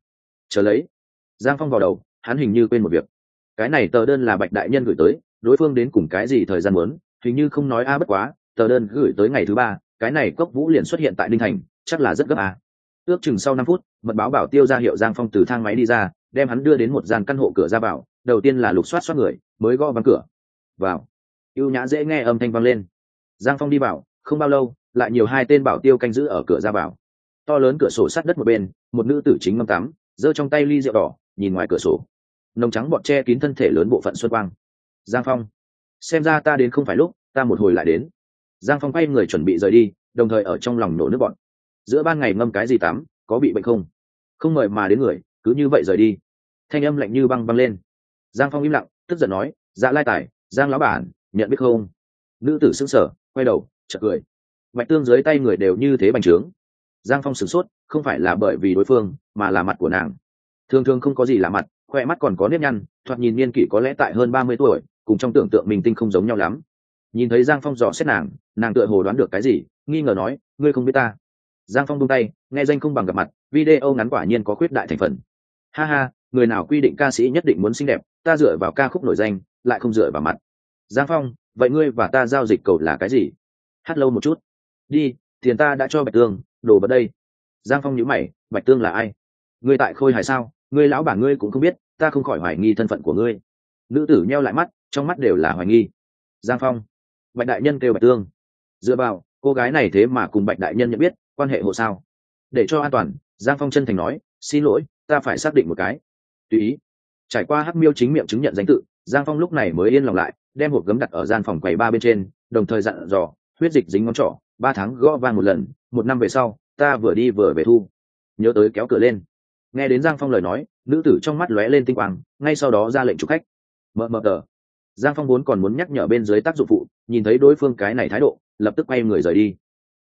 Chờ lấy. Giang phong vào đầu hắn hình như quên một việc. Cái này tờ đơn là bạch đại nhân gửi tới đối phương đến cùng cái gì thời gian muốn hình như không nói a bất quá tờ đơn gửi tới ngày thứ ba, cái này cốc vũ liền xuất hiện tại ninh thành, chắc là rất gấp à. ước chừng sau năm phút, mật báo bảo tiêu ra hiệu giang phong từ thang máy đi ra, đem hắn đưa đến một gian căn hộ cửa ra vào, đầu tiên là lục soát soát người, mới gõ bắn cửa. Vào. Y ê u nhã dễ nghe âm thanh vang lên. Giang phong đi vào, không bao lâu, lại nhiều hai tên bảo tiêu canh giữ ở cửa ra vào. To lớn cửa sổ sát đất một bên, một nữ tử chính ngâm tắm, giơ trong tay ly rượu đỏ, nhìn ngoài cửa sổ. Nồng trắng bọt che kín thân thể lớn bộ phận xuân quang. Giang phong, xem ra ta đến không phải lúc, ta một hồi lại đến giang phong quay người chuẩn bị rời đi, đồng thời ở trong lòng nổ nước bọn. Giữa ban ngày ngâm cái gì tắm, có bị bệnh không? Không mời mà đến người, cứ như vậy rời đi. Thanh âm lạnh như băng băng lên. Giang phong im lặng, tức giận nói dạ lai tài, giang lão bản, nhận biết không? Nữ tử xưng sở quay đầu, chợt cười. Bạch tương dưới tay người đều như thế bành trướng. Giang phong sửng sốt, không phải là bởi vì đối phương, mà là mặt của nàng. Thường thường không có gì là mặt khoe mắt còn có nếp nhăn, thoạt nhìn niên kỷ có lẽ tại hơn ba mươi tuổi, cùng trong tưởng tượng mình tinh không giống nhau lắm nhìn thấy giang phong dò xét nàng nàng tựa hồ đoán được cái gì, nghi ngờ nói, ngươi không biết ta? Giang phong buông tay, nghe danh không bằng gặp mặt, video ngắn quả nhiên có khuyết đại thành phần. Ha ha, người nào quy định ca sĩ nhất định muốn xinh đẹp, ta dựa vào ca khúc nổi danh, lại không dựa vào mặt. Giang phong, vậy ngươi và ta giao dịch cầu là cái gì? Hát lâu một chút. Đi, tiền ta đã cho bạch tương đổ vào đây. Giang phong nhữ mày, bạch tương là ai? Ngươi tại khôi hài sao? Ngươi lão bà ngươi cũng không biết, ta không khỏi hoài nghi thân phận của ngươi. Nữ tử nheo lại mắt, trong mắt đều là hoài nghi. Giang phong bạch đại nhân kêu bạch tương. Dựa vào, cô gái này thế mà cùng bạch đại nhân nhận biết, quan hệ hộ sao? Để cho an toàn, giang phong chân thành nói, xin lỗi, ta phải xác định một cái. Tùy ý. Trải qua hắc miêu chính miệng chứng nhận danh tự, giang phong lúc này mới yên lòng lại, đem hộp gấm đặt ở gian phòng quầy ba bên trên, đồng thời dặn dò, huyết dịch dính ngón trỏ, ba tháng gõ vang một lần, một năm về sau, ta vừa đi vừa về thu. Nhớ tới kéo cửa lên. Nghe đến giang phong lời nói, nữ tử trong mắt lóe lên tinh quang, ngay sau đó ra lệnh chụp khách. Mờ mờ tờ giang phong vốn còn muốn nhắc nhở bên dưới tác dụng phụ, nhìn thấy đối phương cái này thái độ, lập tức quay người rời đi.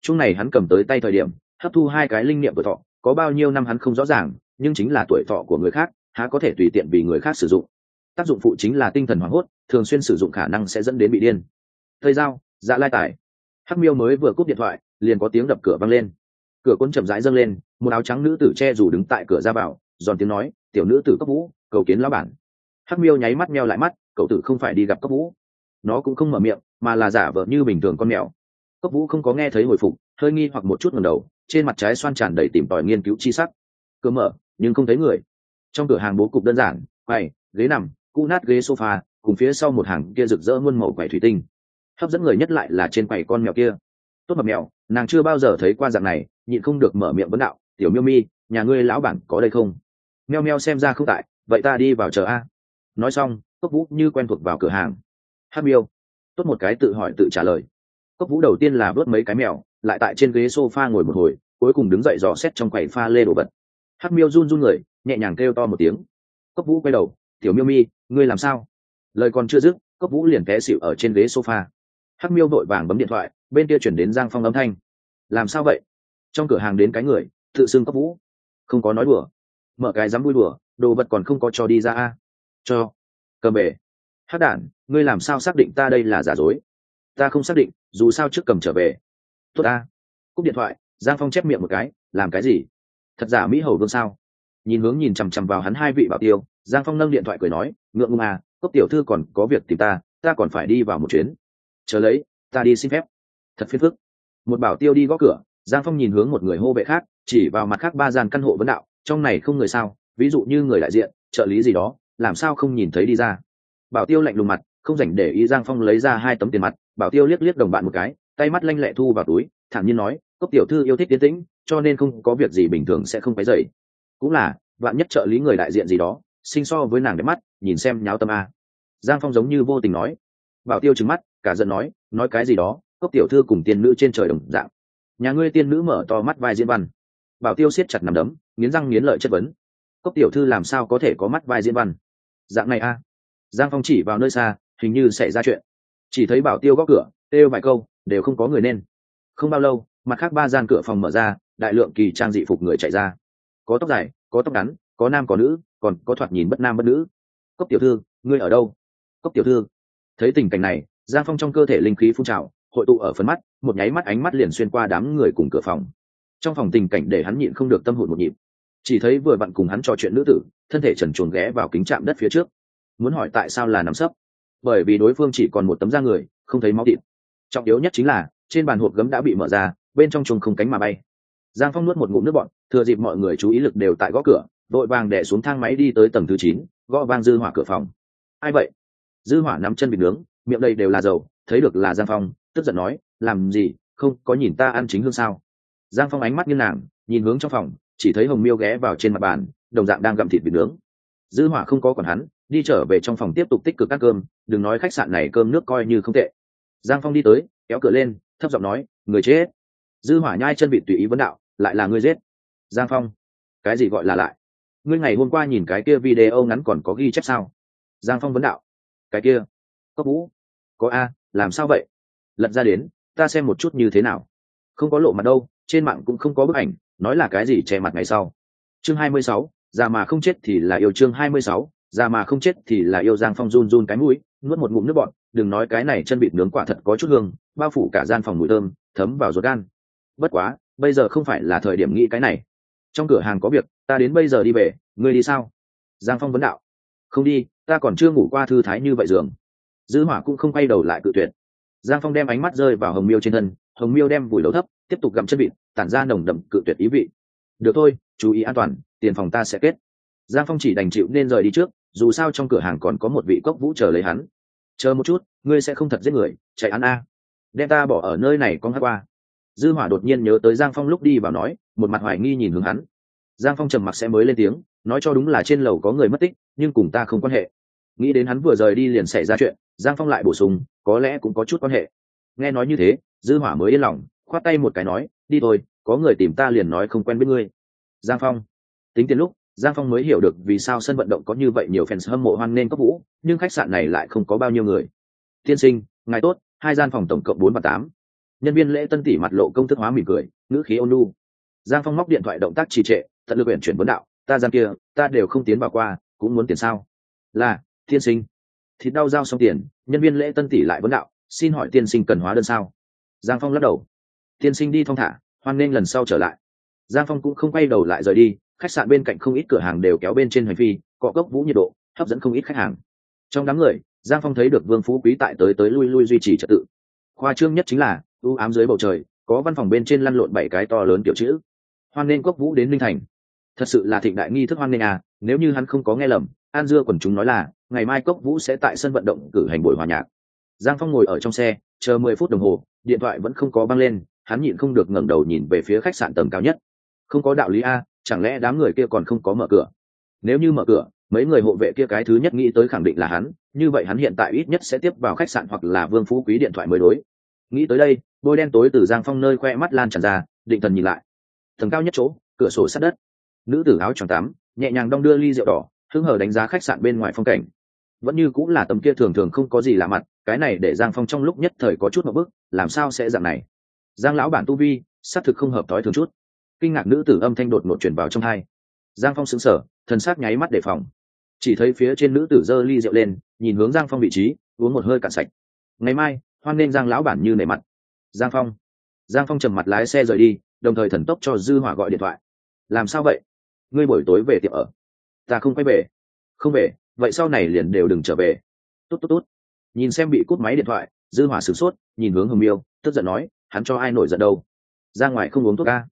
Chung này hắn cầm tới tay thời điểm, hấp thu hai cái linh niệm tuổi thọ, có bao nhiêu năm hắn không rõ ràng, nhưng chính là tuổi thọ của người khác, há có thể tùy tiện vì người khác sử dụng. Tác dụng phụ chính là tinh thần hoảng hốt, thường xuyên sử dụng khả năng sẽ dẫn đến bị điên. Thời giao dạ lai tải hắc miêu mới vừa cúp điện thoại, liền có tiếng đập cửa vang lên. Cửa cuốn chậm rãi dâng lên, một áo trắng nữ tử che dù đứng tại cửa ra vào, giòn tiếng nói, tiểu nữ tử cấp vũ, cầu kiến lão bản hắc miêu nháy mắt meo lại mắt, cậu tử không phải đi gặp Cốc vũ. Nó cũng không mở miệng, mà là giả vờ như bình thường con mèo. Cốc vũ không có nghe thấy hồi phục, hơi nghi hoặc một chút ngầm đầu, trên mặt trái xoan tràn đầy tìm tòi nghiên cứu chi sắc. Cơ mở, nhưng không thấy người. Trong cửa hàng bố cục đơn giản, quầy, ghế nằm, cũ nát ghế sofa, cùng phía sau một hàng kia rực rỡ muôn màu quầy thủy tinh. Hấp dẫn người nhất lại là trên quầy con mèo kia. Tốt mập mèo, nàng chưa bao giờ thấy qua dạng này, nhịn không được mở miệng vấn đạo, tiểu miêu mi, nhà ngươi lão bản có đây không? Meo meo xem ra không tại, vậy ta đi vào chờ a nói xong, cốc vũ như quen thuộc vào cửa hàng. Hát miêu. Tốt một cái tự hỏi tự trả lời. Cốc vũ đầu tiên là vớt mấy cái mèo, lại tại trên ghế s o f a ngồi một hồi, cuối cùng đứng dậy dò xét trong quầy pha lê đồ vật. Hát miêu run run người, nhẹ nhàng kêu to một tiếng. Cốc vũ quay đầu, tiểu miêu mi, ngươi làm sao? Lời còn chưa dứt, cốc vũ liền té xịu ở trên ghế sofa. Hắc miêu vội vàng bấm điện thoại, bên kia chuyển đến giang phong âm thanh. Làm sao vậy? Trong cửa hàng đến cái người, tự xưng cốc vũ. Không có nói đùa. Mở cái dám vui đùa, đồ vật còn không có cho đi ra a cho. Cầm bể. Hát đản, ngươi làm sao xác định ta đây là giả dối? Ta không xác định, dù sao trước cầm trở về. Tốt ta. Cúp điện thoại, giang phong chép miệng một cái, làm cái gì? Thật giả mỹ hầu vương sao? Nhìn hướng nhìn chằm chằm vào hắn hai vị bảo tiêu, giang phong nâng điện thoại cười nói, ngượng ngùng à cốc tiểu thư còn có việc tìm ta ta còn phải đi vào một chuyến. Chờ lấy, ta đi xin phép. Thật phiền phức. Một bảo tiêu đi gõ cửa, giang phong nhìn hướng một người hô vệ khác, chỉ vào mặt khác ba gian căn hộ vấn đạo, trong này không người sao? Ví dụ như người đại diện, trợ lý gì đó làm sao không nhìn thấy đi ra? Bảo tiêu lạnh lùng mặt, không dành để ý giang phong lấy ra hai tấm tiền mặt, bảo tiêu liếc liếc đồng bạn một cái, tay mắt lanh lẹ thu vào túi, thản nhiên nói, cốc tiểu thư yêu thích tiến tĩnh, cho nên không có việc gì bình thường sẽ không phải dậy cũng là bạn nhất trợ lý người đại diện gì đó, sinh so với nàng đẹp mắt, nhìn xem nháo tâm a. Giang phong giống như vô tình nói. Bảo tiêu trừng mắt, cả giận nói nói cái gì đó, cốc tiểu thư cùng tiên nữ trên trời đồng dạng. Nhà ngươi tiên nữ mở to mắt vai diễn văn. Bảo tiêu siết chặt nằm đấm, nghiến răng nghiến lợi chất vấn. Cốc tiểu thư làm sao có thể có mắt vai diễn văn? Dạng này a. Giang phong chỉ vào nơi xa, hình như xảy ra chuyện. Chỉ thấy bảo tiêu gõ cửa têu vài câu, đều không có người nên. Không bao lâu, mặt khác ba gian cửa phòng mở ra, đại lượng kỳ trang dị phục người chạy ra. Có tóc dài, có tóc ngắn, có nam có nữ, còn có thoạt nhìn bất nam bất nữ. Cốc tiểu thư, ngươi ở đâu? Cốc tiểu thư. Thấy tình cảnh này, giang phong trong cơ thể linh khí phun trào, hội tụ ở phần mắt, một nháy mắt ánh mắt liền xuyên qua đám người cùng cửa phòng. Trong phòng tình cảnh để hắn nhịn không được tâm hụt một nhịp chỉ thấy vừa bạn cùng hắn trò chuyện nữ tử, thân thể trần chuồng ghé vào kính chạm đất phía trước. Muốn hỏi tại sao là nắm sấp? Bởi vì đối phương chỉ còn một tấm da người, không thấy máu thịt. Trọng yếu nhất chính là, trên bàn hộp gấm đã bị mở ra, bên trong chuồng không cánh mà bay. Giang phong nuốt một ngụm nước bọn thừa dịp mọi người chú ý lực đều tại gõ cửa vội vàng đẻ xuống thang máy đi tới tầng thứ chín, gõ vang dư hỏa cửa phòng. Ai vậy? Dư hỏa nắm chân bị nướng, miệng đây đều là dầu, thấy được là giang phong, tức giận nói, làm gì? Không, có nhìn ta ăn chính hương sao? Giang phong ánh mắt như nàng, nhìn hướng trong phòng chỉ thấy hồng miêu ghé vào trên mặt bàn, đồng dạng đang gặm thịt vịt nướng. Dư hỏa không có còn hắn, đi trở về trong phòng tiếp tục tích cực ăn cơm, đừng nói khách sạn này cơm nước coi như không tệ. Giang phong đi tới, kéo cửa lên, thấp giọng nói, người chết. Dư hỏa nhai chân bị tùy ý vấn đạo, lại là ngươi giết. Giang phong, cái gì gọi là lại? Ngươi ngày hôm qua nhìn cái kia video ngắn còn có ghi chép sao? Giang phong vấn đạo, cái kia, cốc vũ, có a, làm sao vậy? Lật ra đến, ta xem một chút như thế nào. Không có lộ mặt đâu, trên mạng cũng không có bức ảnh nói là cái gì che mặt ngày sau? Chương hai mươi sáu, già mà không chết thì là yêu chương hai mươi sáu, già mà không chết thì là yêu giang phong run run cái mũi, nuốt một ngụm nước bọt, đừng nói cái này chân vịt nướng quả thật có chút hương, bao phủ cả gian phòng mùi thơm, thấm vào ruột gan. Bất quá, bây giờ không phải là thời điểm nghĩ cái này. Trong cửa hàng có việc, ta đến bây giờ đi về, ngươi đi sao? Giang phong vấn đạo. Không đi, ta còn chưa ngủ qua thư thái như vậy giường. Dư hỏa cũng không quay đầu lại cự tuyệt giang phong đem ánh mắt rơi vào hồng miêu trên thân, hồng miêu đem vùi lấu thấp, tiếp tục gặm chân vịt, tản ra nồng đậm cự tuyệt ý vị. Được thôi, chú ý an toàn, tiền phòng ta sẽ kết. Giang phong chỉ đành chịu nên rời đi trước, dù sao trong cửa hàng còn có một vị cốc vũ chờ lấy hắn. Chờ một chút, ngươi sẽ không thật giết người, chạy ăn a. Đem ta bỏ ở nơi này con hát qua. Dư hỏa đột nhiên nhớ tới giang phong lúc đi vào nói, một mặt hoài nghi nhìn hướng hắn. Giang phong trầm mặc sẽ mới lên tiếng, nói cho đúng là trên lầu có người mất tích, nhưng cùng ta không quan hệ nghĩ đến hắn vừa rời đi liền xảy ra chuyện, giang phong lại bổ sung, có lẽ cũng có chút quan hệ. Nghe nói như thế, dư hỏa mới yên lòng, khoát tay một cái nói, đi thôi, có người tìm ta liền nói không quen biết ngươi. Giang phong. Tính tiền lúc, giang phong mới hiểu được vì sao sân vận động có như vậy nhiều fans hâm mộ hoan nên cấp vũ, nhưng khách sạn này lại không có bao nhiêu người. Tiên sinh, ngài tốt, hai gian phòng tổng cộng bốn và tám. Nhân viên lễ tân tỷ mặt lộ công thức hóa mỉm cười, ngữ khí ôn lu giang phong móc điện thoại động tác trì trệ, tận lực huyện chuyển vấn đạo, ta gian kia, ta đều không tiến vào qua, cũng muốn tiền sao? Là tiên sinh. Thịt đau giao xong tiền, nhân viên lễ tân tỷ lại vấn đạo, xin hỏi tiên sinh cần hóa đơn sao? Giang phong lắc đầu. Tiên sinh đi thong thả, hoan nghênh lần sau trở lại. Giang phong cũng không quay đầu lại rời đi, khách sạn bên cạnh không ít cửa hàng đều kéo bên trên hành phi, cọ cốc vũ nhiệt độ, hấp dẫn không ít khách hàng. Trong đám người, giang phong thấy được vương phú quý tại tới tới lui lui duy trì trật tự. Khoa trương nhất chính là ưu ám dưới bầu trời, có văn phòng bên trên lăn lộn bảy cái to lớn kiểu chữ. Hoan nên cốc vũ đến linh thành. Thật sự là thịnh đại nghi thức hoan nên à nếu như hắn không có nghe lầm an dưa quần chúng nói là, ngày mai cốc vũ sẽ tại sân vận động cử hành buổi hòa nhạc. Giang phong ngồi ở trong xe, chờ mười phút đồng hồ, điện thoại vẫn không có băng lên, hắn nhịn không được ngẩng đầu nhìn về phía khách sạn tầng cao nhất. Không có đạo lý a, chẳng lẽ đám người kia còn không có mở cửa? Nếu như mở cửa, mấy người hộ vệ kia cái thứ nhất nghĩ tới khẳng định là hắn, như vậy hắn hiện tại ít nhất sẽ tiếp vào khách sạn hoặc là vương phú quý điện thoại mới đối. Nghĩ tới đây, bôi đen tối từ giang phong nơi khoe mắt lan tràn ra, định thần nhìn lại. Tầng cao nhất chỗ, cửa sổ sát đất. Nữ tử áo tròn tắm nhẹ nhàng đong đưa ly rượu đỏ hưng hờ đánh giá khách sạn bên ngoài phong cảnh. Vẫn như cũng là tấm kia thường thường không có gì lạ mặt, cái này để giang phong trong lúc nhất thời có chút một bức làm sao sẽ dạng này? Giang lão bản tu vi, xác thực không hợp thói thường chút. Kinh ngạc nữ tử âm thanh đột ngột chuyển vào trong hai. Giang phong xứng sở thần sắc nháy mắt đề phòng. Chỉ thấy phía trên nữ tử giơ ly rượu lên, nhìn hướng giang phong vị trí, uống một hơi cạn sạch. Ngày mai, hoan nên giang lão bản như nề mặt. Giang phong. Giang phong trầm mặt lái xe rời đi, đồng thời thần tốc cho dư hỏa gọi điện thoại. Làm sao vậy? Ngươi buổi tối về tiệm ở ta không quay về. Không về, vậy sau này liền đều đừng trở về. Tốt tốt tốt. Nhìn xem bị cút máy điện thoại, dư hỏa sửng sốt, nhìn hướng hồng miêu, tức giận nói, hắn cho ai nổi giận đâu? Ra ngoài không uống thuốc ca.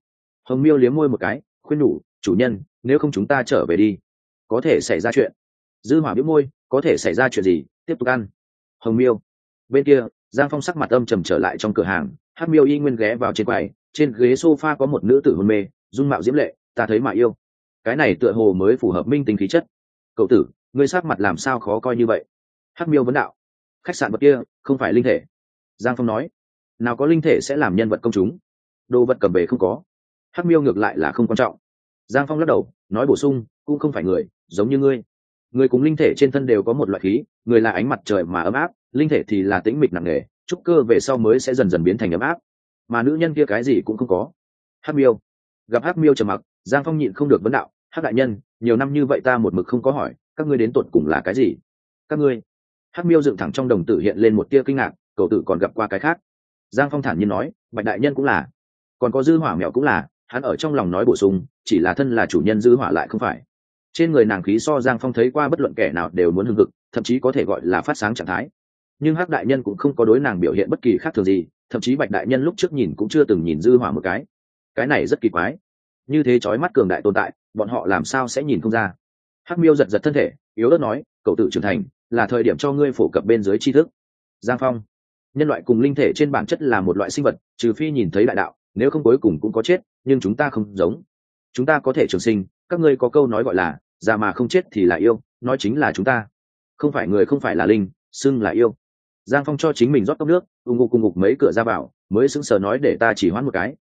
Hồng miêu liếm môi một cái, khuyên nhủ, chủ nhân, nếu không chúng ta trở về đi. Có thể xảy ra chuyện. Dư hỏa biếu môi, có thể xảy ra chuyện gì? Tiếp tục ăn. Hồng miêu, bên kia, giang phong sắc mặt âm trầm trở lại trong cửa hàng hát miêu y nguyên ghé vào trên quầy, trên ghế sofa có một nữ tử hôn mê, dung mạo diễm lệ, ta thấy mà yêu cái này tựa hồ mới phù hợp minh tính khí chất. Cậu tử, ngươi sát mặt làm sao khó coi như vậy? Hắc miêu vấn đạo. Khách sạn vật kia, không phải linh thể. Giang phong nói. Nào có linh thể sẽ làm nhân vật công chúng. Đồ vật cầm về không có. Hắc miêu ngược lại là không quan trọng. Giang phong lắc đầu, nói bổ sung, cũng không phải người, giống như ngươi. Người cùng linh thể trên thân đều có một loại khí, người là ánh mặt trời mà ấm áp, linh thể thì là tĩnh mịch nặng nề, trúc cơ về sau mới sẽ dần dần biến thành ấm áp. Mà nữ nhân kia cái gì cũng không có. Hắc miêu. Gặp hắc miêu trầm mặc giang phong nhịn không được vấn đạo hắc đại nhân nhiều năm như vậy ta một mực không có hỏi các ngươi đến tột cùng là cái gì? Các ngươi? Hắc miêu dựng thẳng trong đồng tử hiện lên một tia kinh ngạc cậu tử còn gặp qua cái khác? Giang phong thản nhiên nói bạch đại nhân cũng là. Còn có dư hỏa mẹo cũng là hắn ở trong lòng nói bổ sung chỉ là thân là chủ nhân dư hỏa lại không phải. Trên người nàng khí so giang phong thấy qua bất luận kẻ nào đều muốn hưng cực, thậm chí có thể gọi là phát sáng trạng thái. Nhưng hắc đại nhân cũng không có đối nàng biểu hiện bất kỳ khác thường gì thậm chí bạch đại nhân lúc trước nhìn cũng chưa từng nhìn dư hỏa một cái. Cái này rất kỳ quái như thế chói mắt cường đại tồn tại, bọn họ làm sao sẽ nhìn không ra? Hắc miêu giật giật thân thể, yếu ớt nói, cậu tự trưởng thành, là thời điểm cho ngươi phổ cập bên dưới tri thức. Giang phong. Nhân loại cùng linh thể trên bản chất là một loại sinh vật, trừ phi nhìn thấy đại đạo, nếu không cuối cùng cũng có chết, nhưng chúng ta không giống. Chúng ta có thể trường sinh, các ngươi có câu nói gọi là, già mà không chết thì là yêu nói chính là chúng ta. Không phải người không phải là linh, xưng là yêu. Giang phong cho chính mình rót cốc nước ù ngục ù ngục mấy cửa ra vào, mới sững sờ nói để ta chỉ hoãn một cái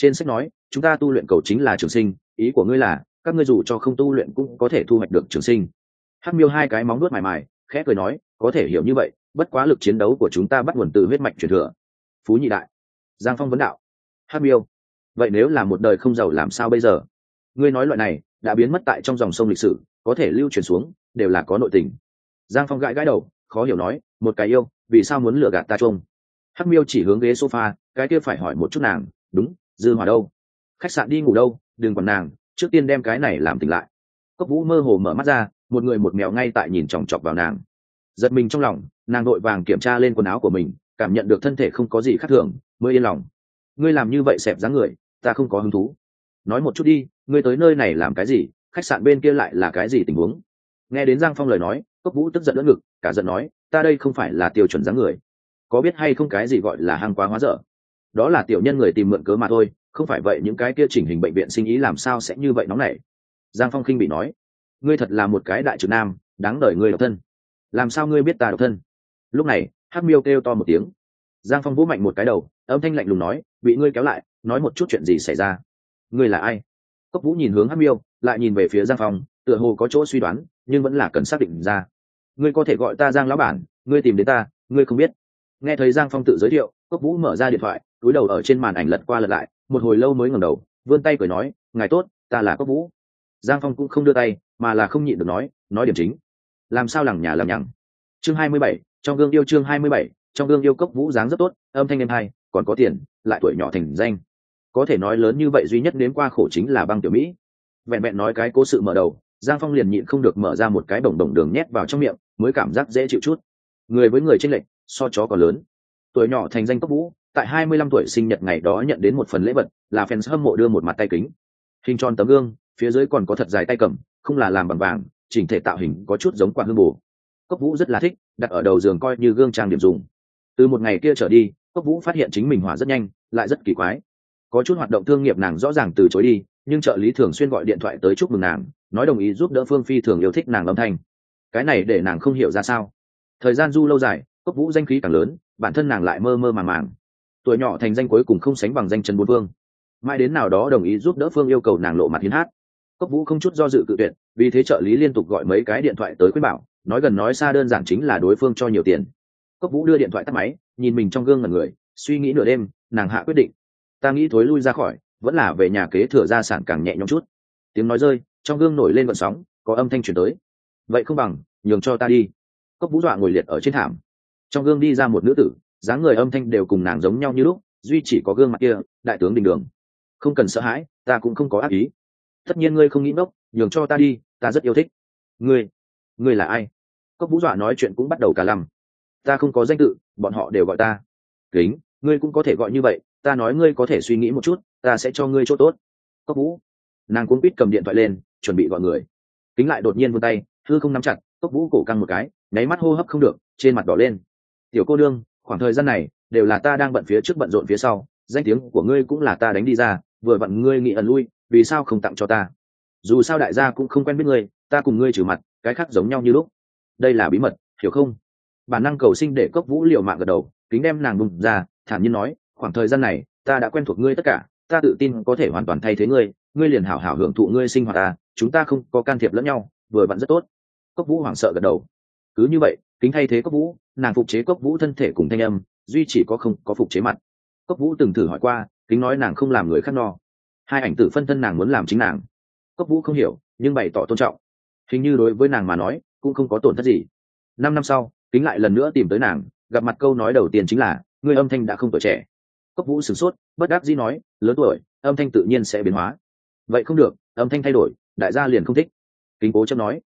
trên sách nói, chúng ta tu luyện cầu chính là trường sinh, ý của ngươi là, các ngươi dù cho không tu luyện cũng có thể thu hoạch được trường sinh. Hắc miêu hai cái móng nuốt mài mài khẽ cười nói, có thể hiểu như vậy, bất quá lực chiến đấu của chúng ta bắt nguồn từ huyết mạch truyền thừa. Phú nhị đại, giang phong vấn đạo hát miêu, vậy nếu là một đời không giàu làm sao bây giờ? Ngươi nói loại này, đã biến mất tại trong dòng sông lịch sử, có thể lưu truyền xuống, đều là có nội tình. Giang phong gãi gãi đầu, khó hiểu nói, một cái yêu, vì sao muốn lừa gạt ta chung hắc miêu chỉ hướng ghế sofa, cái kia phải hỏi một chút nàng, đúng dư hòa đâu? Khách sạn đi ngủ đâu? Đừng còn nàng, trước tiên đem cái này làm tỉnh lại. Cốc vũ mơ hồ mở mắt ra, một người một mèo ngay tại nhìn chòng chọc vào nàng. Giật mình trong lòng, nàng đội vàng kiểm tra lên quần áo của mình, cảm nhận được thân thể không có gì khác thường, mới yên lòng. Ngươi làm như vậy xẹp dáng người, ta không có hứng thú. Nói một chút đi, ngươi tới nơi này làm cái gì? Khách sạn bên kia lại là cái gì tình huống? Nghe đến giang phong lời nói, cốc vũ tức giận lớn ngực, cả giận nói, ta đây không phải là tiêu chuẩn dáng người. Có biết hay không cái gì gọi là hang quá hóa dở? Đó là tiểu nhân người tìm mượn cớ mà thôi, không phải vậy những cái kia chỉnh hình bệnh viện sinh ý làm sao sẽ như vậy nóng nảy? Giang phong khinh bị nói, ngươi thật là một cái đại trực nam, đáng đời ngươi độc thân. Làm sao ngươi biết ta độc thân? Lúc này, hắc miêu kêu to một tiếng. Giang phong vũ mạnh một cái đầu, âm thanh lạnh lùng nói, bị ngươi kéo lại, nói một chút chuyện gì xảy ra? Ngươi là ai? Cốc vũ nhìn hướng hắc miêu, lại nhìn về phía giang phong, tựa hồ có chỗ suy đoán, nhưng vẫn là cần xác định ra. Ngươi có thể gọi ta giang lão bản, ngươi tìm đến ta, ngươi không biết. Nghe thấy giang phong tự giới thiệu, cốc vũ mở ra điện thoại túi đầu ở trên màn ảnh lật qua lật lại, một hồi lâu mới ngẩng đầu, vươn tay cười nói, ngài tốt, ta là cốc vũ. Giang phong cũng không đưa tay, mà là không nhịn được nói nói điểm chính. Làm sao lằng nhà làm nhằng? Chương hai mươi bảy, trong gương yêu chương hai mươi bảy, trong gương yêu cốc vũ dáng rất tốt, âm thanh em hai còn có tiền, lại tuổi nhỏ thành danh. Có thể nói lớn như vậy duy nhất đến qua khổ chính là băng tiểu mỹ. Vẹn vẹn nói cái cố sự mở đầu, giang phong liền nhịn không được mở ra một cái bồng đồng đường nhét vào trong miệng, mới cảm giác dễ chịu chút. Người với người tranh lệch, so chó còn lớn. Tuổi nhỏ thành danh cốc vũ tại hai mươi lăm tuổi sinh nhật ngày đó nhận đến một phần lễ vật, là fans hâm mộ đưa một mặt tay kính. Hình tròn tấm gương, phía dưới còn có thật dài tay cầm, không là làm bằng vàng, chỉnh thể tạo hình có chút giống quả hương bù cốc vũ rất là thích, đặt ở đầu giường coi như gương trang điểm dùng. Từ một ngày kia trở đi, cốc vũ phát hiện chính mình hỏa rất nhanh, lại rất kỳ quái. Có chút hoạt động thương nghiệp nàng rõ ràng từ chối đi, nhưng trợ lý thường xuyên gọi điện thoại tới chúc mừng nàng, nói đồng ý giúp đỡ phương phi thường yêu thích nàng âm thanh. Cái này để nàng không hiểu ra sao. Thời gian du lâu dài, cốc vũ danh khí càng lớn, bản thân nàng lại mơ mơ màng màng tuổi nhỏ thành danh cuối cùng không sánh bằng danh trần bốn phương mãi đến nào đó đồng ý giúp đỡ phương yêu cầu nàng lộ mặt hiến hát. Cốc vũ không chút do dự cự tuyệt, vì thế trợ lý liên tục gọi mấy cái điện thoại tới khuyên bảo, nói gần nói xa đơn giản chính là đối phương cho nhiều tiền. Cốc vũ đưa điện thoại tắt máy, nhìn mình trong gương ngần người, suy nghĩ nửa đêm, nàng hạ quyết định. Ta nghĩ thối lui ra khỏi, vẫn là về nhà kế thừa gia sản càng nhẹ nhõm chút. Tiếng nói rơi, trong gương nổi lên vận sóng, có âm thanh chuyển tới. Vậy không bằng, nhường cho ta đi. Cốc vũ dọa ngồi liệt ở trên thảm. Trong gương đi ra một nữ tử dáng người âm thanh đều cùng nàng giống nhau như lúc, duy chỉ có gương mặt kia, đại tướng đình đường. Không cần sợ hãi, ta cũng không có ác ý. Tất nhiên ngươi không nghĩ ngốc, nhường cho ta đi, ta rất yêu thích. Ngươi ngươi là ai? Cốc vũ dọa nói chuyện cũng bắt đầu cả lăm. Ta không có danh tự, bọn họ đều gọi ta. Kính, ngươi cũng có thể gọi như vậy, ta nói ngươi có thể suy nghĩ một chút, ta sẽ cho ngươi chỗ tốt. Cốc vũ, nàng cuốn quýt cầm điện thoại lên, chuẩn bị gọi người. Kính lại đột nhiên vươn tay thư không nắm chặt, cốc vũ cổ căng một cái, nháy mắt hô hấp không được, trên mặt đỏ lên. Tiểu cô đương khoảng thời gian này, đều là ta đang bận phía trước bận rộn phía sau, danh tiếng của ngươi cũng là ta đánh đi ra, vừa vặn ngươi nghĩ ẩn lui, vì sao không tặng cho ta? Dù sao đại gia cũng không quen biết ngươi, ta cùng ngươi trừ mặt, cái khác giống nhau như lúc. Đây là bí mật, hiểu không? Bản năng cầu sinh để cốc vũ liều mạng gật đầu, kính đem nàng bùng ra, thản nhiên nói, khoảng thời gian này, ta đã quen thuộc ngươi tất cả, ta tự tin có thể hoàn toàn thay thế ngươi ngươi liền hảo hảo hưởng thụ ngươi sinh hoạt ta, chúng ta không có can thiệp lẫn nhau, vừa vặn rất tốt. Cốc vũ hoảng sợ gật đầu. Cứ như vậy, kính thay thế cốc vũ nàng phục chế cốc vũ thân thể cùng thanh âm, duy chỉ có không có phục chế mặt. Cốc vũ từng thử hỏi qua, kính nói nàng không làm người khác no. Hai ảnh tử phân thân nàng muốn làm chính nàng. Cốc vũ không hiểu, nhưng bày tỏ tôn trọng. Hình như đối với nàng mà nói, cũng không có tổn thất gì. Năm năm sau, kính lại lần nữa tìm tới nàng, gặp mặt câu nói đầu tiên chính là người âm thanh đã không tuổi trẻ. Cốc vũ sửng sốt, bất đắc dĩ nói, lớn tuổi, âm thanh tự nhiên sẽ biến hóa. Vậy không được, âm thanh thay đổi, đại gia liền không thích. Kính cố chấp nói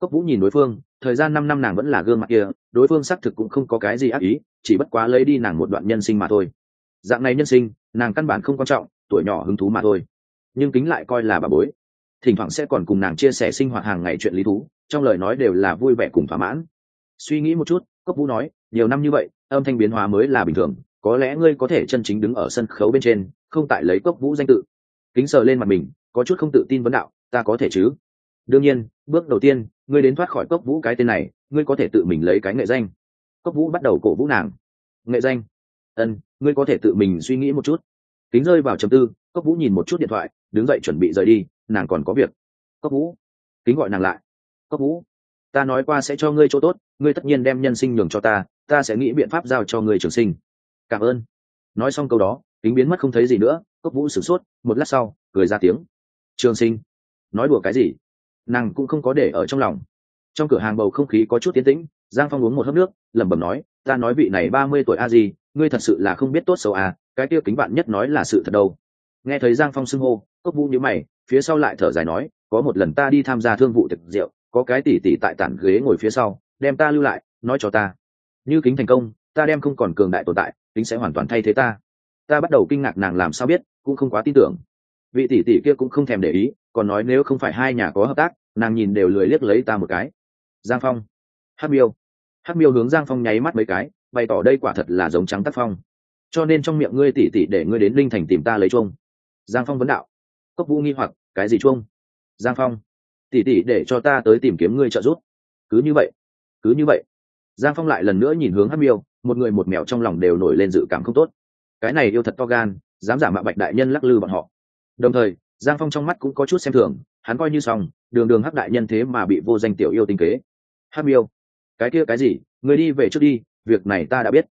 cốc vũ nhìn đối phương, thời gian năm năm nàng vẫn là gương mặt kia, đối phương xác thực cũng không có cái gì ác ý, chỉ bất quá lấy đi nàng một đoạn nhân sinh mà thôi. Dạng này nhân sinh, nàng căn bản không quan trọng, tuổi nhỏ hứng thú mà thôi. Nhưng kính lại coi là bà bối. Thỉnh thoảng sẽ còn cùng nàng chia sẻ sinh hoạt hàng ngày chuyện lý thú, trong lời nói đều là vui vẻ cùng thỏa mãn. Suy nghĩ một chút, cốc vũ nói, nhiều năm như vậy, âm thanh biến hóa mới là bình thường, có lẽ ngươi có thể chân chính đứng ở sân khấu bên trên, không tại lấy cốc vũ danh tự. Kính sờ lên mặt mình, có chút không tự tin vấn đạo, ta có thể chứ? Đương nhiên, bước đầu tiên ngươi đến thoát khỏi cốc vũ cái tên này, ngươi có thể tự mình lấy cái nghệ danh. Cốc vũ bắt đầu cổ vũ nàng. Nghệ danh? Ân, ngươi có thể tự mình suy nghĩ một chút. Kính rơi vào chầm tư, cốc vũ nhìn một chút điện thoại, đứng dậy chuẩn bị rời đi, nàng còn có việc. Cốc vũ? Kính gọi nàng lại. Cốc vũ? Ta nói qua sẽ cho ngươi chỗ tốt, ngươi tất nhiên đem nhân sinh nhường cho ta ta sẽ nghĩ biện pháp giao cho ngươi trường sinh. Cảm ơn. Nói xong câu đó, kính biến mất không thấy gì nữa, cốc vũ sửng sốt, một lát sau, cười ra tiếng. Trường sinh? Nói đùa cái gì? Nàng cũng không có để ở trong lòng. Trong cửa hàng bầu không khí có chút tiến tĩnh, giang phong uống một hớp nước, lẩm bẩm nói, ta nói vị này ba mươi tuổi a gì ngươi thật sự là không biết tốt xấu à cái kia kính bạn nhất nói là sự thật đâu. Nghe thấy giang phong xưng hô, cốc vũ nhữ mày, phía sau lại thở dài nói, có một lần ta đi tham gia thương vụ thực rượu, có cái tỉ tỉ tại tản ghế ngồi phía sau, đem ta lưu lại, nói cho ta. Như kính thành công, ta đem không còn cường đại tồn tại, kính sẽ hoàn toàn thay thế ta. Ta bắt đầu kinh ngạc nàng làm sao biết, cũng không quá tin tưởng. Vị tỷ tỷ kia cũng không thèm để ý còn nói nếu không phải hai nhà có hợp tác, nàng nhìn đều lười liếc lấy ta một cái. Giang phong. Hát miêu. Hát miêu hướng giang phong nháy mắt mấy cái, bày tỏ đây quả thật là giống trắng tác phong. Cho nên trong miệng ngươi tỉ tỉ để ngươi đến linh thành tìm ta lấy chuông. Giang phong vấn đạo. Cốc vũ nghi hoặc, cái gì chuông? Giang phong. Tỉ tỉ để cho ta tới tìm kiếm ngươi trợ giúp. Cứ như vậy. Cứ như vậy. Giang phong lại lần nữa nhìn hướng hát miêu, một người một mèo trong lòng đều nổi lên dự cảm không tốt. Cái này yêu thật to gan, dám giả mạo bạch đại nhân lắc lư bọn họ. Đồng thời giang phong trong mắt cũng có chút xem thường, hắn coi như xong, đường đường hắc đại nhân thế mà bị vô danh tiểu yêu tinh kế. Hắc miêu, cái kia cái gì? Người đi về trước đi, việc này ta đã biết.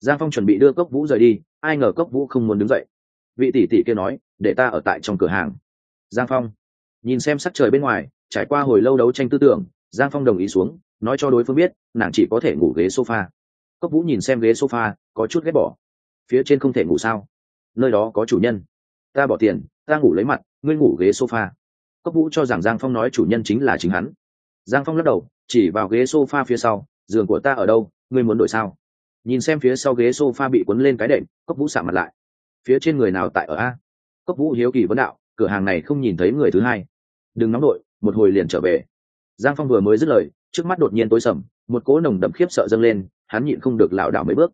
Giang phong chuẩn bị đưa cốc vũ rời đi, ai ngờ cốc vũ không muốn đứng dậy. Vị tỷ tỷ kia nói, để ta ở tại trong cửa hàng. Giang phong, nhìn xem sắc trời bên ngoài, trải qua hồi lâu đấu tranh tư tưởng, giang phong đồng ý xuống, nói cho đối phương biết, nàng chỉ có thể ngủ ghế sofa. Cốc vũ nhìn xem ghế sofa, có chút ghét bỏ. Phía trên không thể ngủ sao? Nơi đó có chủ nhân. Ta bỏ tiền ta ngủ lấy mặt, ngươi ngủ ghế sofa. Cốc vũ cho rằng giang phong nói chủ nhân chính là chính hắn. Giang phong lắc đầu, chỉ vào ghế sofa phía sau, giường của ta ở đâu, ngươi muốn đổi sao? Nhìn xem phía sau ghế sofa bị cuốn lên cái đệm, cốc vũ sạm mặt lại. Phía trên người nào tại ở a? Cốc vũ hiếu kỳ vấn đạo, cửa hàng này không nhìn thấy người thứ hai. Đừng nóng đội, một hồi liền trở về. Giang phong vừa mới dứt lời, trước mắt đột nhiên tối sầm, một cỗ nồng đậm khiếp sợ dâng lên, hắn nhịn không được lảo đảo mấy bước.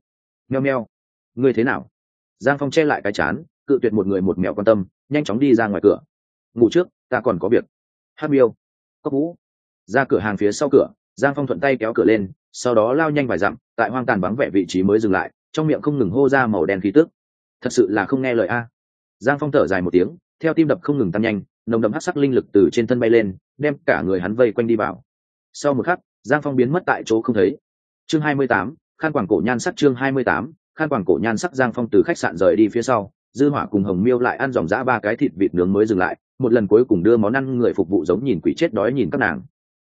Meo meo. Ngươi thế nào? Giang phong che lại cái chán, cự tuyệt một người một mẹo quan tâm nhanh chóng đi ra ngoài cửa. Ngủ trước, ta còn có việc. Hát miêu. Cốc vũ. Ra cửa hàng phía sau cửa, giang phong thuận tay kéo cửa lên, sau đó lao nhanh vài dặm, tại hoang tàn vắng vẻ vị trí mới dừng lại, trong miệng không ngừng hô ra màu đen khí tức. Thật sự là không nghe lời a. Giang phong thở dài một tiếng, theo tim đập không ngừng tăng nhanh, nồng đậm hát sắc linh lực từ trên thân bay lên, đem cả người hắn vây quanh đi vào. Sau một khắc, giang phong biến mất tại chỗ không thấy. Chương hai mươi tám, khan quảng cổ nhan sắc chương hai mươi tám, khan quảng cổ nhan sắc giang phong từ khách sạn rời đi phía sau dư hỏa cùng hồng miêu lại ăn dòng dã ba cái thịt vịt nướng mới dừng lại, một lần cuối cùng đưa món ăn người phục vụ giống nhìn quỷ chết đói nhìn các nàng.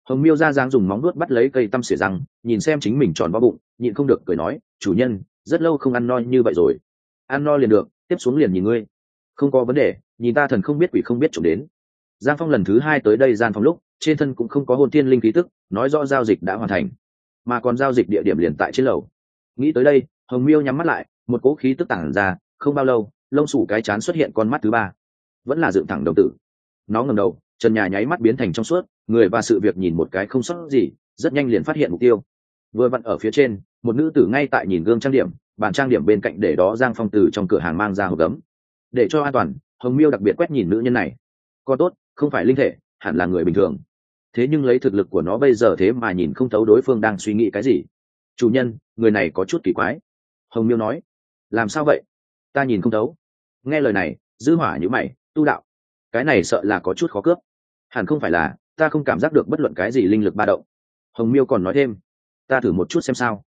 Hồng miêu ra giang dùng móng nuốt bắt lấy cây tăm xỉa răng, nhìn xem chính mình tròn bao bụng, nhịn không được cười nói, chủ nhân, rất lâu không ăn no như vậy rồi. Ăn no liền được, tiếp xuống liền nhìn ngươi. Không có vấn đề, nhìn ta thần không biết quỷ không biết trộm đến. Giang phong lần thứ hai tới đây gian phòng lúc, trên thân cũng không có hôn tiên linh khí tức, nói rõ giao dịch đã hoàn thành. Mà còn giao dịch địa điểm liền tại trên lầu. Nghĩ tới đây, hồng miêu nhắm mắt lại, một cỗ khí tức tản ra, không bao lâu lông sủ cái chán xuất hiện con mắt thứ ba. Vẫn là dựng thẳng đồng tử. Nó ngầm đầu, trần nhà nháy mắt biến thành trong suốt, người và sự việc nhìn một cái không sót gì, rất nhanh liền phát hiện mục tiêu. Vừa vặn ở phía trên, một nữ tử ngay tại nhìn gương trang điểm, bàn trang điểm bên cạnh để đó giang phong từ trong cửa hàng mang ra hộp gấm. Để cho an toàn, hồng miêu đặc biệt quét nhìn nữ nhân này. Có tốt, không phải linh thể, hẳn là người bình thường. Thế nhưng lấy thực lực của nó bây giờ thế mà nhìn không thấu đối phương đang suy nghĩ cái gì. Chủ nhân, người này có chút kỳ quái. Hồng miêu nói, làm sao vậy? Ta nhìn không thấu nghe lời này, dư hỏa như mày, tu đạo. Cái này sợ là có chút khó cướp. Hẳn không phải là, ta không cảm giác được bất luận cái gì linh lực ba động. Hồng miêu còn nói thêm, ta thử một chút xem sao.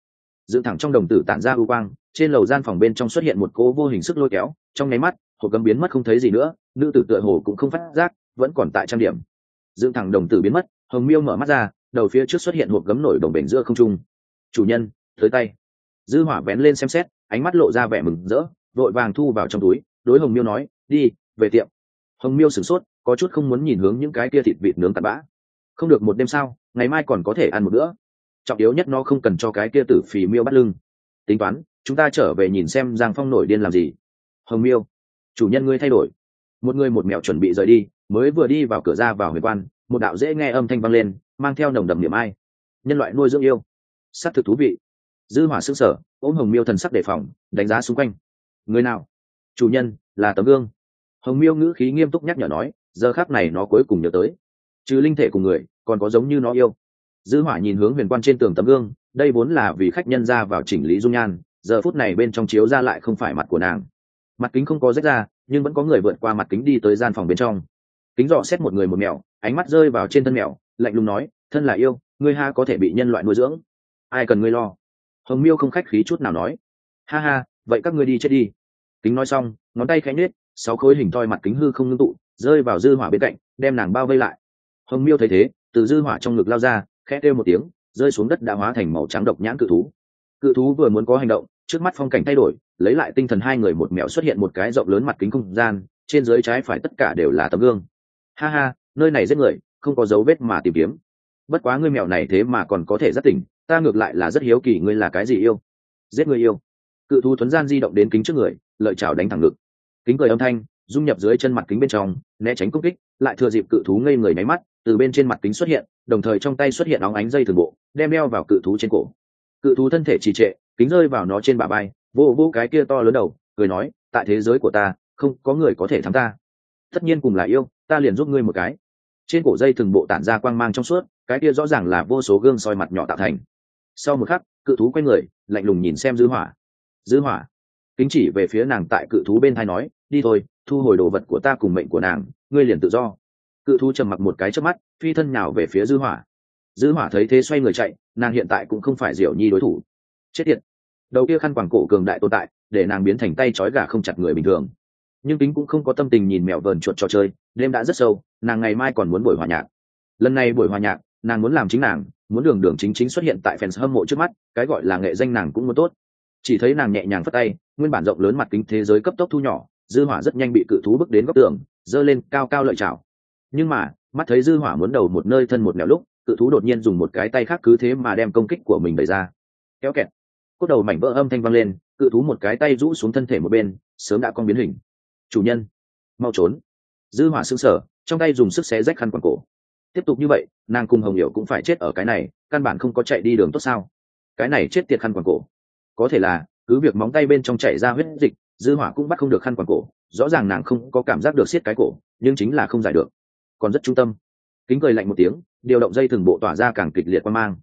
Dựng thẳng trong đồng tử tản ra ưu quang, trên lầu gian phòng bên trong xuất hiện một cố vô hình sức lôi kéo, trong nháy mắt, hộp gấm biến mất không thấy gì nữa, nữ tử tựa hồ cũng không phát giác, vẫn còn tại trang điểm. Dựng thẳng đồng tử biến mất, hồng miêu mở mắt ra, đầu phía trước xuất hiện hộp gấm nổi đồng bể giữa không trung. Chủ nhân, tới tay. Dư hỏa vén lên xem xét, ánh mắt lộ ra vẻ mừng rỡ, vội vàng thu vào trong túi đối hồng miêu nói, đi, về tiệm. Hồng miêu sửng sốt, có chút không muốn nhìn hướng những cái kia thịt vịt nướng tạt bã. Không được, một đêm sao ngày mai còn có thể ăn một bữa. Trọng yếu nhất nó không cần cho cái kia tử phì miêu bắt lưng. Tính toán, chúng ta trở về nhìn xem giang phong nổi điên làm gì. Hồng miêu, chủ nhân ngươi thay đổi. Một người một mẹo chuẩn bị rời đi, mới vừa đi vào cửa ra vào huyền quan, một đạo dễ nghe âm thanh vang lên, mang theo nồng đầm niệm ai. Nhân loại nuôi dưỡng yêu. S ắ c thực thú vị. Dư hỏa s ư sở ôm hồng miêu thần sắc đề phòng, đánh giá xung quanh. Người nào? Chủ nhân, là tấm gương. Hồng miêu ngữ khí nghiêm túc nhắc nhở nói, giờ khác này nó cuối cùng nhớ tới. Trừ linh thể cùng người, còn có giống như nó yêu. Dư hỏa nhìn hướng huyền quan trên tường tấm gương, đây vốn là vì khách nhân ra vào chỉnh lý dung nhan, giờ phút này bên trong chiếu ra lại không phải mặt của nàng. Mặt kính không có rách ra, nhưng vẫn có người vượt qua mặt kính đi tới gian phòng bên trong. Kính dò xét một người một mèo, ánh mắt rơi vào trên thân mèo, lạnh lùng nói, thân là yêu, ngươi ha có thể bị nhân loại nuôi dưỡng. Ai cần ngươi lo? Hồng miêu không khách khí chút nào nói, ha ha, vậy các ngươi đi chết đi kính nói xong, ngón tay khẽ nết sáu khối hình thoi mặt kính hư không ngưng tụ, rơi vào dư hỏa bên cạnh, đem nàng bao vây lại. Hồng miêu thấy thế, từ dư hỏa trong ngực lao ra, khẽ kêu một tiếng, rơi xuống đất đã hóa thành màu trắng độc nhãn cự thú. Cự thú vừa muốn có hành động, trước mắt phong cảnh thay đổi, lấy lại tinh thần hai người một mèo xuất hiện một cái rộng lớn mặt kính không gian, trên dưới trái phải tất cả đều là tấm gương. Ha ha, nơi này giết người, không có dấu vết mà tìm kiếm. Bất quá ngươi mèo này thế mà còn có thể rất tỉnh, ta ngược lại là rất hiếu kỳ ngươi là cái gì yêu. Giết người yêu. Cự thú thuấn gian di động đến kính trước người lợi chảo đánh thẳng ngực. Kính cười âm thanh, dung nhập dưới chân mặt kính bên trong, né tránh công kích, lại thừa dịp cự thú ngây người nháy mắt, từ bên trên mặt kính xuất hiện, đồng thời trong tay xuất hiện óng ánh dây thường bộ, đem đeo vào cự thú trên cổ. Cự thú thân thể trì trệ, kính rơi vào nó trên bả bay vô vô cái kia to lớn đầu, cười nói, tại thế giới của ta, không có người có thể thắng ta. Tất nhiên cùng là yêu, ta liền giúp ngươi một cái. Trên cổ dây thường bộ tản ra quang mang trong suốt, cái kia rõ ràng là vô số gương soi mặt nhỏ tạo thành. Sau một khắc, cự thú quay người, lạnh lùng nhìn xem dư hỏa. Dư hỏa kính chỉ về phía nàng tại cự thú bên thai nói, đi thôi, thu hồi đồ vật của ta cùng mệnh của nàng, ngươi liền tự do. Cự thú trầm mặc một cái trước mắt, phi thân nhào về phía dư hỏa. Dư hỏa thấy thế xoay người chạy, nàng hiện tại cũng không phải diệu nhi đối thủ. Chết tiệt. Đầu kia khăn quàng cổ cường đại tồn tại, để nàng biến thành tay trói gà không chặt người bình thường. Nhưng kính cũng không có tâm tình nhìn mèo vờn chuột trò chơi, đêm đã rất sâu, nàng ngày mai còn muốn buổi hòa nhạc. Lần này buổi hòa nhạc, nàng muốn làm chính nàng, muốn đường đường chính chính xuất hiện tại fans hâm mộ trước mắt, cái gọi là nghệ danh nàng cũng muốn tốt chỉ thấy nàng nhẹ nhàng phất tay, nguyên bản rộng lớn mặt kính thế giới cấp tốc thu nhỏ, dư hỏa rất nhanh bị cự thú bước đến góc tường dơ lên cao cao lợi chảo. Nhưng mà, mắt thấy dư hỏa muốn đầu một nơi thân một nẻo lúc, cự thú đột nhiên dùng một cái tay khác cứ thế mà đem công kích của mình đẩy ra. Kéo kẹt. Cốt đầu mảnh vỡ âm thanh vang lên, cự thú một cái tay rũ xuống thân thể một bên, sớm đã con biến hình. Chủ nhân, mau trốn. Dư hỏa sững sờ, trong tay dùng sức xé rách khăn quàng cổ. Tiếp tục như vậy, nàng cùng hồng hiểu cũng phải chết ở cái này, căn bản không có chạy đi đường tốt sao. Cái này chết tiệt khăn quàng cổ có thể là, cứ việc móng tay bên trong chảy ra huyết dịch, dư hỏa cũng bắt không được khăn quàng cổ, rõ ràng nàng không có cảm giác được siết cái cổ, nhưng chính là không giải được. Còn rất trung tâm. Kính cười lạnh một tiếng, điều động dây thừng bộ tỏa ra càng kịch liệt quan mang.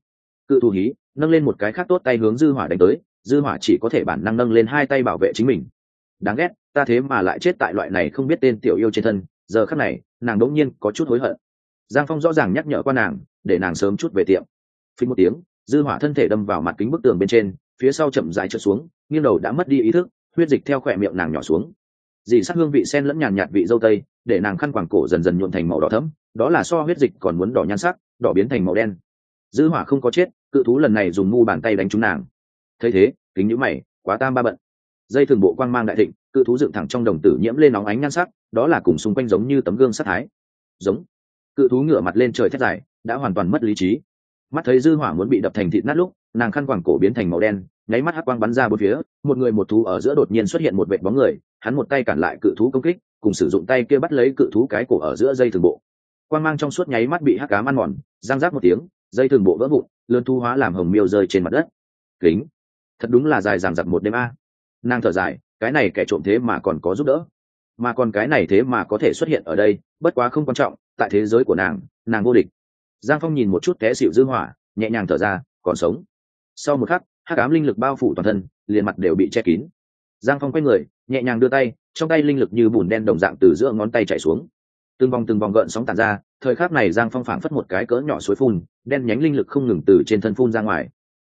Cự thù hí, nâng lên một cái khác tốt tay hướng dư hỏa đánh tới, dư hỏa chỉ có thể bản năng nâng lên hai tay bảo vệ chính mình. Đáng ghét, ta thế mà lại chết tại loại này không biết tên tiểu yêu trên thân, giờ khắc này, nàng đỗng nhiên có chút hối hận. Giang phong rõ ràng nhắc nhở qua nàng, để nàng sớm chút về tiệm. Phí một tiếng, dư hỏa thân thể đâm vào mặt kính bức tường bên trên phía sau chậm rãi trượt xuống, nghiêng đầu đã mất đi ý thức, huyết dịch theo khỏe miệng nàng nhỏ xuống. Dì sát hương vị sen lẫn nhàn nhạt vị dâu tây, để nàng khăn quàng cổ dần dần nhuộn thành màu đỏ thẫm, đó là so huyết dịch còn muốn đỏ nhan sắc, đỏ biến thành màu đen. Dư hỏa không có chết, cự thú lần này dùng mu bàn tay đánh trúng nàng. Thấy thế, kính nhíu mày, quá tam ba bận. Dây thường bộ quang mang đại thịnh, cự thú dựng thẳng trong đồng tử nhiễm lên nóng ánh nhan sắc, đó là cùng xung quanh giống như tấm gương sát thái. Giống. Cự thú ngửa mặt lên trời thét dài, đã hoàn toàn mất lý trí. Mắt thấy dư hỏa muốn bị đập thành thịt nát lúc nàng khăn quàng cổ biến thành màu đen, nháy mắt hắc quang bắn ra bốn phía, một người một thú ở giữa đột nhiên xuất hiện một vệ bóng người, hắn một tay cản lại cự thú công kích, cùng sử dụng tay kia bắt lấy cự thú cái cổ ở giữa dây thường bộ. Quang mang trong suốt nháy mắt bị hắc cám ăn mòn, răng rác một tiếng, dây thường bộ vỡ vụn lươn thu hóa làm hồng miêu rơi trên mặt đất. Kính, thật đúng là dài dằng dặc một đêm a. Nàng thở dài, cái này kẻ trộm thế mà còn có giúp đỡ. Mà còn cái này thế mà có thể xuất hiện ở đây, bất quá không quan trọng, tại thế giới của nàng nàng vô địch. Giang phong nhìn một chút té xịu dư hỏa, nhẹ nhàng thở ra, còn sống sau một khắc, hắc ám linh lực bao phủ toàn thân, liền mặt đều bị che kín. Giang phong quay người, nhẹ nhàng đưa tay, trong tay linh lực như bùn đen đồng dạng từ giữa ngón tay chạy xuống. Từng vòng từng vòng gợn sóng tàn ra, thời khắc này giang phong phảng phất một cái cỡ nhỏ suối phun, đen nhánh linh lực không ngừng từ trên thân phun ra ngoài.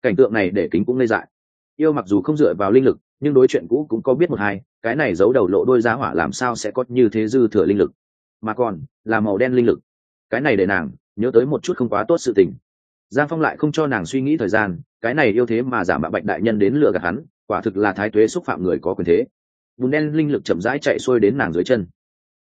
Cảnh tượng này để kính cũng ngây dại. Yêu mặc dù không dựa vào linh lực, nhưng đối chuyện cũ cũng có biết một hai, cái này giấu đầu lộ đôi giá hỏa làm sao sẽ có như thế dư thừa linh lực? Mà còn, là màu đen linh lực. Cái này để nàng nhớ tới một chút không quá tốt sự tình. Giang phong lại không cho nàng suy nghĩ thời gian cái này yêu thế mà giả mạo bạch đại nhân đến lừa gạt hắn, quả thực là thái tuế xúc phạm người có quyền thế. Bùn đen linh lực chậm rãi chạy xuôi đến nàng dưới chân.